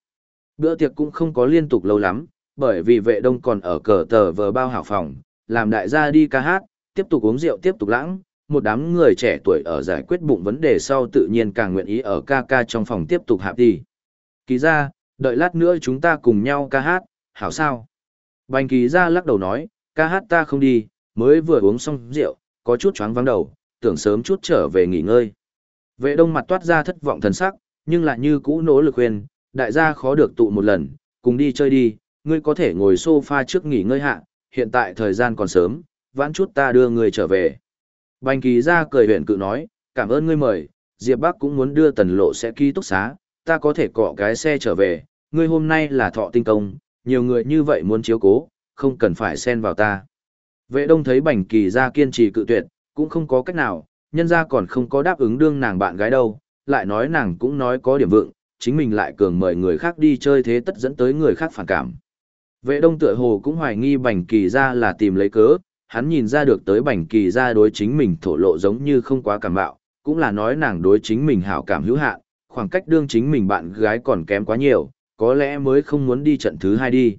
Bữa tiệc cũng không có liên tục lâu lắm, bởi vì vệ đông còn ở cờ tờ vờ bao hảo phòng, làm đại gia đi ca hát, tiếp tục uống rượu tiếp tục lãng, một đám người trẻ tuổi ở giải quyết bụng vấn đề sau tự nhiên càng nguyện ý ở ca ca trong phòng tiếp tục hạp đi. Kỳ ra, đợi lát nữa chúng ta cùng nhau ca hát, hảo sao? Bành kỳ ra lắc đầu nói, ca hát ta không đi, mới vừa uống xong rượu, có chút choáng vắng đầu, tưởng sớm chút trở về nghỉ ngơi. Vệ đông mặt toát ra thất vọng thần sắc, nhưng lại như cũ nỗ lực khuyên, đại gia khó được tụ một lần, cùng đi chơi đi, ngươi có thể ngồi sofa trước nghỉ ngơi hạ, hiện tại thời gian còn sớm, vãn chút ta đưa ngươi trở về. Bành kỳ ra cười huyện cự nói, cảm ơn ngươi mời, Diệp Bắc cũng muốn đưa tần lộ sẽ ký túc xá, ta có thể cọ cái xe trở về, ngươi hôm nay là thọ tinh công, nhiều người như vậy muốn chiếu cố, không cần phải xen vào ta. Vệ đông thấy bành kỳ ra kiên trì cự tuyệt, cũng không có cách nào, nhân ra còn không có đáp ứng đương nàng bạn gái đâu, lại nói nàng cũng nói có điểm vượng, chính mình lại cường mời người khác đi chơi thế tất dẫn tới người khác phản cảm. Vệ đông tựa hồ cũng hoài nghi bành kỳ ra là tìm lấy cớ, hắn nhìn ra được tới bành kỳ ra đối chính mình thổ lộ giống như không quá cảm bạo, cũng là nói nàng đối chính mình hảo cảm hữu hạn, khoảng cách đương chính mình bạn gái còn kém quá nhiều, có lẽ mới không muốn đi trận thứ hai đi.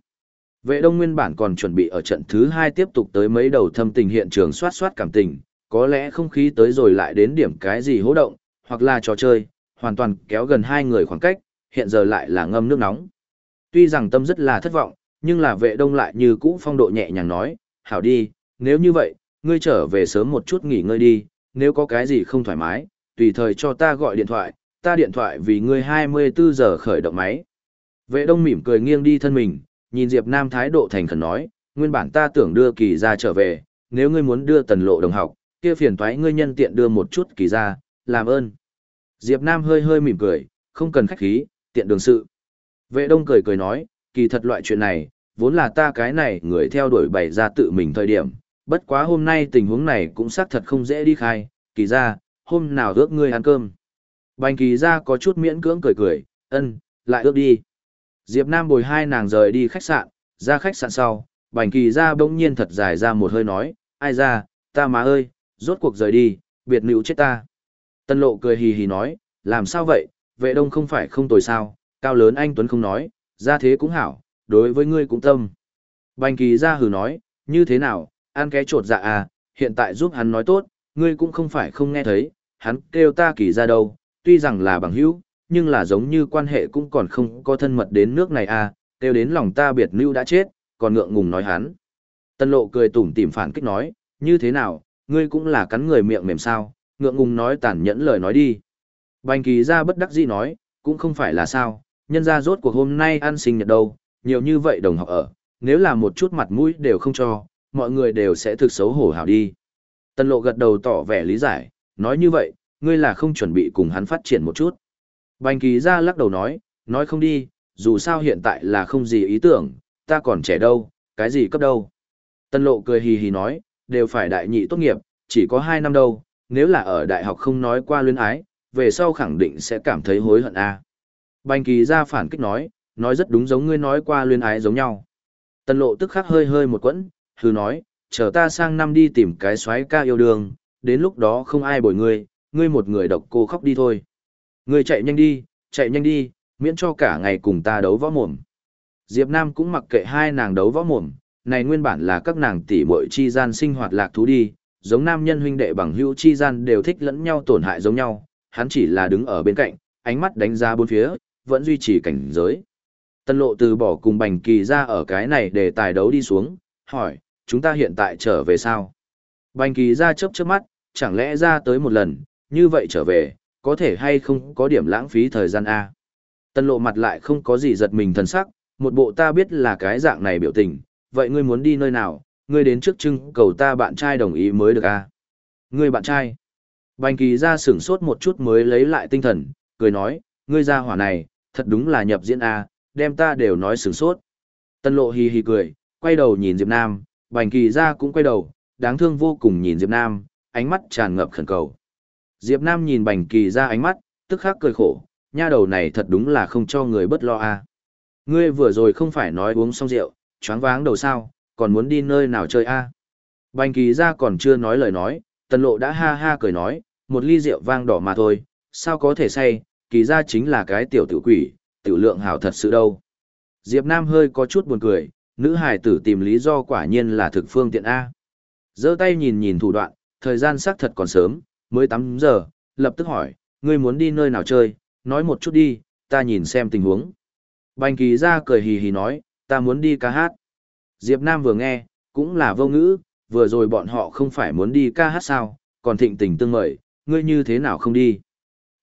Vệ đông nguyên bản còn chuẩn bị ở trận thứ hai tiếp tục tới mấy đầu thâm tình hiện trường soát soát cảm tình, có lẽ không khí tới rồi lại đến điểm cái gì hỗ động, hoặc là trò chơi, hoàn toàn kéo gần hai người khoảng cách, hiện giờ lại là ngâm nước nóng. Tuy rằng tâm rất là thất vọng, nhưng là vệ đông lại như cũ phong độ nhẹ nhàng nói, hảo đi, nếu như vậy, ngươi trở về sớm một chút nghỉ ngơi đi, nếu có cái gì không thoải mái, tùy thời cho ta gọi điện thoại, ta điện thoại vì ngươi 24 giờ khởi động máy. Vệ đông mỉm cười nghiêng đi thân mình, nhìn Diệp Nam thái độ thành khẩn nói, nguyên bản ta tưởng đưa kỳ ra trở về, nếu ngươi muốn đưa tần lộ đồng học, kia phiền toái ngươi nhân tiện đưa một chút kỳ ra, làm ơn. Diệp Nam hơi hơi mỉm cười, không cần khách khí, tiện đường sự. Vệ đông cười cười nói, kỳ thật loại chuyện này, vốn là ta cái này người theo đuổi bày ra tự mình thời điểm, bất quá hôm nay tình huống này cũng xác thật không dễ đi khai, kỳ ra, hôm nào ước ngươi ăn cơm. Bành kỳ ra có chút miễn cưỡng cười cười, ân, lại ước đi. Diệp Nam bồi hai nàng rời đi khách sạn, ra khách sạn sau, bành kỳ ra bỗng nhiên thật dài ra một hơi nói, ai ra, ta má ơi, rốt cuộc rời đi, biệt nữ chết ta. Tân lộ cười hì hì nói, làm sao vậy, vệ đông không phải không tồi sao, cao lớn anh Tuấn không nói, ra thế cũng hảo, đối với ngươi cũng tâm. Bành kỳ ra hừ nói, như thế nào, ăn cái trột dạ à, hiện tại giúp hắn nói tốt, ngươi cũng không phải không nghe thấy, hắn kêu ta kỳ ra đâu, tuy rằng là bằng hữu, nhưng là giống như quan hệ cũng còn không có thân mật đến nước này à, kêu đến lòng ta biệt lưu đã chết, còn ngượng ngùng nói hắn. Tân lộ cười tủm tỉm phản kích nói, như thế nào, ngươi cũng là cắn người miệng mềm sao, ngượng ngùng nói tàn nhẫn lời nói đi. Bành kỳ ra bất đắc dĩ nói, cũng không phải là sao, nhân ra rốt cuộc hôm nay ăn sinh nhật đâu, nhiều như vậy đồng học ở, nếu là một chút mặt mũi đều không cho, mọi người đều sẽ thực xấu hổ hảo đi. Tân lộ gật đầu tỏ vẻ lý giải, nói như vậy, ngươi là không chuẩn bị cùng hắn phát triển một chút. Bành kỳ ra lắc đầu nói, nói không đi, dù sao hiện tại là không gì ý tưởng, ta còn trẻ đâu, cái gì cấp đâu. Tân lộ cười hì hì nói, đều phải đại nhị tốt nghiệp, chỉ có 2 năm đâu, nếu là ở đại học không nói qua luyến ái, về sau khẳng định sẽ cảm thấy hối hận a. À. Bành kỳ ra phản kích nói, nói rất đúng giống ngươi nói qua luyến ái giống nhau. Tân lộ tức khắc hơi hơi một quẫn, hừ nói, chờ ta sang năm đi tìm cái xoáy ca yêu đương, đến lúc đó không ai bồi ngươi, ngươi một người độc cô khóc đi thôi. Người chạy nhanh đi, chạy nhanh đi, miễn cho cả ngày cùng ta đấu võ mồm. Diệp Nam cũng mặc kệ hai nàng đấu võ mồm, này nguyên bản là các nàng tỷ muội chi gian sinh hoạt lạc thú đi, giống nam nhân huynh đệ bằng hữu chi gian đều thích lẫn nhau tổn hại giống nhau, hắn chỉ là đứng ở bên cạnh, ánh mắt đánh ra bốn phía, vẫn duy trì cảnh giới. Tân lộ từ bỏ cùng bành kỳ ra ở cái này để tài đấu đi xuống, hỏi, chúng ta hiện tại trở về sao? Bành kỳ ra chớp chớp mắt, chẳng lẽ ra tới một lần, như vậy trở về, có thể hay không có điểm lãng phí thời gian A. Tân lộ mặt lại không có gì giật mình thần sắc, một bộ ta biết là cái dạng này biểu tình, vậy ngươi muốn đi nơi nào, ngươi đến trước trưng cầu ta bạn trai đồng ý mới được A. Ngươi bạn trai. Bành kỳ ra sửng sốt một chút mới lấy lại tinh thần, cười nói, ngươi ra hỏa này, thật đúng là nhập diễn A, đem ta đều nói sửng sốt. Tân lộ hì hì cười, quay đầu nhìn Diệp Nam, bành kỳ ra cũng quay đầu, đáng thương vô cùng nhìn Diệp Nam, ánh mắt tràn ngập khẩn cầu. Diệp Nam nhìn bành kỳ ra ánh mắt, tức khắc cười khổ, nha đầu này thật đúng là không cho người bất lo a. Ngươi vừa rồi không phải nói uống xong rượu, choáng váng đầu sao, còn muốn đi nơi nào chơi a? Bành kỳ ra còn chưa nói lời nói, tần lộ đã ha ha cười nói, một ly rượu vang đỏ mà thôi, sao có thể say, kỳ ra chính là cái tiểu tử quỷ, tiểu lượng hảo thật sự đâu. Diệp Nam hơi có chút buồn cười, nữ hài tử tìm lý do quả nhiên là thực phương tiện A. giơ tay nhìn nhìn thủ đoạn, thời gian xác thật còn sớm, mới 8 giờ, lập tức hỏi, ngươi muốn đi nơi nào chơi, nói một chút đi, ta nhìn xem tình huống. Bành kỳ ra cười hì hì nói, ta muốn đi ca hát. Diệp Nam vừa nghe, cũng là vô ngữ, vừa rồi bọn họ không phải muốn đi ca hát sao, còn thịnh tình tương mời, ngươi như thế nào không đi.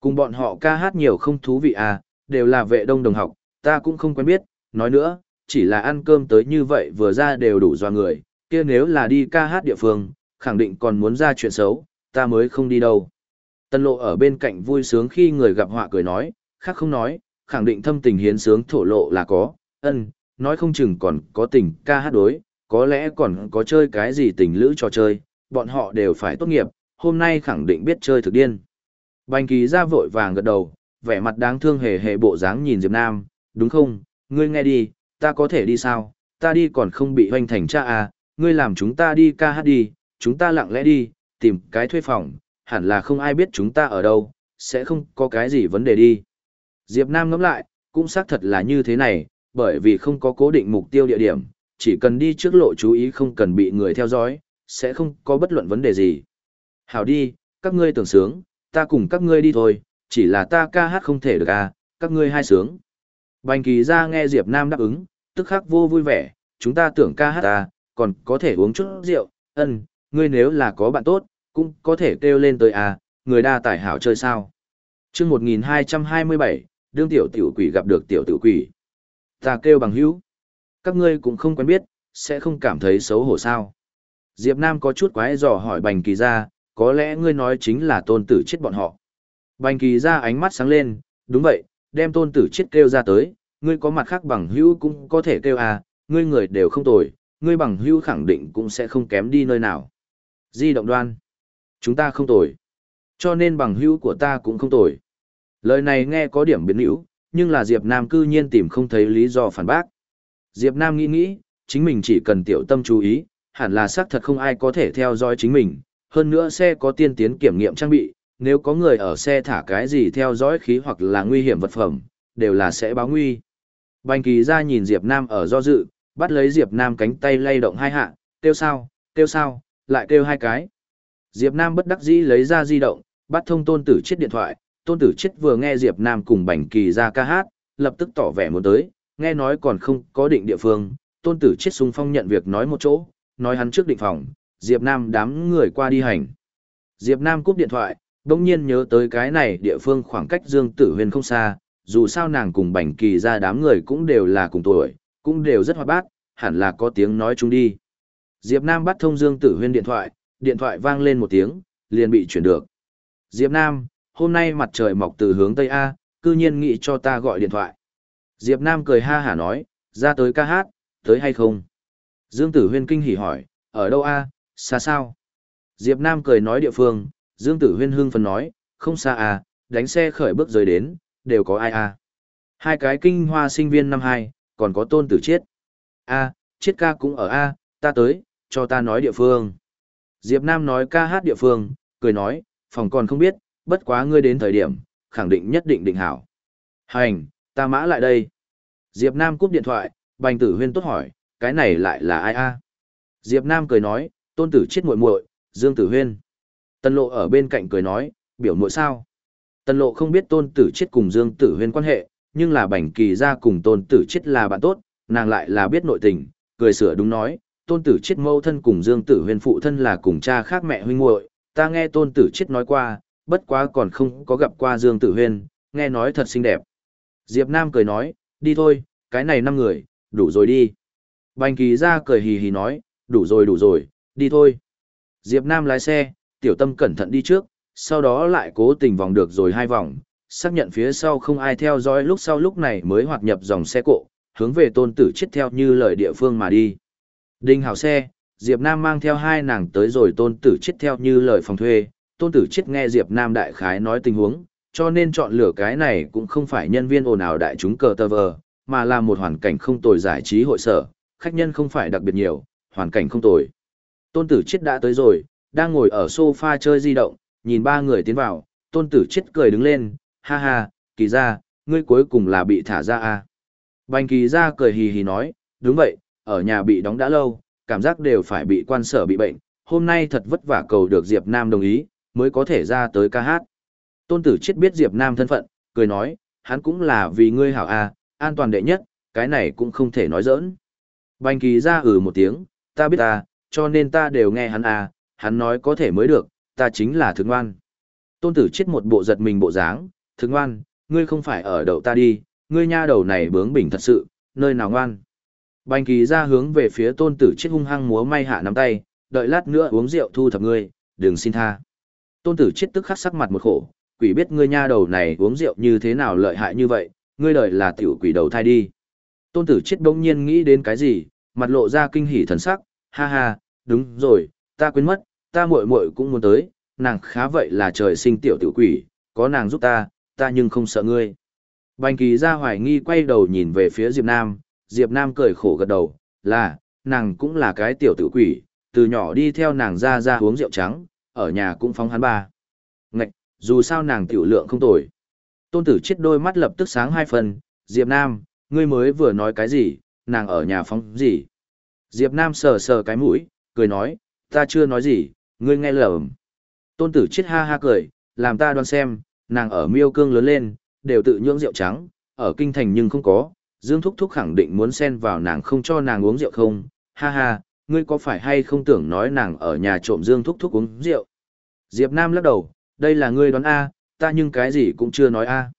Cùng bọn họ ca hát nhiều không thú vị à, đều là vệ đông đồng học, ta cũng không quen biết, nói nữa, chỉ là ăn cơm tới như vậy vừa ra đều đủ doa người, kia nếu là đi ca hát địa phương, khẳng định còn muốn ra chuyện xấu, ta mới không đi đâu. Tân lộ ở bên cạnh vui sướng khi người gặp họa cười nói, khác không nói, khẳng định thâm tình hiến sướng thổ lộ là có, ân, nói không chừng còn có tình ca hát đối, có lẽ còn có chơi cái gì tình lữ trò chơi, bọn họ đều phải tốt nghiệp, hôm nay khẳng định biết chơi thực điên. Bành kỳ ra vội vàng gật đầu, vẻ mặt đáng thương hề hề bộ dáng nhìn Diệp Nam, đúng không, ngươi nghe đi, ta có thể đi sao, ta đi còn không bị hoành thành cha à, ngươi làm chúng ta đi ca hát đi, chúng ta lặng lẽ đi, tìm cái thuê phòng, hẳn là không ai biết chúng ta ở đâu, sẽ không có cái gì vấn đề đi. Diệp Nam ngẫm lại, cũng xác thật là như thế này, bởi vì không có cố định mục tiêu địa điểm, chỉ cần đi trước lộ chú ý không cần bị người theo dõi, sẽ không có bất luận vấn đề gì. Hảo đi, các ngươi tưởng sướng, ta cùng các ngươi đi thôi, chỉ là ta ca hát không thể được à, các ngươi hai sướng. Bành kỳ ra nghe Diệp Nam đáp ứng, tức khắc vô vui vẻ, chúng ta tưởng ca hát ta, còn có thể uống chút rượu, ân, ngươi nếu là có bạn tốt, cũng có thể kêu lên tới à, người đa tài hảo chơi sao. chương 1227, đương tiểu tiểu quỷ gặp được tiểu tiểu quỷ. Ta kêu bằng hữu. Các ngươi cũng không quen biết, sẽ không cảm thấy xấu hổ sao. Diệp Nam có chút quái dò hỏi bành kỳ ra, có lẽ ngươi nói chính là tôn tử chết bọn họ. Bành kỳ ra ánh mắt sáng lên, đúng vậy, đem tôn tử chết kêu ra tới, ngươi có mặt khác bằng hữu cũng có thể kêu à, ngươi người đều không tồi, ngươi bằng hữu khẳng định cũng sẽ không kém đi nơi nào. Di động đoan. Chúng ta không tồi. Cho nên bằng hữu của ta cũng không tồi. Lời này nghe có điểm biến hữu, nhưng là Diệp Nam cư nhiên tìm không thấy lý do phản bác. Diệp Nam nghĩ nghĩ, chính mình chỉ cần tiểu tâm chú ý, hẳn là xác thật không ai có thể theo dõi chính mình. Hơn nữa xe có tiên tiến kiểm nghiệm trang bị, nếu có người ở xe thả cái gì theo dõi khí hoặc là nguy hiểm vật phẩm, đều là sẽ báo nguy. Bành kỳ ra nhìn Diệp Nam ở do dự, bắt lấy Diệp Nam cánh tay lay động hai hạ, tiêu sao, tiêu sao, lại kêu hai cái. Diệp Nam bất đắc dĩ lấy ra di động, bắt thông tôn tử chết điện thoại, tôn tử chết vừa nghe Diệp Nam cùng bành kỳ ra ca hát, lập tức tỏ vẻ muốn tới, nghe nói còn không có định địa phương, tôn tử chết sung phong nhận việc nói một chỗ, nói hắn trước định phòng, Diệp Nam đám người qua đi hành. Diệp Nam cúp điện thoại, đồng nhiên nhớ tới cái này địa phương khoảng cách Dương Tử Huyền không xa, dù sao nàng cùng bành kỳ ra đám người cũng đều là cùng tuổi, cũng đều rất hoạt bát, hẳn là có tiếng nói chung đi. Diệp Nam bắt thông Dương Tử Huyên điện thoại, điện thoại vang lên một tiếng, liền bị chuyển được. Diệp Nam, hôm nay mặt trời mọc từ hướng Tây A, cư nhiên nghĩ cho ta gọi điện thoại. Diệp Nam cười ha hả nói, ra tới ca hát, tới hay không? Dương Tử Huyên kinh hỉ hỏi, ở đâu A, xa sao? Diệp Nam cười nói địa phương, Dương Tử Huyên hưng phấn nói, không xa A, đánh xe khởi bước rời đến, đều có ai A. Hai cái kinh hoa sinh viên năm hai, còn có tôn tử chiết. A, chiết ca cũng ở A, ta tới, cho ta nói địa phương. Diệp Nam nói ca hát địa phương, cười nói, phòng còn không biết, bất quá ngươi đến thời điểm, khẳng định nhất định định hảo. Hành, ta mã lại đây. Diệp Nam cúp điện thoại, bành tử huyên tốt hỏi, cái này lại là ai a? Diệp Nam cười nói, tôn tử chết muội muội, Dương Tử Huyên. Tân lộ ở bên cạnh cười nói, biểu muội sao? Tân lộ không biết tôn tử chết cùng Dương Tử Huyên quan hệ, nhưng là bành kỳ ra cùng tôn tử chết là bạn tốt, nàng lại là biết nội tình, cười sửa đúng nói, tôn tử chết mâu thân cùng Dương Tử Huyên phụ thân là cùng cha khác mẹ huynh muội, ta nghe tôn tử chết nói qua, bất quá còn không có gặp qua Dương Tử Huyên, nghe nói thật xinh đẹp. Diệp Nam cười nói, đi thôi, cái này năm người, đủ rồi đi. Bành kỳ ra cười hì hì nói, đủ rồi đủ rồi, đi thôi. Diệp Nam lái xe, tiểu tâm cẩn thận đi trước, sau đó lại cố tình vòng được rồi hai vòng, xác nhận phía sau không ai theo dõi lúc sau lúc này mới hoạt nhập dòng xe cộ, hướng về tôn tử chết theo như lời địa phương mà đi. Đinh hào xe, Diệp Nam mang theo hai nàng tới rồi tôn tử chết theo như lời phòng thuê, tôn tử chết nghe Diệp Nam đại khái nói tình huống, cho nên chọn lựa cái này cũng không phải nhân viên ồn ào đại chúng cờ tơ vờ, mà là một hoàn cảnh không tồi giải trí hội sở, khách nhân không phải đặc biệt nhiều, hoàn cảnh không tồi. Tôn tử chết đã tới rồi, đang ngồi ở sofa chơi di động, nhìn ba người tiến vào, tôn tử chết cười đứng lên, ha ha, kỳ ra, ngươi cuối cùng là bị thả ra à. Bành kỳ ra cười hì hì nói, đúng vậy, ở nhà bị đóng đã lâu, cảm giác đều phải bị quan sở bị bệnh, hôm nay thật vất vả cầu được Diệp Nam đồng ý, mới có thể ra tới ca hát. Tôn tử chết biết Diệp Nam thân phận, cười nói, hắn cũng là vì ngươi hảo à, an toàn đệ nhất, cái này cũng không thể nói giỡn. Bành kỳ ra ừ một tiếng, ta biết ta, cho nên ta đều nghe hắn à, hắn nói có thể mới được, ta chính là thương ngoan. Tôn tử chết một bộ giật mình bộ dáng, thương ngoan, ngươi không phải ở đầu ta đi, ngươi nha đầu này bướng bỉnh thật sự, nơi nào ngoan. Bành kỳ ra hướng về phía tôn tử chết hung hăng múa may hạ nắm tay, đợi lát nữa uống rượu thu thập ngươi, đừng xin tha. Tôn tử chết tức khắc sắc mặt một khổ, quỷ biết ngươi nha đầu này uống rượu như thế nào lợi hại như vậy, ngươi đợi là tiểu quỷ đầu thai đi. Tôn tử chết bỗng nhiên nghĩ đến cái gì, mặt lộ ra kinh hỉ thần sắc, ha ha, đúng rồi, ta quên mất, ta muội muội cũng muốn tới, nàng khá vậy là trời sinh tiểu tiểu quỷ, có nàng giúp ta, ta nhưng không sợ ngươi. Bành kỳ ra hoài nghi quay đầu nhìn về phía Diệp Nam, Diệp Nam cười khổ gật đầu, là, nàng cũng là cái tiểu tử quỷ, từ nhỏ đi theo nàng ra ra uống rượu trắng, ở nhà cũng phóng hắn ba. Ngạch, dù sao nàng tiểu lượng không tồi. Tôn tử chết đôi mắt lập tức sáng hai phần, Diệp Nam, ngươi mới vừa nói cái gì, nàng ở nhà phóng gì. Diệp Nam sờ sờ cái mũi, cười nói, ta chưa nói gì, ngươi nghe lầm. Tôn tử chết ha ha cười, làm ta đoán xem, nàng ở miêu cương lớn lên, đều tự nhưỡng rượu trắng, ở kinh thành nhưng không có, Dương Thúc Thúc khẳng định muốn xen vào nàng không cho nàng uống rượu không, ha ha, ngươi có phải hay không tưởng nói nàng ở nhà trộm Dương Thúc Thúc uống rượu. Diệp Nam lắc đầu, đây là ngươi đoán A, ta nhưng cái gì cũng chưa nói A.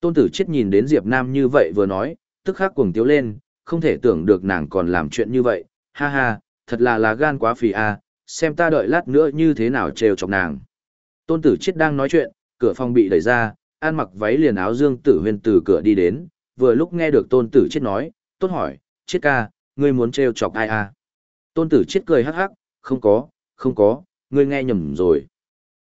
Tôn tử chết nhìn đến Diệp Nam như vậy vừa nói, tức khắc cuồng tiếu lên, không thể tưởng được nàng còn làm chuyện như vậy, ha ha, thật là là gan quá phì A, xem ta đợi lát nữa như thế nào trêu chọc nàng. Tôn tử chết đang nói chuyện, cửa phòng bị đẩy ra, an mặc váy liền áo Dương Tử Huyên từ cửa đi đến, vừa lúc nghe được Tôn Tử chết nói, tốt hỏi, chết ca, ngươi muốn trêu chọc ai à? Tôn Tử chết cười hắc hắc, không có, không có, ngươi nghe nhầm rồi.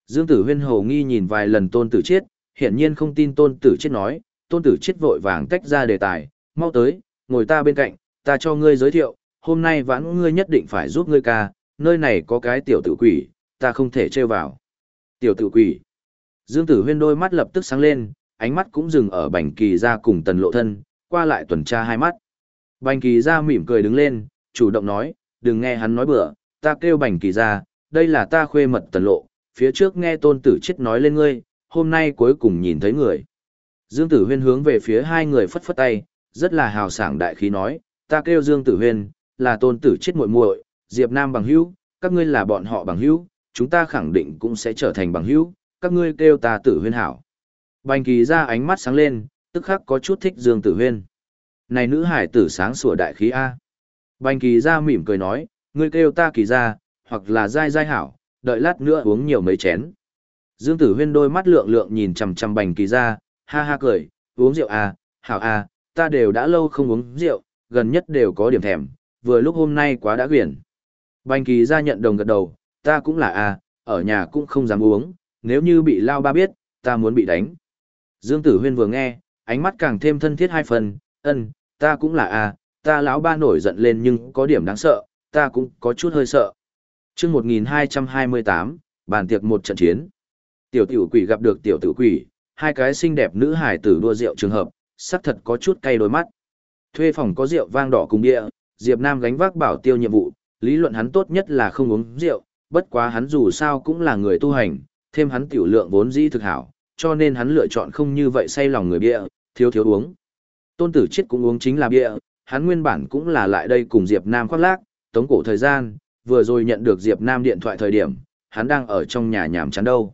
Dương Tử Huyên hầu nghi nhìn vài lần Tôn Tử chết, hiển nhiên không tin Tôn Tử chết nói, Tôn Tử chết vội vàng tách ra đề tài, mau tới, ngồi ta bên cạnh, ta cho ngươi giới thiệu, hôm nay vãn ngươi nhất định phải giúp ngươi ca, nơi này có cái tiểu tử quỷ, ta không thể trêu vào. Tiểu tử quỷ. Dương Tử Huyên đôi mắt lập tức sáng lên, ánh mắt cũng dừng ở Bành Kỳ gia cùng Tần Lộ Thân, qua lại tuần tra hai mắt. Bành Kỳ gia mỉm cười đứng lên, chủ động nói, đừng nghe hắn nói bừa, ta kêu Bành Kỳ gia, đây là ta khuê mật Tần Lộ, phía trước nghe Tôn Tử Chết nói lên ngươi, hôm nay cuối cùng nhìn thấy người. Dương Tử Huyên hướng về phía hai người phất phất tay, rất là hào sảng đại khí nói, ta kêu Dương Tử Huyên, là Tôn Tử Chết muội muội, Diệp Nam bằng hữu, các ngươi là bọn họ bằng hữu, chúng ta khẳng định cũng sẽ trở thành bằng hữu, các ngươi kêu ta tử huyên hảo. Bành kỳ ra ánh mắt sáng lên, tức khắc có chút thích Dương Tử Huyên. Này nữ hải tử sáng sủa đại khí A. Bành kỳ ra mỉm cười nói, ngươi kêu ta kỳ ra, hoặc là dai dai hảo, đợi lát nữa uống nhiều mấy chén. Dương Tử Huyên đôi mắt lượng lượng nhìn chằm chằm bành kỳ ra, ha ha cười, uống rượu à, hảo à, ta đều đã lâu không uống rượu, gần nhất đều có điểm thèm, vừa lúc hôm nay quá đã quyển. Bành kỳ ra nhận đồng gật đầu, ta cũng là à, ở nhà cũng không dám uống, nếu như bị lao ba biết, ta muốn bị đánh. Dương Tử Huyên vừa nghe, ánh mắt càng thêm thân thiết hai phần, ân, ta cũng là a, ta lão ba nổi giận lên nhưng có điểm đáng sợ, ta cũng có chút hơi sợ. chương 1228, bàn tiệc một trận chiến. Tiểu tiểu quỷ gặp được tiểu tử quỷ, hai cái xinh đẹp nữ hải tử đua rượu trường hợp, sắc thật có chút cay đôi mắt. Thuê phòng có rượu vang đỏ cùng địa, Diệp Nam gánh vác bảo tiêu nhiệm vụ, lý luận hắn tốt nhất là không uống rượu, bất quá hắn dù sao cũng là người tu hành, thêm hắn tiểu lượng vốn dĩ thực hảo, cho nên hắn lựa chọn không như vậy say lòng người bia, thiếu thiếu uống. Tôn tử chết cũng uống chính là bia, hắn nguyên bản cũng là lại đây cùng Diệp Nam khoác lác, tống cổ thời gian, vừa rồi nhận được Diệp Nam điện thoại thời điểm, hắn đang ở trong nhà nhảm chán đâu.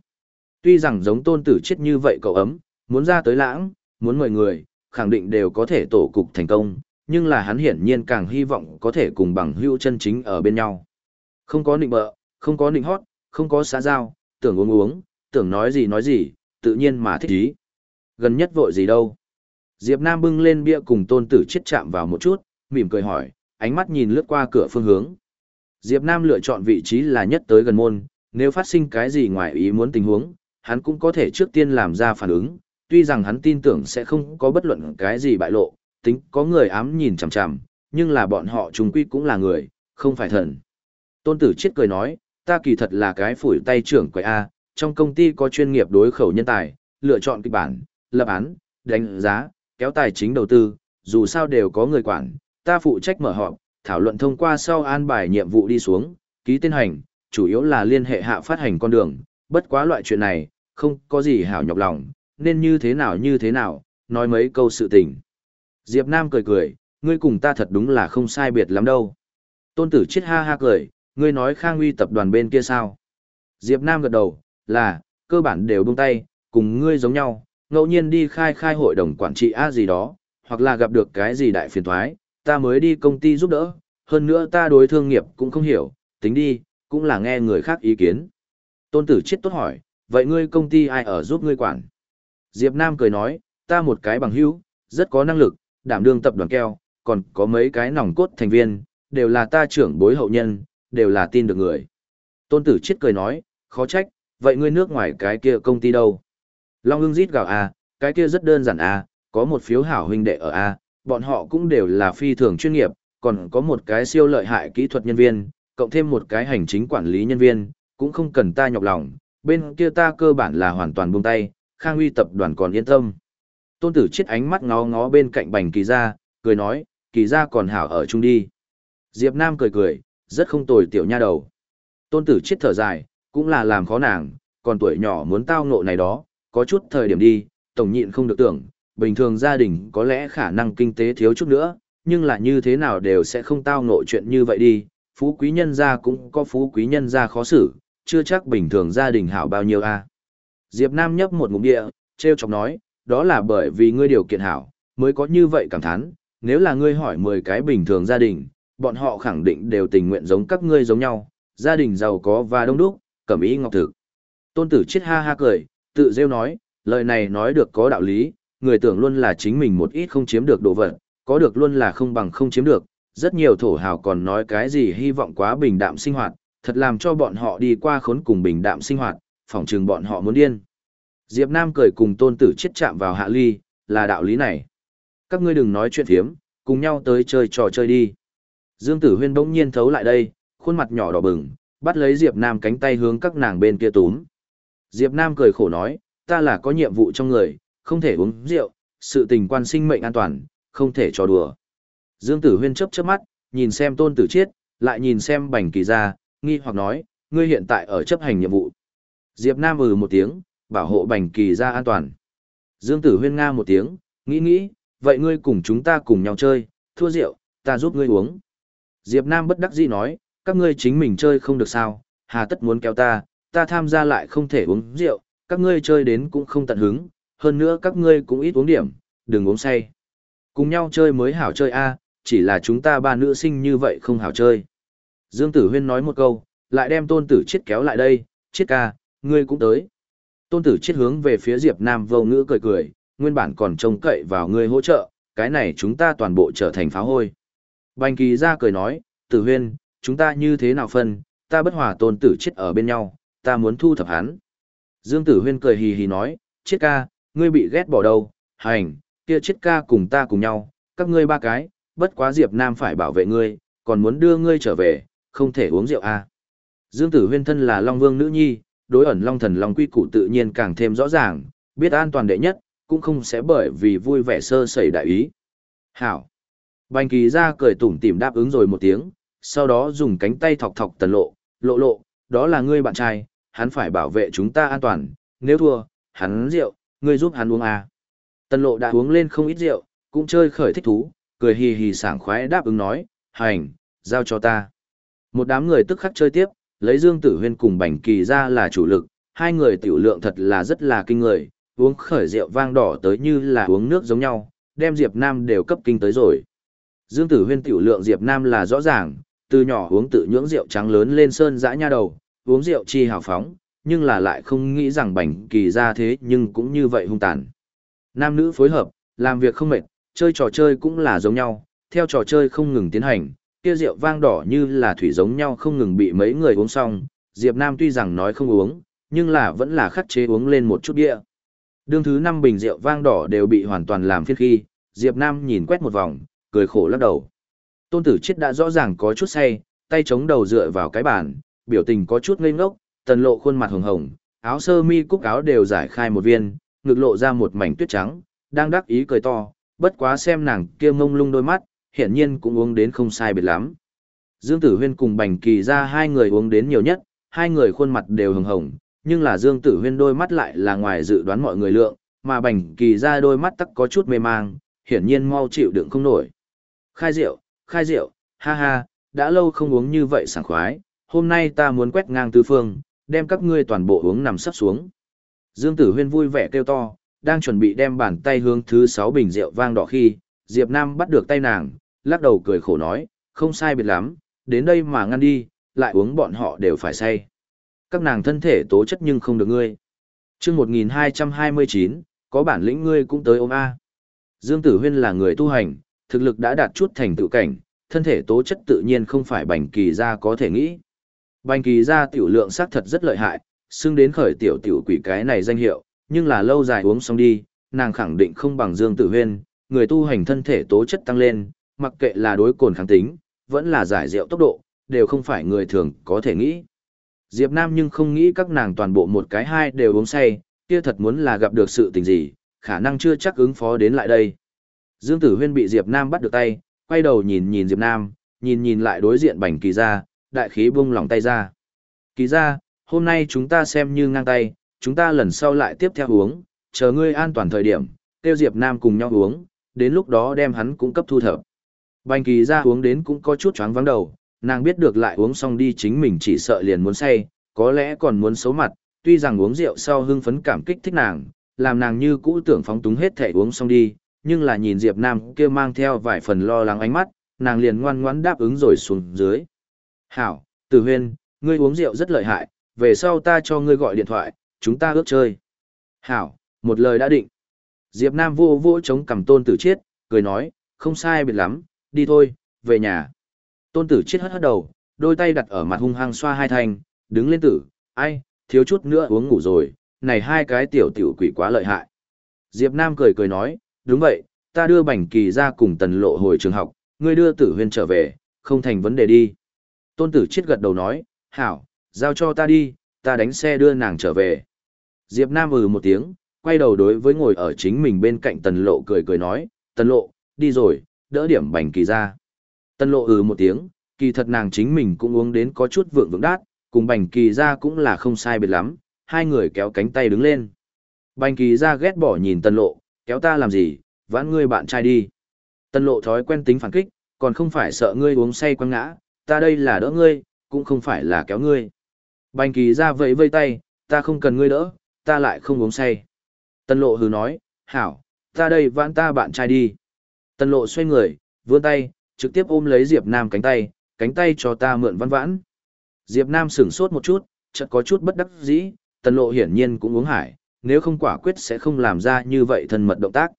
Tuy rằng giống tôn tử chết như vậy cậu ấm, muốn ra tới lãng, muốn mời người, khẳng định đều có thể tổ cục thành công, nhưng là hắn hiển nhiên càng hy vọng có thể cùng bằng hữu chân chính ở bên nhau. Không có nịnh bợ, không có nịnh hót, không có xã giao, tưởng uống uống, tưởng nói gì nói gì, tự nhiên mà thích ý. Gần nhất vội gì đâu. Diệp Nam bưng lên bia cùng tôn tử chết chạm vào một chút, mỉm cười hỏi, ánh mắt nhìn lướt qua cửa phương hướng. Diệp Nam lựa chọn vị trí là nhất tới gần môn, nếu phát sinh cái gì ngoài ý muốn tình huống, hắn cũng có thể trước tiên làm ra phản ứng, tuy rằng hắn tin tưởng sẽ không có bất luận cái gì bại lộ, tính có người ám nhìn chằm chằm, nhưng là bọn họ trùng quy cũng là người, không phải thần. Tôn tử chết cười nói, ta kỳ thật là cái phủi tay trưởng quầy A, trong công ty có chuyên nghiệp đối khẩu nhân tài, lựa chọn kịch bản, lập án, đánh giá, kéo tài chính đầu tư, dù sao đều có người quản, ta phụ trách mở họp, thảo luận thông qua sau an bài nhiệm vụ đi xuống, ký tên hành, chủ yếu là liên hệ hạ phát hành con đường, bất quá loại chuyện này, không có gì hảo nhọc lòng, nên như thế nào như thế nào, nói mấy câu sự tình. Diệp Nam cười cười, ngươi cùng ta thật đúng là không sai biệt lắm đâu. Tôn tử chết ha ha cười, ngươi nói Khang Uy tập đoàn bên kia sao? Diệp Nam gật đầu, là, cơ bản đều buông tay, cùng ngươi giống nhau, ngẫu nhiên đi khai khai hội đồng quản trị A gì đó, hoặc là gặp được cái gì đại phiền toái, ta mới đi công ty giúp đỡ, hơn nữa ta đối thương nghiệp cũng không hiểu, tính đi, cũng là nghe người khác ý kiến. Tôn tử chết tốt hỏi, vậy ngươi công ty ai ở giúp ngươi quản? Diệp Nam cười nói, ta một cái bằng hữu, rất có năng lực, đảm đương tập đoàn keo, còn có mấy cái nòng cốt thành viên, đều là ta trưởng bối hậu nhân, đều là tin được người. Tôn tử chết cười nói, khó trách, vậy ngươi nước ngoài cái kia công ty đâu? Long ưng rít gào à, cái kia rất đơn giản à, có một phiếu hảo huynh đệ ở A, bọn họ cũng đều là phi thường chuyên nghiệp, còn có một cái siêu lợi hại kỹ thuật nhân viên, cộng thêm một cái hành chính quản lý nhân viên, cũng không cần ta nhọc lòng, bên kia ta cơ bản là hoàn toàn buông tay, Khang Huy tập đoàn còn yên tâm. Tôn tử chết ánh mắt ngó ngó bên cạnh bành kỳ gia, cười nói, kỳ gia còn hảo ở chung đi. Diệp Nam cười cười, rất không tồi tiểu nha đầu. Tôn tử chết thở dài, cũng là làm khó nàng, còn tuổi nhỏ muốn tao ngộ này đó, có chút thời điểm đi, tổng nhịn không được tưởng, bình thường gia đình có lẽ khả năng kinh tế thiếu chút nữa, nhưng là như thế nào đều sẽ không tao ngộ chuyện như vậy đi, phú quý nhân gia cũng có phú quý nhân gia khó xử, chưa chắc bình thường gia đình hảo bao nhiêu a. Diệp Nam nhấp một ngụm địa, treo chọc nói, đó là bởi vì ngươi điều kiện hảo, mới có như vậy cảm thán, nếu là ngươi hỏi 10 cái bình thường gia đình, bọn họ khẳng định đều tình nguyện giống các ngươi giống nhau, gia đình giàu có và đông đúc, cẩm ý ngọc thực. Tôn tử chết ha ha cười, tự rêu nói, lời này nói được có đạo lý, người tưởng luôn là chính mình một ít không chiếm được đồ vật, có được luôn là không bằng không chiếm được, rất nhiều thổ hào còn nói cái gì hy vọng quá bình đạm sinh hoạt, thật làm cho bọn họ đi qua khốn cùng bình đạm sinh hoạt, phỏng chừng bọn họ muốn điên. Diệp Nam cười cùng tôn tử chết chạm vào hạ ly, là đạo lý này. Các ngươi đừng nói chuyện thiếm, cùng nhau tới chơi trò chơi đi. Dương Tử Huyên bỗng nhiên thấu lại đây, khuôn mặt nhỏ đỏ bừng, bắt lấy Diệp Nam cánh tay hướng các nàng bên kia túm. Diệp Nam cười khổ nói, ta là có nhiệm vụ trong người, không thể uống rượu, sự tình quan sinh mệnh an toàn, không thể trò đùa. Dương Tử Huyên chớp chớp mắt, nhìn xem Tôn Tử Chiết, lại nhìn xem Bành Kỳ gia, nghi hoặc nói, ngươi hiện tại ở chấp hành nhiệm vụ. Diệp Nam ừ một tiếng, bảo hộ Bành Kỳ gia an toàn. Dương Tử Huyên nga một tiếng, nghĩ nghĩ, vậy ngươi cùng chúng ta cùng nhau chơi, thua rượu, ta giúp ngươi uống. Diệp Nam bất đắc dĩ nói, các ngươi chính mình chơi không được sao, hà tất muốn kéo ta, ta tham gia lại không thể uống rượu, các ngươi chơi đến cũng không tận hứng, hơn nữa các ngươi cũng ít uống điểm, đừng uống say. Cùng nhau chơi mới hảo chơi a, chỉ là chúng ta ba nữ sinh như vậy không hảo chơi. Dương Tử Huyên nói một câu, lại đem tôn tử chết kéo lại đây, chết ca, ngươi cũng tới. Tôn tử chết hướng về phía Diệp Nam vô ngữ cười cười, nguyên bản còn trông cậy vào ngươi hỗ trợ, cái này chúng ta toàn bộ trở thành phá hôi. Bành kỳ ra cười nói, tử huyên, chúng ta như thế nào phân, ta bất hòa tôn tử chết ở bên nhau, ta muốn thu thập hắn. Dương tử huyên cười hì hì nói, chết ca, ngươi bị ghét bỏ đâu, hành, kia chết ca cùng ta cùng nhau, các ngươi ba cái, bất quá Diệp Nam phải bảo vệ ngươi, còn muốn đưa ngươi trở về, không thể uống rượu à. Dương Tử Huyên thân là Long Vương nữ nhi, đối ẩn Long Thần Long quy củ tự nhiên càng thêm rõ ràng, biết an toàn đệ nhất, cũng không sẽ bởi vì vui vẻ sơ sẩy đại ý. Hảo. Bành kỳ ra cười tủm tỉm đáp ứng rồi một tiếng, sau đó dùng cánh tay thọc thọc tần lộ, lộ lộ, đó là ngươi bạn trai, hắn phải bảo vệ chúng ta an toàn, nếu thua, hắn rượu, ngươi giúp hắn uống à. Tần lộ đã uống lên không ít rượu, cũng chơi khởi thích thú, cười hì hì sảng khoái đáp ứng nói, hành, giao cho ta. Một đám người tức khắc chơi tiếp, lấy Dương Tử Huyên cùng Bành Kỳ ra là chủ lực, hai người tiểu lượng thật là rất là kinh người, uống khởi rượu vang đỏ tới như là uống nước giống nhau, đem Diệp Nam đều cấp kinh tới rồi. Dương Tử Huyên tiểu lượng Diệp Nam là rõ ràng, từ nhỏ uống tự nhưỡng rượu trắng lớn lên sơn dã nha đầu, uống rượu chi hào phóng, nhưng là lại không nghĩ rằng Bành Kỳ ra thế nhưng cũng như vậy hung tàn. Nam nữ phối hợp, làm việc không mệt, chơi trò chơi cũng là giống nhau, theo trò chơi không ngừng tiến hành, kia rượu vang đỏ như là thủy giống nhau không ngừng bị mấy người uống xong, Diệp Nam tuy rằng nói không uống, nhưng là vẫn là khắc chế uống lên một chút địa. Đương thứ năm bình rượu vang đỏ đều bị hoàn toàn làm phiên khi, Diệp Nam nhìn quét một vòng, cười khổ lắc đầu. Tôn tử chết đã rõ ràng có chút say, tay chống đầu dựa vào cái bàn, biểu tình có chút ngây ngốc, tần lộ khuôn mặt hồng hồng, áo sơ mi cúc áo đều giải khai một viên, ngực lộ ra một mảnh tuyết trắng, đang đắc ý cười to, bất quá xem nàng kia ngông lung đôi mắt, hiển nhiên cũng uống đến không sai biệt lắm. Dương Tử Huyên cùng Bành Kỳ ra hai người uống đến nhiều nhất, hai người khuôn mặt đều hồng hồng, nhưng là Dương Tử Huyên đôi mắt lại là ngoài dự đoán mọi người lượng, mà Bành Kỳ ra đôi mắt tắc có chút mê mang, hiển nhiên mau chịu đựng không nổi. Khai rượu, khai rượu, ha ha, đã lâu không uống như vậy sảng khoái, hôm nay ta muốn quét ngang tứ phương, đem các ngươi toàn bộ uống nằm sắp xuống. Dương Tử Huyên vui vẻ kêu to, đang chuẩn bị đem bàn tay hướng thứ sáu bình rượu vang đỏ khi, Diệp Nam bắt được tay nàng, lắc đầu cười khổ nói, không sai biệt lắm, đến đây mà ngăn đi, lại uống bọn họ đều phải say. Các nàng thân thể tố chất nhưng không được ngươi. Trước 1229, có bản lĩnh ngươi cũng tới ôm A. Dương Tử Huyên là người tu hành, thực lực đã đạt chút thành tựu cảnh, thân thể tố chất tự nhiên không phải bành kỳ gia có thể nghĩ. Bành kỳ gia tiểu lượng xác thật rất lợi hại, xưng đến khởi tiểu tiểu quỷ cái này danh hiệu, nhưng là lâu dài uống xong đi, nàng khẳng định không bằng Dương Tử Huyên, người tu hành thân thể tố chất tăng lên, mặc kệ là đối cồn kháng tính, vẫn là giải rượu tốc độ, đều không phải người thường có thể nghĩ. Diệp Nam nhưng không nghĩ các nàng toàn bộ một cái hai đều uống say, kia thật muốn là gặp được sự tình gì, khả năng chưa chắc ứng phó đến lại đây. Dương Tử Huyên bị Diệp Nam bắt được tay, quay đầu nhìn nhìn Diệp Nam, nhìn nhìn lại đối diện bành kỳ ra, đại khí buông lỏng tay ra. Kỳ ra, hôm nay chúng ta xem như ngang tay, chúng ta lần sau lại tiếp theo uống, chờ ngươi an toàn thời điểm, tiêu Diệp Nam cùng nhau uống, đến lúc đó đem hắn cũng cấp thu thập. Bành kỳ ra uống đến cũng có chút chóng vắng đầu, nàng biết được lại uống xong đi chính mình chỉ sợ liền muốn say, có lẽ còn muốn xấu mặt, tuy rằng uống rượu sau hưng phấn cảm kích thích nàng, làm nàng như cũ tưởng phóng túng hết thể uống xong đi, nhưng là nhìn Diệp Nam kia mang theo vài phần lo lắng ánh mắt, nàng liền ngoan ngoãn đáp ứng rồi xuống dưới. Hảo, Tử Huyên, ngươi uống rượu rất lợi hại, về sau ta cho ngươi gọi điện thoại, chúng ta ước chơi. Hảo, một lời đã định. Diệp Nam vô vô chống cầm tôn tử chết cười nói, không sai biệt lắm, đi thôi, về nhà. Tôn tử chết hất hất đầu, đôi tay đặt ở mặt hung hăng xoa hai thành đứng lên tử, ai, thiếu chút nữa uống ngủ rồi, này hai cái tiểu tiểu quỷ quá lợi hại. Diệp Nam cười cười nói, đúng vậy, ta đưa Bành kỳ ra cùng tần lộ hồi trường học, ngươi đưa tử huyên trở về, không thành vấn đề đi. Tôn tử chết gật đầu nói, hảo, giao cho ta đi, ta đánh xe đưa nàng trở về. Diệp Nam ừ một tiếng, quay đầu đối với ngồi ở chính mình bên cạnh tần lộ cười cười nói, tần lộ, đi rồi, đỡ điểm Bành kỳ ra. Tần lộ ừ một tiếng, kỳ thật nàng chính mình cũng uống đến có chút vượng vượng đát, cùng Bành kỳ ra cũng là không sai biệt lắm, hai người kéo cánh tay đứng lên. Bành kỳ ra ghét bỏ nhìn tần lộ, kéo ta làm gì, vãn ngươi bạn trai đi. tân lộ thói quen tính phản kích, còn không phải sợ ngươi uống say quăng ngã, ta đây là đỡ ngươi, cũng không phải là kéo ngươi. Bành kỳ ra vẫy vây tay, ta không cần ngươi đỡ, ta lại không uống say. tân lộ hừ nói, hảo, ta đây vãn ta bạn trai đi. tân lộ xoay người, vươn tay, trực tiếp ôm lấy Diệp Nam cánh tay, cánh tay cho ta mượn văn vãn. Diệp Nam sửng sốt một chút, chợt có chút bất đắc dĩ, tân lộ hiển nhiên cũng uống hải, nếu không quả quyết sẽ không làm ra như vậy thân mật động tác.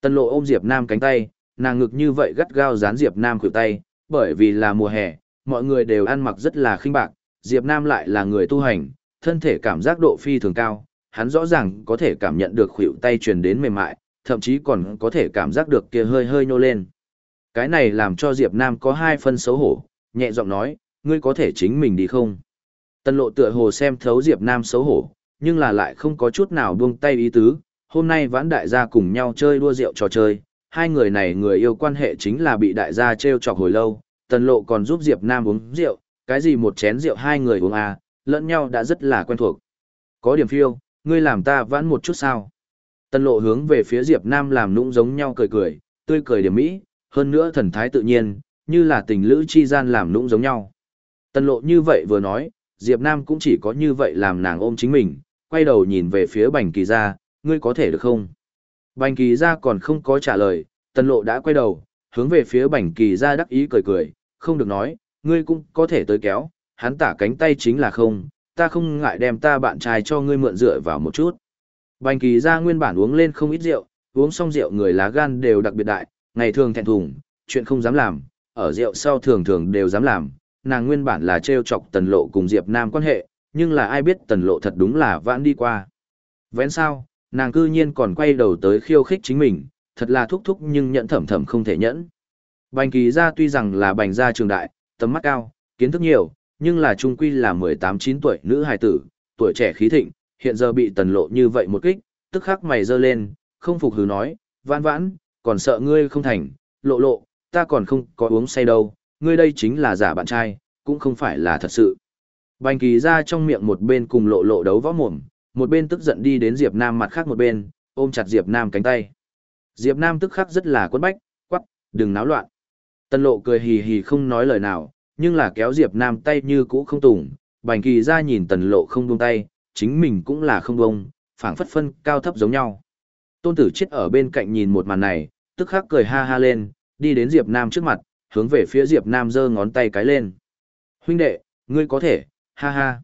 tân lộ ôm Diệp Nam cánh tay, nàng ngực như vậy gắt gao dán Diệp Nam khuỷu tay, bởi vì là mùa hè, mọi người đều ăn mặc rất là khinh bạc, Diệp Nam lại là người tu hành, thân thể cảm giác độ phi thường cao, hắn rõ ràng có thể cảm nhận được khuỷu tay truyền đến mềm mại, thậm chí còn có thể cảm giác được kia hơi hơi nhô lên. Cái này làm cho Diệp Nam có hai phân xấu hổ, nhẹ giọng nói, ngươi có thể chính mình đi không? Tân lộ tựa hồ xem thấu Diệp Nam xấu hổ, nhưng là lại không có chút nào buông tay ý tứ. Hôm nay vãn đại gia cùng nhau chơi đua rượu trò chơi, hai người này người yêu quan hệ chính là bị đại gia treo chọc hồi lâu. Tần lộ còn giúp Diệp Nam uống rượu, cái gì một chén rượu hai người uống à, lẫn nhau đã rất là quen thuộc. Có điểm phiêu, ngươi làm ta vãn một chút sao? Tần lộ hướng về phía Diệp Nam làm nũng giống nhau cười cười, tươi cười điểm mỹ, hơn nữa thần thái tự nhiên, như là tình lữ chi gian làm nũng giống nhau. Tần lộ như vậy vừa nói, Diệp Nam cũng chỉ có như vậy làm nàng ôm chính mình, quay đầu nhìn về phía Bành Kỳ Gia, ngươi có thể được không? Bành Kỳ Gia còn không có trả lời, Tần Lộ đã quay đầu, hướng về phía Bành Kỳ Gia đắc ý cười cười, không được nói, ngươi cũng có thể tới kéo, hắn tả cánh tay chính là không, ta không ngại đem ta bạn trai cho ngươi mượn rượu vào một chút. Bành Kỳ Gia nguyên bản uống lên không ít rượu, uống xong rượu người lá gan đều đặc biệt đại, ngày thường thẹn thùng, chuyện không dám làm, ở rượu sau thường thường đều dám làm, nàng nguyên bản là trêu chọc tần lộ cùng Diệp Nam quan hệ, nhưng là ai biết tần lộ thật đúng là vãn đi qua. Vén sao, nàng cư nhiên còn quay đầu tới khiêu khích chính mình, thật là thúc thúc nhưng nhẫn thẩm thẩm không thể nhẫn. Bành kỳ gia tuy rằng là bành gia trường đại, tầm mắt cao, kiến thức nhiều, nhưng là trung quy là 18-9 tuổi nữ hài tử, tuổi trẻ khí thịnh, hiện giờ bị tần lộ như vậy một kích, tức khắc mày dơ lên, không phục hứ nói, vãn vãn, còn sợ ngươi không thành, lộ lộ, ta còn không có uống say đâu, ngươi đây chính là giả bạn trai, cũng không phải là thật sự. Bành kỳ ra trong miệng một bên cùng lộ lộ đấu võ mồm, một bên tức giận đi đến Diệp Nam mặt khác một bên, ôm chặt Diệp Nam cánh tay. Diệp Nam tức khắc rất là quấn bách, quắc, đừng náo loạn. Tân lộ cười hì hì không nói lời nào, nhưng là kéo Diệp Nam tay như cũ không tùng. Bành kỳ ra nhìn tần lộ không buông tay, chính mình cũng là không buông, phảng phất phân cao thấp giống nhau. Tôn tử chết ở bên cạnh nhìn một màn này, tức khắc cười ha ha lên, đi đến Diệp Nam trước mặt, hướng về phía Diệp Nam giơ ngón tay cái lên. Huynh đệ, ngươi có thể, ha ha.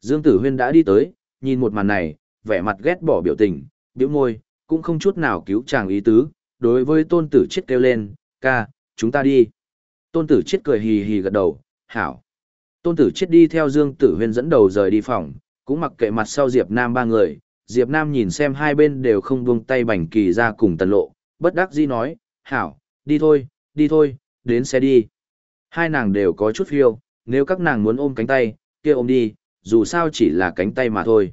Dương Tử Huyên đã đi tới, nhìn một màn này, vẻ mặt ghét bỏ biểu tình, biểu môi, cũng không chút nào cứu chàng ý tứ, đối với tôn tử chết kêu lên, ca, chúng ta đi. Tôn tử chết cười hì hì gật đầu, hảo. Tôn tử chết đi theo Dương Tử Huyên dẫn đầu rời đi phòng, cũng mặc kệ mặt sau Diệp Nam ba người, Diệp Nam nhìn xem hai bên đều không buông tay bành kỳ ra cùng tần lộ, bất đắc dĩ nói, hảo, đi thôi, đi thôi, đến xe đi. Hai nàng đều có chút phiêu, nếu các nàng muốn ôm cánh tay, kia ôm đi, dù sao chỉ là cánh tay mà thôi.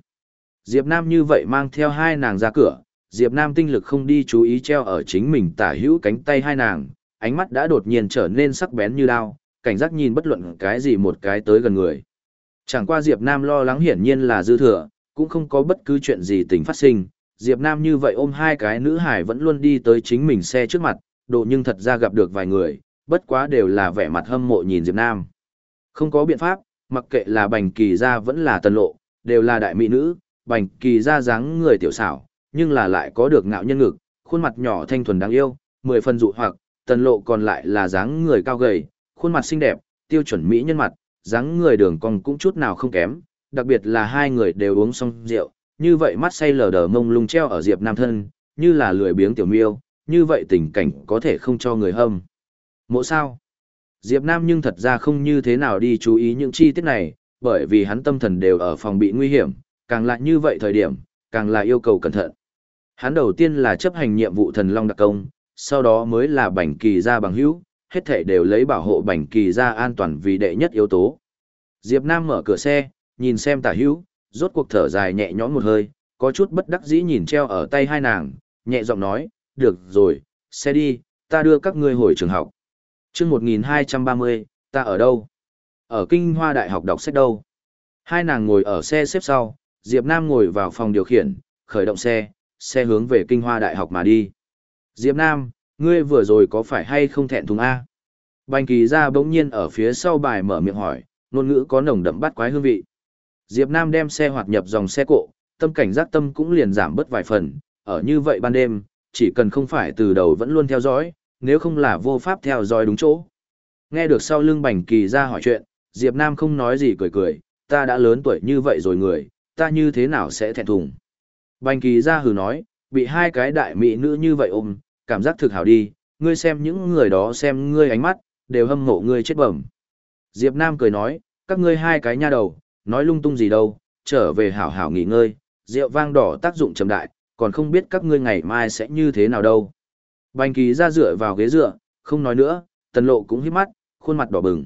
Diệp Nam như vậy mang theo hai nàng ra cửa, Diệp Nam tinh lực không đi chú ý treo ở chính mình tả hữu cánh tay hai nàng, ánh mắt đã đột nhiên trở nên sắc bén như đao, cảnh giác nhìn bất luận cái gì một cái tới gần người. Chẳng qua Diệp Nam lo lắng hiển nhiên là dư thừa, cũng không có bất cứ chuyện gì tình phát sinh. Diệp Nam như vậy ôm hai cái nữ hải vẫn luôn đi tới chính mình xe trước mặt, độ nhưng thật ra gặp được vài người, bất quá đều là vẻ mặt hâm mộ nhìn Diệp Nam. Không có biện pháp, mặc kệ là bành kỳ gia vẫn là tần lộ, đều là đại mỹ nữ, bành kỳ gia dáng người tiểu xảo, nhưng là lại có được ngạo nhân ngực, khuôn mặt nhỏ thanh thuần đáng yêu, mười phần dụ hoặc, tần lộ còn lại là dáng người cao gầy, khuôn mặt xinh đẹp, tiêu chuẩn mỹ nhân mặt, dáng người đường cong cũng chút nào không kém, đặc biệt là hai người đều uống xong rượu, như vậy mắt say lờ đờ mông lung treo ở Diệp Nam thân, như là lười biếng tiểu miêu, như vậy tình cảnh có thể không cho người hâm. Mộ sao? Diệp Nam nhưng thật ra không như thế nào đi chú ý những chi tiết này, bởi vì hắn tâm thần đều ở phòng bị nguy hiểm, càng lại như vậy thời điểm, càng là yêu cầu cẩn thận. Hắn đầu tiên là chấp hành nhiệm vụ thần long đặc công, sau đó mới là bảnh kỳ gia bằng hữu, hết thảy đều lấy bảo hộ bảnh kỳ gia an toàn vì đệ nhất yếu tố. Diệp Nam mở cửa xe, nhìn xem tả hữu, rốt cuộc thở dài nhẹ nhõm một hơi, có chút bất đắc dĩ nhìn treo ở tay hai nàng, nhẹ giọng nói, được rồi, xe đi, ta đưa các ngươi hồi trường học chương 1230, ta ở đâu? Ở Kinh Hoa Đại học đọc sách đâu? Hai nàng ngồi ở xe xếp sau, Diệp Nam ngồi vào phòng điều khiển, khởi động xe, xe hướng về Kinh Hoa Đại học mà đi. Diệp Nam, ngươi vừa rồi có phải hay không thẹn thùng A? Bành kỳ ra bỗng nhiên ở phía sau bài mở miệng hỏi, ngôn ngữ có nồng đậm bắt quái hương vị. Diệp Nam đem xe hoạt nhập dòng xe cộ, tâm cảnh giác tâm cũng liền giảm bớt vài phần, ở như vậy ban đêm, chỉ cần không phải từ đầu vẫn luôn theo dõi, nếu không là vô pháp theo dõi đúng chỗ. Nghe được sau lưng bành kỳ ra hỏi chuyện, Diệp Nam không nói gì cười cười, ta đã lớn tuổi như vậy rồi người, ta như thế nào sẽ thẹn thùng. Bành kỳ ra hừ nói, bị hai cái đại mỹ nữ như vậy ôm, cảm giác thực hảo đi, ngươi xem những người đó xem ngươi ánh mắt, đều hâm mộ ngươi chết bẩm. Diệp Nam cười nói, các ngươi hai cái nha đầu, nói lung tung gì đâu, trở về hảo hảo nghỉ ngơi, rượu vang đỏ tác dụng trầm đại, còn không biết các ngươi ngày mai sẽ như thế nào đâu. Bành kỳ ra dựa vào ghế dựa, không nói nữa, tần lộ cũng hít mắt, khuôn mặt đỏ bừng.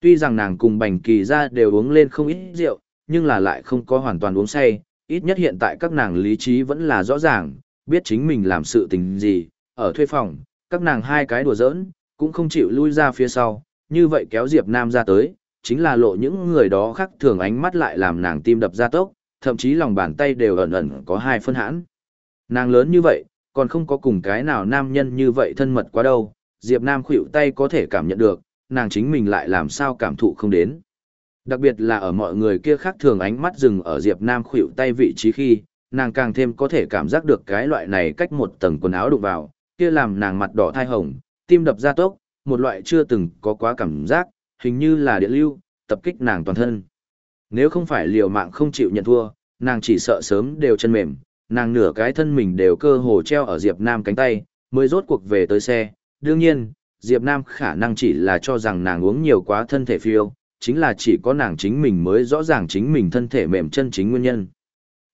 Tuy rằng nàng cùng bành kỳ ra đều uống lên không ít rượu, nhưng là lại không có hoàn toàn uống say, ít nhất hiện tại các nàng lý trí vẫn là rõ ràng, biết chính mình làm sự tình gì, ở thuê phòng, các nàng hai cái đùa giỡn, cũng không chịu lui ra phía sau, như vậy kéo Diệp Nam ra tới, chính là lộ những người đó khác thường ánh mắt lại làm nàng tim đập ra tốc, thậm chí lòng bàn tay đều ẩn ẩn có hai phân hãn. Nàng lớn như vậy, còn không có cùng cái nào nam nhân như vậy thân mật quá đâu, Diệp Nam khuỵu tay có thể cảm nhận được, nàng chính mình lại làm sao cảm thụ không đến. Đặc biệt là ở mọi người kia khác thường ánh mắt dừng ở Diệp Nam khuỵu tay vị trí khi, nàng càng thêm có thể cảm giác được cái loại này cách một tầng quần áo đụng vào, kia làm nàng mặt đỏ thai hồng, tim đập ra tốc, một loại chưa từng có quá cảm giác, hình như là điện lưu, tập kích nàng toàn thân. Nếu không phải liều mạng không chịu nhận thua, nàng chỉ sợ sớm đều chân mềm, nàng nửa cái thân mình đều cơ hồ treo ở Diệp Nam cánh tay, mới rốt cuộc về tới xe. Đương nhiên, Diệp Nam khả năng chỉ là cho rằng nàng uống nhiều quá thân thể phiêu, chính là chỉ có nàng chính mình mới rõ ràng chính mình thân thể mềm chân chính nguyên nhân.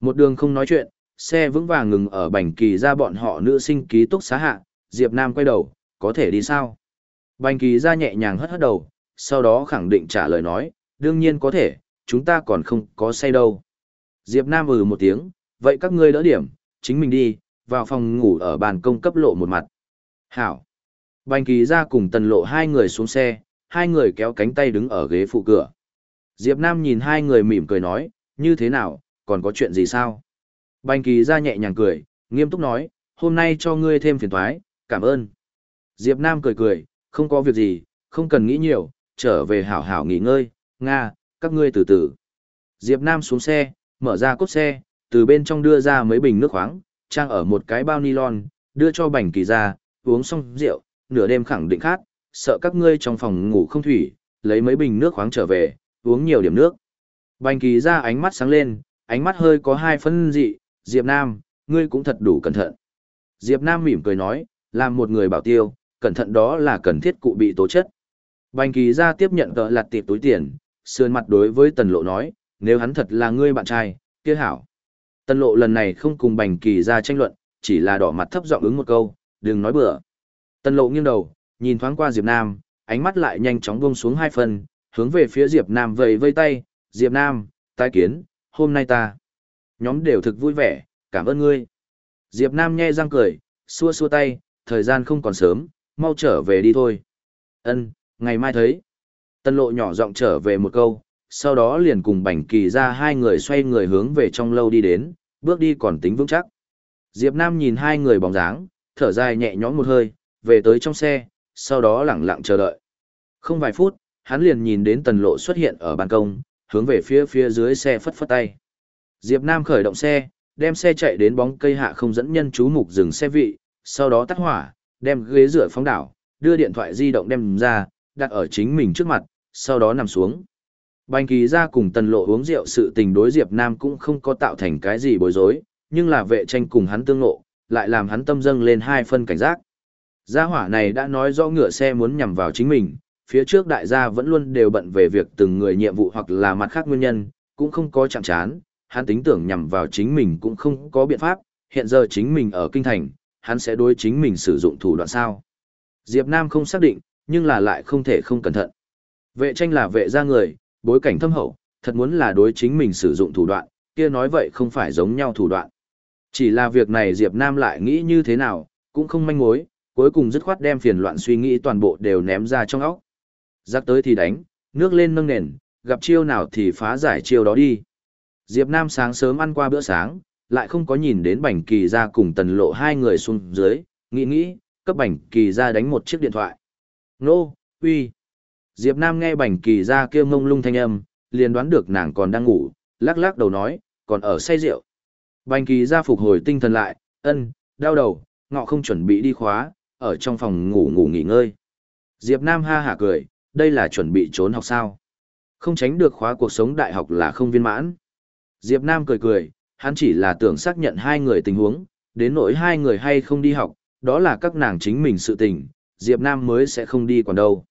Một đường không nói chuyện, xe vững vàng ngừng ở bành kỳ ra bọn họ nữ sinh ký túc xá hạ, Diệp Nam quay đầu, có thể đi sao? Bành kỳ ra nhẹ nhàng hất hất đầu, sau đó khẳng định trả lời nói, đương nhiên có thể, chúng ta còn không có say đâu. Diệp Nam ừ một tiếng, vậy các ngươi đỡ điểm, chính mình đi, vào phòng ngủ ở bàn công cấp lộ một mặt. Hảo. Bành kỳ ra cùng tần lộ hai người xuống xe, hai người kéo cánh tay đứng ở ghế phụ cửa. Diệp Nam nhìn hai người mỉm cười nói, như thế nào, còn có chuyện gì sao? Bành kỳ ra nhẹ nhàng cười, nghiêm túc nói, hôm nay cho ngươi thêm phiền toái, cảm ơn. Diệp Nam cười cười, không có việc gì, không cần nghĩ nhiều, trở về hảo hảo nghỉ ngơi, Nga, các ngươi từ từ. Diệp Nam xuống xe, mở ra cốt xe, từ bên trong đưa ra mấy bình nước khoáng, trang ở một cái bao nylon, đưa cho bành kỳ ra, uống xong rượu, nửa đêm khẳng định khát, sợ các ngươi trong phòng ngủ không thủy, lấy mấy bình nước khoáng trở về, uống nhiều điểm nước. Bành kỳ ra ánh mắt sáng lên, ánh mắt hơi có hai phân dị, Diệp Nam, ngươi cũng thật đủ cẩn thận. Diệp Nam mỉm cười nói, làm một người bảo tiêu, cẩn thận đó là cần thiết cụ bị tố chất. Bành kỳ ra tiếp nhận tờ lặt tiệp túi tiền, sườn mặt đối với tần lộ nói, nếu hắn thật là ngươi bạn trai, kia hảo. Tân lộ lần này không cùng bành kỳ ra tranh luận, chỉ là đỏ mặt thấp giọng ứng một câu, đừng nói bừa. Tân lộ nghiêng đầu, nhìn thoáng qua Diệp Nam, ánh mắt lại nhanh chóng buông xuống hai phần, hướng về phía Diệp Nam vẫy vây tay, Diệp Nam, tái kiến, hôm nay ta. Nhóm đều thực vui vẻ, cảm ơn ngươi. Diệp Nam nhe răng cười, xua xua tay, thời gian không còn sớm, mau trở về đi thôi. Ân, ngày mai thấy. Tân lộ nhỏ giọng trở về một câu, sau đó liền cùng bảnh kỳ ra hai người xoay người hướng về trong lâu đi đến, bước đi còn tính vững chắc. Diệp Nam nhìn hai người bóng dáng, thở dài nhẹ nhõm một hơi, về tới trong xe, sau đó lặng lặng chờ đợi. Không vài phút, hắn liền nhìn đến tần lộ xuất hiện ở ban công, hướng về phía phía dưới xe phất phất tay. Diệp Nam khởi động xe, đem xe chạy đến bóng cây hạ không dẫn nhân chú mục dừng xe vị, sau đó tắt hỏa, đem ghế rửa phóng đảo, đưa điện thoại di động đem ra, đặt ở chính mình trước mặt, sau đó nằm xuống. Bành kỳ ra cùng tần lộ uống rượu sự tình đối Diệp Nam cũng không có tạo thành cái gì bối rối, nhưng là vệ tranh cùng hắn tương lộ, lại làm hắn tâm dâng lên hai phân cảnh giác. Gia hỏa này đã nói rõ ngựa xe muốn nhằm vào chính mình, phía trước đại gia vẫn luôn đều bận về việc từng người nhiệm vụ hoặc là mặt khác nguyên nhân, cũng không có chạm chán, hắn tính tưởng nhằm vào chính mình cũng không có biện pháp, hiện giờ chính mình ở kinh thành, hắn sẽ đối chính mình sử dụng thủ đoạn sao. Diệp Nam không xác định, nhưng là lại không thể không cẩn thận. Vệ tranh là vệ gia người, bối cảnh thâm hậu, thật muốn là đối chính mình sử dụng thủ đoạn, kia nói vậy không phải giống nhau thủ đoạn. Chỉ là việc này Diệp Nam lại nghĩ như thế nào, cũng không manh mối, cuối cùng dứt khoát đem phiền loạn suy nghĩ toàn bộ đều ném ra trong óc. Giặc tới thì đánh, nước lên nâng nền, gặp chiêu nào thì phá giải chiêu đó đi. Diệp Nam sáng sớm ăn qua bữa sáng, lại không có nhìn đến Bành Kỳ ra cùng tần lộ hai người xuống dưới, nghĩ nghĩ, cấp Bành Kỳ ra đánh một chiếc điện thoại. Nô, uy. Diệp Nam nghe Bành Kỳ ra kêu ngông lung thanh âm, liền đoán được nàng còn đang ngủ, lắc lắc đầu nói, còn ở say rượu. Bành Kỳ ra phục hồi tinh thần lại, ân, đau đầu, ngọ không chuẩn bị đi khóa, ở trong phòng ngủ ngủ nghỉ ngơi. Diệp Nam ha hả cười, đây là chuẩn bị trốn học sao. Không tránh được khóa cuộc sống đại học là không viên mãn. Diệp Nam cười cười, hắn chỉ là tưởng xác nhận hai người tình huống, đến nỗi hai người hay không đi học, đó là các nàng chính mình sự tình, Diệp Nam mới sẽ không đi còn đâu.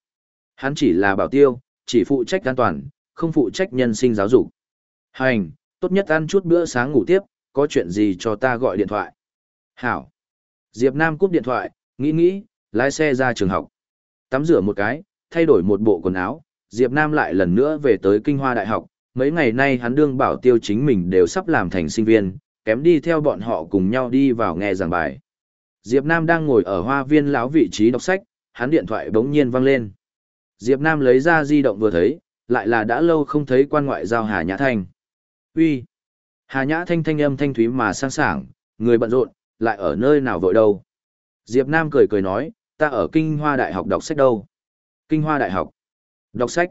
Hắn chỉ là bảo tiêu, chỉ phụ trách an toàn, không phụ trách nhân sinh giáo dục. Hành, tốt nhất ăn chút bữa sáng ngủ tiếp, có chuyện gì cho ta gọi điện thoại. Hảo. Diệp Nam cúp điện thoại, nghĩ nghĩ, lái xe ra trường học. Tắm rửa một cái, thay đổi một bộ quần áo, Diệp Nam lại lần nữa về tới Kinh Hoa Đại học. Mấy ngày nay hắn đương bảo tiêu chính mình đều sắp làm thành sinh viên, kém đi theo bọn họ cùng nhau đi vào nghe giảng bài. Diệp Nam đang ngồi ở hoa viên lão vị trí đọc sách, hắn điện thoại bỗng nhiên vang lên. Diệp Nam lấy ra di động vừa thấy, lại là đã lâu không thấy quan ngoại giao Hà Nhã Thanh. Uy, Hà Nhã Thanh thanh âm thanh thúy mà sang sảng, người bận rộn, lại ở nơi nào vội đâu. Diệp Nam cười cười nói, ta ở Kinh Hoa Đại học đọc sách đâu. Kinh Hoa Đại học. Đọc sách.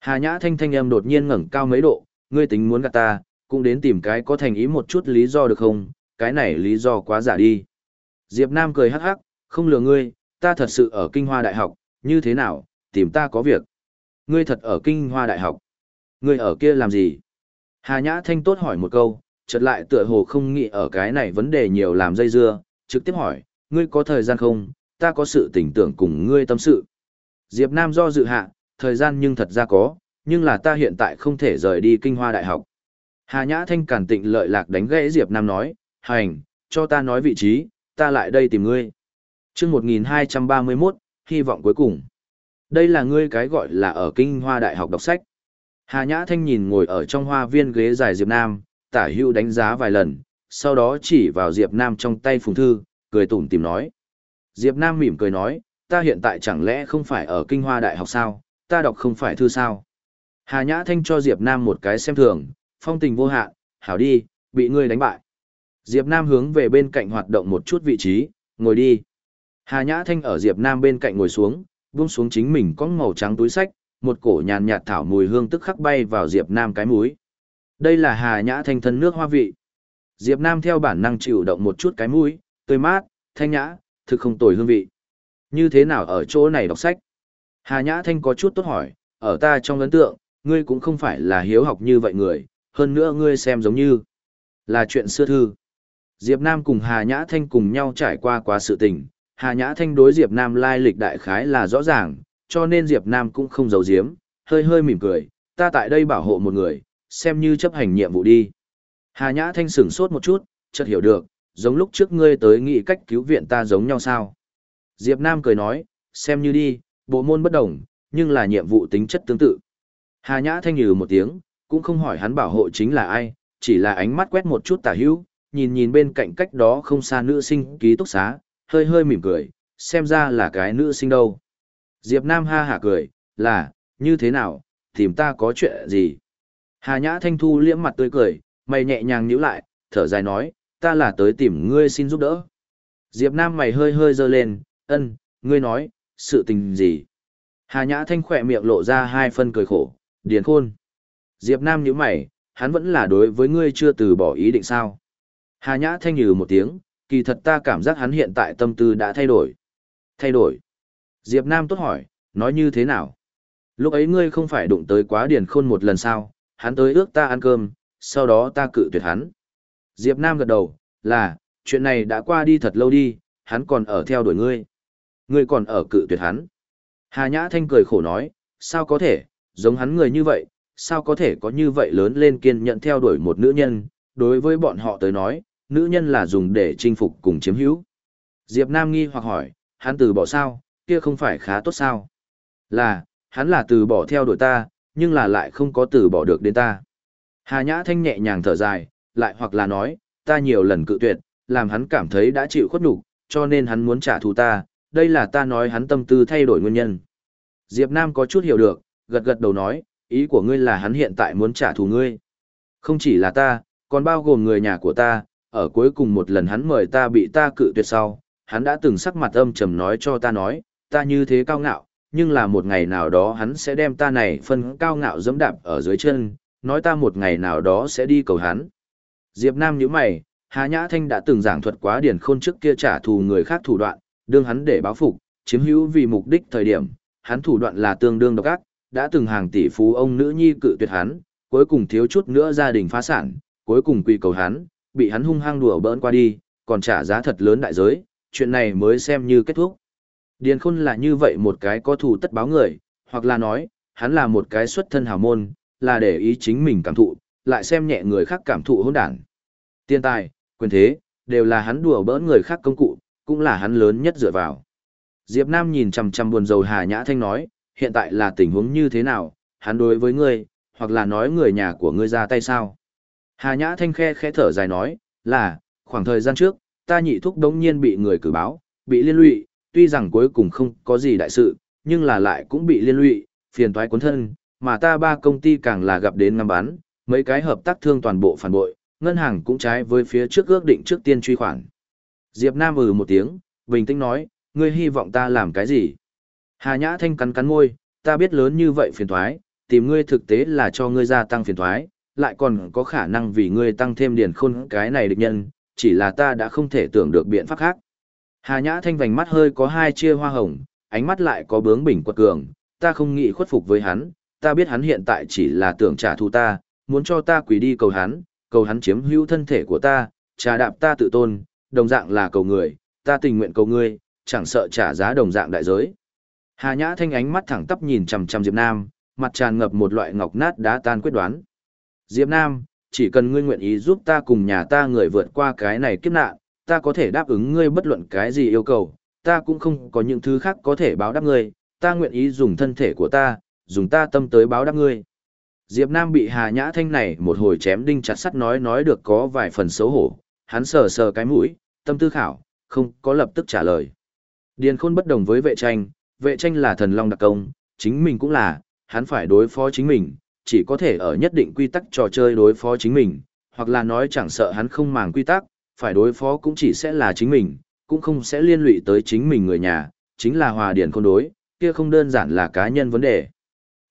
Hà Nhã Thanh thanh âm đột nhiên ngẩng cao mấy độ, ngươi tính muốn gạt ta, cũng đến tìm cái có thành ý một chút lý do được không, cái này lý do quá giả đi. Diệp Nam cười hắc hắc, không lừa ngươi, ta thật sự ở Kinh Hoa Đại học, như thế nào, tìm ta có việc. Ngươi thật ở Kinh Hoa Đại học. Ngươi ở kia làm gì? Hà Nhã Thanh tốt hỏi một câu, chợt lại tựa hồ không nghĩ ở cái này vấn đề nhiều làm dây dưa, trực tiếp hỏi, ngươi có thời gian không, ta có sự tình tưởng cùng ngươi tâm sự. Diệp Nam do dự hạ, thời gian nhưng thật ra có, nhưng là ta hiện tại không thể rời đi kinh hoa đại học. Hà Nhã Thanh cản tịnh lợi lạc đánh gãy Diệp Nam nói, hành, cho ta nói vị trí, ta lại đây tìm ngươi. Trước 1231, hy vọng cuối cùng. Đây là ngươi cái gọi là ở kinh hoa đại học đọc sách. Hà Nhã Thanh nhìn ngồi ở trong hoa viên ghế dài Diệp Nam, tả hưu đánh giá vài lần, sau đó chỉ vào Diệp Nam trong tay phùng thư, cười tủm tìm nói. Diệp Nam mỉm cười nói, ta hiện tại chẳng lẽ không phải ở kinh hoa đại học sao, ta đọc không phải thư sao. Hà Nhã Thanh cho Diệp Nam một cái xem thường, phong tình vô hạn, hảo đi, bị ngươi đánh bại. Diệp Nam hướng về bên cạnh hoạt động một chút vị trí, ngồi đi. Hà Nhã Thanh ở Diệp Nam bên cạnh ngồi xuống, buông xuống chính mình có màu trắng túi sách, một cổ nhàn nhạt thảo mùi hương tức khắc bay vào Diệp Nam cái mũi. Đây là Hà Nhã Thanh thân nước hoa vị. Diệp Nam theo bản năng chịu động một chút cái mũi, tươi mát, thanh nhã, thực không tồi hương vị. Như thế nào ở chỗ này đọc sách? Hà Nhã Thanh có chút tốt hỏi, ở ta trong ấn tượng, ngươi cũng không phải là hiếu học như vậy người, hơn nữa ngươi xem giống như là chuyện xưa thư. Diệp Nam cùng Hà Nhã Thanh cùng nhau trải qua quá sự tình, Hà Nhã Thanh đối Diệp Nam lai lịch đại khái là rõ ràng, cho nên Diệp Nam cũng không giấu giếm, hơi hơi mỉm cười, ta tại đây bảo hộ một người, xem như chấp hành nhiệm vụ đi. Hà Nhã Thanh sửng sốt một chút, chợt hiểu được, giống lúc trước ngươi tới nghị cách cứu viện ta giống nhau sao. Diệp Nam cười nói, xem như đi, bộ môn bất đồng, nhưng là nhiệm vụ tính chất tương tự. Hà Nhã Thanh nhừ một tiếng, cũng không hỏi hắn bảo hộ chính là ai, chỉ là ánh mắt quét một chút tả hữu, nhìn nhìn bên cạnh cách đó không xa nữ sinh ký túc xá, hơi hơi mỉm cười, xem ra là cái nữ sinh đâu. Diệp Nam ha hả cười, là, như thế nào, tìm ta có chuyện gì? Hà Nhã Thanh Thu liễm mặt tươi cười, mày nhẹ nhàng nhíu lại, thở dài nói, ta là tới tìm ngươi xin giúp đỡ. Diệp Nam mày hơi hơi dơ lên, ân, ngươi nói, sự tình gì? Hà Nhã Thanh khỏe miệng lộ ra hai phân cười khổ, điền khôn. Diệp Nam nhíu mày, hắn vẫn là đối với ngươi chưa từ bỏ ý định sao? Hà Nhã Thanh nhừ một tiếng, kỳ thật ta cảm giác hắn hiện tại tâm tư đã thay đổi. Thay đổi. Diệp Nam tốt hỏi, nói như thế nào? Lúc ấy ngươi không phải đụng tới quá điển khôn một lần sao, hắn tới ước ta ăn cơm, sau đó ta cự tuyệt hắn. Diệp Nam gật đầu, là, chuyện này đã qua đi thật lâu đi, hắn còn ở theo đuổi ngươi. Ngươi còn ở cự tuyệt hắn. Hà Nhã Thanh cười khổ nói, sao có thể, giống hắn người như vậy, sao có thể có như vậy lớn lên kiên nhận theo đuổi một nữ nhân, đối với bọn họ tới nói, nữ nhân là dùng để chinh phục cùng chiếm hữu. Diệp Nam nghi hoặc hỏi, hắn từ bỏ sao, kia không phải khá tốt sao? Là, hắn là từ bỏ theo đuổi ta, nhưng là lại không có từ bỏ được đến ta. Hà Nhã Thanh nhẹ nhàng thở dài, lại hoặc là nói, ta nhiều lần cự tuyệt, làm hắn cảm thấy đã chịu khuất nhục, cho nên hắn muốn trả thù ta, đây là ta nói hắn tâm tư thay đổi nguyên nhân. Diệp Nam có chút hiểu được, gật gật đầu nói, ý của ngươi là hắn hiện tại muốn trả thù ngươi. Không chỉ là ta, còn bao gồm người nhà của ta, ở cuối cùng một lần hắn mời ta bị ta cự tuyệt sau, hắn đã từng sắc mặt âm trầm nói cho ta nói, ta như thế cao ngạo, nhưng là một ngày nào đó hắn sẽ đem ta này phân cao ngạo dẫm đạp ở dưới chân, nói ta một ngày nào đó sẽ đi cầu hắn. Diệp Nam nhíu mày, Hà Nhã Thanh đã từng giảng thuật quá điển khôn trước kia trả thù người khác thủ đoạn, đương hắn để báo phục, chiếm hữu vì mục đích thời điểm, hắn thủ đoạn là tương đương độc ác, đã từng hàng tỷ phú ông nữ nhi cự tuyệt hắn, cuối cùng thiếu chút nữa gia đình phá sản, cuối cùng quy cầu hắn, bị hắn hung hăng đùa bỡn qua đi, còn trả giá thật lớn đại giới, chuyện này mới xem như kết thúc. Điền khôn là như vậy một cái có thù tất báo người, hoặc là nói, hắn là một cái xuất thân hào môn, là để ý chính mình cảm thụ, lại xem nhẹ người khác cảm thụ hỗn đản. Tiên tài, quyền thế, đều là hắn đùa bỡn người khác công cụ, cũng là hắn lớn nhất dựa vào. Diệp Nam nhìn chằm chằm buồn rầu Hà Nhã Thanh nói, hiện tại là tình huống như thế nào, hắn đối với ngươi, hoặc là nói người nhà của ngươi ra tay sao? Hà Nhã Thanh khe khẽ thở dài nói, là, khoảng thời gian trước, ta nhị thúc đống nhiên bị người cử báo, bị liên lụy, tuy rằng cuối cùng không có gì đại sự, nhưng là lại cũng bị liên lụy, phiền toái cuốn thân, mà ta ba công ty càng là gặp đến ngắm bán, mấy cái hợp tác thương toàn bộ phản bội, ngân hàng cũng trái với phía trước ước định trước tiên truy khoản. Diệp Nam ừ một tiếng, bình tĩnh nói, ngươi hy vọng ta làm cái gì? Hà Nhã Thanh cắn cắn môi, ta biết lớn như vậy phiền toái, tìm ngươi thực tế là cho ngươi gia tăng phiền toái, lại còn có khả năng vì ngươi tăng thêm điền khôn cái này địch nhân, chỉ là ta đã không thể tưởng được biện pháp khác. Hà Nhã Thanh vành mắt hơi có hai chia hoa hồng, ánh mắt lại có bướng bỉnh quật cường, ta không nghĩ khuất phục với hắn, ta biết hắn hiện tại chỉ là tưởng trả thù ta, muốn cho ta quỳ đi cầu hắn, cầu hắn chiếm hữu thân thể của ta, trà đạp ta tự tôn, đồng dạng là cầu người, ta tình nguyện cầu ngươi, chẳng sợ trả giá đồng dạng đại giới. Hà Nhã Thanh ánh mắt thẳng tắp nhìn chằm chằm Diệp Nam, mặt tràn ngập một loại ngọc nát đá tan quyết đoán. Diệp Nam, chỉ cần ngươi nguyện ý giúp ta cùng nhà ta người vượt qua cái này kiếp nạn, ta có thể đáp ứng ngươi bất luận cái gì yêu cầu, ta cũng không có những thứ khác có thể báo đáp ngươi, ta nguyện ý dùng thân thể của ta, dùng ta tâm tới báo đáp ngươi. Diệp Nam bị Hà Nhã Thanh này một hồi chém đinh chặt sắt nói nói được có vài phần xấu hổ, hắn sờ sờ cái mũi, tâm tư khảo, không có lập tức trả lời. Điền khôn bất đồng với vệ tranh, vệ tranh là thần long đặc công, chính mình cũng là, hắn phải đối phó chính mình, chỉ có thể ở nhất định quy tắc trò chơi đối phó chính mình, hoặc là nói chẳng sợ hắn không màng quy tắc, phải đối phó cũng chỉ sẽ là chính mình, cũng không sẽ liên lụy tới chính mình người nhà, chính là hòa điển khôn đối, kia không đơn giản là cá nhân vấn đề.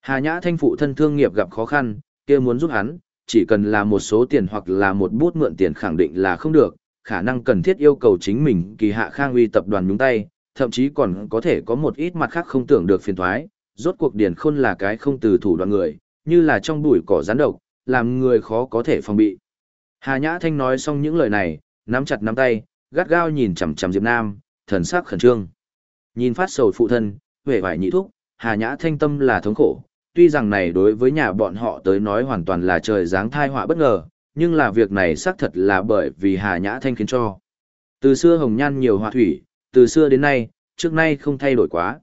Hà Nhã Thanh phụ thân thương nghiệp gặp khó khăn, kia muốn giúp hắn, chỉ cần là một số tiền hoặc là một bút mượn tiền khẳng định là không được, khả năng cần thiết yêu cầu chính mình kỳ hạ khang uy tập đoàn nhúng tay, thậm chí còn có thể có một ít mặt khác không tưởng được phiền thoái, rốt cuộc điển khôn là cái không từ thủ đoạn người, như là trong bụi cỏ rắn độc, làm người khó có thể phòng bị. Hà Nhã Thanh nói xong những lời này, nắm chặt nắm tay, gắt gao nhìn chằm chằm Diệp Nam, thần sắc khẩn trương. Nhìn phát sầu phụ thân, vẻ vải nhị thúc, Hà Nhã Thanh tâm là thống khổ, tuy rằng này đối với nhà bọn họ tới nói hoàn toàn là trời giáng tai họa bất ngờ, nhưng là việc này xác thật là bởi vì Hà Nhã Thanh khiến cho. Từ xưa hồng nhan nhiều họa thủy, từ xưa đến nay, trước nay không thay đổi quá.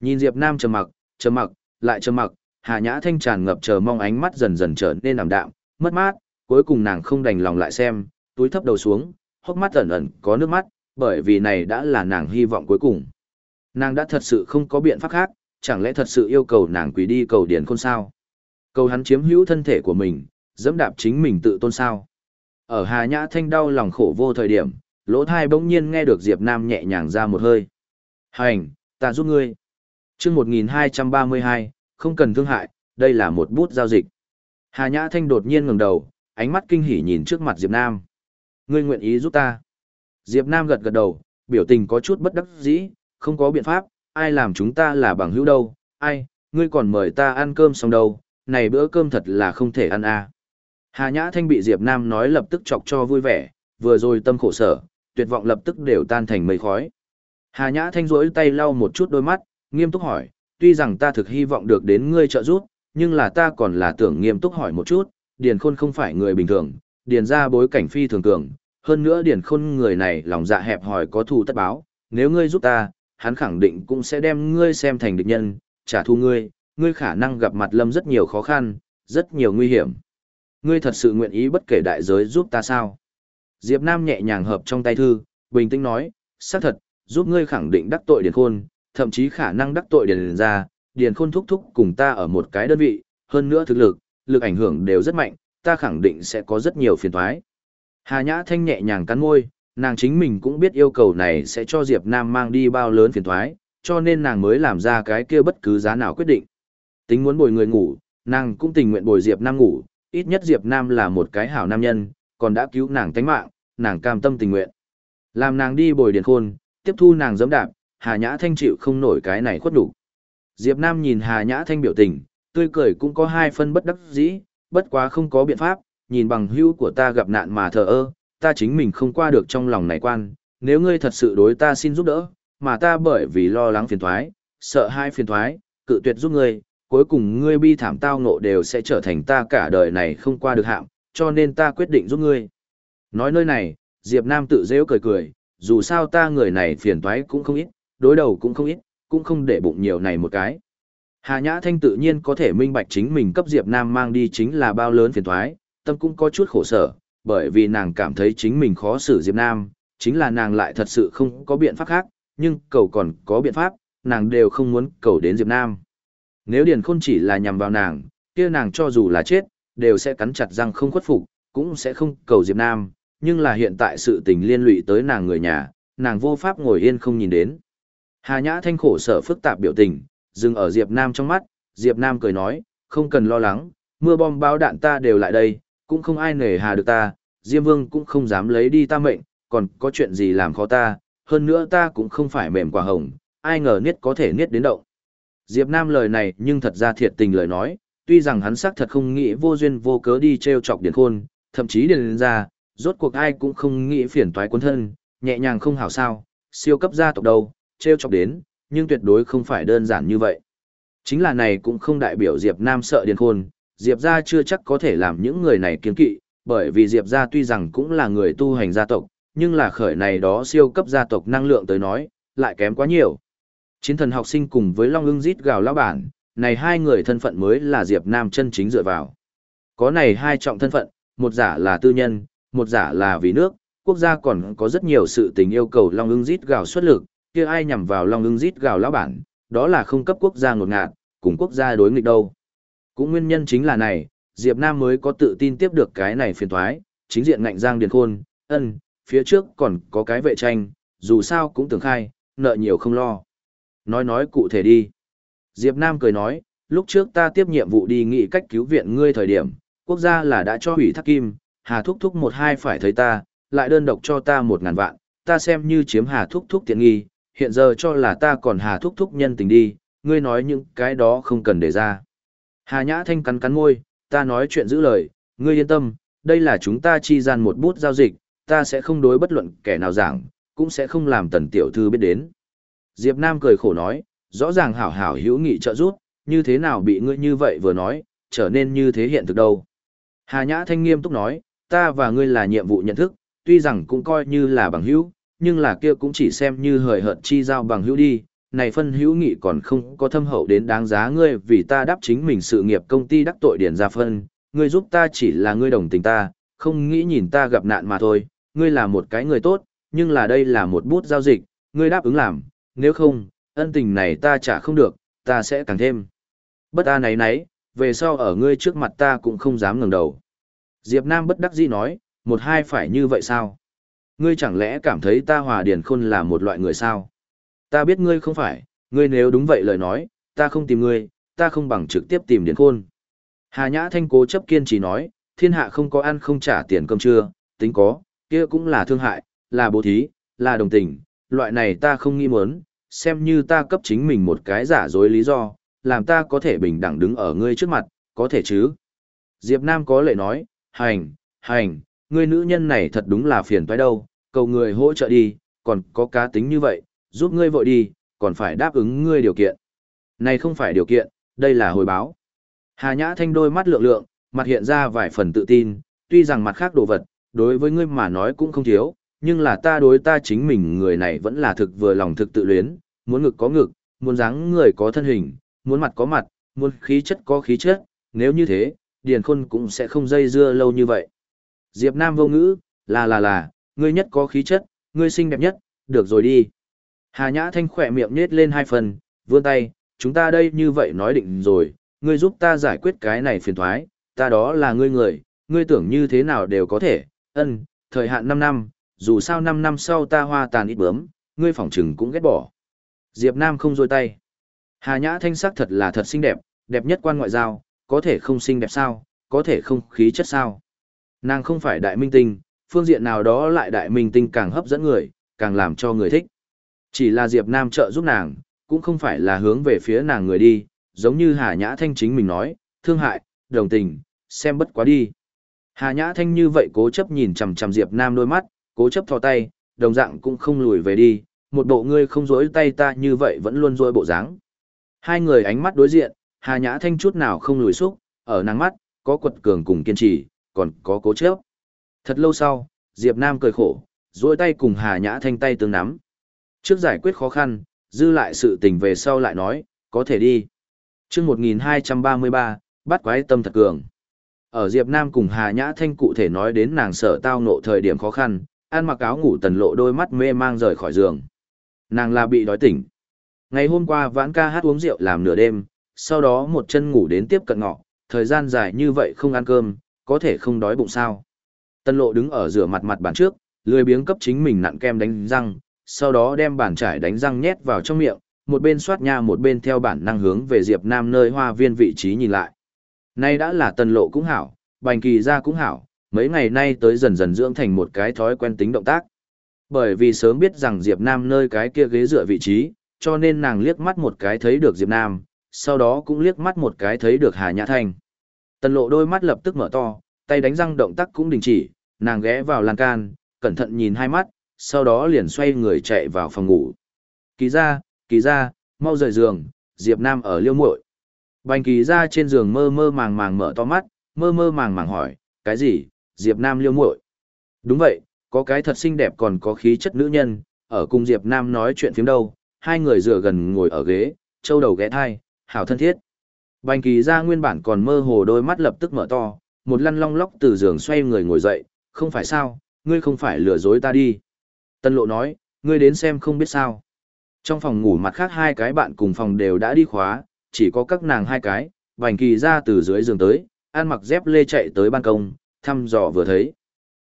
Nhìn Diệp Nam trầm mặc, trầm mặc, lại trầm mặc, Hà Nhã Thanh tràn ngập chờ mong ánh mắt dần dần trở nên ảm đạm, mất mát, cuối cùng nàng không đành lòng lại xem, túi thấp đầu xuống, hốc mắt ẩn ẩn có nước mắt, bởi vì này đã là nàng hy vọng cuối cùng. Nàng đã thật sự không có biện pháp khác, chẳng lẽ thật sự yêu cầu nàng quỳ đi cầu điển khôn sao? Cầu hắn chiếm hữu thân thể của mình, dẫm đạp chính mình tự tôn sao? Ở Hà Nhã Thanh đau lòng khổ vô thời điểm, lỗ thai bỗng nhiên nghe được Diệp Nam nhẹ nhàng ra một hơi. Hành, ta giúp ngươi. Trước 1232, không cần thương hại, đây là một bút giao dịch. Hà Nhã Thanh đột nhiên ngẩng đầu, ánh mắt kinh hỉ nhìn trước mặt Diệp Nam. Ngươi nguyện ý giúp ta. Diệp Nam gật gật đầu, biểu tình có chút bất đắc dĩ, không có biện pháp, ai làm chúng ta là bằng hữu đâu, ai, ngươi còn mời ta ăn cơm xong đâu, này bữa cơm thật là không thể ăn à. Hà Nhã Thanh bị Diệp Nam nói lập tức chọc cho vui vẻ, vừa rồi tâm khổ sở, tuyệt vọng lập tức đều tan thành mây khói. Hà Nhã Thanh rỗi tay lau một chút đôi mắt, nghiêm túc hỏi, tuy rằng ta thực hy vọng được đến ngươi trợ giúp, nhưng là ta còn là tưởng nghiêm túc hỏi một chút, Điền Khôn không phải người bình thường, Điền ra bối cảnh phi thường cường, hơn nữa Điền Khôn người này lòng dạ hẹp hòi có thù tất báo, nếu ngươi giúp ta, hắn khẳng định cũng sẽ đem ngươi xem thành địch nhân, trả thù ngươi, ngươi khả năng gặp mặt lâm rất nhiều khó khăn, rất nhiều nguy hiểm. Ngươi thật sự nguyện ý bất kể đại giới giúp ta sao? Diệp Nam nhẹ nhàng hợp trong tay thư, bình tĩnh nói, xác thật, giúp ngươi khẳng định đắc tội Điền Khôn, thậm chí khả năng đắc tội Điền ra, Điền Khôn thúc thúc cùng ta ở một cái đơn vị, hơn nữa thực lực, lực ảnh hưởng đều rất mạnh, ta khẳng định sẽ có rất nhiều phiền toái. Hà Nhã Thanh nhẹ nhàng cắn môi, nàng chính mình cũng biết yêu cầu này sẽ cho Diệp Nam mang đi bao lớn phiền toái, cho nên nàng mới làm ra cái kia bất cứ giá nào quyết định. Tính muốn bồi người ngủ, nàng cũng tình nguyện bồi Diệp Nam ngủ, ít nhất Diệp Nam là một cái hảo nam nhân, còn đã cứu nàng tánh mạng, nàng cam tâm tình nguyện. Làm nàng đi bồi điền khôn, tiếp thu nàng giẫm đạp, Hà Nhã Thanh chịu không nổi cái này khuất đủ. Diệp Nam nhìn Hà Nhã Thanh biểu tình, tươi cười cũng có hai phân bất đắc dĩ, bất quá không có biện pháp, nhìn bằng hữu của ta gặp nạn mà thờ ơ, ta chính mình không qua được trong lòng này quan, nếu ngươi thật sự đối ta xin giúp đỡ, mà ta bởi vì lo lắng phiền toái, sợ hai phiền toái, cự tuyệt giúp ngươi, cuối cùng ngươi bi thảm tao ngộ đều sẽ trở thành ta cả đời này không qua được hạm, cho nên ta quyết định giúp ngươi. Nói nơi này, Diệp Nam tự dễ cười cười, dù sao ta người này phiền toái cũng không ít, đối đầu cũng không ít, cũng không để bụng nhiều này một cái. Hà Nhã Thanh tự nhiên có thể minh bạch chính mình cấp Diệp Nam mang đi chính là bao lớn phiền toái, tâm cũng có chút khổ sở, bởi vì nàng cảm thấy chính mình khó xử Diệp Nam, chính là nàng lại thật sự không có biện pháp khác, nhưng cầu còn có biện pháp, nàng đều không muốn cầu đến Diệp Nam. Nếu Điền Khôn chỉ là nhằm vào nàng, kia nàng cho dù là chết, đều sẽ cắn chặt răng không khuất phục, cũng sẽ không cầu Diệp Nam, nhưng là hiện tại sự tình liên lụy tới nàng người nhà, nàng vô pháp ngồi yên không nhìn đến. Hà Nhã Thanh khổ sở phức tạp biểu tình, dừng ở Diệp Nam trong mắt, Diệp Nam cười nói, không cần lo lắng, mưa bom bao đạn ta đều lại đây, cũng không ai nể hà được ta, Diêm Vương cũng không dám lấy đi ta mệnh, còn có chuyện gì làm khó ta, hơn nữa ta cũng không phải mềm quả hồng, ai ngờ niết có thể niết đến động. Diệp Nam lời này nhưng thật ra thiệt tình lời nói, tuy rằng hắn xác thật không nghĩ vô duyên vô cớ đi treo chọc điền khôn, thậm chí điền ra, rốt cuộc ai cũng không nghĩ phiền toái quân thân, nhẹ nhàng không hảo sao, siêu cấp gia tộc đâu, treo chọc đến, nhưng tuyệt đối không phải đơn giản như vậy. Chính là này cũng không đại biểu Diệp Nam sợ điên khôn, Diệp gia chưa chắc có thể làm những người này kiên kỵ, bởi vì Diệp gia tuy rằng cũng là người tu hành gia tộc, nhưng là khởi này đó siêu cấp gia tộc năng lượng tới nói, lại kém quá nhiều. Chiến thần học sinh cùng với Long ưng rít gào lão bản, này hai người thân phận mới là Diệp Nam chân chính dựa vào. Có này hai trọng thân phận, một giả là tư nhân, một giả là vì nước, quốc gia còn có rất nhiều sự tình yêu cầu Long ưng rít gào xuất lực, kia ai nhằm vào Long ưng rít gào lão bản, đó là không cấp quốc gia ngột ngạt, cùng quốc gia đối nghịch đâu. Cũng nguyên nhân chính là này, Diệp Nam mới có tự tin tiếp được cái này phiền toái, chính diện ngạnh giang điền khôn, ân, phía trước còn có cái vệ tranh, dù sao cũng tưởng khai, nợ nhiều không lo. Nói nói cụ thể đi. Diệp Nam cười nói, lúc trước ta tiếp nhiệm vụ đi nghị cách cứu viện ngươi thời điểm, quốc gia là đã cho hủy thác kim, hà thúc thúc một hai phải thấy ta, lại đơn độc cho ta một ngàn vạn, ta xem như chiếm hà thúc thúc tiện nghi, hiện giờ cho là ta còn hà thúc thúc nhân tình đi, ngươi nói những cái đó không cần để ra. Hà Nhã Thanh cắn cắn môi, ta nói chuyện giữ lời, ngươi yên tâm, đây là chúng ta chi gian một bút giao dịch, ta sẽ không đối bất luận kẻ nào giảng, cũng sẽ không làm tần tiểu thư biết đến. Diệp Nam cười khổ nói, rõ ràng hảo hảo hữu nghị trợ giúp, như thế nào bị ngươi như vậy vừa nói, trở nên như thế hiện thực đâu. Hà Nhã Thanh nghiêm túc nói, ta và ngươi là nhiệm vụ nhận thức, tuy rằng cũng coi như là bằng hữu, nhưng là kia cũng chỉ xem như hời hợt chi giao bằng hữu đi, này phân hữu nghị còn không có thâm hậu đến đáng giá ngươi vì ta đáp chính mình sự nghiệp công ty đắc tội điển ra phân, ngươi giúp ta chỉ là ngươi đồng tình ta, không nghĩ nhìn ta gặp nạn mà thôi, ngươi là một cái người tốt, nhưng là đây là một bút giao dịch, ngươi đáp ứng làm, nếu không, ân tình này ta trả không được, ta sẽ càng thêm. Bất ta nấy nấy, về sau ở ngươi trước mặt ta cũng không dám ngẩng đầu. Diệp Nam bất đắc dĩ nói, một hai phải như vậy sao? Ngươi chẳng lẽ cảm thấy ta hòa điền khôn là một loại người sao? Ta biết ngươi không phải, ngươi nếu đúng vậy lời nói, ta không tìm ngươi, ta không bằng trực tiếp tìm điền khôn. Hà Nhã Thanh cố chấp kiên trì nói, thiên hạ không có ăn không trả tiền cơm trưa, tính có, kia cũng là thương hại, là bố thí, là đồng tình, loại này ta không nghi muốn, xem như ta cấp chính mình một cái giả dối lý do, làm ta có thể bình đẳng đứng ở ngươi trước mặt, có thể chứ. Diệp Nam có lệ nói, hành, hành, ngươi nữ nhân này thật đúng là phiền toái đâu, cầu người hỗ trợ đi, còn có cá tính như vậy, giúp ngươi vội đi, còn phải đáp ứng ngươi điều kiện. Này không phải điều kiện, đây là hồi báo. Hà Nhã Thanh đôi mắt lượng lượng, mặt hiện ra vài phần tự tin, tuy rằng mặt khác đồ vật, đối với ngươi mà nói cũng không thiếu, nhưng là ta đối ta chính mình người này vẫn là thực vừa lòng thực tự luyến, muốn ngực có ngực, muốn dáng người có thân hình, muốn mặt có mặt, muốn khí chất có khí chất, nếu như thế, Điền Khôn cũng sẽ không dây dưa lâu như vậy. Diệp Nam vô ngữ, là là là, ngươi nhất có khí chất, ngươi xinh đẹp nhất, được rồi đi. Hà Nhã Thanh khỏe miệng nhếch lên hai phần, vươn tay, chúng ta đây như vậy nói định rồi, ngươi giúp ta giải quyết cái này phiền toái, ta đó là ngươi người, ngươi tưởng như thế nào đều có thể, ân, thời hạn 5 năm, dù sao 5 năm sau ta hoa tàn ít bướm, ngươi phỏng trừng cũng ghét bỏ. Diệp Nam không rôi tay. Hà Nhã Thanh sắc thật là thật xinh đẹp, đẹp nhất quan ngoại giao, có thể không xinh đẹp sao, có thể không khí chất sao. Nàng không phải đại minh tinh, phương diện nào đó lại đại minh tinh càng hấp dẫn người, càng làm cho người thích. Chỉ là Diệp Nam trợ giúp nàng, cũng không phải là hướng về phía nàng người đi, giống như Hà Nhã Thanh chính mình nói, thương hại, đồng tình, xem bất quá đi. Hà Nhã Thanh như vậy cố chấp nhìn chằm chằm Diệp Nam đôi mắt, cố chấp thò tay, đồng dạng cũng không lùi về đi, một bộ ngươi không rỗi tay ta như vậy vẫn luôn rỗi bộ dáng. Hai người ánh mắt đối diện, Hà Nhã Thanh chút nào không lùi xúc, ở nàng mắt, có quật cường cùng kiên trì, còn có cố chấp. Thật lâu sau, Diệp Nam cười khổ, duỗi tay cùng Hà Nhã Thanh tay tương nắm. Trước giải quyết khó khăn, dư lại sự tình về sau lại nói, có thể đi. Trước 1233, bắt quái tâm thật cường. Ở Diệp Nam cùng Hà Nhã Thanh cụ thể nói đến nàng sở tao nộ thời điểm khó khăn, ăn mặc áo ngủ tần lộ đôi mắt mê mang rời khỏi giường. Nàng là bị đói tỉnh. Ngày hôm qua vãn ca hát uống rượu làm nửa đêm, sau đó một chân ngủ đến tiếp cận ngọ, thời gian dài như vậy không ăn cơm, có thể không đói bụng sao. Tân lộ đứng ở rửa mặt mặt bàn trước, lười biếng cấp chính mình nặn kem đánh răng, sau đó đem bàn trải đánh răng nhét vào trong miệng, một bên xoát nha một bên theo bản năng hướng về Diệp Nam nơi hoa viên vị trí nhìn lại. Nay đã là tân lộ cũng hảo, bành kỳ ra cũng hảo, mấy ngày nay tới dần dần dưỡng thành một cái thói quen tính động tác. Bởi vì sớm biết rằng Diệp Nam nơi cái kia ghế dựa vị trí, cho nên nàng liếc mắt một cái thấy được Diệp Nam, sau đó cũng liếc mắt một cái thấy được Hà Nhã Thanh. Tần lộ đôi mắt lập tức mở to, tay đánh răng động tác cũng đình chỉ, nàng ghé vào lan can, cẩn thận nhìn hai mắt, sau đó liền xoay người chạy vào phòng ngủ. Kỳ ra, kỳ ra, mau rời giường, Diệp Nam ở liêu muội. Bành kỳ ra trên giường mơ mơ màng màng mở to mắt, mơ mơ màng màng hỏi, cái gì, Diệp Nam liêu muội. Đúng vậy, có cái thật xinh đẹp còn có khí chất nữ nhân, ở cùng Diệp Nam nói chuyện phím đâu, hai người dựa gần ngồi ở ghế, châu đầu ghé thai, hảo thân thiết. Bành kỳ ra nguyên bản còn mơ hồ đôi mắt lập tức mở to, một lăn long lóc từ giường xoay người ngồi dậy, không phải sao, ngươi không phải lừa dối ta đi. Tân lộ nói, ngươi đến xem không biết sao. Trong phòng ngủ mặt khác hai cái bạn cùng phòng đều đã đi khóa, chỉ có các nàng hai cái, bành kỳ ra từ dưới giường tới, ăn mặc dép lê chạy tới ban công, thăm dò vừa thấy.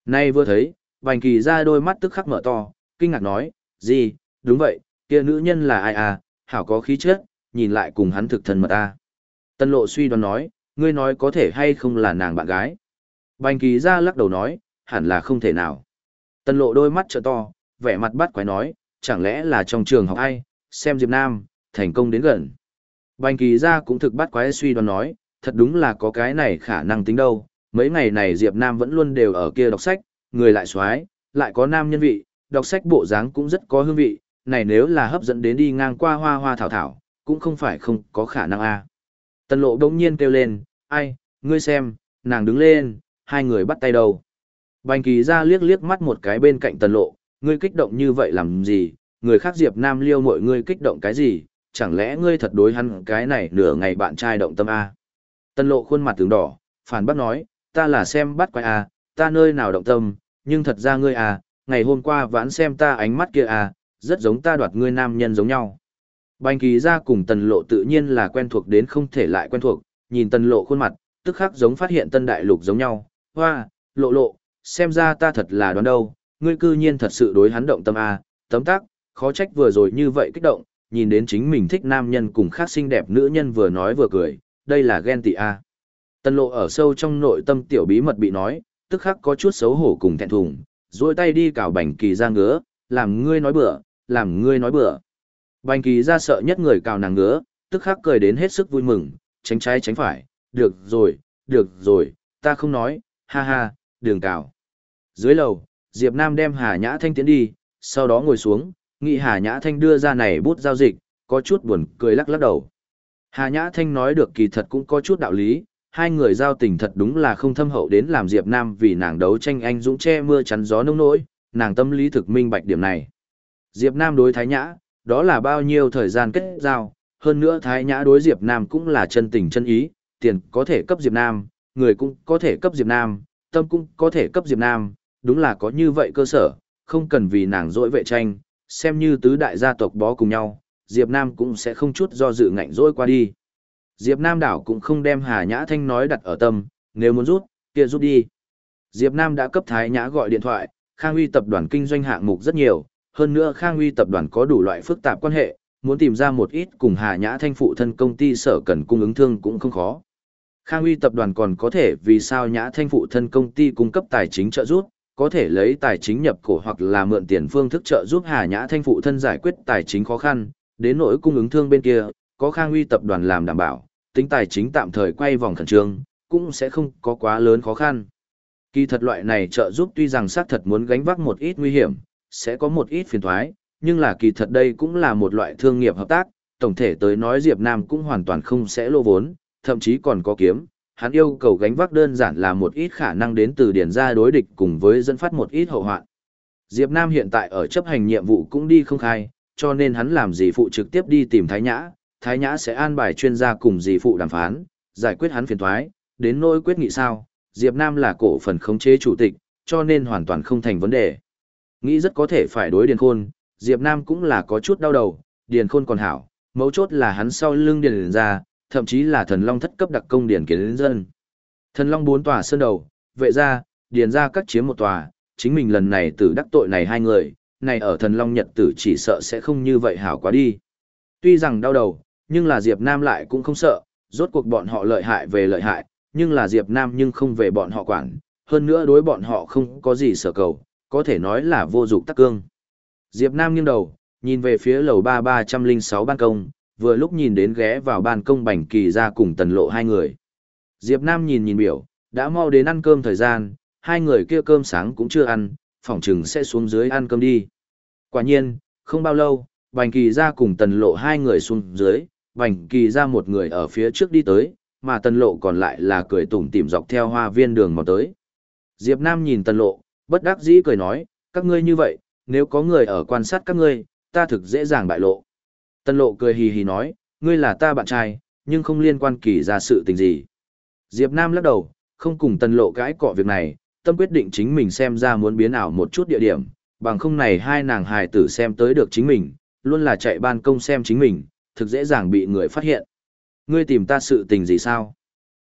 Nay vừa thấy, bành kỳ ra đôi mắt tức khắc mở to, kinh ngạc nói, gì, đúng vậy, kia nữ nhân là ai à, hảo có khí chất, nhìn lại cùng hắn thực thân mật ta. Tân lộ suy đoán nói, ngươi nói có thể hay không là nàng bạn gái. Bành kỳ ra lắc đầu nói, hẳn là không thể nào. Tân lộ đôi mắt trợ to, vẻ mặt bắt quái nói, chẳng lẽ là trong trường học ai, xem Diệp Nam, thành công đến gần. Bành kỳ ra cũng thực bắt quái suy đoán nói, thật đúng là có cái này khả năng tính đâu, mấy ngày này Diệp Nam vẫn luôn đều ở kia đọc sách, người lại xoái, lại có nam nhân vị, đọc sách bộ dáng cũng rất có hương vị, này nếu là hấp dẫn đến đi ngang qua hoa hoa thảo thảo, cũng không phải không có khả năng a. Tần lộ đống nhiên kêu lên, ai, ngươi xem, nàng đứng lên, hai người bắt tay đầu. Bành kỳ ra liếc liếc mắt một cái bên cạnh tần lộ, ngươi kích động như vậy làm gì, người khác Diệp Nam liêu mọi ngươi kích động cái gì, chẳng lẽ ngươi thật đối hắn cái này nửa ngày bạn trai động tâm A. Tần lộ khuôn mặt tướng đỏ, phản bác nói, ta là xem bắt quay A, ta nơi nào động tâm, nhưng thật ra ngươi A, ngày hôm qua vãn xem ta ánh mắt kia A, rất giống ta đoạt ngươi nam nhân giống nhau. Bành kỳ ra cùng tần lộ tự nhiên là quen thuộc đến không thể lại quen thuộc, nhìn tần lộ khuôn mặt, tức khắc giống phát hiện tân đại lục giống nhau, hoa, lộ lộ, xem ra ta thật là đoán đâu, ngươi cư nhiên thật sự đối hắn động tâm A, tấm tắc, khó trách vừa rồi như vậy kích động, nhìn đến chính mình thích nam nhân cùng khác xinh đẹp nữ nhân vừa nói vừa cười, đây là ghen tị A. Tần lộ ở sâu trong nội tâm tiểu bí mật bị nói, tức khắc có chút xấu hổ cùng thẹn thùng, duỗi tay đi cào bành kỳ ra ngứa, làm ngươi nói bừa, làm ngươi nói bừa. Bành kỳ ra sợ nhất người cào nàng ngứa, tức khắc cười đến hết sức vui mừng, tránh trái tránh phải, được rồi, được rồi, ta không nói, ha ha, đường cào. Dưới lầu, Diệp Nam đem Hà Nhã Thanh tiến đi, sau đó ngồi xuống, nghị Hà Nhã Thanh đưa ra này bút giao dịch, có chút buồn cười lắc lắc đầu. Hà Nhã Thanh nói được kỳ thật cũng có chút đạo lý, hai người giao tình thật đúng là không thâm hậu đến làm Diệp Nam vì nàng đấu tranh anh dũng che mưa chắn gió nông nỗi, nàng tâm lý thực minh bạch điểm này. Diệp Nam đối Thái Nhã, đó là bao nhiêu thời gian kết giao, hơn nữa Thái Nhã đối Diệp Nam cũng là chân tình chân ý, tiền có thể cấp Diệp Nam, người cũng có thể cấp Diệp Nam, tâm cũng có thể cấp Diệp Nam, đúng là có như vậy cơ sở, không cần vì nàng dỗi vệ tranh, xem như tứ đại gia tộc bó cùng nhau, Diệp Nam cũng sẽ không chút do dự ngạnh dỗi qua đi. Diệp Nam đảo cũng không đem Hà Nhã Thanh nói đặt ở tâm, nếu muốn rút, kia rút đi. Diệp Nam đã cấp Thái Nhã gọi điện thoại, Khang Uy tập đoàn kinh doanh hạng mục rất nhiều, hơn nữa Khang Uy tập đoàn có đủ loại phức tạp quan hệ, muốn tìm ra một ít cùng Hà Nhã Thanh phụ thân công ty sở cần cung ứng thương cũng không khó. Khang Uy tập đoàn còn có thể vì sao Nhã Thanh phụ thân công ty cung cấp tài chính trợ giúp, có thể lấy tài chính nhập cổ hoặc là mượn tiền phương thức trợ giúp Hà Nhã Thanh phụ thân giải quyết tài chính khó khăn, đến nỗi cung ứng thương bên kia, có Khang Uy tập đoàn làm đảm bảo, tính tài chính tạm thời quay vòng khẩn trương, cũng sẽ không có quá lớn khó khăn. Kỳ thật loại này trợ giúp tuy rằng xác thật muốn gánh vác một ít nguy hiểm, sẽ có một ít phiền thoái, nhưng là kỳ thật đây cũng là một loại thương nghiệp hợp tác, tổng thể tới nói Diệp Nam cũng hoàn toàn không sẽ lô vốn, thậm chí còn có kiếm, hắn yêu cầu gánh vác đơn giản là một ít khả năng đến từ điển ra đối địch cùng với dẫn phát một ít hậu hoạn. Diệp Nam hiện tại ở chấp hành nhiệm vụ cũng đi không khai, cho nên hắn làm gì phụ trực tiếp đi tìm Thái Nhã, Thái Nhã sẽ an bài chuyên gia cùng dì phụ đàm phán, giải quyết hắn phiền toái, đến nỗi quyết nghị sao, Diệp Nam là cổ phần khống chế chủ tịch, cho nên hoàn toàn không thành vấn đề. Nghĩ rất có thể phải đối Điền Khôn, Diệp Nam cũng là có chút đau đầu, Điền Khôn còn hảo, mấu chốt là hắn sau lưng Điền ra, thậm chí là thần long thất cấp đặc công Điền kiến dân. Thần long bốn tòa sơn đầu, vệ ra, Điền ra các chiếm một tòa, chính mình lần này tử đắc tội này hai người, này ở thần long nhật tử chỉ sợ sẽ không như vậy hảo quá đi. Tuy rằng đau đầu, nhưng là Diệp Nam lại cũng không sợ, rốt cuộc bọn họ lợi hại về lợi hại, nhưng là Diệp Nam nhưng không về bọn họ quản, hơn nữa đối bọn họ không có gì sở cầu, có thể nói là vô dụng tắc cương. Diệp Nam nghiêng đầu, nhìn về phía lầu ba ba trăm linh sáu ban công, vừa lúc nhìn đến ghé vào ban công bành kỳ ra cùng tần lộ hai người. Diệp Nam nhìn nhìn biểu, đã mau đến ăn cơm thời gian, hai người kia cơm sáng cũng chưa ăn, phỏng chừng sẽ xuống dưới ăn cơm đi. Quả nhiên, không bao lâu, bành kỳ ra cùng tần lộ hai người xuống dưới, bành kỳ ra một người ở phía trước đi tới, mà tần lộ còn lại là cười tủm tỉm dọc theo hoa viên đường mà tới. Diệp Nam nhìn tần lộ, bất đắc dĩ cười nói, các ngươi như vậy, nếu có người ở quan sát các ngươi, ta thực dễ dàng bại lộ. Tần lộ cười hì hì nói, ngươi là ta bạn trai, nhưng không liên quan kỳ ra sự tình gì. Diệp Nam lắc đầu, không cùng tần lộ cãi cọ việc này, tâm quyết định chính mình xem ra muốn biến ảo một chút địa điểm, bằng không này hai nàng hài tử xem tới được chính mình, luôn là chạy ban công xem chính mình, thực dễ dàng bị người phát hiện. Ngươi tìm ta sự tình gì sao?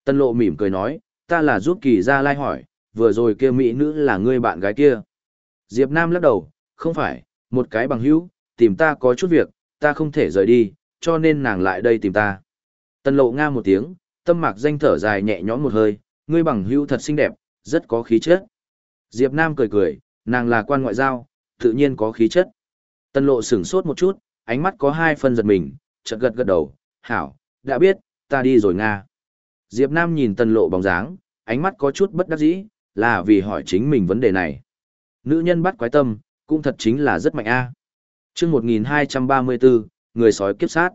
Tân lộ mỉm cười nói, ta là giúp kỳ ra lai hỏi, vừa rồi kia mỹ nữ là ngươi bạn gái kia. Diệp Nam lắc đầu, không phải, một cái bằng hữu, tìm ta có chút việc, ta không thể rời đi, cho nên nàng lại đây tìm ta. Tân lộ nga một tiếng, tâm mạc danh thở dài nhẹ nhõm một hơi, ngươi bằng hữu thật xinh đẹp, rất có khí chất. Diệp Nam cười cười, nàng là quan ngoại giao, tự nhiên có khí chất. Tân lộ sửng sốt một chút, ánh mắt có hai phần giật mình, chợt gật gật đầu, hảo, đã biết, ta đi rồi Nga. Diệp Nam nhìn tân lộ bóng dáng, ánh mắt có chút bất đắc dĩ, là vì hỏi chính mình vấn đề này. Nữ nhân bắt quái tâm, cũng thật chính là rất mạnh a. À. Chương 1234, người sói kiếp sát.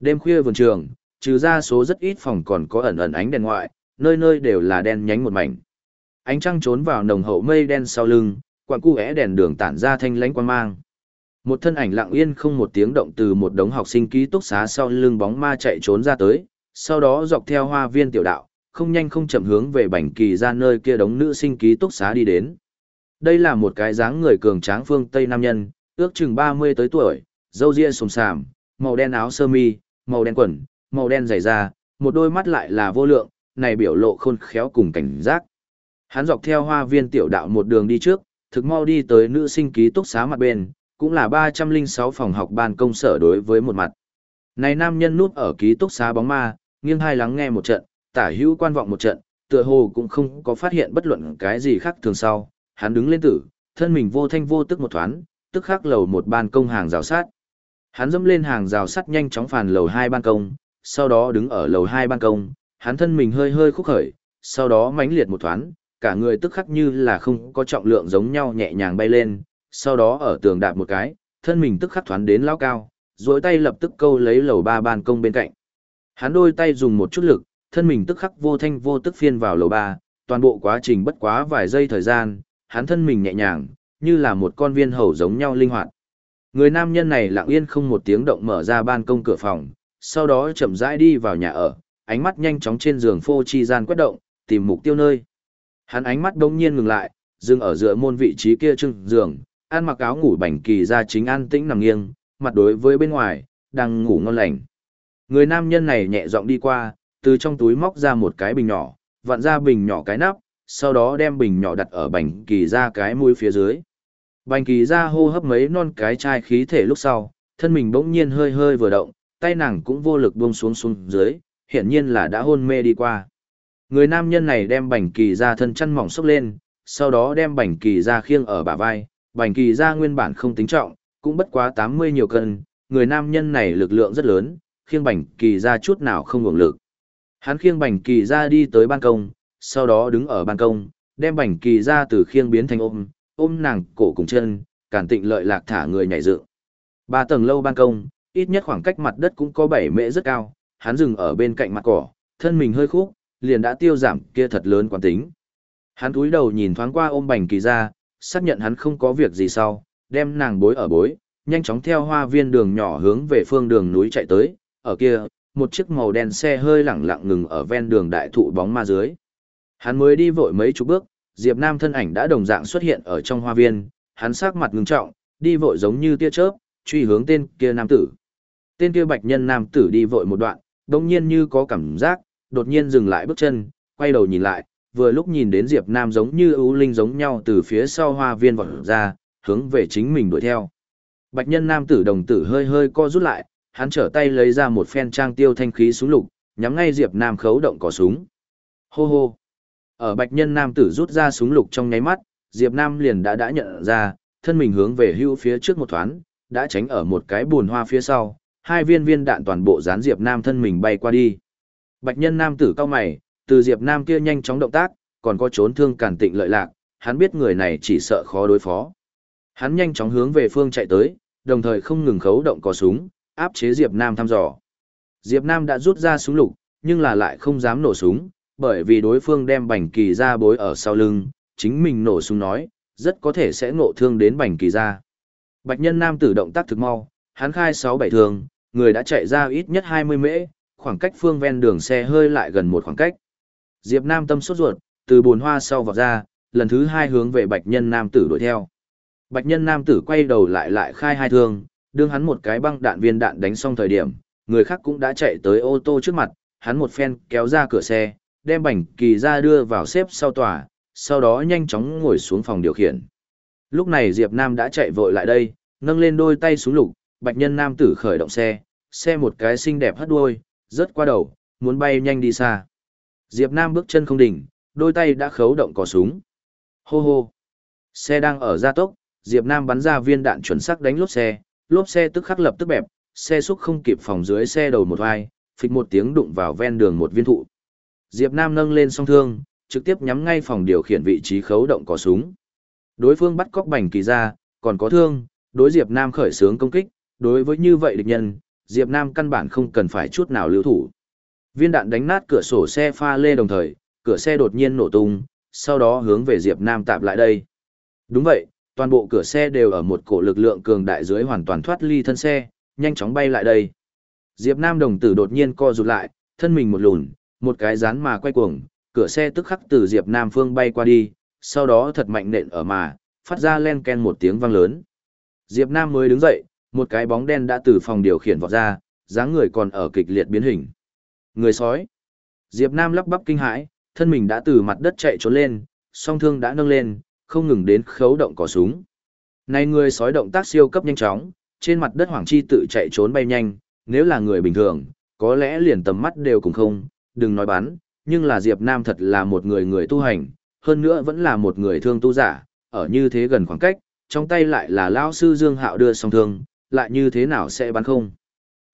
Đêm khuya vườn trường, trừ ra số rất ít phòng còn có ẩn ẩn ánh đèn ngoại, nơi nơi đều là đen nhánh một mảnh. ánh trăng trốn vào nồng hậu mây đen sau lưng, quặng cu é đèn đường tản ra thanh lánh quang mang. Một thân ảnh lặng yên không một tiếng động từ một đống học sinh ký túc xá sau lưng bóng ma chạy trốn ra tới, sau đó dọc theo hoa viên tiểu đạo, không nhanh không chậm hướng về bảnh kỳ ra nơi kia đống nữ sinh ký túc xá đi đến. Đây là một cái dáng người cường tráng phương Tây Nam Nhân, ước chừng 30 tới tuổi, râu ria sồm sàm, màu đen áo sơ mi, màu đen quần, màu đen giày da, một đôi mắt lại là vô lượng, này biểu lộ khôn khéo cùng cảnh giác. Hắn dọc theo hoa viên tiểu đạo một đường đi trước, thực mau đi tới nữ sinh ký túc xá mặt bên, cũng là 306 phòng học ban công sở đối với một mặt. Này nam nhân núp ở ký túc xá bóng ma, nghiêng hai lắng nghe một trận, tả hữu quan vọng một trận, tựa hồ cũng không có phát hiện bất luận cái gì khác thường sau, hắn đứng lên tử, thân mình vô thanh vô tức một thoáng, tức khắc lầu một ban công hàng rào sát. Hắn dẫm lên hàng rào sắt nhanh chóng phàn lầu hai ban công, sau đó đứng ở lầu hai ban công, hắn thân mình hơi hơi khúc khởi, sau đó mãnh liệt một thoáng, cả người tức khắc như là không có trọng lượng giống nhau nhẹ nhàng bay lên, sau đó ở tường đạp một cái, thân mình tức khắc thoáng đến lao cao, duỗi tay lập tức câu lấy lầu ba ban công bên cạnh. Hắn đôi tay dùng một chút lực, thân mình tức khắc vô thanh vô tức phiên vào lầu ba, toàn bộ quá trình bất quá vài giây thời gian, hắn thân mình nhẹ nhàng, như là một con viên hầu giống nhau linh hoạt. Người nam nhân này lặng yên không một tiếng động mở ra ban công cửa phòng, sau đó chậm rãi đi vào nhà ở, ánh mắt nhanh chóng trên giường phô chi gian quét động, tìm mục tiêu nơi. Hắn ánh mắt đống nhiên ngừng lại, dừng ở giữa môn vị trí kia trưng giường, ăn mặc áo ngủ bảnh kỳ ra chính an tĩnh nằm nghiêng, mặt đối với bên ngoài, đang ngủ ngon lành. Người nam nhân này nhẹ giọng đi qua, từ trong túi móc ra một cái bình nhỏ, vặn ra bình nhỏ cái nắp, sau đó đem bình nhỏ đặt ở bảnh kỳ ra cái mũi phía dưới. Bành kỳ ra hô hấp mấy non cái chai khí thể lúc sau, thân mình bỗng nhiên hơi hơi vừa động, tay nàng cũng vô lực buông xuống xuống dưới, hiển nhiên là đã hôn mê đi qua. Người nam nhân này đem bành kỳ ra thân chăn mỏng sốc lên, sau đó đem bành kỳ ra khiêng ở bả vai, bành kỳ ra nguyên bản không tính trọng, cũng bất quá 80 nhiều cân, người nam nhân này lực lượng rất lớn, khiêng bành kỳ ra chút nào không ngủng lực. Hắn khiêng bành kỳ ra đi tới ban công, sau đó đứng ở ban công, đem bành kỳ ra từ khiêng biến thành ôm, ôm nàng cổ cùng chân, cản tịnh lợi lạc thả người nhảy dựng. Ba tầng lâu ban công, ít nhất khoảng cách mặt đất cũng có 7 mễ rất cao, hắn dừng ở bên cạnh mặt cỏ, thân mình hơi khúc, liền đã tiêu giảm kia thật lớn quán tính. Hắn cúi đầu nhìn thoáng qua ôm bành kỳ ra, xác nhận hắn không có việc gì sau, đem nàng bối ở bối, nhanh chóng theo hoa viên đường nhỏ hướng về phương đường núi chạy tới, ở kia, một chiếc màu đen xe hơi lẳng lặng ngừng ở ven đường đại thụ bóng ma dưới. Hắn mới đi vội mấy chục bước, Diệp Nam thân ảnh đã đồng dạng xuất hiện ở trong hoa viên, hắn sắc mặt ngưng trọng, đi vội giống như tia chớp, truy hướng tên kia nam tử. Tên kia bạch nhân nam tử đi vội một đoạn, đột nhiên như có cảm giác, đột nhiên dừng lại bước chân, quay đầu nhìn lại, vừa lúc nhìn đến Diệp Nam giống như ưu linh giống nhau từ phía sau hoa viên vọt ra, hướng về chính mình đuổi theo. Bạch nhân nam tử đồng tử hơi hơi co rút lại, hắn trở tay lấy ra một phen trang tiêu thanh khí súng lục, nhắm ngay Diệp Nam khấu động cò súng. Hô hô. Ở bạch nhân nam tử rút ra súng lục trong nháy mắt, Diệp Nam liền đã đã nhận ra, thân mình hướng về hưu phía trước một thoáng, đã tránh ở một cái buồn hoa phía sau, hai viên viên đạn toàn bộ dán Diệp Nam thân mình bay qua đi. Bạch nhân nam tử cao mày, từ Diệp Nam kia nhanh chóng động tác, còn có trốn thương cản tịnh lợi lạc, hắn biết người này chỉ sợ khó đối phó. Hắn nhanh chóng hướng về phương chạy tới, đồng thời không ngừng khấu động cò súng, áp chế Diệp Nam thăm dò. Diệp Nam đã rút ra súng lục, nhưng là lại không dám nổ súng, bởi vì đối phương đem bành kỳ ra bối ở sau lưng, chính mình nổ súng nói, rất có thể sẽ ngộ thương đến bành kỳ ra. Bạch nhân nam tử động tác thực mau, hắn khai 6-7 thương, người đã chạy ra ít nhất 20 mễ, khoảng cách phương ven đường xe hơi lại gần một khoảng cách. Diệp Nam tâm sốt ruột, từ bồn hoa sau vọt ra, lần thứ hai hướng về bạch nhân nam tử đuổi theo. Bạch nhân nam tử quay đầu lại lại khai hai thương, đương hắn một cái băng đạn viên đạn đánh xong thời điểm, người khác cũng đã chạy tới ô tô trước mặt, hắn một phen kéo ra cửa xe, đem bảnh kỳ ra đưa vào xếp sau tòa, sau đó nhanh chóng ngồi xuống phòng điều khiển. Lúc này Diệp Nam đã chạy vội lại đây, nâng lên đôi tay xuống lục, bạch nhân nam tử khởi động xe, xe một cái xinh đẹp hất đuôi, rớt qua đầu, muốn bay nhanh đi xa. Diệp Nam bước chân không đỉnh, đôi tay đã khấu động cò súng. Hô hô. Xe đang ở gia tốc, Diệp Nam bắn ra viên đạn chuẩn xác đánh lốp xe, lốp xe tức khắc lập tức bẹp, xe xúc không kịp phòng dưới xe đầu một vai, phịch một tiếng đụng vào ven đường một viên thụ. Diệp Nam nâng lên song thương, trực tiếp nhắm ngay phòng điều khiển vị trí khấu động cò súng. Đối phương bắt cóc bành kỳ ra, còn có thương, đối Diệp Nam khởi sướng công kích, đối với như vậy địch nhân, Diệp Nam căn bản không cần phải chút nào lưu thủ. Viên đạn đánh nát cửa sổ xe pha lê đồng thời, cửa xe đột nhiên nổ tung, sau đó hướng về Diệp Nam tạp lại đây. Đúng vậy, toàn bộ cửa xe đều ở một cổ lực lượng cường đại dưới hoàn toàn thoát ly thân xe, nhanh chóng bay lại đây. Diệp Nam đồng tử đột nhiên co rụt lại, thân mình một lùn, một cái dán mà quay cuồng, cửa xe tức khắc từ Diệp Nam phương bay qua đi, sau đó thật mạnh nện ở mà, phát ra len ken một tiếng vang lớn. Diệp Nam mới đứng dậy, một cái bóng đen đã từ phòng điều khiển vọt ra, dáng người còn ở kịch liệt biến hình. Người sói. Diệp Nam lắp bắp kinh hãi, thân mình đã từ mặt đất chạy trốn lên, song thương đã nâng lên, không ngừng đến khấu động cò súng. Này người sói động tác siêu cấp nhanh chóng, trên mặt đất Hoàng Chi tự chạy trốn bay nhanh, nếu là người bình thường, có lẽ liền tầm mắt đều cùng không, đừng nói bắn, nhưng là Diệp Nam thật là một người người tu hành, hơn nữa vẫn là một người thương tu giả, ở như thế gần khoảng cách, trong tay lại là lão sư Dương Hạo đưa song thương, lại như thế nào sẽ bắn không.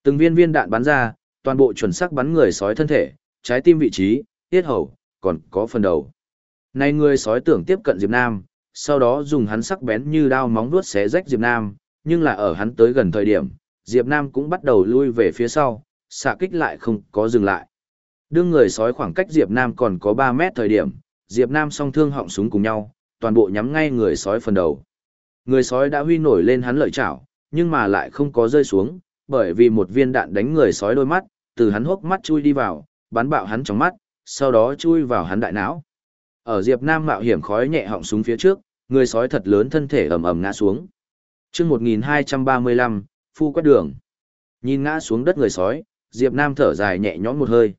Từng viên viên đạn bắn ra, toàn bộ chuẩn xác bắn người sói thân thể, trái tim vị trí, tiết hầu, còn có phần đầu. Này người sói tưởng tiếp cận Diệp Nam, sau đó dùng hắn sắc bén như đao móng vuốt xé rách Diệp Nam, nhưng là ở hắn tới gần thời điểm, Diệp Nam cũng bắt đầu lui về phía sau, xạ kích lại không có dừng lại. Đương người sói khoảng cách Diệp Nam còn có 3 mét thời điểm, Diệp Nam song thương họng súng cùng nhau, toàn bộ nhắm ngay người sói phần đầu. Người sói đã huy nổi lên hắn lợi chảo, nhưng mà lại không có rơi xuống, bởi vì một viên đạn đánh người sói đôi mắt, từ hắn hốc mắt chui đi vào, bắn bạo hắn trong mắt, sau đó chui vào hắn đại não. Ở Diệp Nam mạo hiểm khói nhẹ họng súng phía trước, người sói thật lớn thân thể ầm ầm ngã xuống. Chương 1235, phu quét đường. Nhìn ngã xuống đất người sói, Diệp Nam thở dài nhẹ nhõm một hơi.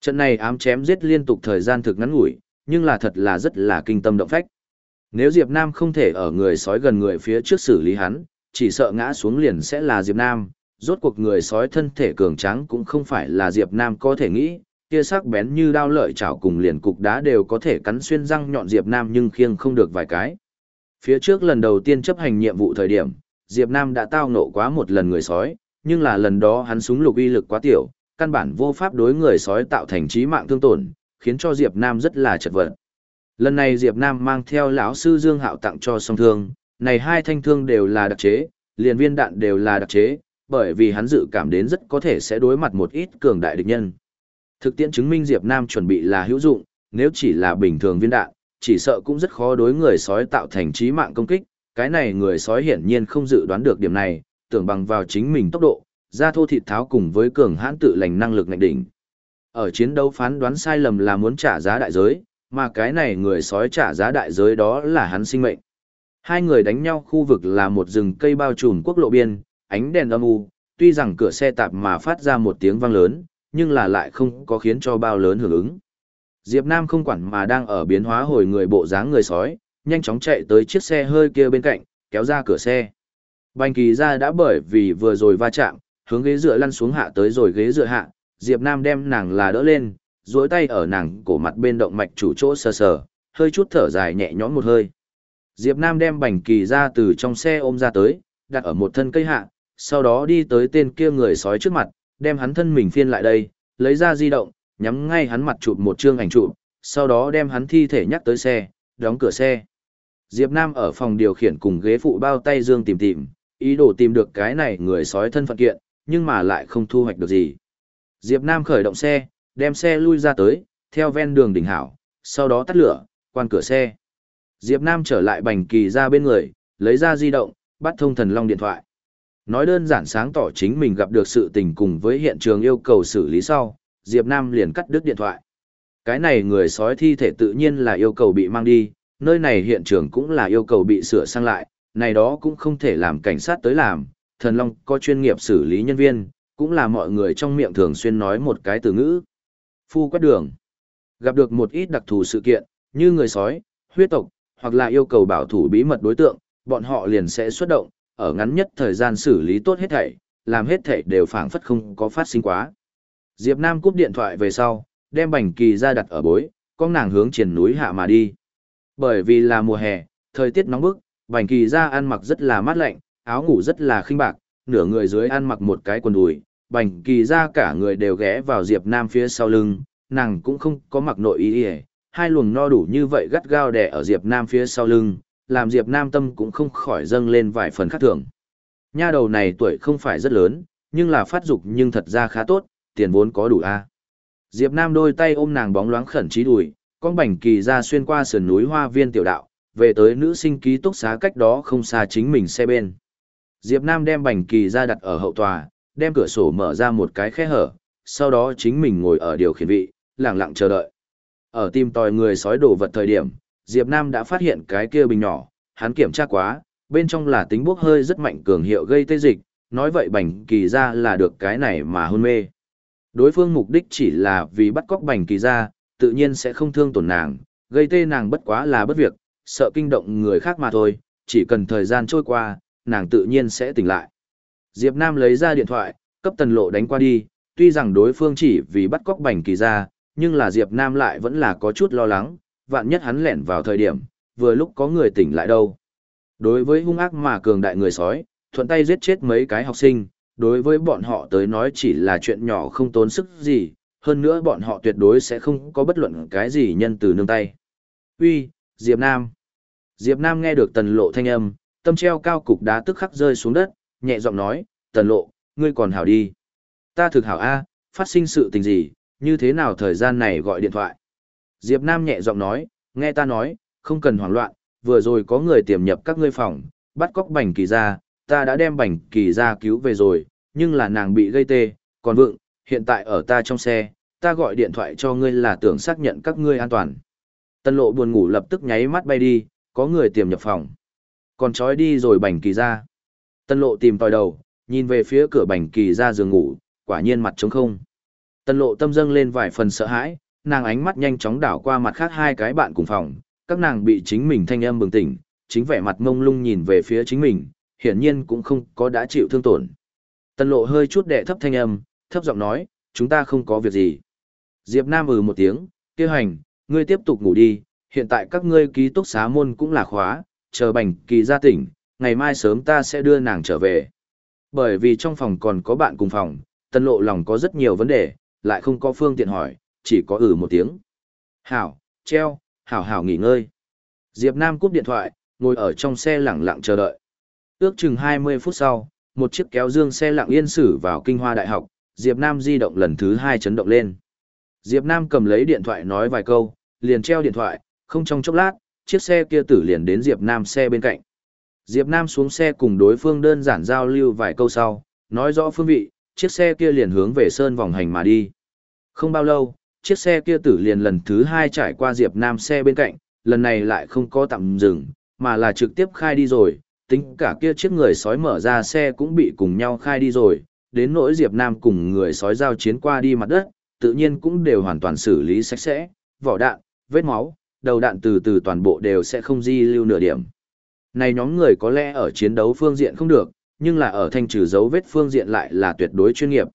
Trận này ám chém giết liên tục thời gian thực ngắn ngủi, nhưng là thật là rất là kinh tâm động phách. Nếu Diệp Nam không thể ở người sói gần người phía trước xử lý hắn, chỉ sợ ngã xuống liền sẽ là Diệp Nam. Rốt cuộc người sói thân thể cường tráng cũng không phải là Diệp Nam có thể nghĩ, kia sắc bén như đao lợi chảo cùng liền cục đá đều có thể cắn xuyên răng nhọn Diệp Nam nhưng khiêng không được vài cái. Phía trước lần đầu tiên chấp hành nhiệm vụ thời điểm, Diệp Nam đã tao nộ quá một lần người sói, nhưng là lần đó hắn súng lục uy lực quá tiểu, căn bản vô pháp đối người sói tạo thành chí mạng thương tổn, khiến cho Diệp Nam rất là chật vật. Lần này Diệp Nam mang theo lão sư Dương Hạo tặng cho song thương, này hai thanh thương đều là đặc chế, liền viên đạn đều là đặc chế, bởi vì hắn dự cảm đến rất có thể sẽ đối mặt một ít cường đại địch nhân. Thực tiễn chứng minh Diệp Nam chuẩn bị là hữu dụng, nếu chỉ là bình thường viên đạn, chỉ sợ cũng rất khó đối người sói tạo thành chí mạng công kích, cái này người sói hiển nhiên không dự đoán được điểm này, tưởng bằng vào chính mình tốc độ, ra thô thịt tháo cùng với cường hãn tự lành năng lực ngạnh đỉnh. Ở chiến đấu phán đoán sai lầm là muốn trả giá đại giới, mà cái này người sói trả giá đại giới đó là hắn sinh mệnh. Hai người đánh nhau khu vực là một rừng cây bao trùm quốc lộ biên, ánh đèn âm u, tuy rằng cửa xe tạp mà phát ra một tiếng vang lớn, nhưng là lại không có khiến cho bao lớn hưởng ứng. Diệp Nam không quản mà đang ở biến hóa hồi người bộ dáng người sói, nhanh chóng chạy tới chiếc xe hơi kia bên cạnh, kéo ra cửa xe. Bành kỳ ra đã bởi vì vừa rồi va chạm, hướng ghế dựa lăn xuống hạ tới rồi ghế dựa hạ, Diệp Nam đem nàng là đỡ lên, duỗi tay ở nàng cổ mặt bên động mạch chủ chỗ sờ sờ, hơi chút thở dài nhẹ nhõm một hơi. Diệp Nam đem bành kỳ ra từ trong xe ôm ra tới, đặt ở một thân cây hạ, sau đó đi tới tên kia người sói trước mặt, đem hắn thân mình phiên lại đây, lấy ra di động, nhắm ngay hắn mặt chụp một chương ảnh chụp, sau đó đem hắn thi thể nhắc tới xe, đóng cửa xe. Diệp Nam ở phòng điều khiển cùng ghế phụ bao tay dương tìm tìm, ý đồ tìm được cái này người sói thân phận kiện, nhưng mà lại không thu hoạch được gì. Diệp Nam khởi động xe, đem xe lui ra tới, theo ven đường đỉnh hảo, sau đó tắt lửa, quan cửa xe. Diệp Nam trở lại bành kỳ ra bên người, lấy ra di động, bắt thông thần long điện thoại. Nói đơn giản sáng tỏ chính mình gặp được sự tình cùng với hiện trường yêu cầu xử lý sau, Diệp Nam liền cắt đứt điện thoại. Cái này người sói thi thể tự nhiên là yêu cầu bị mang đi, nơi này hiện trường cũng là yêu cầu bị sửa sang lại, này đó cũng không thể làm cảnh sát tới làm, thần long có chuyên nghiệp xử lý nhân viên, cũng là mọi người trong miệng thường xuyên nói một cái từ ngữ. Phu quét đường. Gặp được một ít đặc thù sự kiện, như người sói, huyết tộc, hoặc là yêu cầu bảo thủ bí mật đối tượng, bọn họ liền sẽ xuất động, ở ngắn nhất thời gian xử lý tốt hết thảy, làm hết thảy đều phảng phất không có phát sinh quá. Diệp Nam cúp điện thoại về sau, đem bành kỳ ra đặt ở bối, con nàng hướng triển núi hạ mà đi. Bởi vì là mùa hè, thời tiết nóng bức, bành kỳ ra ăn mặc rất là mát lạnh, áo ngủ rất là khinh bạc, nửa người dưới ăn mặc một cái quần đùi, bành kỳ ra cả người đều ghé vào Diệp Nam phía sau lưng, nàng cũng không có mặc nội y, hai luồng no đủ như vậy gắt gao đè ở Diệp Nam phía sau lưng, làm Diệp Nam tâm cũng không khỏi dâng lên vài phần khác thường. Nha đầu này tuổi không phải rất lớn, nhưng là phát dục nhưng thật ra khá tốt, tiền vốn có đủ a. Diệp Nam đôi tay ôm nàng bóng loáng khẩn trí đùi, con bảnh kỳ ra xuyên qua sườn núi hoa viên tiểu đạo, về tới nữ sinh ký túc xá cách đó không xa chính mình xe bên. Diệp Nam đem bảnh kỳ ra đặt ở hậu tòa, đem cửa sổ mở ra một cái khe hở, sau đó chính mình ngồi ở điều khiển vị, lặng lặng chờ đợi. Ở tìm tòi người sói đồ vật thời điểm, Diệp Nam đã phát hiện cái kia bình nhỏ, hắn kiểm tra quá, bên trong là tính bốc hơi rất mạnh cường hiệu gây tê dịch, nói vậy bành kỳ ra là được cái này mà hôn mê. Đối phương mục đích chỉ là vì bắt cóc bành kỳ ra, tự nhiên sẽ không thương tổn nàng, gây tê nàng bất quá là bất việc, sợ kinh động người khác mà thôi, chỉ cần thời gian trôi qua, nàng tự nhiên sẽ tỉnh lại. Diệp Nam lấy ra điện thoại, cấp tần lộ đánh qua đi, tuy rằng đối phương chỉ vì bắt cóc bành kỳ ra, nhưng là Diệp Nam lại vẫn là có chút lo lắng, vạn nhất hắn lẻn vào thời điểm, vừa lúc có người tỉnh lại đâu. Đối với hung ác mà cường đại người sói, thuận tay giết chết mấy cái học sinh, đối với bọn họ tới nói chỉ là chuyện nhỏ không tốn sức gì, hơn nữa bọn họ tuyệt đối sẽ không có bất luận cái gì nhân từ nương tay. Uy, Diệp Nam. Diệp Nam nghe được tần lộ thanh âm, tâm treo cao cục đá tức khắc rơi xuống đất, nhẹ giọng nói, tần lộ, ngươi còn hảo đi. Ta thực hảo A, phát sinh sự tình gì, như thế nào thời gian này gọi điện thoại. Diệp Nam nhẹ giọng nói, nghe ta nói, không cần hoảng loạn, vừa rồi có người tiềm nhập các ngươi phòng, bắt cóc bành kỳ ra, ta đã đem bành kỳ ra cứu về rồi, nhưng là nàng bị gây tê, còn vượng, hiện tại ở ta trong xe, ta gọi điện thoại cho ngươi là tưởng xác nhận các ngươi an toàn. Tân lộ buồn ngủ lập tức nháy mắt bay đi, có người tiềm nhập phòng. Còn trói đi rồi bành kỳ ra. Tân lộ tìm tòi đầu, nhìn về phía cửa bành kỳ ra giường ngủ, quả nhiên mặt trống không. Tân lộ tâm dâng lên vài phần sợ hãi, nàng ánh mắt nhanh chóng đảo qua mặt khác hai cái bạn cùng phòng, các nàng bị chính mình thanh âm bừng tỉnh, chính vẻ mặt mông lung nhìn về phía chính mình, hiển nhiên cũng không có đã chịu thương tổn. Tân lộ hơi chút đệ thấp thanh âm, thấp giọng nói, chúng ta không có việc gì. Diệp Nam ừ một tiếng, kêu hành, ngươi tiếp tục ngủ đi, hiện tại các ngươi ký túc xá môn cũng là khóa, chờ bành kỳ ra tỉnh, ngày mai sớm ta sẽ đưa nàng trở về. Bởi vì trong phòng còn có bạn cùng phòng, tân lộ lòng có rất nhiều vấn đề, lại không có phương tiện hỏi, chỉ có ừ một tiếng. Hảo, treo, hảo hảo nghỉ ngơi. Diệp Nam cúp điện thoại, ngồi ở trong xe lặng lặng chờ đợi. Ước chừng 20 phút sau, một chiếc kéo dương xe lặng yên xử vào kinh hoa đại học, Diệp Nam di động lần thứ hai chấn động lên. Diệp Nam cầm lấy điện thoại nói vài câu, liền treo điện thoại, không trong chốc lát, chiếc xe kia tử liền đến Diệp Nam xe bên cạnh. Diệp Nam xuống xe cùng đối phương đơn giản giao lưu vài câu sau, nói rõ phương vị, chiếc xe kia liền hướng về sơn vòng hành mà đi. Không bao lâu, chiếc xe kia tử liền lần thứ hai trải qua Diệp Nam xe bên cạnh, lần này lại không có tạm dừng, mà là trực tiếp khai đi rồi, tính cả kia chiếc người sói mở ra xe cũng bị cùng nhau khai đi rồi, đến nỗi Diệp Nam cùng người sói giao chiến qua đi mặt đất, tự nhiên cũng đều hoàn toàn xử lý sạch sẽ, vỏ đạn, vết máu, đầu đạn từ từ toàn bộ đều sẽ không di lưu nửa điểm. Này nhóm người có lẽ ở chiến đấu phương diện không được, nhưng là ở thanh trừ dấu vết phương diện lại là tuyệt đối chuyên nghiệp.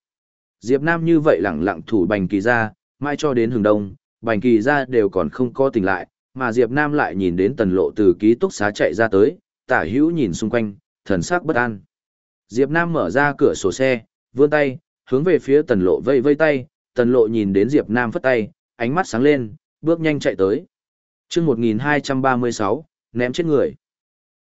Diệp Nam như vậy lẳng lặng thủ bành kỳ ra, mai cho đến hừng đông, bành kỳ ra đều còn không có tỉnh lại, mà Diệp Nam lại nhìn đến tần lộ từ ký túc xá chạy ra tới, tả hữu nhìn xung quanh, thần sắc bất an. Diệp Nam mở ra cửa sổ xe, vươn tay, hướng về phía tần lộ vây vây tay, tần lộ nhìn đến Diệp Nam phất tay, ánh mắt sáng lên, bước nhanh chạy tới. Trước 1236, ném chết người.